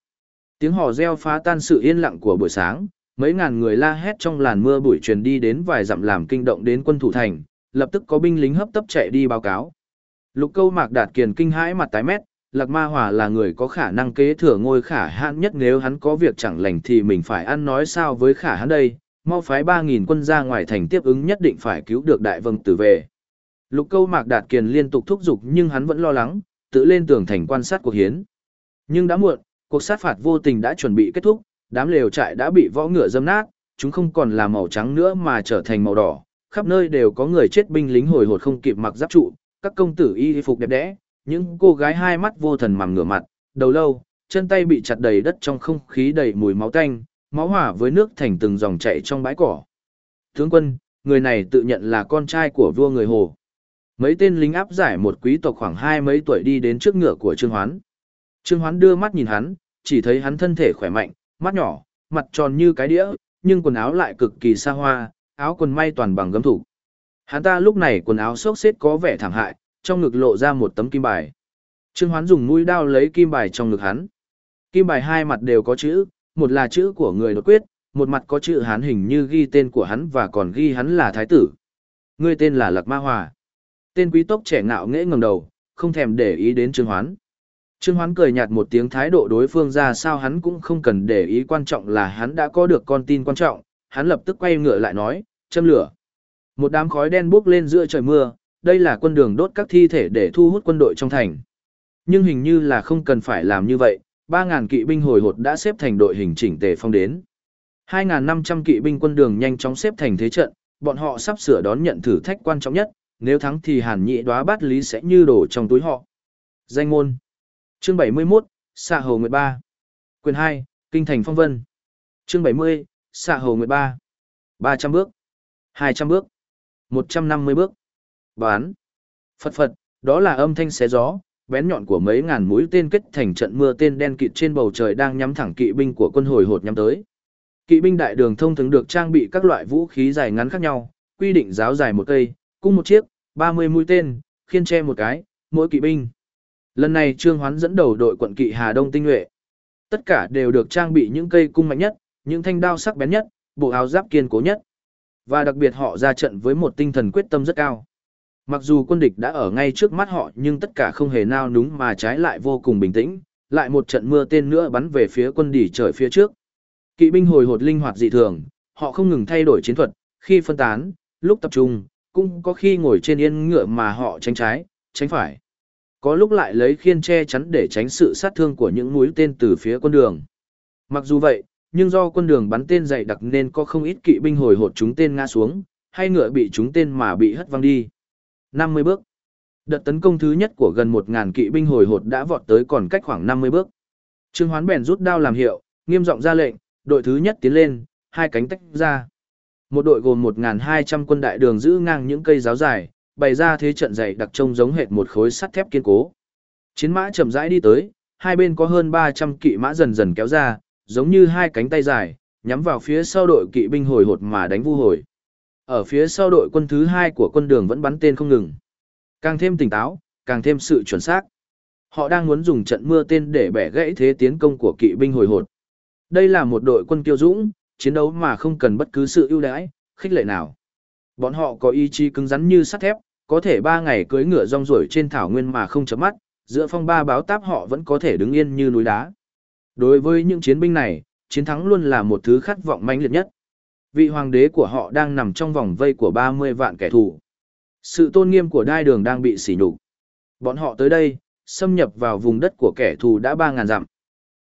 Tiếng hò reo phá tan sự yên lặng của buổi sáng, mấy ngàn người la hét trong làn mưa bụi truyền đi đến vài dặm làm kinh động đến quân thủ thành, lập tức có binh lính hấp tấp chạy đi báo cáo. Lục câu mạc đạt kiền kinh hãi mặt tái mét, Lạc Ma Hòa là người có khả năng kế thừa ngôi khả hãn nhất nếu hắn có việc chẳng lành thì mình phải ăn nói sao với khả hãn đây, mau phái 3.000 quân ra ngoài thành tiếp ứng nhất định phải cứu được đại vâng tử về. Lục câu mạc đạt kiền liên tục thúc giục nhưng hắn vẫn lo lắng, tự lên tường thành quan sát cuộc hiến. Nhưng đã muộn, cuộc sát phạt vô tình đã chuẩn bị kết thúc, đám lều trại đã bị võ ngựa dâm nát, chúng không còn là màu trắng nữa mà trở thành màu đỏ, khắp nơi đều có người chết binh lính hồi hột không kịp mặc giáp trụ, các công tử y phục đẹp đẽ, những cô gái hai mắt vô thần mằm ngửa mặt, đầu lâu, chân tay bị chặt đầy đất trong không khí đầy mùi máu tanh, máu hỏa với nước thành từng dòng chảy trong bãi cỏ. Tướng quân, người này tự nhận là con trai của vua người Hồ. Mấy tên lính áp giải một quý tộc khoảng hai mấy tuổi đi đến trước ngựa của Trương Hoán. Trương Hoán đưa mắt nhìn hắn, chỉ thấy hắn thân thể khỏe mạnh, mắt nhỏ, mặt tròn như cái đĩa, nhưng quần áo lại cực kỳ xa hoa, áo quần may toàn bằng gấm thủ. Hắn ta lúc này quần áo xốc xếp có vẻ thảm hại, trong ngực lộ ra một tấm kim bài. Trương Hoán dùng mũi đao lấy kim bài trong ngực hắn. Kim bài hai mặt đều có chữ, một là chữ của người đột quyết, một mặt có chữ hán hình như ghi tên của hắn và còn ghi hắn là thái tử. Người tên là Lạc Ma Hòa. Tên quý tộc trẻ ngạo nghễ ngẩng đầu, không thèm để ý đến Trương Hoán. Trương Hoán cười nhạt một tiếng thái độ đối phương ra sao hắn cũng không cần để ý quan trọng là hắn đã có được con tin quan trọng, hắn lập tức quay ngựa lại nói, châm lửa. Một đám khói đen bốc lên giữa trời mưa, đây là quân đường đốt các thi thể để thu hút quân đội trong thành. Nhưng hình như là không cần phải làm như vậy, 3.000 kỵ binh hồi hột đã xếp thành đội hình chỉnh tề phong đến. 2.500 kỵ binh quân đường nhanh chóng xếp thành thế trận, bọn họ sắp sửa đón nhận thử thách quan trọng nhất, nếu thắng thì hàn nhị đoá bát lý sẽ như đổ trong túi họ. Danh môn. Chương 71, Xạ Hầu Nguyệt Ba. Quyền 2, Kinh Thành Phong Vân. Chương 70, Xạ Hầu Nguyệt Ba. 300 bước. 200 bước. 150 bước. Bán. Phật phật, đó là âm thanh xé gió, bén nhọn của mấy ngàn mũi tên kết thành trận mưa tên đen kịt trên bầu trời đang nhắm thẳng kỵ binh của quân hồi hột nhắm tới. Kỵ binh đại đường thông thường được trang bị các loại vũ khí dài ngắn khác nhau, quy định giáo dài một cây, cung một chiếc, 30 mũi tên, khiên tre một cái, mỗi kỵ binh. Lần này Trương Hoán dẫn đầu đội quận kỵ Hà Đông tinh nhuệ. Tất cả đều được trang bị những cây cung mạnh nhất, những thanh đao sắc bén nhất, bộ áo giáp kiên cố nhất. Và đặc biệt họ ra trận với một tinh thần quyết tâm rất cao. Mặc dù quân địch đã ở ngay trước mắt họ nhưng tất cả không hề nao núng mà trái lại vô cùng bình tĩnh, lại một trận mưa tên nữa bắn về phía quân đỉ trời phía trước. Kỵ binh hồi hột linh hoạt dị thường, họ không ngừng thay đổi chiến thuật, khi phân tán, lúc tập trung, cũng có khi ngồi trên yên ngựa mà họ tránh trái, tránh phải. Có lúc lại lấy khiên che chắn để tránh sự sát thương của những mũi tên từ phía quân đường. Mặc dù vậy, nhưng do quân đường bắn tên dày đặc nên có không ít kỵ binh hồi hột chúng tên ngã xuống, hay ngựa bị chúng tên mà bị hất văng đi. 50 bước. Đợt tấn công thứ nhất của gần 1.000 kỵ binh hồi hột đã vọt tới còn cách khoảng 50 bước. Trương Hoán bèn rút đao làm hiệu, nghiêm giọng ra lệnh, đội thứ nhất tiến lên, hai cánh tách ra. Một đội gồm 1.200 quân đại đường giữ ngang những cây giáo dài, bày ra thế trận dày đặc trông giống hệt một khối sắt thép kiên cố. Chiến mã chậm rãi đi tới, hai bên có hơn 300 kỵ mã dần dần kéo ra, giống như hai cánh tay dài, nhắm vào phía sau đội kỵ binh hồi hột mà đánh vu hồi. Ở phía sau đội quân thứ hai của quân đường vẫn bắn tên không ngừng. Càng thêm tỉnh táo, càng thêm sự chuẩn xác. Họ đang muốn dùng trận mưa tên để bẻ gãy thế tiến công của kỵ binh hồi hột. Đây là một đội quân kiêu dũng, chiến đấu mà không cần bất cứ sự ưu đãi, khích lệ nào. Bọn họ có ý chí cứng rắn như sắt thép, có thể ba ngày cưỡi ngựa rong ruổi trên thảo nguyên mà không chấm mắt, giữa phong ba báo táp họ vẫn có thể đứng yên như núi đá. Đối với những chiến binh này, chiến thắng luôn là một thứ khát vọng mãnh liệt nhất vị hoàng đế của họ đang nằm trong vòng vây của 30 vạn kẻ thù. Sự tôn nghiêm của đai đường đang bị sỉ nhục. Bọn họ tới đây, xâm nhập vào vùng đất của kẻ thù đã 3.000 dặm.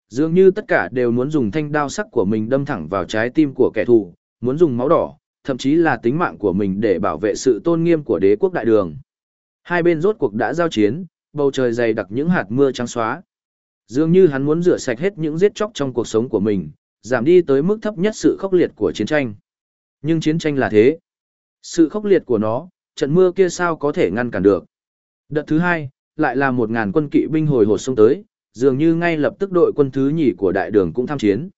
Dường như tất cả đều muốn dùng thanh đao sắc của mình đâm thẳng vào trái tim của kẻ thù, muốn dùng máu đỏ, thậm chí là tính mạng của mình để bảo vệ sự tôn nghiêm của đế quốc đại đường. Hai bên rốt cuộc đã giao chiến, bầu trời dày đặc những hạt mưa trắng xóa. Dường như hắn muốn rửa sạch hết những giết chóc trong cuộc sống của mình, giảm đi tới mức thấp nhất sự khốc liệt của chiến tranh. Nhưng chiến tranh là thế. Sự khốc liệt của nó, trận mưa kia sao có thể ngăn cản được. Đợt thứ hai, lại là một ngàn quân kỵ binh hồi hột xông tới, dường như ngay lập tức đội quân thứ nhì của đại đường cũng tham chiến.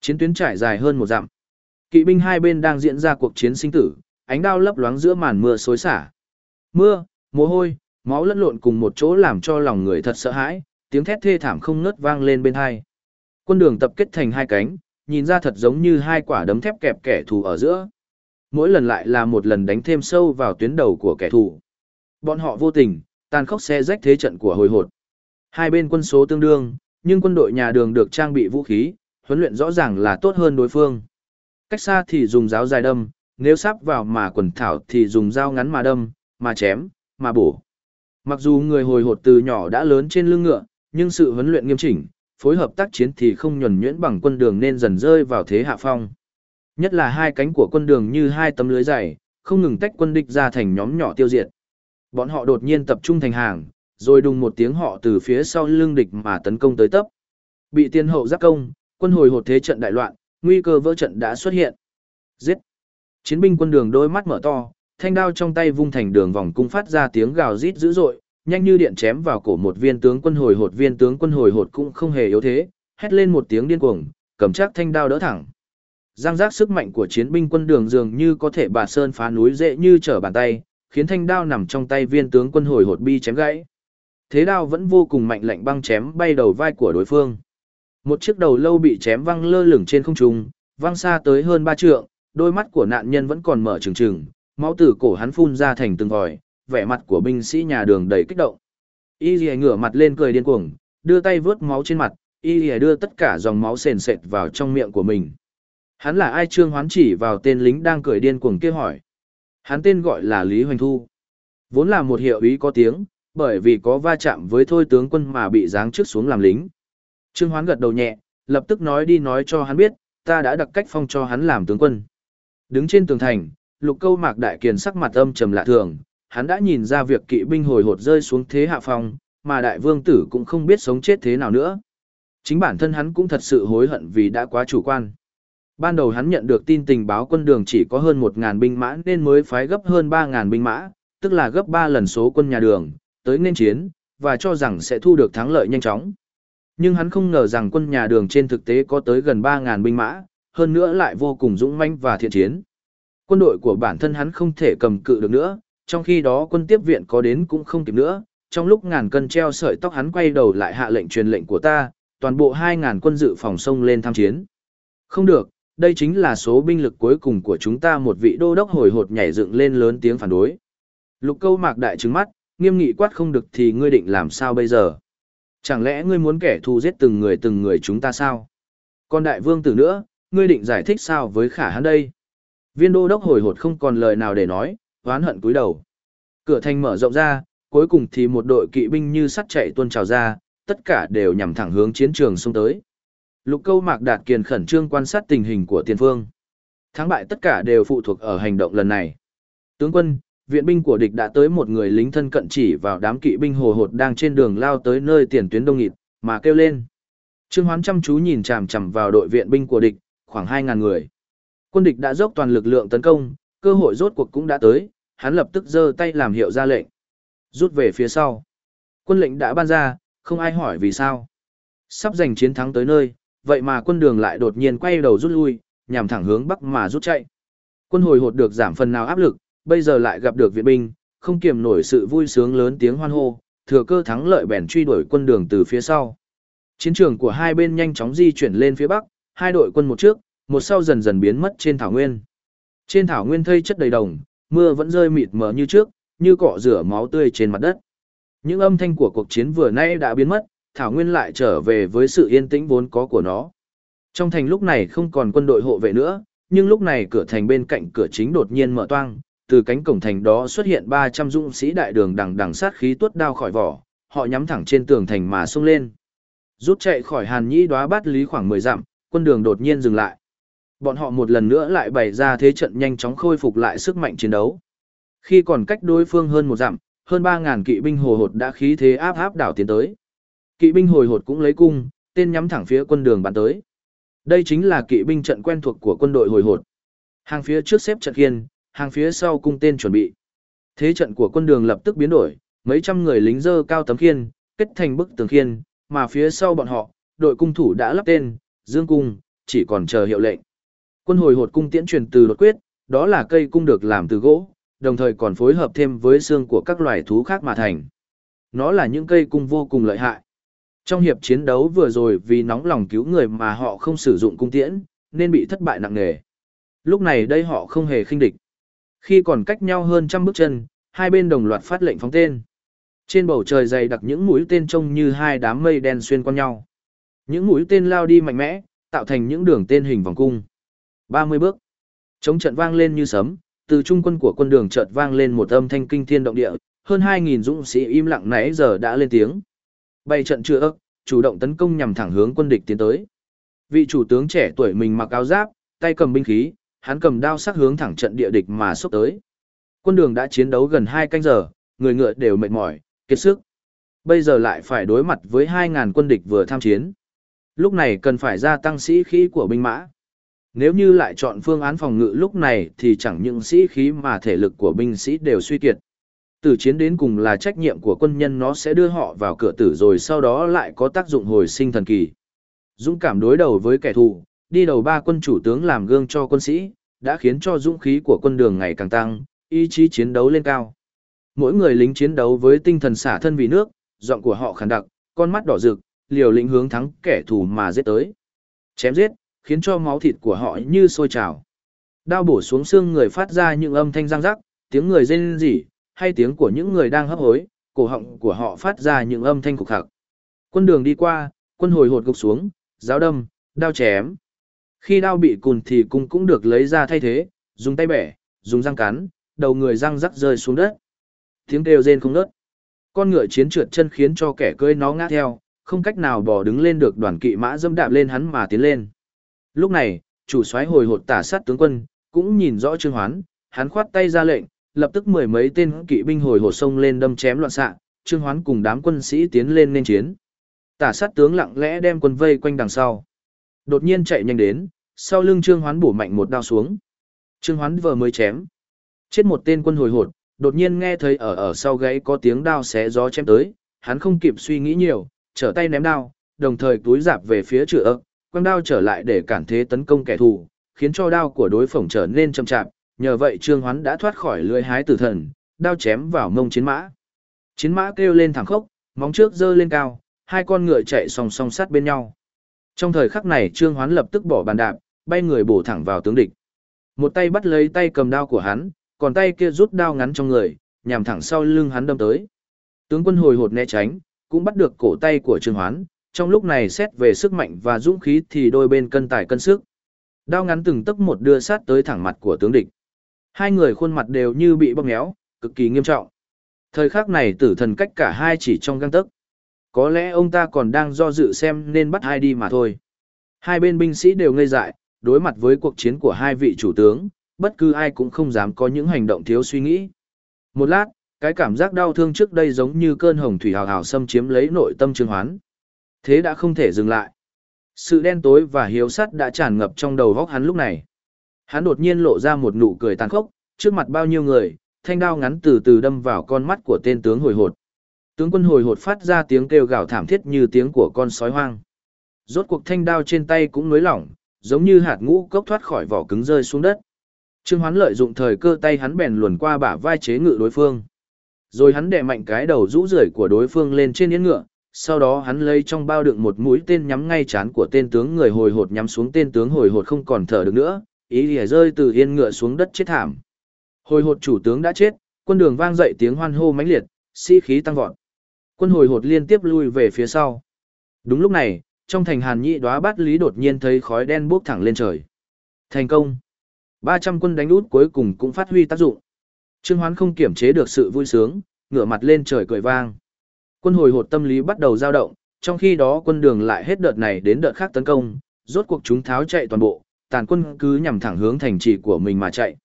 Chiến tuyến trải dài hơn một dặm. Kỵ binh hai bên đang diễn ra cuộc chiến sinh tử, ánh đao lấp loáng giữa màn mưa xối xả. Mưa, mồ hôi, máu lẫn lộn cùng một chỗ làm cho lòng người thật sợ hãi, tiếng thét thê thảm không ngớt vang lên bên hai. Quân đường tập kết thành hai cánh, nhìn ra thật giống như hai quả đấm thép kẹp kẻ thù ở giữa. Mỗi lần lại là một lần đánh thêm sâu vào tuyến đầu của kẻ thù. Bọn họ vô tình, tàn khốc xe rách thế trận của hồi hột. Hai bên quân số tương đương, nhưng quân đội nhà đường được trang bị vũ khí, huấn luyện rõ ràng là tốt hơn đối phương. Cách xa thì dùng giáo dài đâm, nếu sắp vào mà quần thảo thì dùng dao ngắn mà đâm, mà chém, mà bổ. Mặc dù người hồi hột từ nhỏ đã lớn trên lưng ngựa, nhưng sự huấn luyện nghiêm chỉnh, phối hợp tác chiến thì không nhuần nhuyễn bằng quân đường nên dần rơi vào thế hạ phong. Nhất là hai cánh của quân đường như hai tấm lưới dày, không ngừng tách quân địch ra thành nhóm nhỏ tiêu diệt. Bọn họ đột nhiên tập trung thành hàng, rồi đùng một tiếng họ từ phía sau lưng địch mà tấn công tới tấp. Bị tiên hậu giáp công, quân hồi hột thế trận đại loạn, nguy cơ vỡ trận đã xuất hiện. Giết! Chiến binh quân đường đôi mắt mở to, thanh đao trong tay vung thành đường vòng cung phát ra tiếng gào rít dữ dội, nhanh như điện chém vào cổ một viên tướng quân hồi hột viên tướng quân hồi hột cũng không hề yếu thế, hét lên một tiếng điên cuồng, cầm chắc thanh đao đỡ thẳng. Giang giác sức mạnh của chiến binh quân đường dường như có thể bà sơn phá núi dễ như trở bàn tay, khiến thanh đao nằm trong tay viên tướng quân hồi hột bi chém gãy. Thế đao vẫn vô cùng mạnh lạnh băng chém bay đầu vai của đối phương. Một chiếc đầu lâu bị chém văng lơ lửng trên không trung, văng xa tới hơn ba trượng, đôi mắt của nạn nhân vẫn còn mở trừng trừng, máu từ cổ hắn phun ra thành từng vòi, vẻ mặt của binh sĩ nhà đường đầy kích động. Y Lìa ngửa mặt lên cười điên cuồng, đưa tay vớt máu trên mặt, Y Lìa đưa tất cả dòng máu sền sệt vào trong miệng của mình. Hắn là ai Trương Hoán chỉ vào tên lính đang cười điên cuồng kia hỏi. Hắn tên gọi là Lý Hoành Thu. Vốn là một hiệu ý có tiếng, bởi vì có va chạm với thôi tướng quân mà bị giáng trước xuống làm lính. Trương Hoán gật đầu nhẹ, lập tức nói đi nói cho hắn biết, ta đã đặt cách phong cho hắn làm tướng quân. Đứng trên tường thành, lục câu mạc đại kiền sắc mặt âm trầm lạ thường, hắn đã nhìn ra việc kỵ binh hồi hột rơi xuống thế hạ phong, mà đại vương tử cũng không biết sống chết thế nào nữa. Chính bản thân hắn cũng thật sự hối hận vì đã quá chủ quan. Ban đầu hắn nhận được tin tình báo quân đường chỉ có hơn 1.000 binh mã nên mới phái gấp hơn 3.000 binh mã, tức là gấp 3 lần số quân nhà đường, tới nên chiến, và cho rằng sẽ thu được thắng lợi nhanh chóng. Nhưng hắn không ngờ rằng quân nhà đường trên thực tế có tới gần 3.000 binh mã, hơn nữa lại vô cùng dũng manh và thiện chiến. Quân đội của bản thân hắn không thể cầm cự được nữa, trong khi đó quân tiếp viện có đến cũng không kịp nữa. Trong lúc ngàn cân treo sợi tóc hắn quay đầu lại hạ lệnh truyền lệnh của ta, toàn bộ 2.000 quân dự phòng sông lên tham chiến. Không được, đây chính là số binh lực cuối cùng của chúng ta một vị đô đốc hồi hột nhảy dựng lên lớn tiếng phản đối. Lục câu mạc đại trứng mắt, nghiêm nghị quát không được thì ngươi định làm sao bây giờ? Chẳng lẽ ngươi muốn kẻ thù giết từng người từng người chúng ta sao? Còn đại vương tử nữa, ngươi định giải thích sao với khả hắn đây? Viên đô đốc hồi hột không còn lời nào để nói, hoán hận cúi đầu. Cửa thành mở rộng ra, cuối cùng thì một đội kỵ binh như sắt chạy tuôn trào ra, tất cả đều nhằm thẳng hướng chiến trường xung tới. Lục câu mạc đạt kiền khẩn trương quan sát tình hình của tiền phương. Thắng bại tất cả đều phụ thuộc ở hành động lần này. Tướng quân, viện binh của địch đã tới một người lính thân cận chỉ vào đám kỵ binh hồ hột đang trên đường lao tới nơi tiền tuyến đông nghịt, mà kêu lên. Trương Hoán chăm chú nhìn chằm chằm vào đội viện binh của địch, khoảng 2000 người. Quân địch đã dốc toàn lực lượng tấn công, cơ hội rốt cuộc cũng đã tới, hắn lập tức giơ tay làm hiệu ra lệnh. Rút về phía sau. Quân lệnh đã ban ra, không ai hỏi vì sao. Sắp giành chiến thắng tới nơi, vậy mà quân đường lại đột nhiên quay đầu rút lui, nhằm thẳng hướng bắc mà rút chạy. Quân hồi hột được giảm phần nào áp lực, bây giờ lại gặp được viện binh, không kiềm nổi sự vui sướng lớn tiếng hoan hô, thừa cơ thắng lợi bèn truy đuổi quân đường từ phía sau. Chiến trường của hai bên nhanh chóng di chuyển lên phía bắc, hai đội quân một trước, một sau dần dần biến mất trên thảo nguyên. Trên thảo nguyên thây chất đầy đồng, mưa vẫn rơi mịt mờ như trước, như cọ rửa máu tươi trên mặt đất. Những âm thanh của cuộc chiến vừa nay đã biến mất, thảo nguyên lại trở về với sự yên tĩnh vốn có của nó. Trong thành lúc này không còn quân đội hộ vệ nữa, nhưng lúc này cửa thành bên cạnh cửa chính đột nhiên mở toang, từ cánh cổng thành đó xuất hiện 300 dũng sĩ đại đường đằng đằng sát khí tuốt đao khỏi vỏ, họ nhắm thẳng trên tường thành mà xông lên. Rút chạy khỏi Hàn Nhĩ đóa bát lý khoảng 10 dặm, quân đường đột nhiên dừng lại. Bọn họ một lần nữa lại bày ra thế trận nhanh chóng khôi phục lại sức mạnh chiến đấu. Khi còn cách đối phương hơn một dặm, hơn 3.000 kỵ binh hồ hột đã khí thế áp áp đảo tiến tới. Kỵ binh hồi hột cũng lấy cung, tên nhắm thẳng phía quân đường bắn tới. Đây chính là kỵ binh trận quen thuộc của quân đội hồi hột. Hàng phía trước xếp trận khiên, hàng phía sau cung tên chuẩn bị. Thế trận của quân đường lập tức biến đổi, mấy trăm người lính dơ cao tấm khiên, kết thành bức tường khiên, mà phía sau bọn họ, đội cung thủ đã lắp tên, dương cung, chỉ còn chờ hiệu lệnh. Quân hồi hột cung tiễn truyền từ đột quyết, đó là cây cung được làm từ gỗ, đồng thời còn phối hợp thêm với xương của các loài thú khác mà thành. Nó là những cây cung vô cùng lợi hại. Trong hiệp chiến đấu vừa rồi vì nóng lòng cứu người mà họ không sử dụng cung tiễn, nên bị thất bại nặng nề. Lúc này đây họ không hề khinh địch. Khi còn cách nhau hơn trăm bước chân, hai bên đồng loạt phát lệnh phóng tên. Trên bầu trời dày đặc những mũi tên trông như hai đám mây đen xuyên qua nhau. Những mũi tên lao đi mạnh mẽ, tạo thành những đường tên hình vòng cung. 30 bước. Chống trận vang lên như sấm, từ trung quân của quân đường chợt vang lên một âm thanh kinh thiên động địa, hơn 2.000 dũng sĩ im lặng nãy giờ đã lên tiếng. Bày trận chưa ức, chủ động tấn công nhằm thẳng hướng quân địch tiến tới. Vị chủ tướng trẻ tuổi mình mặc áo giáp, tay cầm binh khí, hắn cầm đao sắc hướng thẳng trận địa địch mà xốc tới. Quân đường đã chiến đấu gần 2 canh giờ, người ngựa đều mệt mỏi, kiệt sức. Bây giờ lại phải đối mặt với hai ngàn quân địch vừa tham chiến. Lúc này cần phải gia tăng sĩ khí của binh mã. Nếu như lại chọn phương án phòng ngự lúc này thì chẳng những sĩ khí mà thể lực của binh sĩ đều suy kiệt. Tử chiến đến cùng là trách nhiệm của quân nhân nó sẽ đưa họ vào cửa tử rồi sau đó lại có tác dụng hồi sinh thần kỳ. Dũng cảm đối đầu với kẻ thù, đi đầu ba quân chủ tướng làm gương cho quân sĩ, đã khiến cho dũng khí của quân đường ngày càng tăng, ý chí chiến đấu lên cao. Mỗi người lính chiến đấu với tinh thần xả thân vì nước, giọng của họ khàn đặc, con mắt đỏ rực, liều lĩnh hướng thắng kẻ thù mà giết tới. Chém giết, khiến cho máu thịt của họ như sôi trào. Đao bổ xuống xương người phát ra những âm thanh răng rắc, tiếng người rên rỉ, hay tiếng của những người đang hấp hối, cổ họng của họ phát ra những âm thanh cục khặc. Quân đường đi qua, quân hồi hột gục xuống, giáo đâm, đao chém. Khi đao bị cùn thì cung cũng được lấy ra thay thế, dùng tay bẻ, dùng răng cắn, đầu người răng rắc rơi xuống đất. Tiếng kêu rên không ngớt. Con ngựa chiến trượt chân khiến cho kẻ cưỡi nó ngã theo, không cách nào bò đứng lên được đoàn kỵ mã dâm đạp lên hắn mà tiến lên. Lúc này, chủ soái hồi hột tả sát tướng quân, cũng nhìn rõ Trương Hoán, hắn khoát tay ra lệnh, lập tức mười mấy tên kỵ binh hồi hột sông lên đâm chém loạn xạ, Trương Hoán cùng đám quân sĩ tiến lên nên chiến. Tả sát tướng lặng lẽ đem quân vây quanh đằng sau. Đột nhiên chạy nhanh đến, sau lưng Trương Hoán bổ mạnh một đao xuống. Trương Hoán vừa mới chém. Chết một tên quân hồi hột, đột nhiên nghe thấy ở ở sau gáy có tiếng đao xé gió chém tới, hắn không kịp suy nghĩ nhiều, trở tay ném đao, đồng thời túi dạp về phía chữa ức, quang đao trở lại để cản thế tấn công kẻ thù, khiến cho đao của đối phổng trở nên chậm chạp, nhờ vậy Trương Hoán đã thoát khỏi lưỡi hái tử thần, đao chém vào mông chiến mã. Chiến mã kêu lên thẳng khốc, móng trước giơ lên cao, hai con ngựa chạy song song sát bên nhau. Trong thời khắc này Trương Hoán lập tức bỏ bàn đạp, bay người bổ thẳng vào tướng địch. Một tay bắt lấy tay cầm đao của hắn, còn tay kia rút đao ngắn trong người, nhằm thẳng sau lưng hắn đâm tới. Tướng quân hồi hột né tránh, cũng bắt được cổ tay của Trương Hoán, trong lúc này xét về sức mạnh và dũng khí thì đôi bên cân tài cân sức. Đao ngắn từng tấc một đưa sát tới thẳng mặt của tướng địch. Hai người khuôn mặt đều như bị bóp méo, cực kỳ nghiêm trọng. Thời khắc này tử thần cách cả hai chỉ trong găng tấc. Có lẽ ông ta còn đang do dự xem nên bắt ai đi mà thôi. Hai bên binh sĩ đều ngây dại, đối mặt với cuộc chiến của hai vị chủ tướng, bất cứ ai cũng không dám có những hành động thiếu suy nghĩ. Một lát, cái cảm giác đau thương trước đây giống như cơn hồng thủy hào hào xâm chiếm lấy nội tâm Trương Hoán. Thế đã không thể dừng lại. Sự đen tối và hiếu sắt đã tràn ngập trong đầu góc hắn lúc này. Hắn đột nhiên lộ ra một nụ cười tàn khốc, trước mặt bao nhiêu người, thanh đao ngắn từ từ đâm vào con mắt của tên tướng hồi hột. Tướng quân hồi hột phát ra tiếng kêu gào thảm thiết như tiếng của con sói hoang. Rốt cuộc thanh đao trên tay cũng nối lỏng, giống như hạt ngũ cốc thoát khỏi vỏ cứng rơi xuống đất. Trương Hoán lợi dụng thời cơ tay hắn bèn luồn qua bả vai chế ngự đối phương. Rồi hắn đè mạnh cái đầu rũ rưởi của đối phương lên trên yên ngựa, sau đó hắn lấy trong bao đựng một mũi tên nhắm ngay chán của tên tướng người hồi hột nhắm xuống tên tướng hồi hột không còn thở được nữa, ý lìa rơi từ yên ngựa xuống đất chết thảm. Hồi hột chủ tướng đã chết, quân đường vang dậy tiếng hoan hô mãnh liệt, sĩ khí tăng vọt. Quân hồi hột liên tiếp lui về phía sau. Đúng lúc này, trong thành Hàn Nhị đóa bát lý đột nhiên thấy khói đen bốc thẳng lên trời. Thành công. 300 quân đánh út cuối cùng cũng phát huy tác dụng. Trương Hoán không kiểm chế được sự vui sướng, ngửa mặt lên trời cười vang. Quân hồi hột tâm lý bắt đầu dao động, trong khi đó quân đường lại hết đợt này đến đợt khác tấn công, rốt cuộc chúng tháo chạy toàn bộ, tàn quân cứ nhằm thẳng hướng thành trì của mình mà chạy.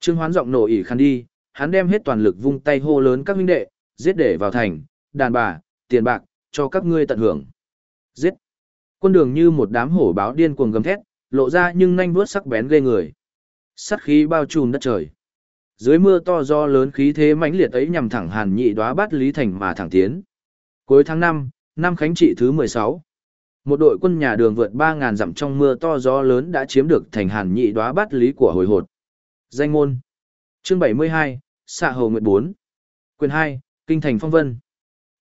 Trương Hoán giọng nổ ỉ khăn đi, hắn đem hết toàn lực vung tay hô lớn các huynh đệ, giết để vào thành, đàn bà, tiền bạc, cho các ngươi tận hưởng. Giết! Quân đường như một đám hổ báo điên cuồng gầm thét, lộ ra nhưng nhanh vuốt sắc bén ghê người. Sắt khí bao trùm đất trời. Dưới mưa to do lớn khí thế mãnh liệt ấy nhằm thẳng Hàn Nhị đóa bát Lý Thành mà thẳng tiến. Cuối tháng 5, năm khánh trị thứ 16. Một đội quân nhà đường vượt 3.000 dặm trong mưa to gió lớn đã chiếm được thành hàn nhị đoá bát lý của hồi hột. Danh môn. Chương 72, Xạ Hầu Nguyệt 4. Quyền 2, Kinh Thành Phong Vân.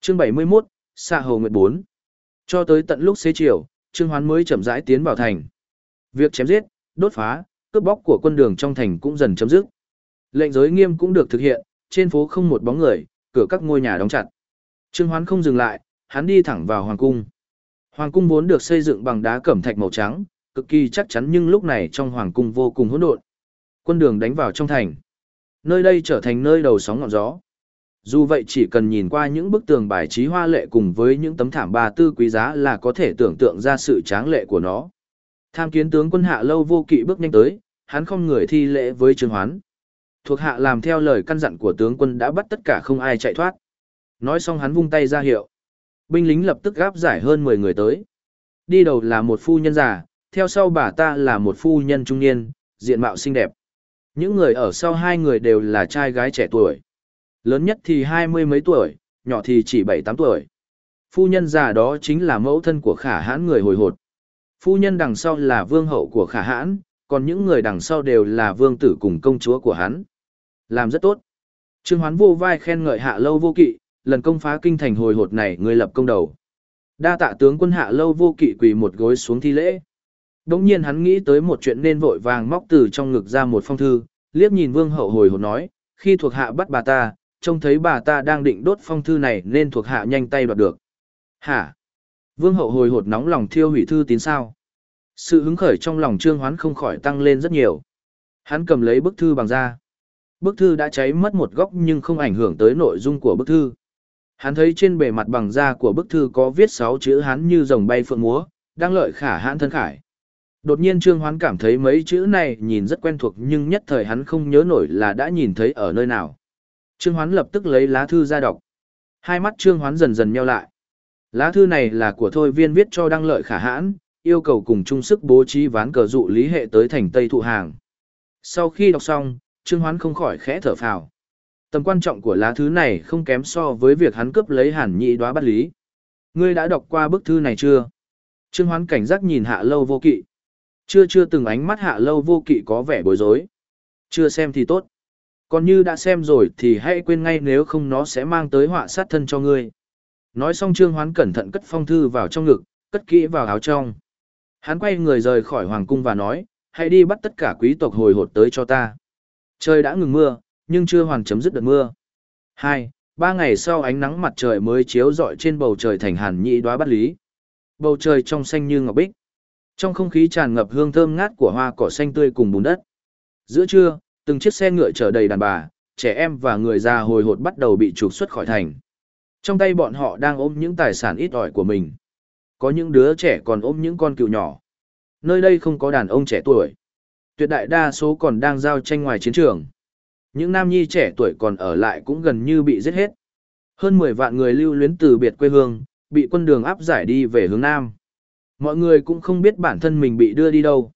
Chương 71, Xạ Hầu Nguyệt 4. Cho tới tận lúc xế chiều, Trương Hoán mới chậm rãi tiến vào thành. Việc chém giết, đốt phá, cướp bóc của quân đường trong thành cũng dần chấm dứt. Lệnh giới nghiêm cũng được thực hiện, trên phố không một bóng người, cửa các ngôi nhà đóng chặt. Trương Hoán không dừng lại, hắn đi thẳng vào hoàng cung. Hoàng cung vốn được xây dựng bằng đá cẩm thạch màu trắng, cực kỳ chắc chắn nhưng lúc này trong hoàng cung vô cùng hỗn độn. Quân đường đánh vào trong thành. Nơi đây trở thành nơi đầu sóng ngọn gió. Dù vậy chỉ cần nhìn qua những bức tường bài trí hoa lệ cùng với những tấm thảm ba tư quý giá là có thể tưởng tượng ra sự tráng lệ của nó. Tham kiến tướng quân hạ lâu vô kỵ bước nhanh tới, hắn không người thi lễ với Trương Hoán. Thuộc hạ làm theo lời căn dặn của tướng quân đã bắt tất cả không ai chạy thoát. Nói xong hắn vung tay ra hiệu. Binh lính lập tức gáp giải hơn 10 người tới. Đi đầu là một phu nhân già, theo sau bà ta là một phu nhân trung niên, diện mạo xinh đẹp. Những người ở sau hai người đều là trai gái trẻ tuổi. Lớn nhất thì hai mươi mấy tuổi, nhỏ thì chỉ bảy tám tuổi. Phu nhân già đó chính là mẫu thân của khả hãn người hồi hột. Phu nhân đằng sau là vương hậu của khả hãn, còn những người đằng sau đều là vương tử cùng công chúa của hắn. Làm rất tốt. Trương Hoán vô vai khen ngợi hạ lâu vô kỵ, lần công phá kinh thành hồi hột này người lập công đầu. Đa tạ tướng quân hạ lâu vô kỵ quỳ một gối xuống thi lễ. Đống nhiên hắn nghĩ tới một chuyện nên vội vàng móc từ trong ngực ra một phong thư, liếc nhìn vương hậu hồi hột nói, khi thuộc hạ bắt bà ta, trông thấy bà ta đang định đốt phong thư này nên thuộc hạ nhanh tay đoạt được. Hả? Vương hậu hồi hột nóng lòng thiêu hủy thư tín sao? Sự hứng khởi trong lòng trương hoán không khỏi tăng lên rất nhiều. Hắn cầm lấy bức thư bằng da. Bức thư đã cháy mất một góc nhưng không ảnh hưởng tới nội dung của bức thư. Hắn thấy trên bề mặt bằng da của bức thư có viết sáu chữ hắn như rồng bay phượng múa, đang lợi khả hãn thân khải. Đột nhiên Trương Hoán cảm thấy mấy chữ này nhìn rất quen thuộc nhưng nhất thời hắn không nhớ nổi là đã nhìn thấy ở nơi nào. Trương Hoán lập tức lấy lá thư ra đọc. Hai mắt Trương Hoán dần dần nheo lại. Lá thư này là của Thôi Viên viết cho Đăng Lợi Khả Hãn, yêu cầu cùng chung sức bố trí ván cờ dụ lý hệ tới thành Tây Thụ Hàng. Sau khi đọc xong, Trương Hoán không khỏi khẽ thở phào. Tầm quan trọng của lá thư này không kém so với việc hắn cướp lấy hàn nhị đoá bắt lý. Ngươi đã đọc qua bức thư này chưa? Trương Hoán cảnh giác nhìn hạ lâu vô kỵ. Chưa chưa từng ánh mắt hạ lâu vô kỵ có vẻ bối rối. Chưa xem thì tốt. Còn như đã xem rồi thì hãy quên ngay nếu không nó sẽ mang tới họa sát thân cho ngươi. Nói xong Trương Hoán cẩn thận cất phong thư vào trong ngực, cất kỹ vào áo trong. Hắn quay người rời khỏi hoàng cung và nói, hãy đi bắt tất cả quý tộc hồi hột tới cho ta. Trời đã ngừng mưa, nhưng chưa hoàn chấm dứt đợt mưa. Hai, ba ngày sau ánh nắng mặt trời mới chiếu rọi trên bầu trời thành hàn nhị đoá Bát lý. Bầu trời trong xanh như ngọc bích. Trong không khí tràn ngập hương thơm ngát của hoa cỏ xanh tươi cùng bùn đất. Giữa trưa, từng chiếc xe ngựa chở đầy đàn bà, trẻ em và người già hồi hột bắt đầu bị trục xuất khỏi thành. Trong tay bọn họ đang ôm những tài sản ít ỏi của mình. Có những đứa trẻ còn ôm những con cừu nhỏ. Nơi đây không có đàn ông trẻ tuổi. Tuyệt đại đa số còn đang giao tranh ngoài chiến trường. Những nam nhi trẻ tuổi còn ở lại cũng gần như bị giết hết. Hơn 10 vạn người lưu luyến từ biệt quê hương, bị quân đường áp giải đi về hướng Nam. Mọi người cũng không biết bản thân mình bị đưa đi đâu.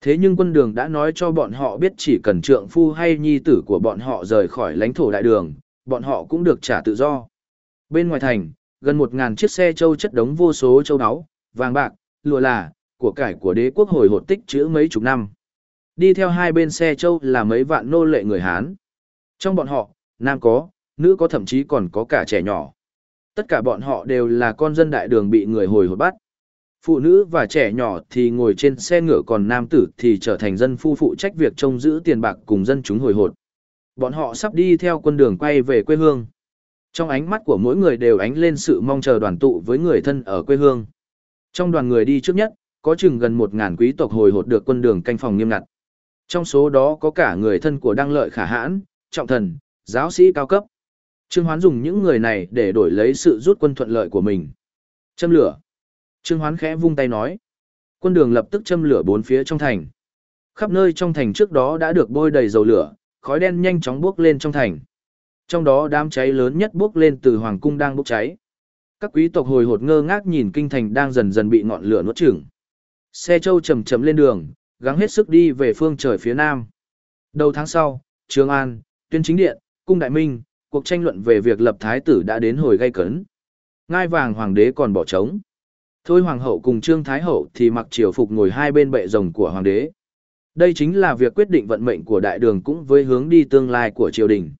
Thế nhưng quân đường đã nói cho bọn họ biết chỉ cần trượng phu hay nhi tử của bọn họ rời khỏi lãnh thổ đại đường, bọn họ cũng được trả tự do. Bên ngoài thành, gần một ngàn chiếc xe châu chất đống vô số châu áo, vàng bạc, lụa là, của cải của đế quốc hồi hột tích chữ mấy chục năm. Đi theo hai bên xe châu là mấy vạn nô lệ người Hán. Trong bọn họ, nam có, nữ có thậm chí còn có cả trẻ nhỏ. Tất cả bọn họ đều là con dân đại đường bị người hồi hột bắt. Phụ nữ và trẻ nhỏ thì ngồi trên xe ngựa còn nam tử thì trở thành dân phu phụ trách việc trông giữ tiền bạc cùng dân chúng hồi hột. Bọn họ sắp đi theo quân đường quay về quê hương. Trong ánh mắt của mỗi người đều ánh lên sự mong chờ đoàn tụ với người thân ở quê hương. Trong đoàn người đi trước nhất, có chừng gần một ngàn quý tộc hồi hột được quân đường canh phòng nghiêm ngặt. Trong số đó có cả người thân của Đăng Lợi Khả Hãn, Trọng Thần, giáo sĩ cao cấp. Trương Hoán dùng những người này để đổi lấy sự rút quân thuận lợi của mình. Châm lửa. Trương Hoán khẽ vung tay nói. Quân đường lập tức châm lửa bốn phía trong thành. Khắp nơi trong thành trước đó đã được bôi đầy dầu lửa, khói đen nhanh chóng bốc lên trong thành. Trong đó đám cháy lớn nhất bốc lên từ hoàng cung đang bốc cháy. Các quý tộc hồi hột ngơ ngác nhìn kinh thành đang dần dần bị ngọn lửa nuốt chửng. Xe châu chậm chậm lên đường, gắng hết sức đi về phương trời phía nam. Đầu tháng sau, Trường An, Tuyên Chính Điện, Cung Đại Minh, cuộc tranh luận về việc lập thái tử đã đến hồi gây cấn. Ngai vàng hoàng đế còn bỏ trống. Thôi hoàng hậu cùng Trương Thái hậu thì mặc triều phục ngồi hai bên bệ rồng của hoàng đế. Đây chính là việc quyết định vận mệnh của đại đường cũng với hướng đi tương lai của triều đình.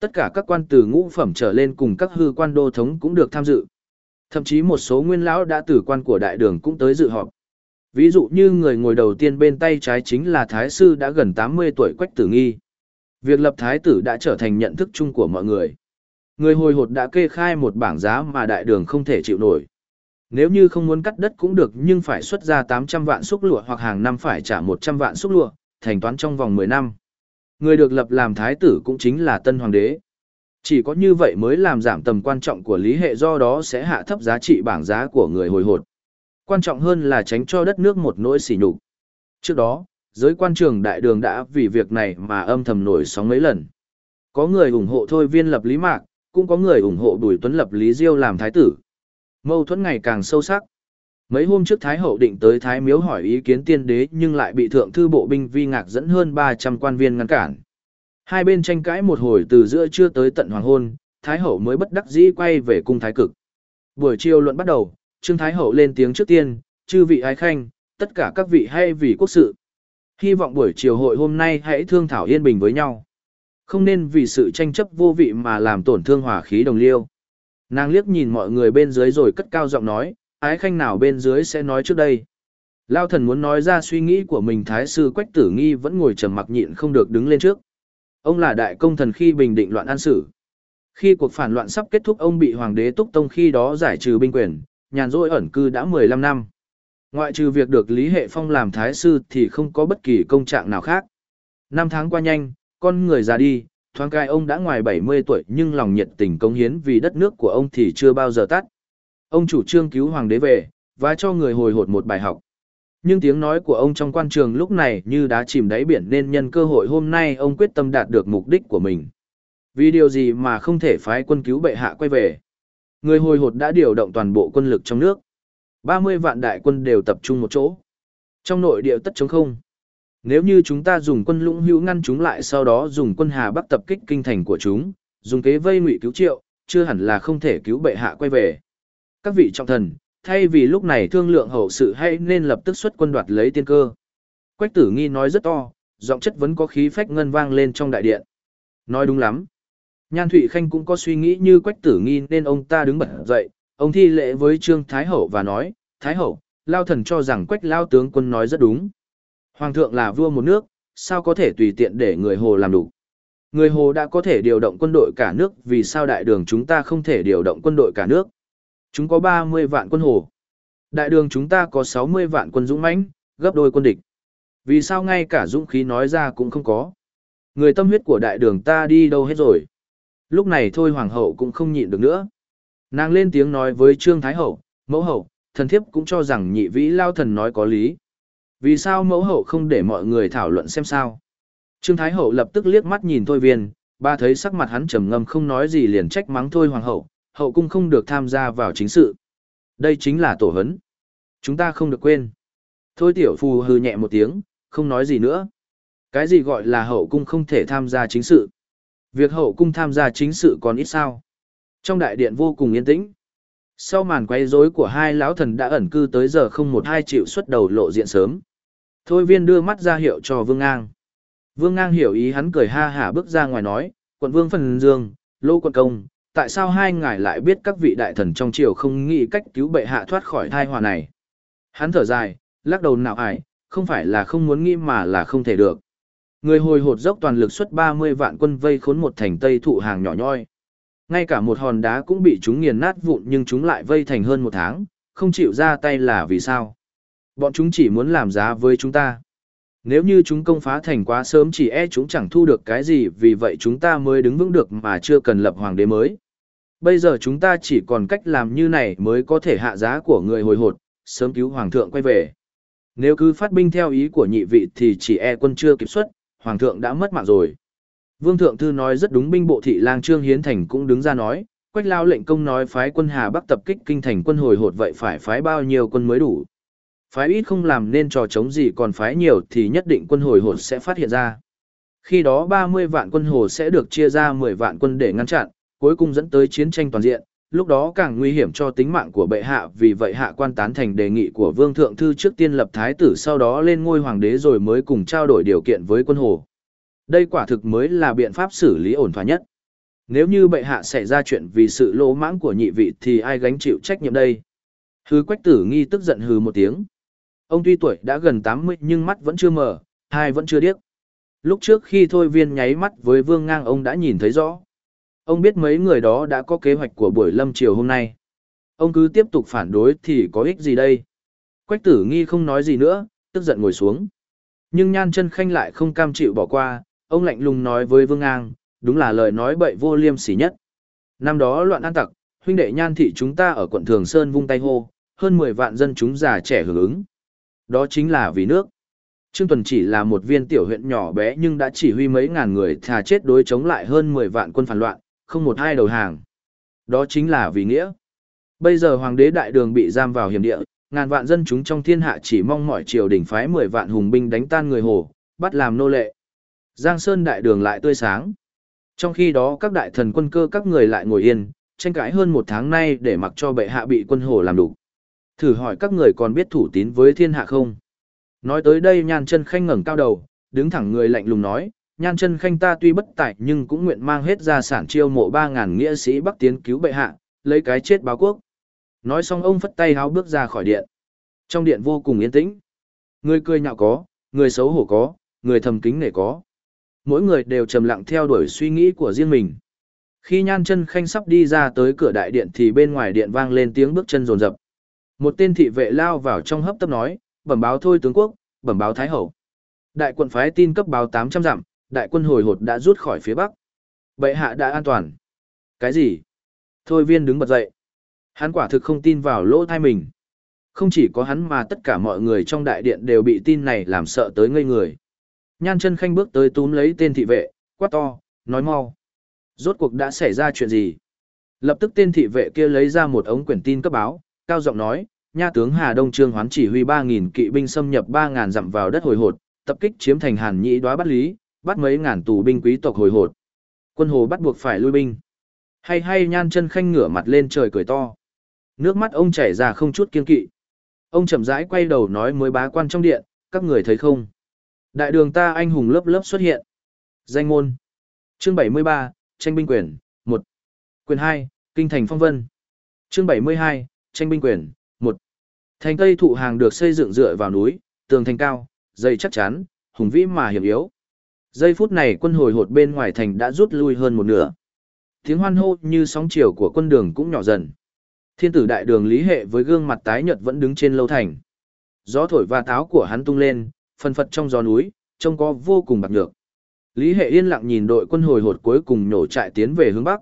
Tất cả các quan từ ngũ phẩm trở lên cùng các hư quan đô thống cũng được tham dự. Thậm chí một số nguyên lão đã tử quan của đại đường cũng tới dự họp. Ví dụ như người ngồi đầu tiên bên tay trái chính là thái sư đã gần 80 tuổi Quách Tử Nghi. Việc lập thái tử đã trở thành nhận thức chung của mọi người. Người hồi hột đã kê khai một bảng giá mà đại đường không thể chịu nổi. Nếu như không muốn cắt đất cũng được nhưng phải xuất ra 800 vạn xúc lụa hoặc hàng năm phải trả 100 vạn xúc lụa, thành toán trong vòng 10 năm. Người được lập làm thái tử cũng chính là tân hoàng đế. Chỉ có như vậy mới làm giảm tầm quan trọng của lý hệ do đó sẽ hạ thấp giá trị bảng giá của người hồi hột. Quan trọng hơn là tránh cho đất nước một nỗi sỉ nhục. Trước đó, giới quan trường đại đường đã vì việc này mà âm thầm nổi sóng mấy lần. Có người ủng hộ thôi viên lập lý mạc, cũng có người ủng hộ Bùi Tuấn lập Lý Diêu làm thái tử. Mâu thuẫn ngày càng sâu sắc. Mấy hôm trước Thái Hậu định tới Thái Miếu hỏi ý kiến tiên đế nhưng lại bị thượng thư bộ binh vi ngạc dẫn hơn 300 quan viên ngăn cản. Hai bên tranh cãi một hồi từ giữa trưa tới tận hoàng hôn, Thái Hậu mới bất đắc dĩ quay về cung Thái Cực. Buổi chiều luận bắt đầu, Trương Thái Hậu lên tiếng trước tiên, chư vị ái khanh, tất cả các vị hay vì quốc sự. Hy vọng buổi chiều hội hôm nay hãy thương thảo yên bình với nhau. Không nên vì sự tranh chấp vô vị mà làm tổn thương hòa khí đồng liêu. Nàng liếc nhìn mọi người bên dưới rồi cất cao giọng nói, ái khanh nào bên dưới sẽ nói trước đây. Lao thần muốn nói ra suy nghĩ của mình thái sư Quách Tử Nghi vẫn ngồi trầm mặc nhịn không được đứng lên trước. Ông là đại công thần khi bình định loạn an sử. Khi cuộc phản loạn sắp kết thúc ông bị hoàng đế Túc Tông khi đó giải trừ binh quyền, nhàn rỗi ẩn cư đã 15 năm. Ngoại trừ việc được Lý Hệ Phong làm thái sư thì không có bất kỳ công trạng nào khác. Năm tháng qua nhanh, con người già đi, thoáng cai ông đã ngoài 70 tuổi nhưng lòng nhiệt tình công hiến vì đất nước của ông thì chưa bao giờ tắt. Ông chủ trương cứu hoàng đế về, và cho người hồi hột một bài học. Nhưng tiếng nói của ông trong quan trường lúc này như đá chìm đáy biển nên nhân cơ hội hôm nay ông quyết tâm đạt được mục đích của mình. Vì điều gì mà không thể phái quân cứu bệ hạ quay về. Người hồi hột đã điều động toàn bộ quân lực trong nước. 30 vạn đại quân đều tập trung một chỗ. Trong nội địa tất chống không. Nếu như chúng ta dùng quân lũng hữu ngăn chúng lại sau đó dùng quân Hà Bắc tập kích kinh thành của chúng, dùng kế vây ngụy cứu triệu, chưa hẳn là không thể cứu bệ hạ quay về. Các vị trọng thần, thay vì lúc này thương lượng hậu sự hay nên lập tức xuất quân đoạt lấy tiên cơ. Quách tử nghi nói rất to, giọng chất vẫn có khí phách ngân vang lên trong đại điện. Nói đúng lắm. Nhan Thụy Khanh cũng có suy nghĩ như quách tử nghi nên ông ta đứng bật dậy, ông thi lễ với Trương Thái Hậu và nói, Thái Hậu, Lao Thần cho rằng quách Lao tướng quân nói rất đúng. Hoàng thượng là vua một nước, sao có thể tùy tiện để người Hồ làm đủ. Người Hồ đã có thể điều động quân đội cả nước vì sao đại đường chúng ta không thể điều động quân đội cả nước. Chúng có 30 vạn quân Hồ. Đại đường chúng ta có 60 vạn quân dũng mãnh, gấp đôi quân địch. Vì sao ngay cả dũng khí nói ra cũng không có. Người tâm huyết của đại đường ta đi đâu hết rồi. Lúc này thôi hoàng hậu cũng không nhịn được nữa. Nàng lên tiếng nói với Trương Thái Hậu, mẫu hậu, thần thiếp cũng cho rằng nhị vĩ lao thần nói có lý. Vì sao mẫu hậu không để mọi người thảo luận xem sao? Trương Thái Hậu lập tức liếc mắt nhìn Thôi Viên, ba thấy sắc mặt hắn trầm ngâm không nói gì liền trách mắng Thôi Hoàng Hậu, hậu cung không được tham gia vào chính sự. Đây chính là tổ hấn. Chúng ta không được quên. Thôi tiểu phù hư nhẹ một tiếng, không nói gì nữa. Cái gì gọi là hậu cung không thể tham gia chính sự? Việc hậu cung tham gia chính sự còn ít sao? Trong đại điện vô cùng yên tĩnh. Sau màn quấy rối của hai lão thần đã ẩn cư tới giờ không một hai triệu xuất đầu lộ diện sớm. Thôi viên đưa mắt ra hiệu cho Vương Ngang. Vương Ngang hiểu ý hắn cười ha hả bước ra ngoài nói, quận Vương Phần Dương, Lô Quận Công, tại sao hai ngài lại biết các vị đại thần trong triều không nghĩ cách cứu bệ hạ thoát khỏi thai họa này? Hắn thở dài, lắc đầu nào ải, không phải là không muốn nghĩ mà là không thể được. Người hồi hột dốc toàn lực xuất 30 vạn quân vây khốn một thành tây thụ hàng nhỏ nhoi. Ngay cả một hòn đá cũng bị chúng nghiền nát vụn nhưng chúng lại vây thành hơn một tháng, không chịu ra tay là vì sao? Bọn chúng chỉ muốn làm giá với chúng ta. Nếu như chúng công phá thành quá sớm chỉ e chúng chẳng thu được cái gì vì vậy chúng ta mới đứng vững được mà chưa cần lập hoàng đế mới. Bây giờ chúng ta chỉ còn cách làm như này mới có thể hạ giá của người hồi hột, sớm cứu hoàng thượng quay về. Nếu cứ phát binh theo ý của nhị vị thì chỉ e quân chưa kịp xuất, hoàng thượng đã mất mạng rồi. Vương Thượng Thư nói rất đúng binh bộ thị lang Trương Hiến Thành cũng đứng ra nói, Quách Lao lệnh công nói phái quân Hà Bắc tập kích kinh thành quân hồi hột vậy phải phái bao nhiêu quân mới đủ. Phái ít không làm nên trò chống gì còn phái nhiều thì nhất định quân hồi hột sẽ phát hiện ra. Khi đó 30 vạn quân hồ sẽ được chia ra 10 vạn quân để ngăn chặn, cuối cùng dẫn tới chiến tranh toàn diện, lúc đó càng nguy hiểm cho tính mạng của bệ hạ vì vậy hạ quan tán thành đề nghị của vương thượng thư trước tiên lập thái tử sau đó lên ngôi hoàng đế rồi mới cùng trao đổi điều kiện với quân hồ. Đây quả thực mới là biện pháp xử lý ổn thỏa nhất. Nếu như bệ hạ xảy ra chuyện vì sự lỗ mãng của nhị vị thì ai gánh chịu trách nhiệm đây? Hứ quách tử nghi tức giận hừ một tiếng. Ông tuy tuổi đã gần 80 nhưng mắt vẫn chưa mở, hai vẫn chưa điếc. Lúc trước khi thôi viên nháy mắt với vương ngang ông đã nhìn thấy rõ. Ông biết mấy người đó đã có kế hoạch của buổi lâm chiều hôm nay. Ông cứ tiếp tục phản đối thì có ích gì đây? Quách tử nghi không nói gì nữa, tức giận ngồi xuống. Nhưng nhan chân khanh lại không cam chịu bỏ qua, ông lạnh lùng nói với vương ngang, đúng là lời nói bậy vô liêm sỉ nhất. Năm đó loạn an tặc, huynh đệ nhan thị chúng ta ở quận Thường Sơn vung tay hô, hơn 10 vạn dân chúng già trẻ hưởng ứng. Đó chính là vì nước. Trương Tuần chỉ là một viên tiểu huyện nhỏ bé nhưng đã chỉ huy mấy ngàn người thà chết đối chống lại hơn 10 vạn quân phản loạn, không một hai đầu hàng. Đó chính là vì nghĩa. Bây giờ hoàng đế đại đường bị giam vào hiểm địa, ngàn vạn dân chúng trong thiên hạ chỉ mong mỏi triều đình phái 10 vạn hùng binh đánh tan người hồ, bắt làm nô lệ. Giang Sơn đại đường lại tươi sáng. Trong khi đó các đại thần quân cơ các người lại ngồi yên, tranh cãi hơn một tháng nay để mặc cho bệ hạ bị quân hồ làm đủ. Thử hỏi các người còn biết thủ tín với thiên hạ không? Nói tới đây nhan chân khanh ngẩng cao đầu, đứng thẳng người lạnh lùng nói, nhan chân khanh ta tuy bất tài nhưng cũng nguyện mang hết gia sản chiêu mộ 3.000 nghĩa sĩ bắc tiến cứu bệ hạ, lấy cái chết báo quốc. Nói xong ông phất tay háo bước ra khỏi điện. Trong điện vô cùng yên tĩnh. Người cười nhạo có, người xấu hổ có, người thầm kính nể có. Mỗi người đều trầm lặng theo đuổi suy nghĩ của riêng mình. Khi nhan chân khanh sắp đi ra tới cửa đại điện thì bên ngoài điện vang lên tiếng bước chân rồn rập. Một tên thị vệ lao vào trong hấp tấp nói, bẩm báo thôi tướng quốc, bẩm báo thái hậu. Đại quận phái tin cấp báo 800 dặm, đại quân hồi hột đã rút khỏi phía bắc. Bệ hạ đã an toàn. Cái gì? Thôi viên đứng bật dậy. Hắn quả thực không tin vào lỗ thai mình. Không chỉ có hắn mà tất cả mọi người trong đại điện đều bị tin này làm sợ tới ngây người. Nhan chân khanh bước tới túm lấy tên thị vệ, quát to, nói mau. Rốt cuộc đã xảy ra chuyện gì? Lập tức tên thị vệ kia lấy ra một ống quyển tin cấp báo, cao giọng nói, nha tướng Hà Đông Trương hoán chỉ huy 3.000 kỵ binh xâm nhập 3.000 dặm vào đất hồi hột, tập kích chiếm thành Hàn Nhĩ đoá bắt lý, bắt mấy ngàn tù binh quý tộc hồi hột. Quân hồ bắt buộc phải lui binh. Hay hay nhan chân khanh ngửa mặt lên trời cười to. Nước mắt ông chảy ra không chút kiên kỵ. Ông chậm rãi quay đầu nói mới bá quan trong điện, các người thấy không? Đại đường ta anh hùng lớp lớp xuất hiện. Danh môn. Chương 73, tranh binh quyền, 1. Quyền 2, kinh thành phong vân. Chương 72, tranh binh quyền, 1. Thành Tây thụ hàng được xây dựng dựa vào núi, tường thành cao, dày chắc chắn, hùng vĩ mà hiểm yếu. Giây phút này quân hồi hột bên ngoài thành đã rút lui hơn một nửa. Tiếng hoan hô như sóng chiều của quân đường cũng nhỏ dần. Thiên tử đại đường lý hệ với gương mặt tái nhợt vẫn đứng trên lâu thành. Gió thổi và táo của hắn tung lên, phần phật trong gió núi, trông có vô cùng bạc nhược. Lý hệ yên lặng nhìn đội quân hồi hột cuối cùng nhổ trại tiến về hướng bắc.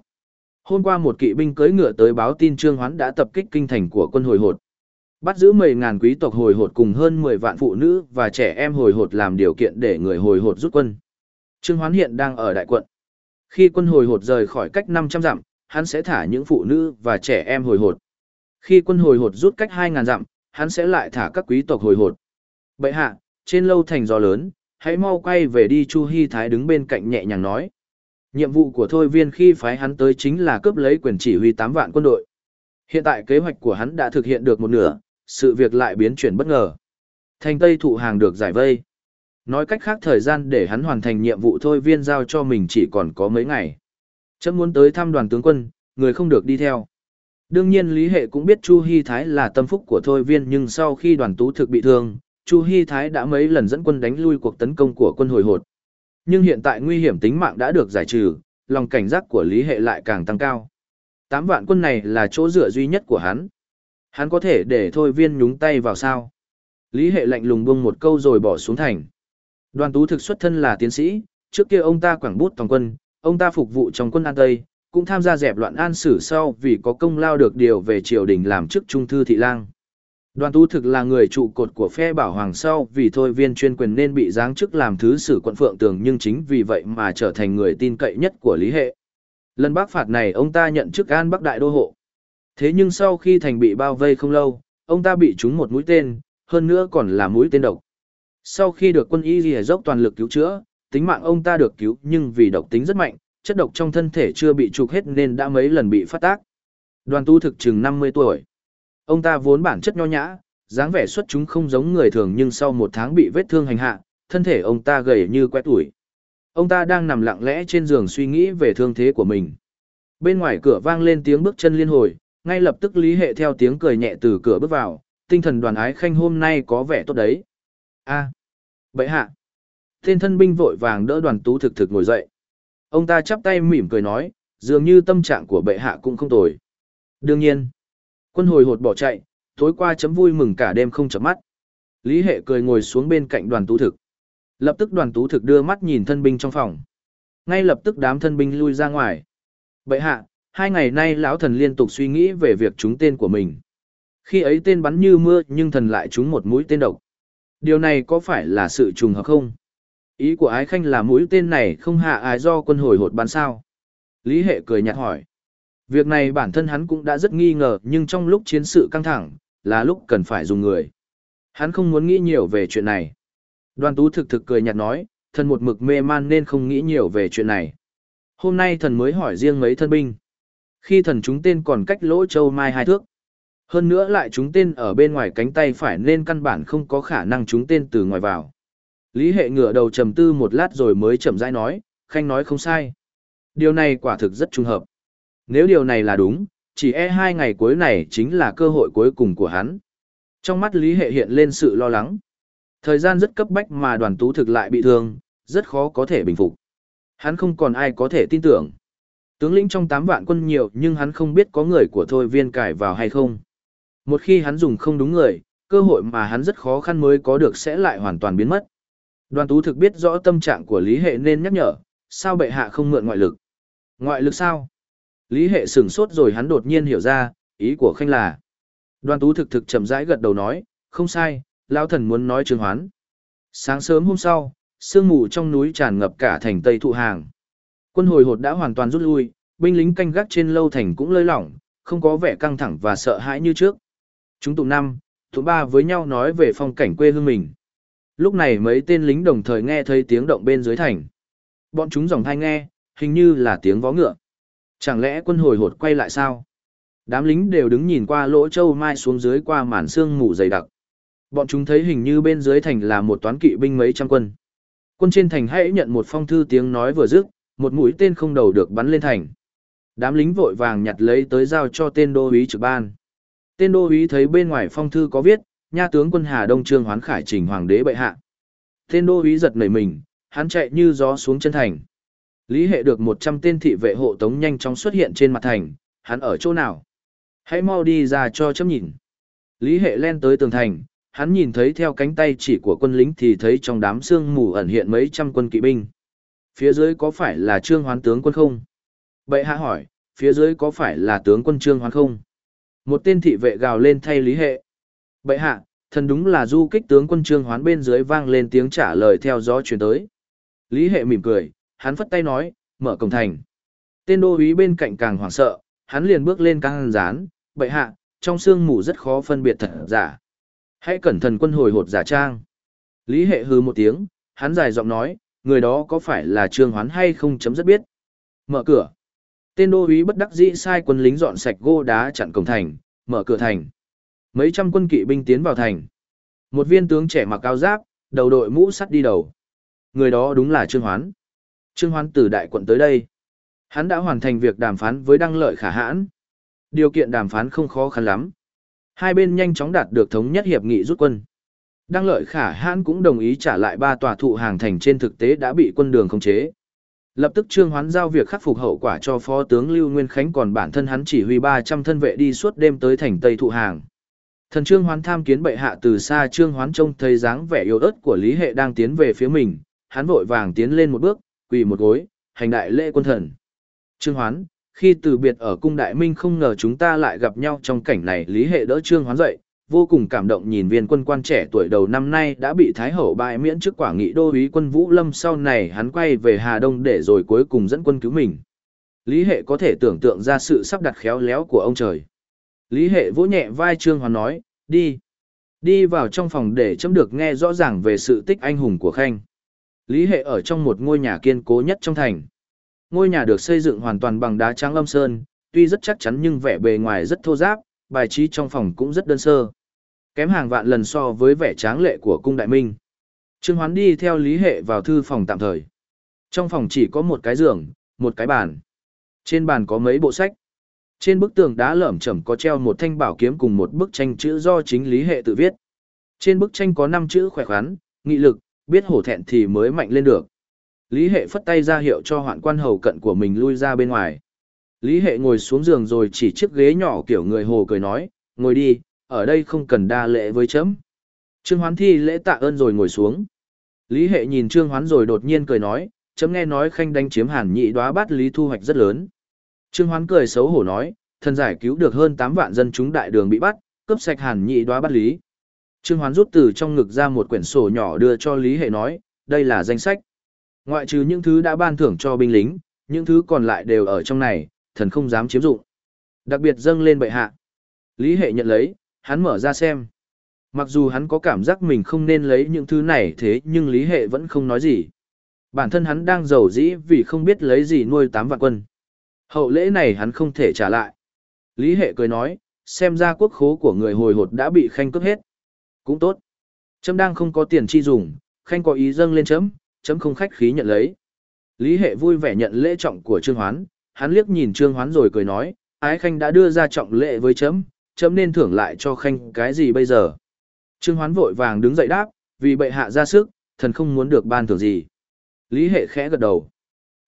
Hôm qua một kỵ binh cưỡi ngựa tới báo tin Trương Hoán đã tập kích kinh thành của quân hồi hột. Bắt giữ 10.000 quý tộc hồi hột cùng hơn 10 vạn phụ nữ và trẻ em hồi hột làm điều kiện để người hồi hột rút quân. Trương Hoán hiện đang ở đại quận. Khi quân hồi hột rời khỏi cách 500 dặm, hắn sẽ thả những phụ nữ và trẻ em hồi hột. Khi quân hồi hột rút cách 2.000 dặm, hắn sẽ lại thả các quý tộc hồi hột. Bậy hạ, trên lâu thành gió lớn, hãy mau quay về đi Chu Hi Thái đứng bên cạnh nhẹ nhàng nói. Nhiệm vụ của Thôi Viên khi phái hắn tới chính là cướp lấy quyền chỉ huy 8 vạn quân đội. Hiện tại kế hoạch của hắn đã thực hiện được một nửa, sự việc lại biến chuyển bất ngờ. Thành Tây thụ hàng được giải vây. Nói cách khác thời gian để hắn hoàn thành nhiệm vụ Thôi Viên giao cho mình chỉ còn có mấy ngày. Chấm muốn tới thăm đoàn tướng quân, người không được đi theo. Đương nhiên Lý Hệ cũng biết Chu Hi Thái là tâm phúc của Thôi Viên nhưng sau khi đoàn tú thực bị thương, Chu Hi Thái đã mấy lần dẫn quân đánh lui cuộc tấn công của quân hồi hột. Nhưng hiện tại nguy hiểm tính mạng đã được giải trừ, lòng cảnh giác của Lý Hệ lại càng tăng cao. Tám vạn quân này là chỗ dựa duy nhất của hắn. Hắn có thể để Thôi Viên nhúng tay vào sao? Lý Hệ lạnh lùng buông một câu rồi bỏ xuống thành. Đoàn tú thực xuất thân là tiến sĩ, trước kia ông ta quảng bút toàn quân, ông ta phục vụ trong quân An Tây, cũng tham gia dẹp loạn an sử sau vì có công lao được điều về triều đình làm chức trung thư thị lang. Đoàn tú thực là người trụ cột của phe bảo hoàng sau vì thôi viên chuyên quyền nên bị giáng chức làm thứ sử quận phượng tường nhưng chính vì vậy mà trở thành người tin cậy nhất của Lý Hệ. Lần bác phạt này ông ta nhận chức an bắc đại đô hộ. Thế nhưng sau khi thành bị bao vây không lâu, ông ta bị trúng một mũi tên, hơn nữa còn là mũi tên độc. Sau khi được quân y lìa dốc toàn lực cứu chữa, tính mạng ông ta được cứu nhưng vì độc tính rất mạnh, chất độc trong thân thể chưa bị trục hết nên đã mấy lần bị phát tác. Đoàn tu thực chừng 50 tuổi. Ông ta vốn bản chất nho nhã, dáng vẻ xuất chúng không giống người thường nhưng sau một tháng bị vết thương hành hạ, thân thể ông ta gầy như quét tuổi. Ông ta đang nằm lặng lẽ trên giường suy nghĩ về thương thế của mình. Bên ngoài cửa vang lên tiếng bước chân liên hồi, ngay lập tức Lý Hệ theo tiếng cười nhẹ từ cửa bước vào, tinh thần đoàn ái khanh hôm nay có vẻ tốt đấy. a à, bệ hạ. Tên thân binh vội vàng đỡ đoàn tú thực thực ngồi dậy. Ông ta chắp tay mỉm cười nói, dường như tâm trạng của bệ hạ cũng không tồi. Đương nhiên, quân hồi hột bỏ chạy, tối qua chấm vui mừng cả đêm không chấm mắt. Lý Hệ cười ngồi xuống bên cạnh đoàn tú thực. Lập tức đoàn tú thực đưa mắt nhìn thân binh trong phòng. Ngay lập tức đám thân binh lui ra ngoài. Bệ hạ, hai ngày nay lão thần liên tục suy nghĩ về việc trúng tên của mình. Khi ấy tên bắn như mưa nhưng thần lại trúng một mũi tên độc. Điều này có phải là sự trùng hợp không? Ý của ái khanh là mũi tên này không hạ ái do quân hồi hột bắn sao? Lý hệ cười nhạt hỏi. Việc này bản thân hắn cũng đã rất nghi ngờ nhưng trong lúc chiến sự căng thẳng, là lúc cần phải dùng người. Hắn không muốn nghĩ nhiều về chuyện này. Đoàn tú thực thực cười nhạt nói, thần một mực mê man nên không nghĩ nhiều về chuyện này. Hôm nay thần mới hỏi riêng mấy thân binh. Khi thần chúng tên còn cách lỗ châu mai hai thước. Hơn nữa lại chúng tên ở bên ngoài cánh tay phải nên căn bản không có khả năng chúng tên từ ngoài vào. Lý hệ ngửa đầu trầm tư một lát rồi mới chậm rãi nói, khanh nói không sai. Điều này quả thực rất trùng hợp. Nếu điều này là đúng, chỉ e hai ngày cuối này chính là cơ hội cuối cùng của hắn. Trong mắt Lý hệ hiện lên sự lo lắng. Thời gian rất cấp bách mà đoàn tú thực lại bị thương, rất khó có thể bình phục. Hắn không còn ai có thể tin tưởng. Tướng lĩnh trong 8 vạn quân nhiều nhưng hắn không biết có người của thôi viên cải vào hay không. Một khi hắn dùng không đúng người, cơ hội mà hắn rất khó khăn mới có được sẽ lại hoàn toàn biến mất. Đoàn tú thực biết rõ tâm trạng của Lý Hệ nên nhắc nhở, sao bệ hạ không mượn ngoại lực? Ngoại lực sao? Lý Hệ sửng sốt rồi hắn đột nhiên hiểu ra, ý của khanh là. Đoàn tú thực thực chậm rãi gật đầu nói, không sai, lão thần muốn nói trương hoán. Sáng sớm hôm sau, sương mù trong núi tràn ngập cả thành Tây Thụ Hàng. Quân hồi hột đã hoàn toàn rút lui, binh lính canh gác trên lâu thành cũng lơi lỏng, không có vẻ căng thẳng và sợ hãi như trước. Chúng tụ năm, tụ ba với nhau nói về phong cảnh quê hương mình. Lúc này mấy tên lính đồng thời nghe thấy tiếng động bên dưới thành. Bọn chúng dòng thai nghe, hình như là tiếng vó ngựa. Chẳng lẽ quân hồi hột quay lại sao? Đám lính đều đứng nhìn qua lỗ châu mai xuống dưới qua màn sương mù dày đặc. Bọn chúng thấy hình như bên dưới thành là một toán kỵ binh mấy trăm quân. Quân trên thành hãy nhận một phong thư tiếng nói vừa dứt, một mũi tên không đầu được bắn lên thành. Đám lính vội vàng nhặt lấy tới giao cho tên đô úy trực ban. Tên đô úy thấy bên ngoài phong thư có viết, nha tướng quân Hà Đông Trương Hoán Khải trình hoàng đế bệ hạ. Tên đô úy giật nảy mình, hắn chạy như gió xuống chân thành. Lý hệ được 100 tên thị vệ hộ tống nhanh chóng xuất hiện trên mặt thành, hắn ở chỗ nào? Hãy mau đi ra cho chấm nhìn. Lý hệ len tới tường thành, hắn nhìn thấy theo cánh tay chỉ của quân lính thì thấy trong đám sương mù ẩn hiện mấy trăm quân kỵ binh. Phía dưới có phải là trương hoán tướng quân không? Bệ hạ hỏi, phía dưới có phải là tướng quân trương hoán không? Một tên thị vệ gào lên thay lý hệ. Bệ hạ, thần đúng là du kích tướng quân trương hoán bên dưới vang lên tiếng trả lời theo gió truyền tới. Lý hệ mỉm cười, hắn phất tay nói, mở cổng thành. Tên đô úy bên cạnh càng hoảng sợ, hắn liền bước lên căng rán, bệ hạ, trong sương mù rất khó phân biệt thật giả. Hãy cẩn thận quân hồi hột giả trang. Lý hệ hư một tiếng, hắn dài giọng nói, người đó có phải là trương hoán hay không chấm rất biết. Mở cửa. Tên đô úy bất đắc dĩ sai quân lính dọn sạch gô đá chặn cổng thành, mở cửa thành. Mấy trăm quân kỵ binh tiến vào thành. Một viên tướng trẻ mặc áo giáp, đầu đội mũ sắt đi đầu. Người đó đúng là Trương Hoán. Trương Hoán từ đại quận tới đây. Hắn đã hoàn thành việc đàm phán với Đăng Lợi Khả Hãn. Điều kiện đàm phán không khó khăn lắm. Hai bên nhanh chóng đạt được thống nhất hiệp nghị rút quân. Đăng lợi khả hãn cũng đồng ý trả lại ba tòa thụ hàng thành trên thực tế đã bị quân đường khống chế. Lập tức Trương Hoán giao việc khắc phục hậu quả cho Phó tướng Lưu Nguyên Khánh còn bản thân hắn chỉ huy 300 thân vệ đi suốt đêm tới thành Tây thụ hàng. Thần Trương Hoán tham kiến bệ hạ từ xa Trương Hoán trông thấy dáng vẻ yếu ớt của Lý Hệ đang tiến về phía mình, hắn vội vàng tiến lên một bước, quỳ một gối, hành đại lễ quân thần. Trương Hoán, khi từ biệt ở cung đại minh không ngờ chúng ta lại gặp nhau trong cảnh này Lý Hệ đỡ Trương Hoán dậy, vô cùng cảm động nhìn viên quân quan trẻ tuổi đầu năm nay đã bị Thái Hậu bại miễn chức quả nghị đô úy quân Vũ Lâm sau này hắn quay về Hà Đông để rồi cuối cùng dẫn quân cứu mình. Lý Hệ có thể tưởng tượng ra sự sắp đặt khéo léo của ông trời. Lý Hệ vỗ nhẹ vai Trương Hoàn nói, đi. Đi vào trong phòng để chấm được nghe rõ ràng về sự tích anh hùng của Khanh. Lý Hệ ở trong một ngôi nhà kiên cố nhất trong thành. Ngôi nhà được xây dựng hoàn toàn bằng đá trắng âm sơn, tuy rất chắc chắn nhưng vẻ bề ngoài rất thô giáp, bài trí trong phòng cũng rất đơn sơ. Kém hàng vạn lần so với vẻ tráng lệ của cung đại minh. Trương Hoán đi theo Lý Hệ vào thư phòng tạm thời. Trong phòng chỉ có một cái giường, một cái bàn. Trên bàn có mấy bộ sách. Trên bức tường đá lởm chởm có treo một thanh bảo kiếm cùng một bức tranh chữ do chính Lý Hệ tự viết. Trên bức tranh có 5 chữ khỏe khoắn, nghị lực, biết hổ thẹn thì mới mạnh lên được. Lý Hệ phất tay ra hiệu cho hoạn quan hầu cận của mình lui ra bên ngoài. Lý Hệ ngồi xuống giường rồi chỉ chiếc ghế nhỏ kiểu người hồ cười nói, ngồi đi, ở đây không cần đa lễ với chấm. Trương Hoán thi lễ tạ ơn rồi ngồi xuống. Lý Hệ nhìn Trương Hoán rồi đột nhiên cười nói, chấm nghe nói khanh đánh chiếm hàn nhị đóa bát lý thu hoạch rất lớn. Trương Hoán cười xấu hổ nói, thần giải cứu được hơn 8 vạn dân chúng đại đường bị bắt, cướp sạch hàn nhị đóa bát lý. Trương Hoán rút từ trong ngực ra một quyển sổ nhỏ đưa cho Lý Hệ nói, đây là danh sách. Ngoại trừ những thứ đã ban thưởng cho binh lính, những thứ còn lại đều ở trong này, thần không dám chiếm dụng. Đặc biệt dâng lên bệ hạ. Lý Hệ nhận lấy, hắn mở ra xem. Mặc dù hắn có cảm giác mình không nên lấy những thứ này thế nhưng Lý Hệ vẫn không nói gì. Bản thân hắn đang giàu dĩ vì không biết lấy gì nuôi tám vạn quân. Hậu lễ này hắn không thể trả lại. Lý Hệ cười nói, xem ra quốc khố của người hồi hột đã bị khanh cướp hết. Cũng tốt. Chấm đang không có tiền chi dùng, khanh có ý dâng lên chấm, chấm không khách khí nhận lấy. Lý Hệ vui vẻ nhận lễ trọng của Trương Hoán, hắn liếc nhìn Trương Hoán rồi cười nói, ái khanh đã đưa ra trọng lễ với chấm, chấm nên thưởng lại cho khanh cái gì bây giờ. Trương Hoán vội vàng đứng dậy đáp, vì bệ hạ ra sức, thần không muốn được ban thưởng gì. Lý Hệ khẽ gật đầu.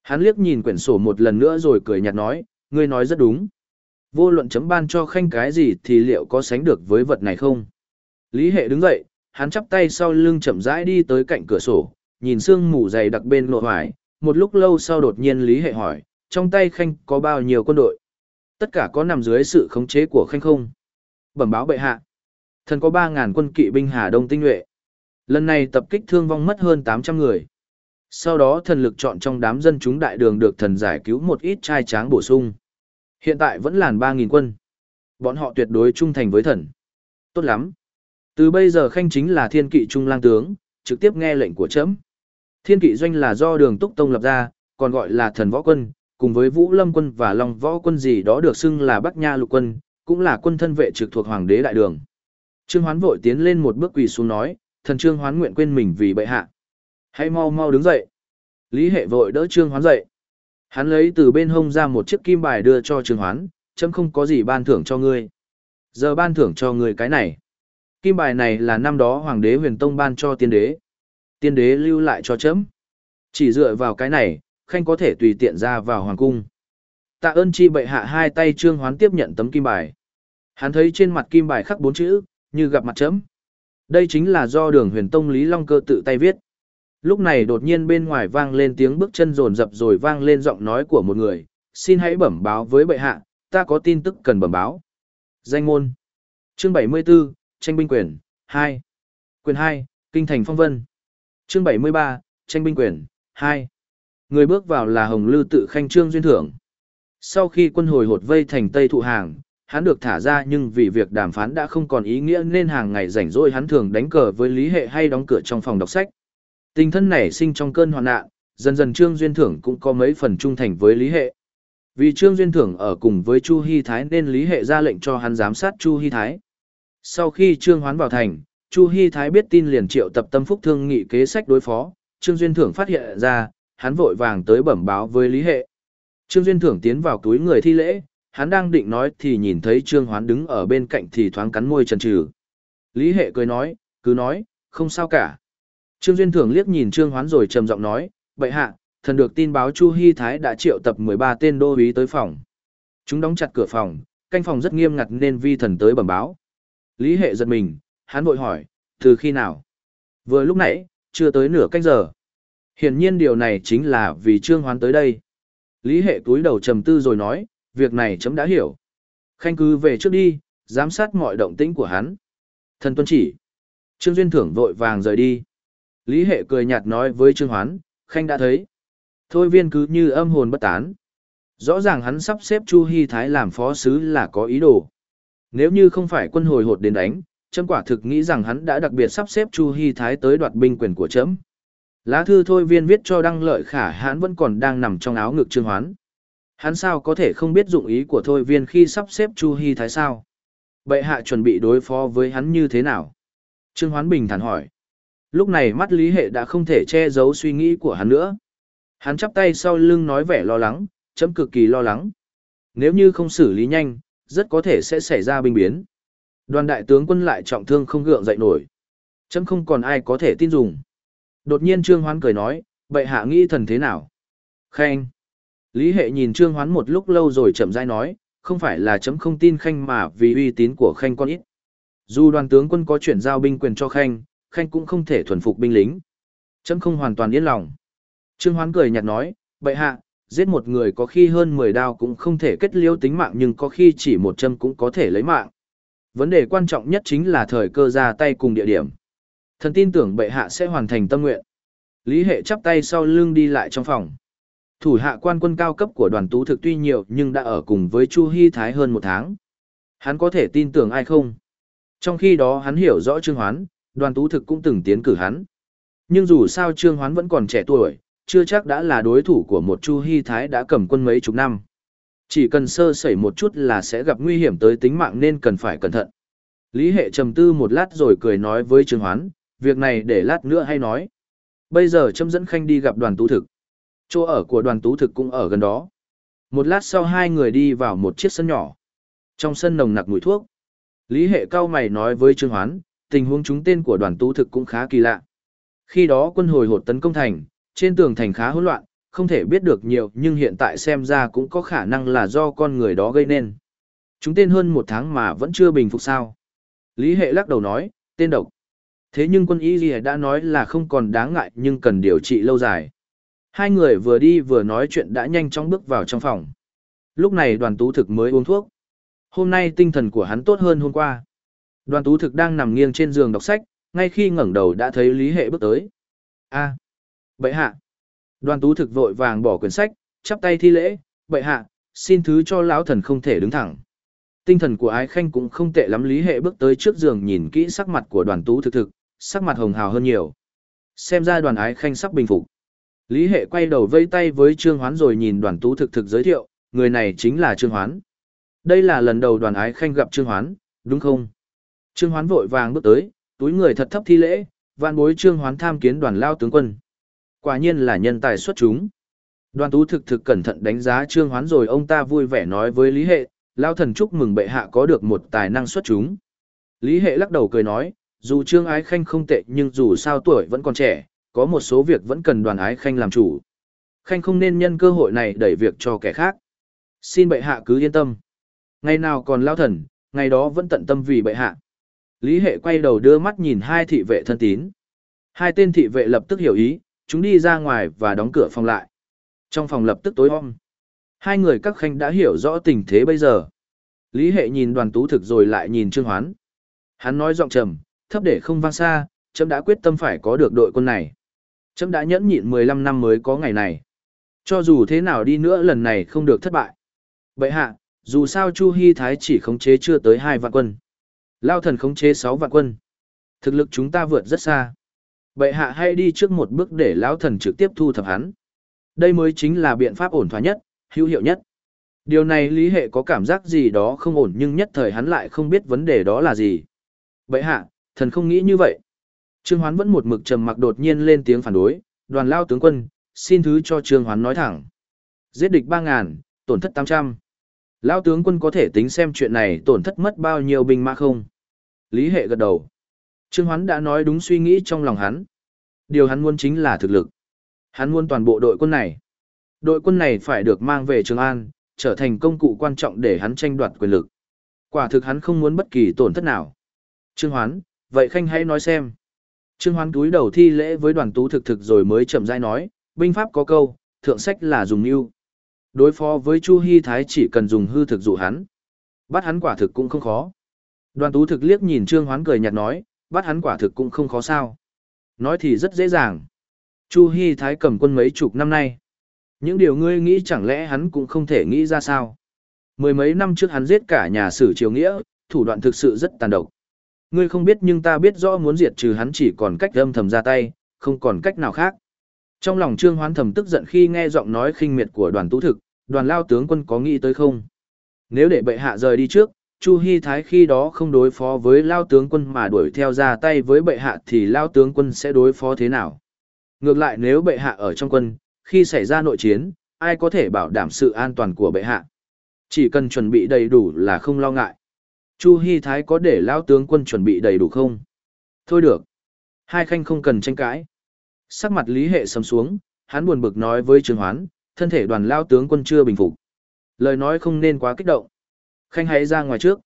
Hắn liếc nhìn quyển sổ một lần nữa rồi cười nhạt nói, ngươi nói rất đúng. Vô luận chấm ban cho khanh cái gì thì liệu có sánh được với vật này không? Lý Hệ đứng dậy, hắn chắp tay sau lưng chậm rãi đi tới cạnh cửa sổ, nhìn sương mù dày đặc bên lộ hoài. Một lúc lâu sau đột nhiên Lý Hệ hỏi, trong tay khanh có bao nhiêu quân đội? Tất cả có nằm dưới sự khống chế của khanh không? Bẩm báo bệ hạ. Thần có 3.000 quân kỵ binh Hà Đông tinh nhuệ. Lần này tập kích thương vong mất hơn 800 người. Sau đó thần lực chọn trong đám dân chúng đại đường được thần giải cứu một ít trai tráng bổ sung. Hiện tại vẫn làn 3.000 quân. Bọn họ tuyệt đối trung thành với thần. Tốt lắm. Từ bây giờ khanh chính là thiên kỵ trung lang tướng, trực tiếp nghe lệnh của trẫm. Thiên kỵ doanh là do đường túc tông lập ra, còn gọi là thần võ quân, cùng với vũ lâm quân và long võ quân gì đó được xưng là bắc nha lục quân, cũng là quân thân vệ trực thuộc hoàng đế đại đường. Trương Hoán vội tiến lên một bước quỳ xuống nói, thần Trương Hoán nguyện quên mình vì bệ hạ. Hãy mau mau đứng dậy. Lý hệ vội đỡ Trương Hoán dậy. Hắn lấy từ bên hông ra một chiếc kim bài đưa cho Trương Hoán, chấm không có gì ban thưởng cho ngươi. Giờ ban thưởng cho ngươi cái này. Kim bài này là năm đó Hoàng đế huyền tông ban cho tiên đế. Tiên đế lưu lại cho chấm. Chỉ dựa vào cái này, khanh có thể tùy tiện ra vào hoàng cung. Tạ ơn chi bệ hạ hai tay Trương Hoán tiếp nhận tấm kim bài. Hắn thấy trên mặt kim bài khắc bốn chữ, như gặp mặt chấm. Đây chính là do đường huyền tông Lý Long Cơ tự tay viết. Lúc này đột nhiên bên ngoài vang lên tiếng bước chân rồn rập rồi vang lên giọng nói của một người, xin hãy bẩm báo với bệ hạ, ta có tin tức cần bẩm báo. Danh môn Chương 74, Tranh binh quyền, 2 Quyền 2, Kinh thành phong vân Chương 73, Tranh binh quyền, 2 Người bước vào là Hồng Lư tự khanh trương duyên thưởng. Sau khi quân hồi hột vây thành Tây Thụ Hàng, hắn được thả ra nhưng vì việc đàm phán đã không còn ý nghĩa nên hàng ngày rảnh rỗi hắn thường đánh cờ với Lý Hệ hay đóng cửa trong phòng đọc sách. Tình thân nảy sinh trong cơn hoạn nạn, dần dần Trương Duyên Thưởng cũng có mấy phần trung thành với Lý Hệ. Vì Trương Duyên Thưởng ở cùng với Chu Hy Thái nên Lý Hệ ra lệnh cho hắn giám sát Chu Hy Thái. Sau khi Trương Hoán vào thành, Chu Hy Thái biết tin liền triệu tập tâm phúc thương nghị kế sách đối phó, Trương Duyên Thưởng phát hiện ra, hắn vội vàng tới bẩm báo với Lý Hệ. Trương Duyên Thưởng tiến vào túi người thi lễ, hắn đang định nói thì nhìn thấy Trương Hoán đứng ở bên cạnh thì thoáng cắn môi chần chừ. Lý Hệ cười nói, cứ nói, không sao cả. Trương Duyên Thưởng liếc nhìn Trương Hoán rồi trầm giọng nói, vậy hạ, thần được tin báo Chu Hy Thái đã triệu tập 13 tên đô úy tới phòng. Chúng đóng chặt cửa phòng, canh phòng rất nghiêm ngặt nên vi thần tới bẩm báo. Lý Hệ giật mình, hắn vội hỏi, từ khi nào? Vừa lúc nãy, chưa tới nửa canh giờ. Hiển nhiên điều này chính là vì Trương Hoán tới đây. Lý Hệ túi đầu trầm tư rồi nói, việc này chấm đã hiểu. Khanh cứ về trước đi, giám sát mọi động tĩnh của hắn. Thần tuân chỉ. Trương Duyên Thưởng vội vàng rời đi. Lý Hệ cười nhạt nói với Trương Hoán, Khanh đã thấy. Thôi viên cứ như âm hồn bất tán. Rõ ràng hắn sắp xếp Chu Hy Thái làm phó sứ là có ý đồ. Nếu như không phải quân hồi hột đến đánh, chấm quả thực nghĩ rằng hắn đã đặc biệt sắp xếp Chu Hy Thái tới đoạt binh quyền của chấm. Lá thư thôi viên viết cho đăng lợi khả hãn vẫn còn đang nằm trong áo ngực Trương Hoán. Hắn sao có thể không biết dụng ý của thôi viên khi sắp xếp Chu Hi Thái sao? Bệ hạ chuẩn bị đối phó với hắn như thế nào? Trương Hoán Bình thản hỏi. Lúc này mắt Lý Hệ đã không thể che giấu suy nghĩ của hắn nữa. Hắn chắp tay sau lưng nói vẻ lo lắng, chấm cực kỳ lo lắng. Nếu như không xử lý nhanh, rất có thể sẽ xảy ra binh biến. Đoàn đại tướng quân lại trọng thương không gượng dậy nổi. Chấm không còn ai có thể tin dùng. Đột nhiên Trương Hoán cười nói, bệ hạ nghĩ thần thế nào? Khanh. Lý hệ nhìn Trương Hoán một lúc lâu rồi chậm rãi nói, không phải là chấm không tin Khanh mà vì uy tín của Khanh con ít. Dù đoàn tướng quân có chuyển giao binh quyền cho Khanh, Khanh cũng không thể thuần phục binh lính. Chấm không hoàn toàn yên lòng. Trương Hoán cười nhạt nói, bệ hạ, giết một người có khi hơn 10 đao cũng không thể kết liễu tính mạng nhưng có khi chỉ một châm cũng có thể lấy mạng. Vấn đề quan trọng nhất chính là thời cơ ra tay cùng địa điểm. Thần tin tưởng bệ hạ sẽ hoàn thành tâm nguyện. Lý hệ chắp tay sau lưng đi lại trong phòng. Thủ hạ quan quân cao cấp của đoàn tú thực tuy nhiều nhưng đã ở cùng với Chu Hy Thái hơn một tháng. Hắn có thể tin tưởng ai không? Trong khi đó hắn hiểu rõ Trương Hoán, đoàn tú thực cũng từng tiến cử hắn. Nhưng dù sao Trương Hoán vẫn còn trẻ tuổi, chưa chắc đã là đối thủ của một Chu Hy Thái đã cầm quân mấy chục năm. Chỉ cần sơ sẩy một chút là sẽ gặp nguy hiểm tới tính mạng nên cần phải cẩn thận. Lý hệ trầm tư một lát rồi cười nói với Trương Hoán, việc này để lát nữa hay nói. Bây giờ châm dẫn khanh đi gặp đoàn tú thực. Chỗ ở của đoàn tú thực cũng ở gần đó. Một lát sau hai người đi vào một chiếc sân nhỏ. Trong sân nồng nặc mùi thuốc. Lý hệ cao mày nói với Trương Hoán, tình huống chúng tên của đoàn tú thực cũng khá kỳ lạ. Khi đó quân hồi hột tấn công thành, trên tường thành khá hỗn loạn, không thể biết được nhiều nhưng hiện tại xem ra cũng có khả năng là do con người đó gây nên. Chúng tên hơn một tháng mà vẫn chưa bình phục sao. Lý hệ lắc đầu nói, tên độc. Thế nhưng quân y gì đã nói là không còn đáng ngại nhưng cần điều trị lâu dài. Hai người vừa đi vừa nói chuyện đã nhanh chóng bước vào trong phòng. Lúc này đoàn tú thực mới uống thuốc. Hôm nay tinh thần của hắn tốt hơn hôm qua. Đoàn tú thực đang nằm nghiêng trên giường đọc sách, ngay khi ngẩng đầu đã thấy Lý Hệ bước tới. a bệ hạ. Đoàn tú thực vội vàng bỏ quyển sách, chắp tay thi lễ, bệ hạ, xin thứ cho lão thần không thể đứng thẳng. Tinh thần của ái khanh cũng không tệ lắm Lý Hệ bước tới trước giường nhìn kỹ sắc mặt của đoàn tú thực thực, sắc mặt hồng hào hơn nhiều. Xem ra đoàn ái khanh sắp bình phục. Lý Hệ quay đầu vây tay với Trương Hoán rồi nhìn đoàn tú thực thực giới thiệu, người này chính là Trương Hoán. Đây là lần đầu đoàn ái khanh gặp Trương Hoán, đúng không? Trương Hoán vội vàng bước tới, túi người thật thấp thi lễ, vạn bối Trương Hoán tham kiến đoàn lao tướng quân. Quả nhiên là nhân tài xuất chúng. Đoàn tú thực thực cẩn thận đánh giá Trương Hoán rồi ông ta vui vẻ nói với Lý Hệ, lao thần chúc mừng bệ hạ có được một tài năng xuất chúng. Lý Hệ lắc đầu cười nói, dù Trương Ái Khanh không tệ nhưng dù sao tuổi vẫn còn trẻ, có một số việc vẫn cần đoàn Ái Khanh làm chủ. Khanh không nên nhân cơ hội này đẩy việc cho kẻ khác. Xin bệ hạ cứ yên tâm. Ngày nào còn lao thần, ngày đó vẫn tận tâm vì bệ hạ. Lý Hệ quay đầu đưa mắt nhìn hai thị vệ thân tín. Hai tên thị vệ lập tức hiểu ý, chúng đi ra ngoài và đóng cửa phòng lại. Trong phòng lập tức tối om. Hai người các khanh đã hiểu rõ tình thế bây giờ. Lý Hệ nhìn đoàn tú thực rồi lại nhìn Trương Hoán. Hắn nói giọng trầm, thấp để không vang xa, chấm đã quyết tâm phải có được đội quân này. Chấm đã nhẫn nhịn 15 năm mới có ngày này. Cho dù thế nào đi nữa lần này không được thất bại. Vậy hạ, dù sao Chu Hy Thái chỉ khống chế chưa tới hai vạn quân. Lao thần khống chế 6 vạn quân. Thực lực chúng ta vượt rất xa. Bệ hạ hay đi trước một bước để lão thần trực tiếp thu thập hắn. Đây mới chính là biện pháp ổn thỏa nhất, hữu hiệu nhất. Điều này lý hệ có cảm giác gì đó không ổn nhưng nhất thời hắn lại không biết vấn đề đó là gì. Bệ hạ, thần không nghĩ như vậy. Trương Hoán vẫn một mực trầm mặc đột nhiên lên tiếng phản đối, đoàn lao tướng quân, xin thứ cho Trương Hoán nói thẳng. Giết địch 3.000, tổn thất 800. Lao tướng quân có thể tính xem chuyện này tổn thất mất bao nhiêu binh mã không? Lý hệ gật đầu. Trương Hoán đã nói đúng suy nghĩ trong lòng hắn. Điều hắn muốn chính là thực lực. Hắn muốn toàn bộ đội quân này. Đội quân này phải được mang về Trường An, trở thành công cụ quan trọng để hắn tranh đoạt quyền lực. Quả thực hắn không muốn bất kỳ tổn thất nào. Trương Hoán, vậy Khanh hãy nói xem. Trương Hoán túi đầu thi lễ với đoàn tú thực thực rồi mới chậm rãi nói, binh pháp có câu, thượng sách là dùng mưu. Đối phó với Chu Hy Thái chỉ cần dùng hư thực dụ hắn. Bắt hắn quả thực cũng không khó. Đoàn tú thực liếc nhìn Trương Hoán cười nhạt nói, bắt hắn quả thực cũng không khó sao. Nói thì rất dễ dàng. Chu Hy Thái cầm quân mấy chục năm nay. Những điều ngươi nghĩ chẳng lẽ hắn cũng không thể nghĩ ra sao. Mười mấy năm trước hắn giết cả nhà sử triều nghĩa, thủ đoạn thực sự rất tàn độc. Ngươi không biết nhưng ta biết rõ muốn diệt trừ hắn chỉ còn cách âm thầm ra tay, không còn cách nào khác. Trong lòng Trương Hoán thầm tức giận khi nghe giọng nói khinh miệt của đoàn tú thực, Đoàn lao tướng quân có nghĩ tới không? Nếu để bệ hạ rời đi trước, Chu Hi Thái khi đó không đối phó với lao tướng quân mà đuổi theo ra tay với bệ hạ thì lao tướng quân sẽ đối phó thế nào? Ngược lại nếu bệ hạ ở trong quân, khi xảy ra nội chiến, ai có thể bảo đảm sự an toàn của bệ hạ? Chỉ cần chuẩn bị đầy đủ là không lo ngại. Chu Hi Thái có để lao tướng quân chuẩn bị đầy đủ không? Thôi được. Hai khanh không cần tranh cãi. Sắc mặt Lý Hệ sầm xuống, hắn buồn bực nói với Trương Hoán, thân thể đoàn lao tướng quân chưa bình phục. Lời nói không nên quá kích động. Khanh hãy ra ngoài trước.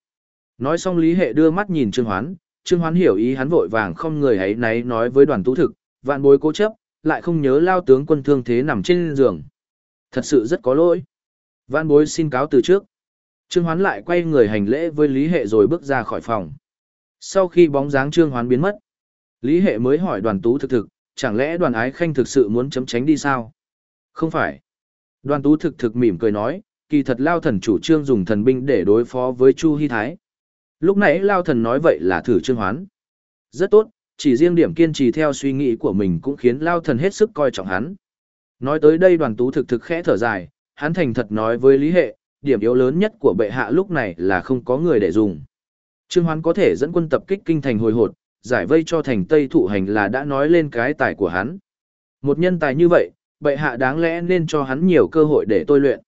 Nói xong Lý Hệ đưa mắt nhìn Trương Hoán, Trương Hoán hiểu ý hắn vội vàng không người ấy náy nói với đoàn tú thực, vạn bối cố chấp, lại không nhớ lao tướng quân thương thế nằm trên giường. Thật sự rất có lỗi. Vạn bối xin cáo từ trước. Trương Hoán lại quay người hành lễ với Lý Hệ rồi bước ra khỏi phòng. Sau khi bóng dáng Trương Hoán biến mất, Lý Hệ mới hỏi đoàn tú thực thực, chẳng lẽ đoàn ái khanh thực sự muốn chấm tránh đi sao? Không phải. Đoàn tú thực thực mỉm cười nói, kỳ thật Lao thần chủ trương dùng thần binh để đối phó với Chu Hy Thái. Lúc nãy Lao thần nói vậy là thử trương hoán. Rất tốt, chỉ riêng điểm kiên trì theo suy nghĩ của mình cũng khiến Lao thần hết sức coi trọng hắn. Nói tới đây đoàn tú thực thực khẽ thở dài, hắn thành thật nói với Lý Hệ, điểm yếu lớn nhất của bệ hạ lúc này là không có người để dùng. Trương Hoán có thể dẫn quân tập kích kinh thành hồi hột, giải vây cho thành Tây thụ hành là đã nói lên cái tài của hắn. Một nhân tài như vậy, bệ hạ đáng lẽ nên cho hắn nhiều cơ hội để tôi luyện.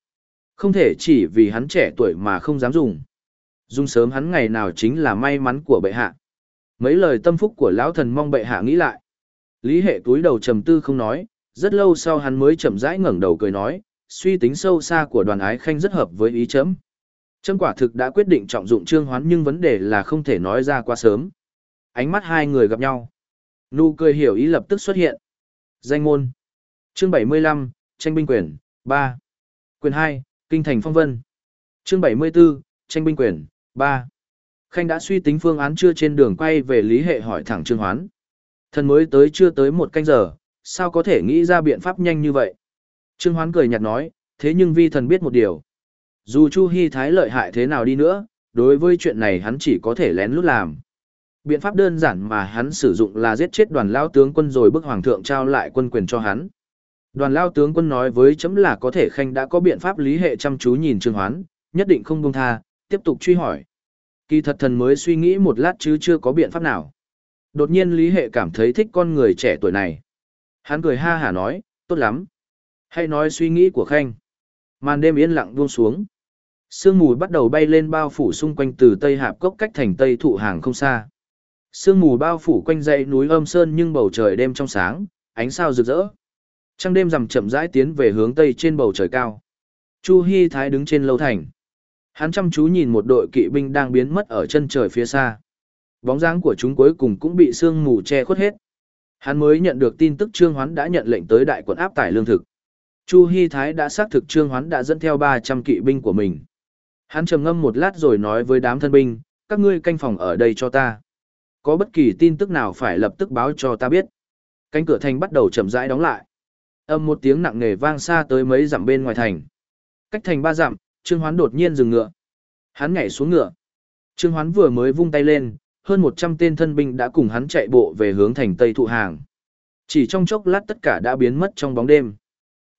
Không thể chỉ vì hắn trẻ tuổi mà không dám dùng. Dùng sớm hắn ngày nào chính là may mắn của bệ hạ. Mấy lời tâm phúc của lão thần mong bệ hạ nghĩ lại. Lý hệ túi đầu trầm tư không nói, rất lâu sau hắn mới chậm rãi ngẩng đầu cười nói, suy tính sâu xa của đoàn ái khanh rất hợp với ý chấm. Chấm quả thực đã quyết định trọng dụng trương hoán nhưng vấn đề là không thể nói ra quá sớm. Ánh mắt hai người gặp nhau. Nụ cười hiểu ý lập tức xuất hiện. Danh ngôn, Chương 75, tranh binh quyền, 3. Quyền 2, Kinh thành phong vân. Chương 74, tranh binh quyền, 3. Khanh đã suy tính phương án chưa trên đường quay về Lý Hệ hỏi thẳng Trương Hoán. Thần mới tới chưa tới một canh giờ, sao có thể nghĩ ra biện pháp nhanh như vậy? Trương Hoán cười nhạt nói, thế nhưng vi thần biết một điều. Dù Chu Hy Thái lợi hại thế nào đi nữa, đối với chuyện này hắn chỉ có thể lén lút làm. Biện pháp đơn giản mà hắn sử dụng là giết chết đoàn lao tướng quân rồi bức hoàng thượng trao lại quân quyền cho hắn. Đoàn lao tướng quân nói với chấm là có thể khanh đã có biện pháp lý hệ chăm chú nhìn Trương Hoán, nhất định không buông tha, tiếp tục truy hỏi. Kỳ thật thần mới suy nghĩ một lát chứ chưa có biện pháp nào. Đột nhiên lý hệ cảm thấy thích con người trẻ tuổi này. Hắn cười ha hả nói, tốt lắm. Hãy nói suy nghĩ của khanh. Màn đêm yên lặng buông xuống. Sương mù bắt đầu bay lên bao phủ xung quanh từ tây hạp cốc cách thành tây thụ hàng không xa. Sương mù bao phủ quanh dãy núi âm sơn nhưng bầu trời đêm trong sáng, ánh sao rực rỡ. Trăng đêm rằm chậm rãi tiến về hướng tây trên bầu trời cao. Chu Hi Thái đứng trên lâu thành. Hắn chăm chú nhìn một đội kỵ binh đang biến mất ở chân trời phía xa. Bóng dáng của chúng cuối cùng cũng bị sương mù che khuất hết. Hắn mới nhận được tin tức Trương Hoán đã nhận lệnh tới đại quận áp tải lương thực. Chu Hi Thái đã xác thực Trương Hoán đã dẫn theo 300 kỵ binh của mình. Hắn trầm ngâm một lát rồi nói với đám thân binh, các ngươi canh phòng ở đây cho ta. Có bất kỳ tin tức nào phải lập tức báo cho ta biết. Cánh cửa thành bắt đầu chậm rãi đóng lại. Âm một tiếng nặng nề vang xa tới mấy dặm bên ngoài thành. Cách thành ba dặm, Trương Hoán đột nhiên dừng ngựa. Hắn nhảy xuống ngựa. Trương Hoán vừa mới vung tay lên, hơn 100 tên thân binh đã cùng hắn chạy bộ về hướng thành Tây Thụ Hàng. Chỉ trong chốc lát tất cả đã biến mất trong bóng đêm.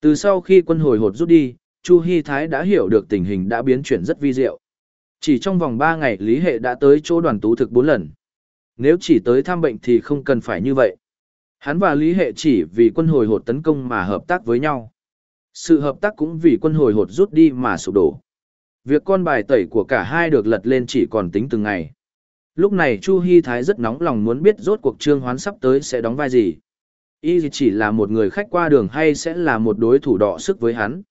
Từ sau khi quân hồi hột rút đi, Chu Hi Thái đã hiểu được tình hình đã biến chuyển rất vi diệu. Chỉ trong vòng 3 ngày Lý Hệ đã tới chỗ đoàn tú thực 4 lần. Nếu chỉ tới thăm bệnh thì không cần phải như vậy. Hắn và Lý Hệ chỉ vì quân hồi hột tấn công mà hợp tác với nhau. Sự hợp tác cũng vì quân hồi hột rút đi mà sụp đổ. Việc con bài tẩy của cả hai được lật lên chỉ còn tính từng ngày. Lúc này Chu Hi Thái rất nóng lòng muốn biết rốt cuộc trương hoán sắp tới sẽ đóng vai gì. Y chỉ là một người khách qua đường hay sẽ là một đối thủ đọ sức với hắn.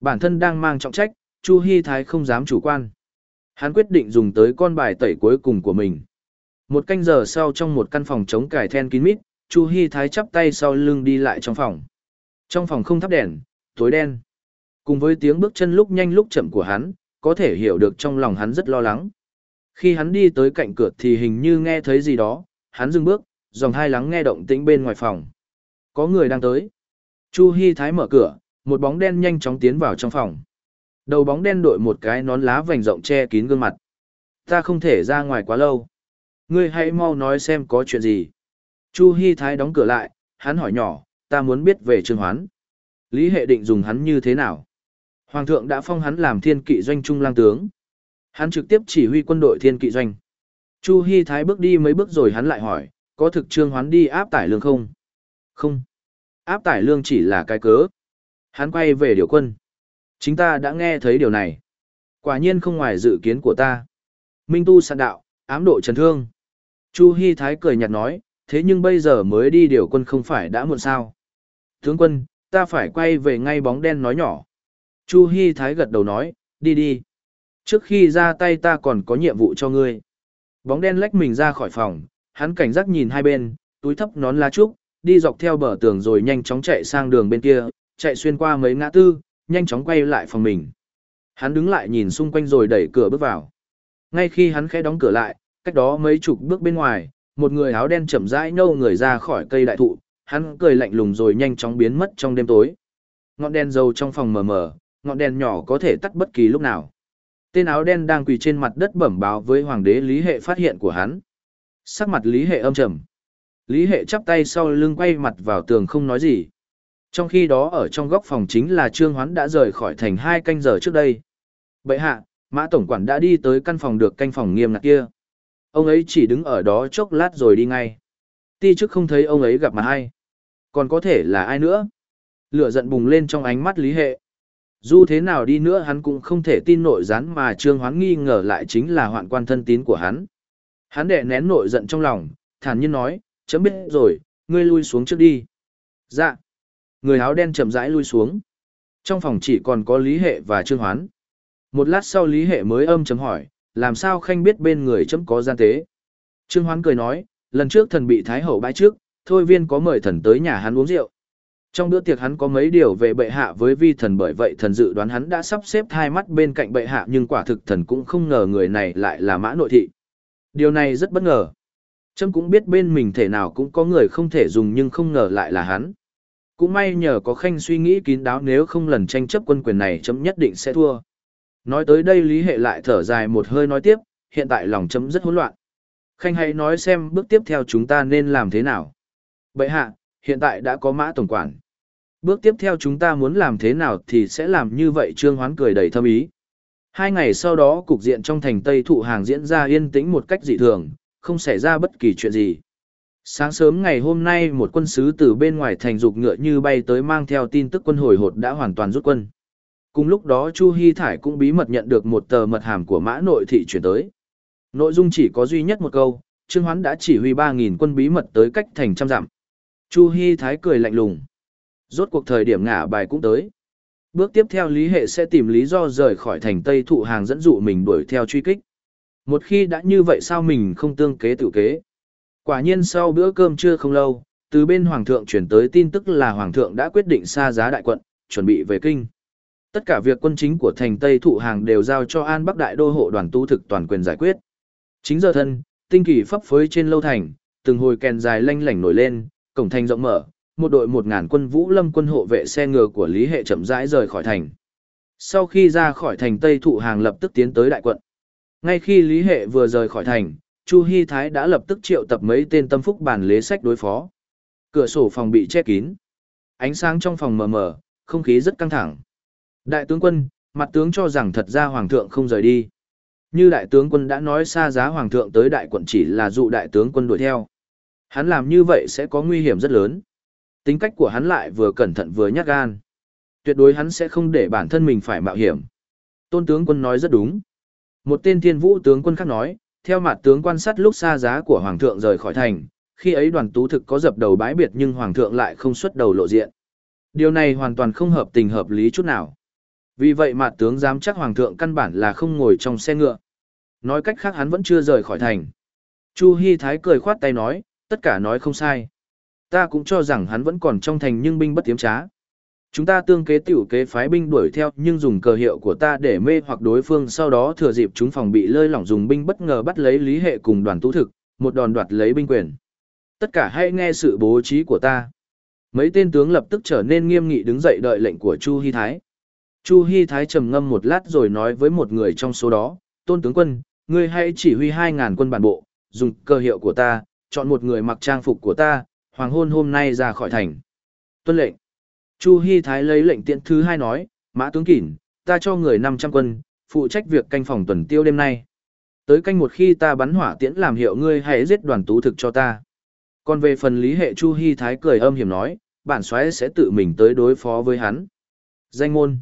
Bản thân đang mang trọng trách, Chu Hi Thái không dám chủ quan. Hắn quyết định dùng tới con bài tẩy cuối cùng của mình. Một canh giờ sau trong một căn phòng chống cải then kín mít, Chu Hi Thái chắp tay sau lưng đi lại trong phòng. Trong phòng không thắp đèn, tối đen. Cùng với tiếng bước chân lúc nhanh lúc chậm của hắn, có thể hiểu được trong lòng hắn rất lo lắng. Khi hắn đi tới cạnh cửa thì hình như nghe thấy gì đó, hắn dừng bước, dòng hai lắng nghe động tĩnh bên ngoài phòng. Có người đang tới. Chu Hi Thái mở cửa, một bóng đen nhanh chóng tiến vào trong phòng. Đầu bóng đen đội một cái nón lá vành rộng che kín gương mặt. Ta không thể ra ngoài quá lâu. Ngươi hãy mau nói xem có chuyện gì. Chu Hi Thái đóng cửa lại, hắn hỏi nhỏ, ta muốn biết về Trương Hoán. Lý Hệ định dùng hắn như thế nào? Hoàng thượng đã phong hắn làm thiên kỵ doanh trung lang tướng. Hắn trực tiếp chỉ huy quân đội thiên kỵ doanh. Chu Hi Thái bước đi mấy bước rồi hắn lại hỏi, có thực trương hoán đi áp tải lương không? Không. Áp tải lương chỉ là cái cớ. Hắn quay về điều quân. Chính ta đã nghe thấy điều này. Quả nhiên không ngoài dự kiến của ta. Minh tu sạn đạo, ám độ trần thương. Chu Hi Thái cười nhạt nói, thế nhưng bây giờ mới đi điều quân không phải đã muộn sao. Tướng quân, ta phải quay về ngay bóng đen nói nhỏ. Chu Hi Thái gật đầu nói, đi đi. Trước khi ra tay ta còn có nhiệm vụ cho ngươi. Bóng đen lách mình ra khỏi phòng, hắn cảnh giác nhìn hai bên, túi thấp nón lá trúc, đi dọc theo bờ tường rồi nhanh chóng chạy sang đường bên kia, chạy xuyên qua mấy ngã tư, nhanh chóng quay lại phòng mình. Hắn đứng lại nhìn xung quanh rồi đẩy cửa bước vào. Ngay khi hắn khẽ đóng cửa lại, cách đó mấy chục bước bên ngoài, một người áo đen chậm rãi nâu người ra khỏi cây đại thụ, hắn cười lạnh lùng rồi nhanh chóng biến mất trong đêm tối. Ngọn đèn dầu trong phòng mờ mờ, ngọn đèn nhỏ có thể tắt bất kỳ lúc nào. Tên áo đen đang quỳ trên mặt đất bẩm báo với hoàng đế Lý Hệ phát hiện của hắn. Sắc mặt Lý Hệ âm trầm. Lý Hệ chắp tay sau lưng quay mặt vào tường không nói gì. Trong khi đó ở trong góc phòng chính là Trương Hoán đã rời khỏi thành hai canh giờ trước đây. Bậy hạ, Mã Tổng Quản đã đi tới căn phòng được canh phòng nghiêm ngặt kia. Ông ấy chỉ đứng ở đó chốc lát rồi đi ngay. Ti trước không thấy ông ấy gặp mặt ai. Còn có thể là ai nữa? Lửa giận bùng lên trong ánh mắt Lý Hệ. Dù thế nào đi nữa hắn cũng không thể tin nội gián mà Trương Hoán nghi ngờ lại chính là hoạn quan thân tín của hắn. Hắn đè nén nội giận trong lòng, thản nhiên nói, chấm biết rồi, ngươi lui xuống trước đi. Dạ. Người áo đen chậm rãi lui xuống. Trong phòng chỉ còn có Lý Hệ và Trương Hoán. Một lát sau Lý Hệ mới âm chấm hỏi, làm sao khanh biết bên người chấm có gian tế. Trương Hoán cười nói, lần trước thần bị Thái Hậu bãi trước, thôi viên có mời thần tới nhà hắn uống rượu. Trong bữa tiệc hắn có mấy điều về bệ hạ với vi thần bởi vậy thần dự đoán hắn đã sắp xếp hai mắt bên cạnh bệ hạ nhưng quả thực thần cũng không ngờ người này lại là mã nội thị. Điều này rất bất ngờ. Trâm cũng biết bên mình thể nào cũng có người không thể dùng nhưng không ngờ lại là hắn. Cũng may nhờ có khanh suy nghĩ kín đáo nếu không lần tranh chấp quân quyền này chấm nhất định sẽ thua. Nói tới đây Lý Hệ lại thở dài một hơi nói tiếp, hiện tại lòng chấm rất hỗn loạn. Khanh hãy nói xem bước tiếp theo chúng ta nên làm thế nào. Bậy hạ, hiện tại đã có mã tổng quản. Bước tiếp theo chúng ta muốn làm thế nào thì sẽ làm như vậy Trương Hoán cười đầy thâm ý. Hai ngày sau đó cục diện trong thành Tây Thụ Hàng diễn ra yên tĩnh một cách dị thường, không xảy ra bất kỳ chuyện gì. Sáng sớm ngày hôm nay một quân sứ từ bên ngoài thành dục ngựa như bay tới mang theo tin tức quân hồi hột đã hoàn toàn rút quân. Cùng lúc đó Chu Hi Thải cũng bí mật nhận được một tờ mật hàm của mã nội thị chuyển tới. Nội dung chỉ có duy nhất một câu, Trương Hoán đã chỉ huy 3.000 quân bí mật tới cách thành trăm dặm. Chu Hi Thái cười lạnh lùng. Rốt cuộc thời điểm ngả bài cũng tới. Bước tiếp theo Lý Hệ sẽ tìm lý do rời khỏi thành Tây thụ hàng dẫn dụ mình đuổi theo truy kích. Một khi đã như vậy sao mình không tương kế tự kế? Quả nhiên sau bữa cơm trưa không lâu, từ bên Hoàng thượng chuyển tới tin tức là Hoàng thượng đã quyết định xa giá đại quận, chuẩn bị về kinh. Tất cả việc quân chính của thành Tây thụ hàng đều giao cho An Bắc Đại đô hộ đoàn tu thực toàn quyền giải quyết. Chính giờ thân, tinh kỳ phấp phới trên lâu thành, từng hồi kèn dài lanh lảnh nổi lên, cổng thành rộng mở, một đội một ngàn quân vũ lâm quân hộ vệ xe ngựa của Lý Hệ chậm rãi rời khỏi thành. Sau khi ra khỏi thành Tây Thụ Hàng lập tức tiến tới đại quận. Ngay khi Lý Hệ vừa rời khỏi thành, Chu Hi Thái đã lập tức triệu tập mấy tên tâm phúc bàn lế sách đối phó. Cửa sổ phòng bị che kín. Ánh sáng trong phòng mờ mờ, không khí rất căng thẳng. Đại tướng quân, mặt tướng cho rằng thật ra hoàng thượng không rời đi. Như đại tướng quân đã nói xa giá hoàng thượng tới đại quận chỉ là dụ đại tướng quân đuổi theo. Hắn làm như vậy sẽ có nguy hiểm rất lớn. Tính cách của hắn lại vừa cẩn thận vừa nhát gan. Tuyệt đối hắn sẽ không để bản thân mình phải mạo hiểm. Tôn tướng quân nói rất đúng. Một tên thiên vũ tướng quân khác nói, theo mặt tướng quan sát lúc xa giá của hoàng thượng rời khỏi thành, khi ấy đoàn tú thực có dập đầu bái biệt nhưng hoàng thượng lại không xuất đầu lộ diện. Điều này hoàn toàn không hợp tình hợp lý chút nào. Vì vậy mặt tướng dám chắc hoàng thượng căn bản là không ngồi trong xe ngựa. Nói cách khác hắn vẫn chưa rời khỏi thành. Chu Hi Thái cười khoát tay nói, tất cả nói không sai. Ta cũng cho rằng hắn vẫn còn trong thành nhưng binh bất tiếm trá. Chúng ta tương kế tiểu kế phái binh đuổi theo nhưng dùng cờ hiệu của ta để mê hoặc đối phương sau đó thừa dịp chúng phòng bị lơi lỏng dùng binh bất ngờ bắt lấy lý hệ cùng đoàn tú thực, một đòn đoạt lấy binh quyền. Tất cả hãy nghe sự bố trí của ta. Mấy tên tướng lập tức trở nên nghiêm nghị đứng dậy đợi lệnh của Chu Hi Thái. Chu Hi Thái trầm ngâm một lát rồi nói với một người trong số đó, tôn tướng quân, ngươi hãy chỉ huy 2.000 quân bản bộ, dùng cơ hiệu của ta, chọn một người mặc trang phục của ta, hoàng hôn hôm nay ra khỏi thành. Tuân lệnh. Chu Hi Thái lấy lệnh tiện thứ hai nói, Mã tướng Kỳn, ta cho người 500 quân, phụ trách việc canh phòng tuần tiêu đêm nay. Tới canh một khi ta bắn hỏa tiễn làm hiệu ngươi hãy giết đoàn tú thực cho ta. Còn về phần lý hệ Chu Hy Thái cười âm hiểm nói, bản xoáy sẽ tự mình tới đối phó với hắn. Danh môn.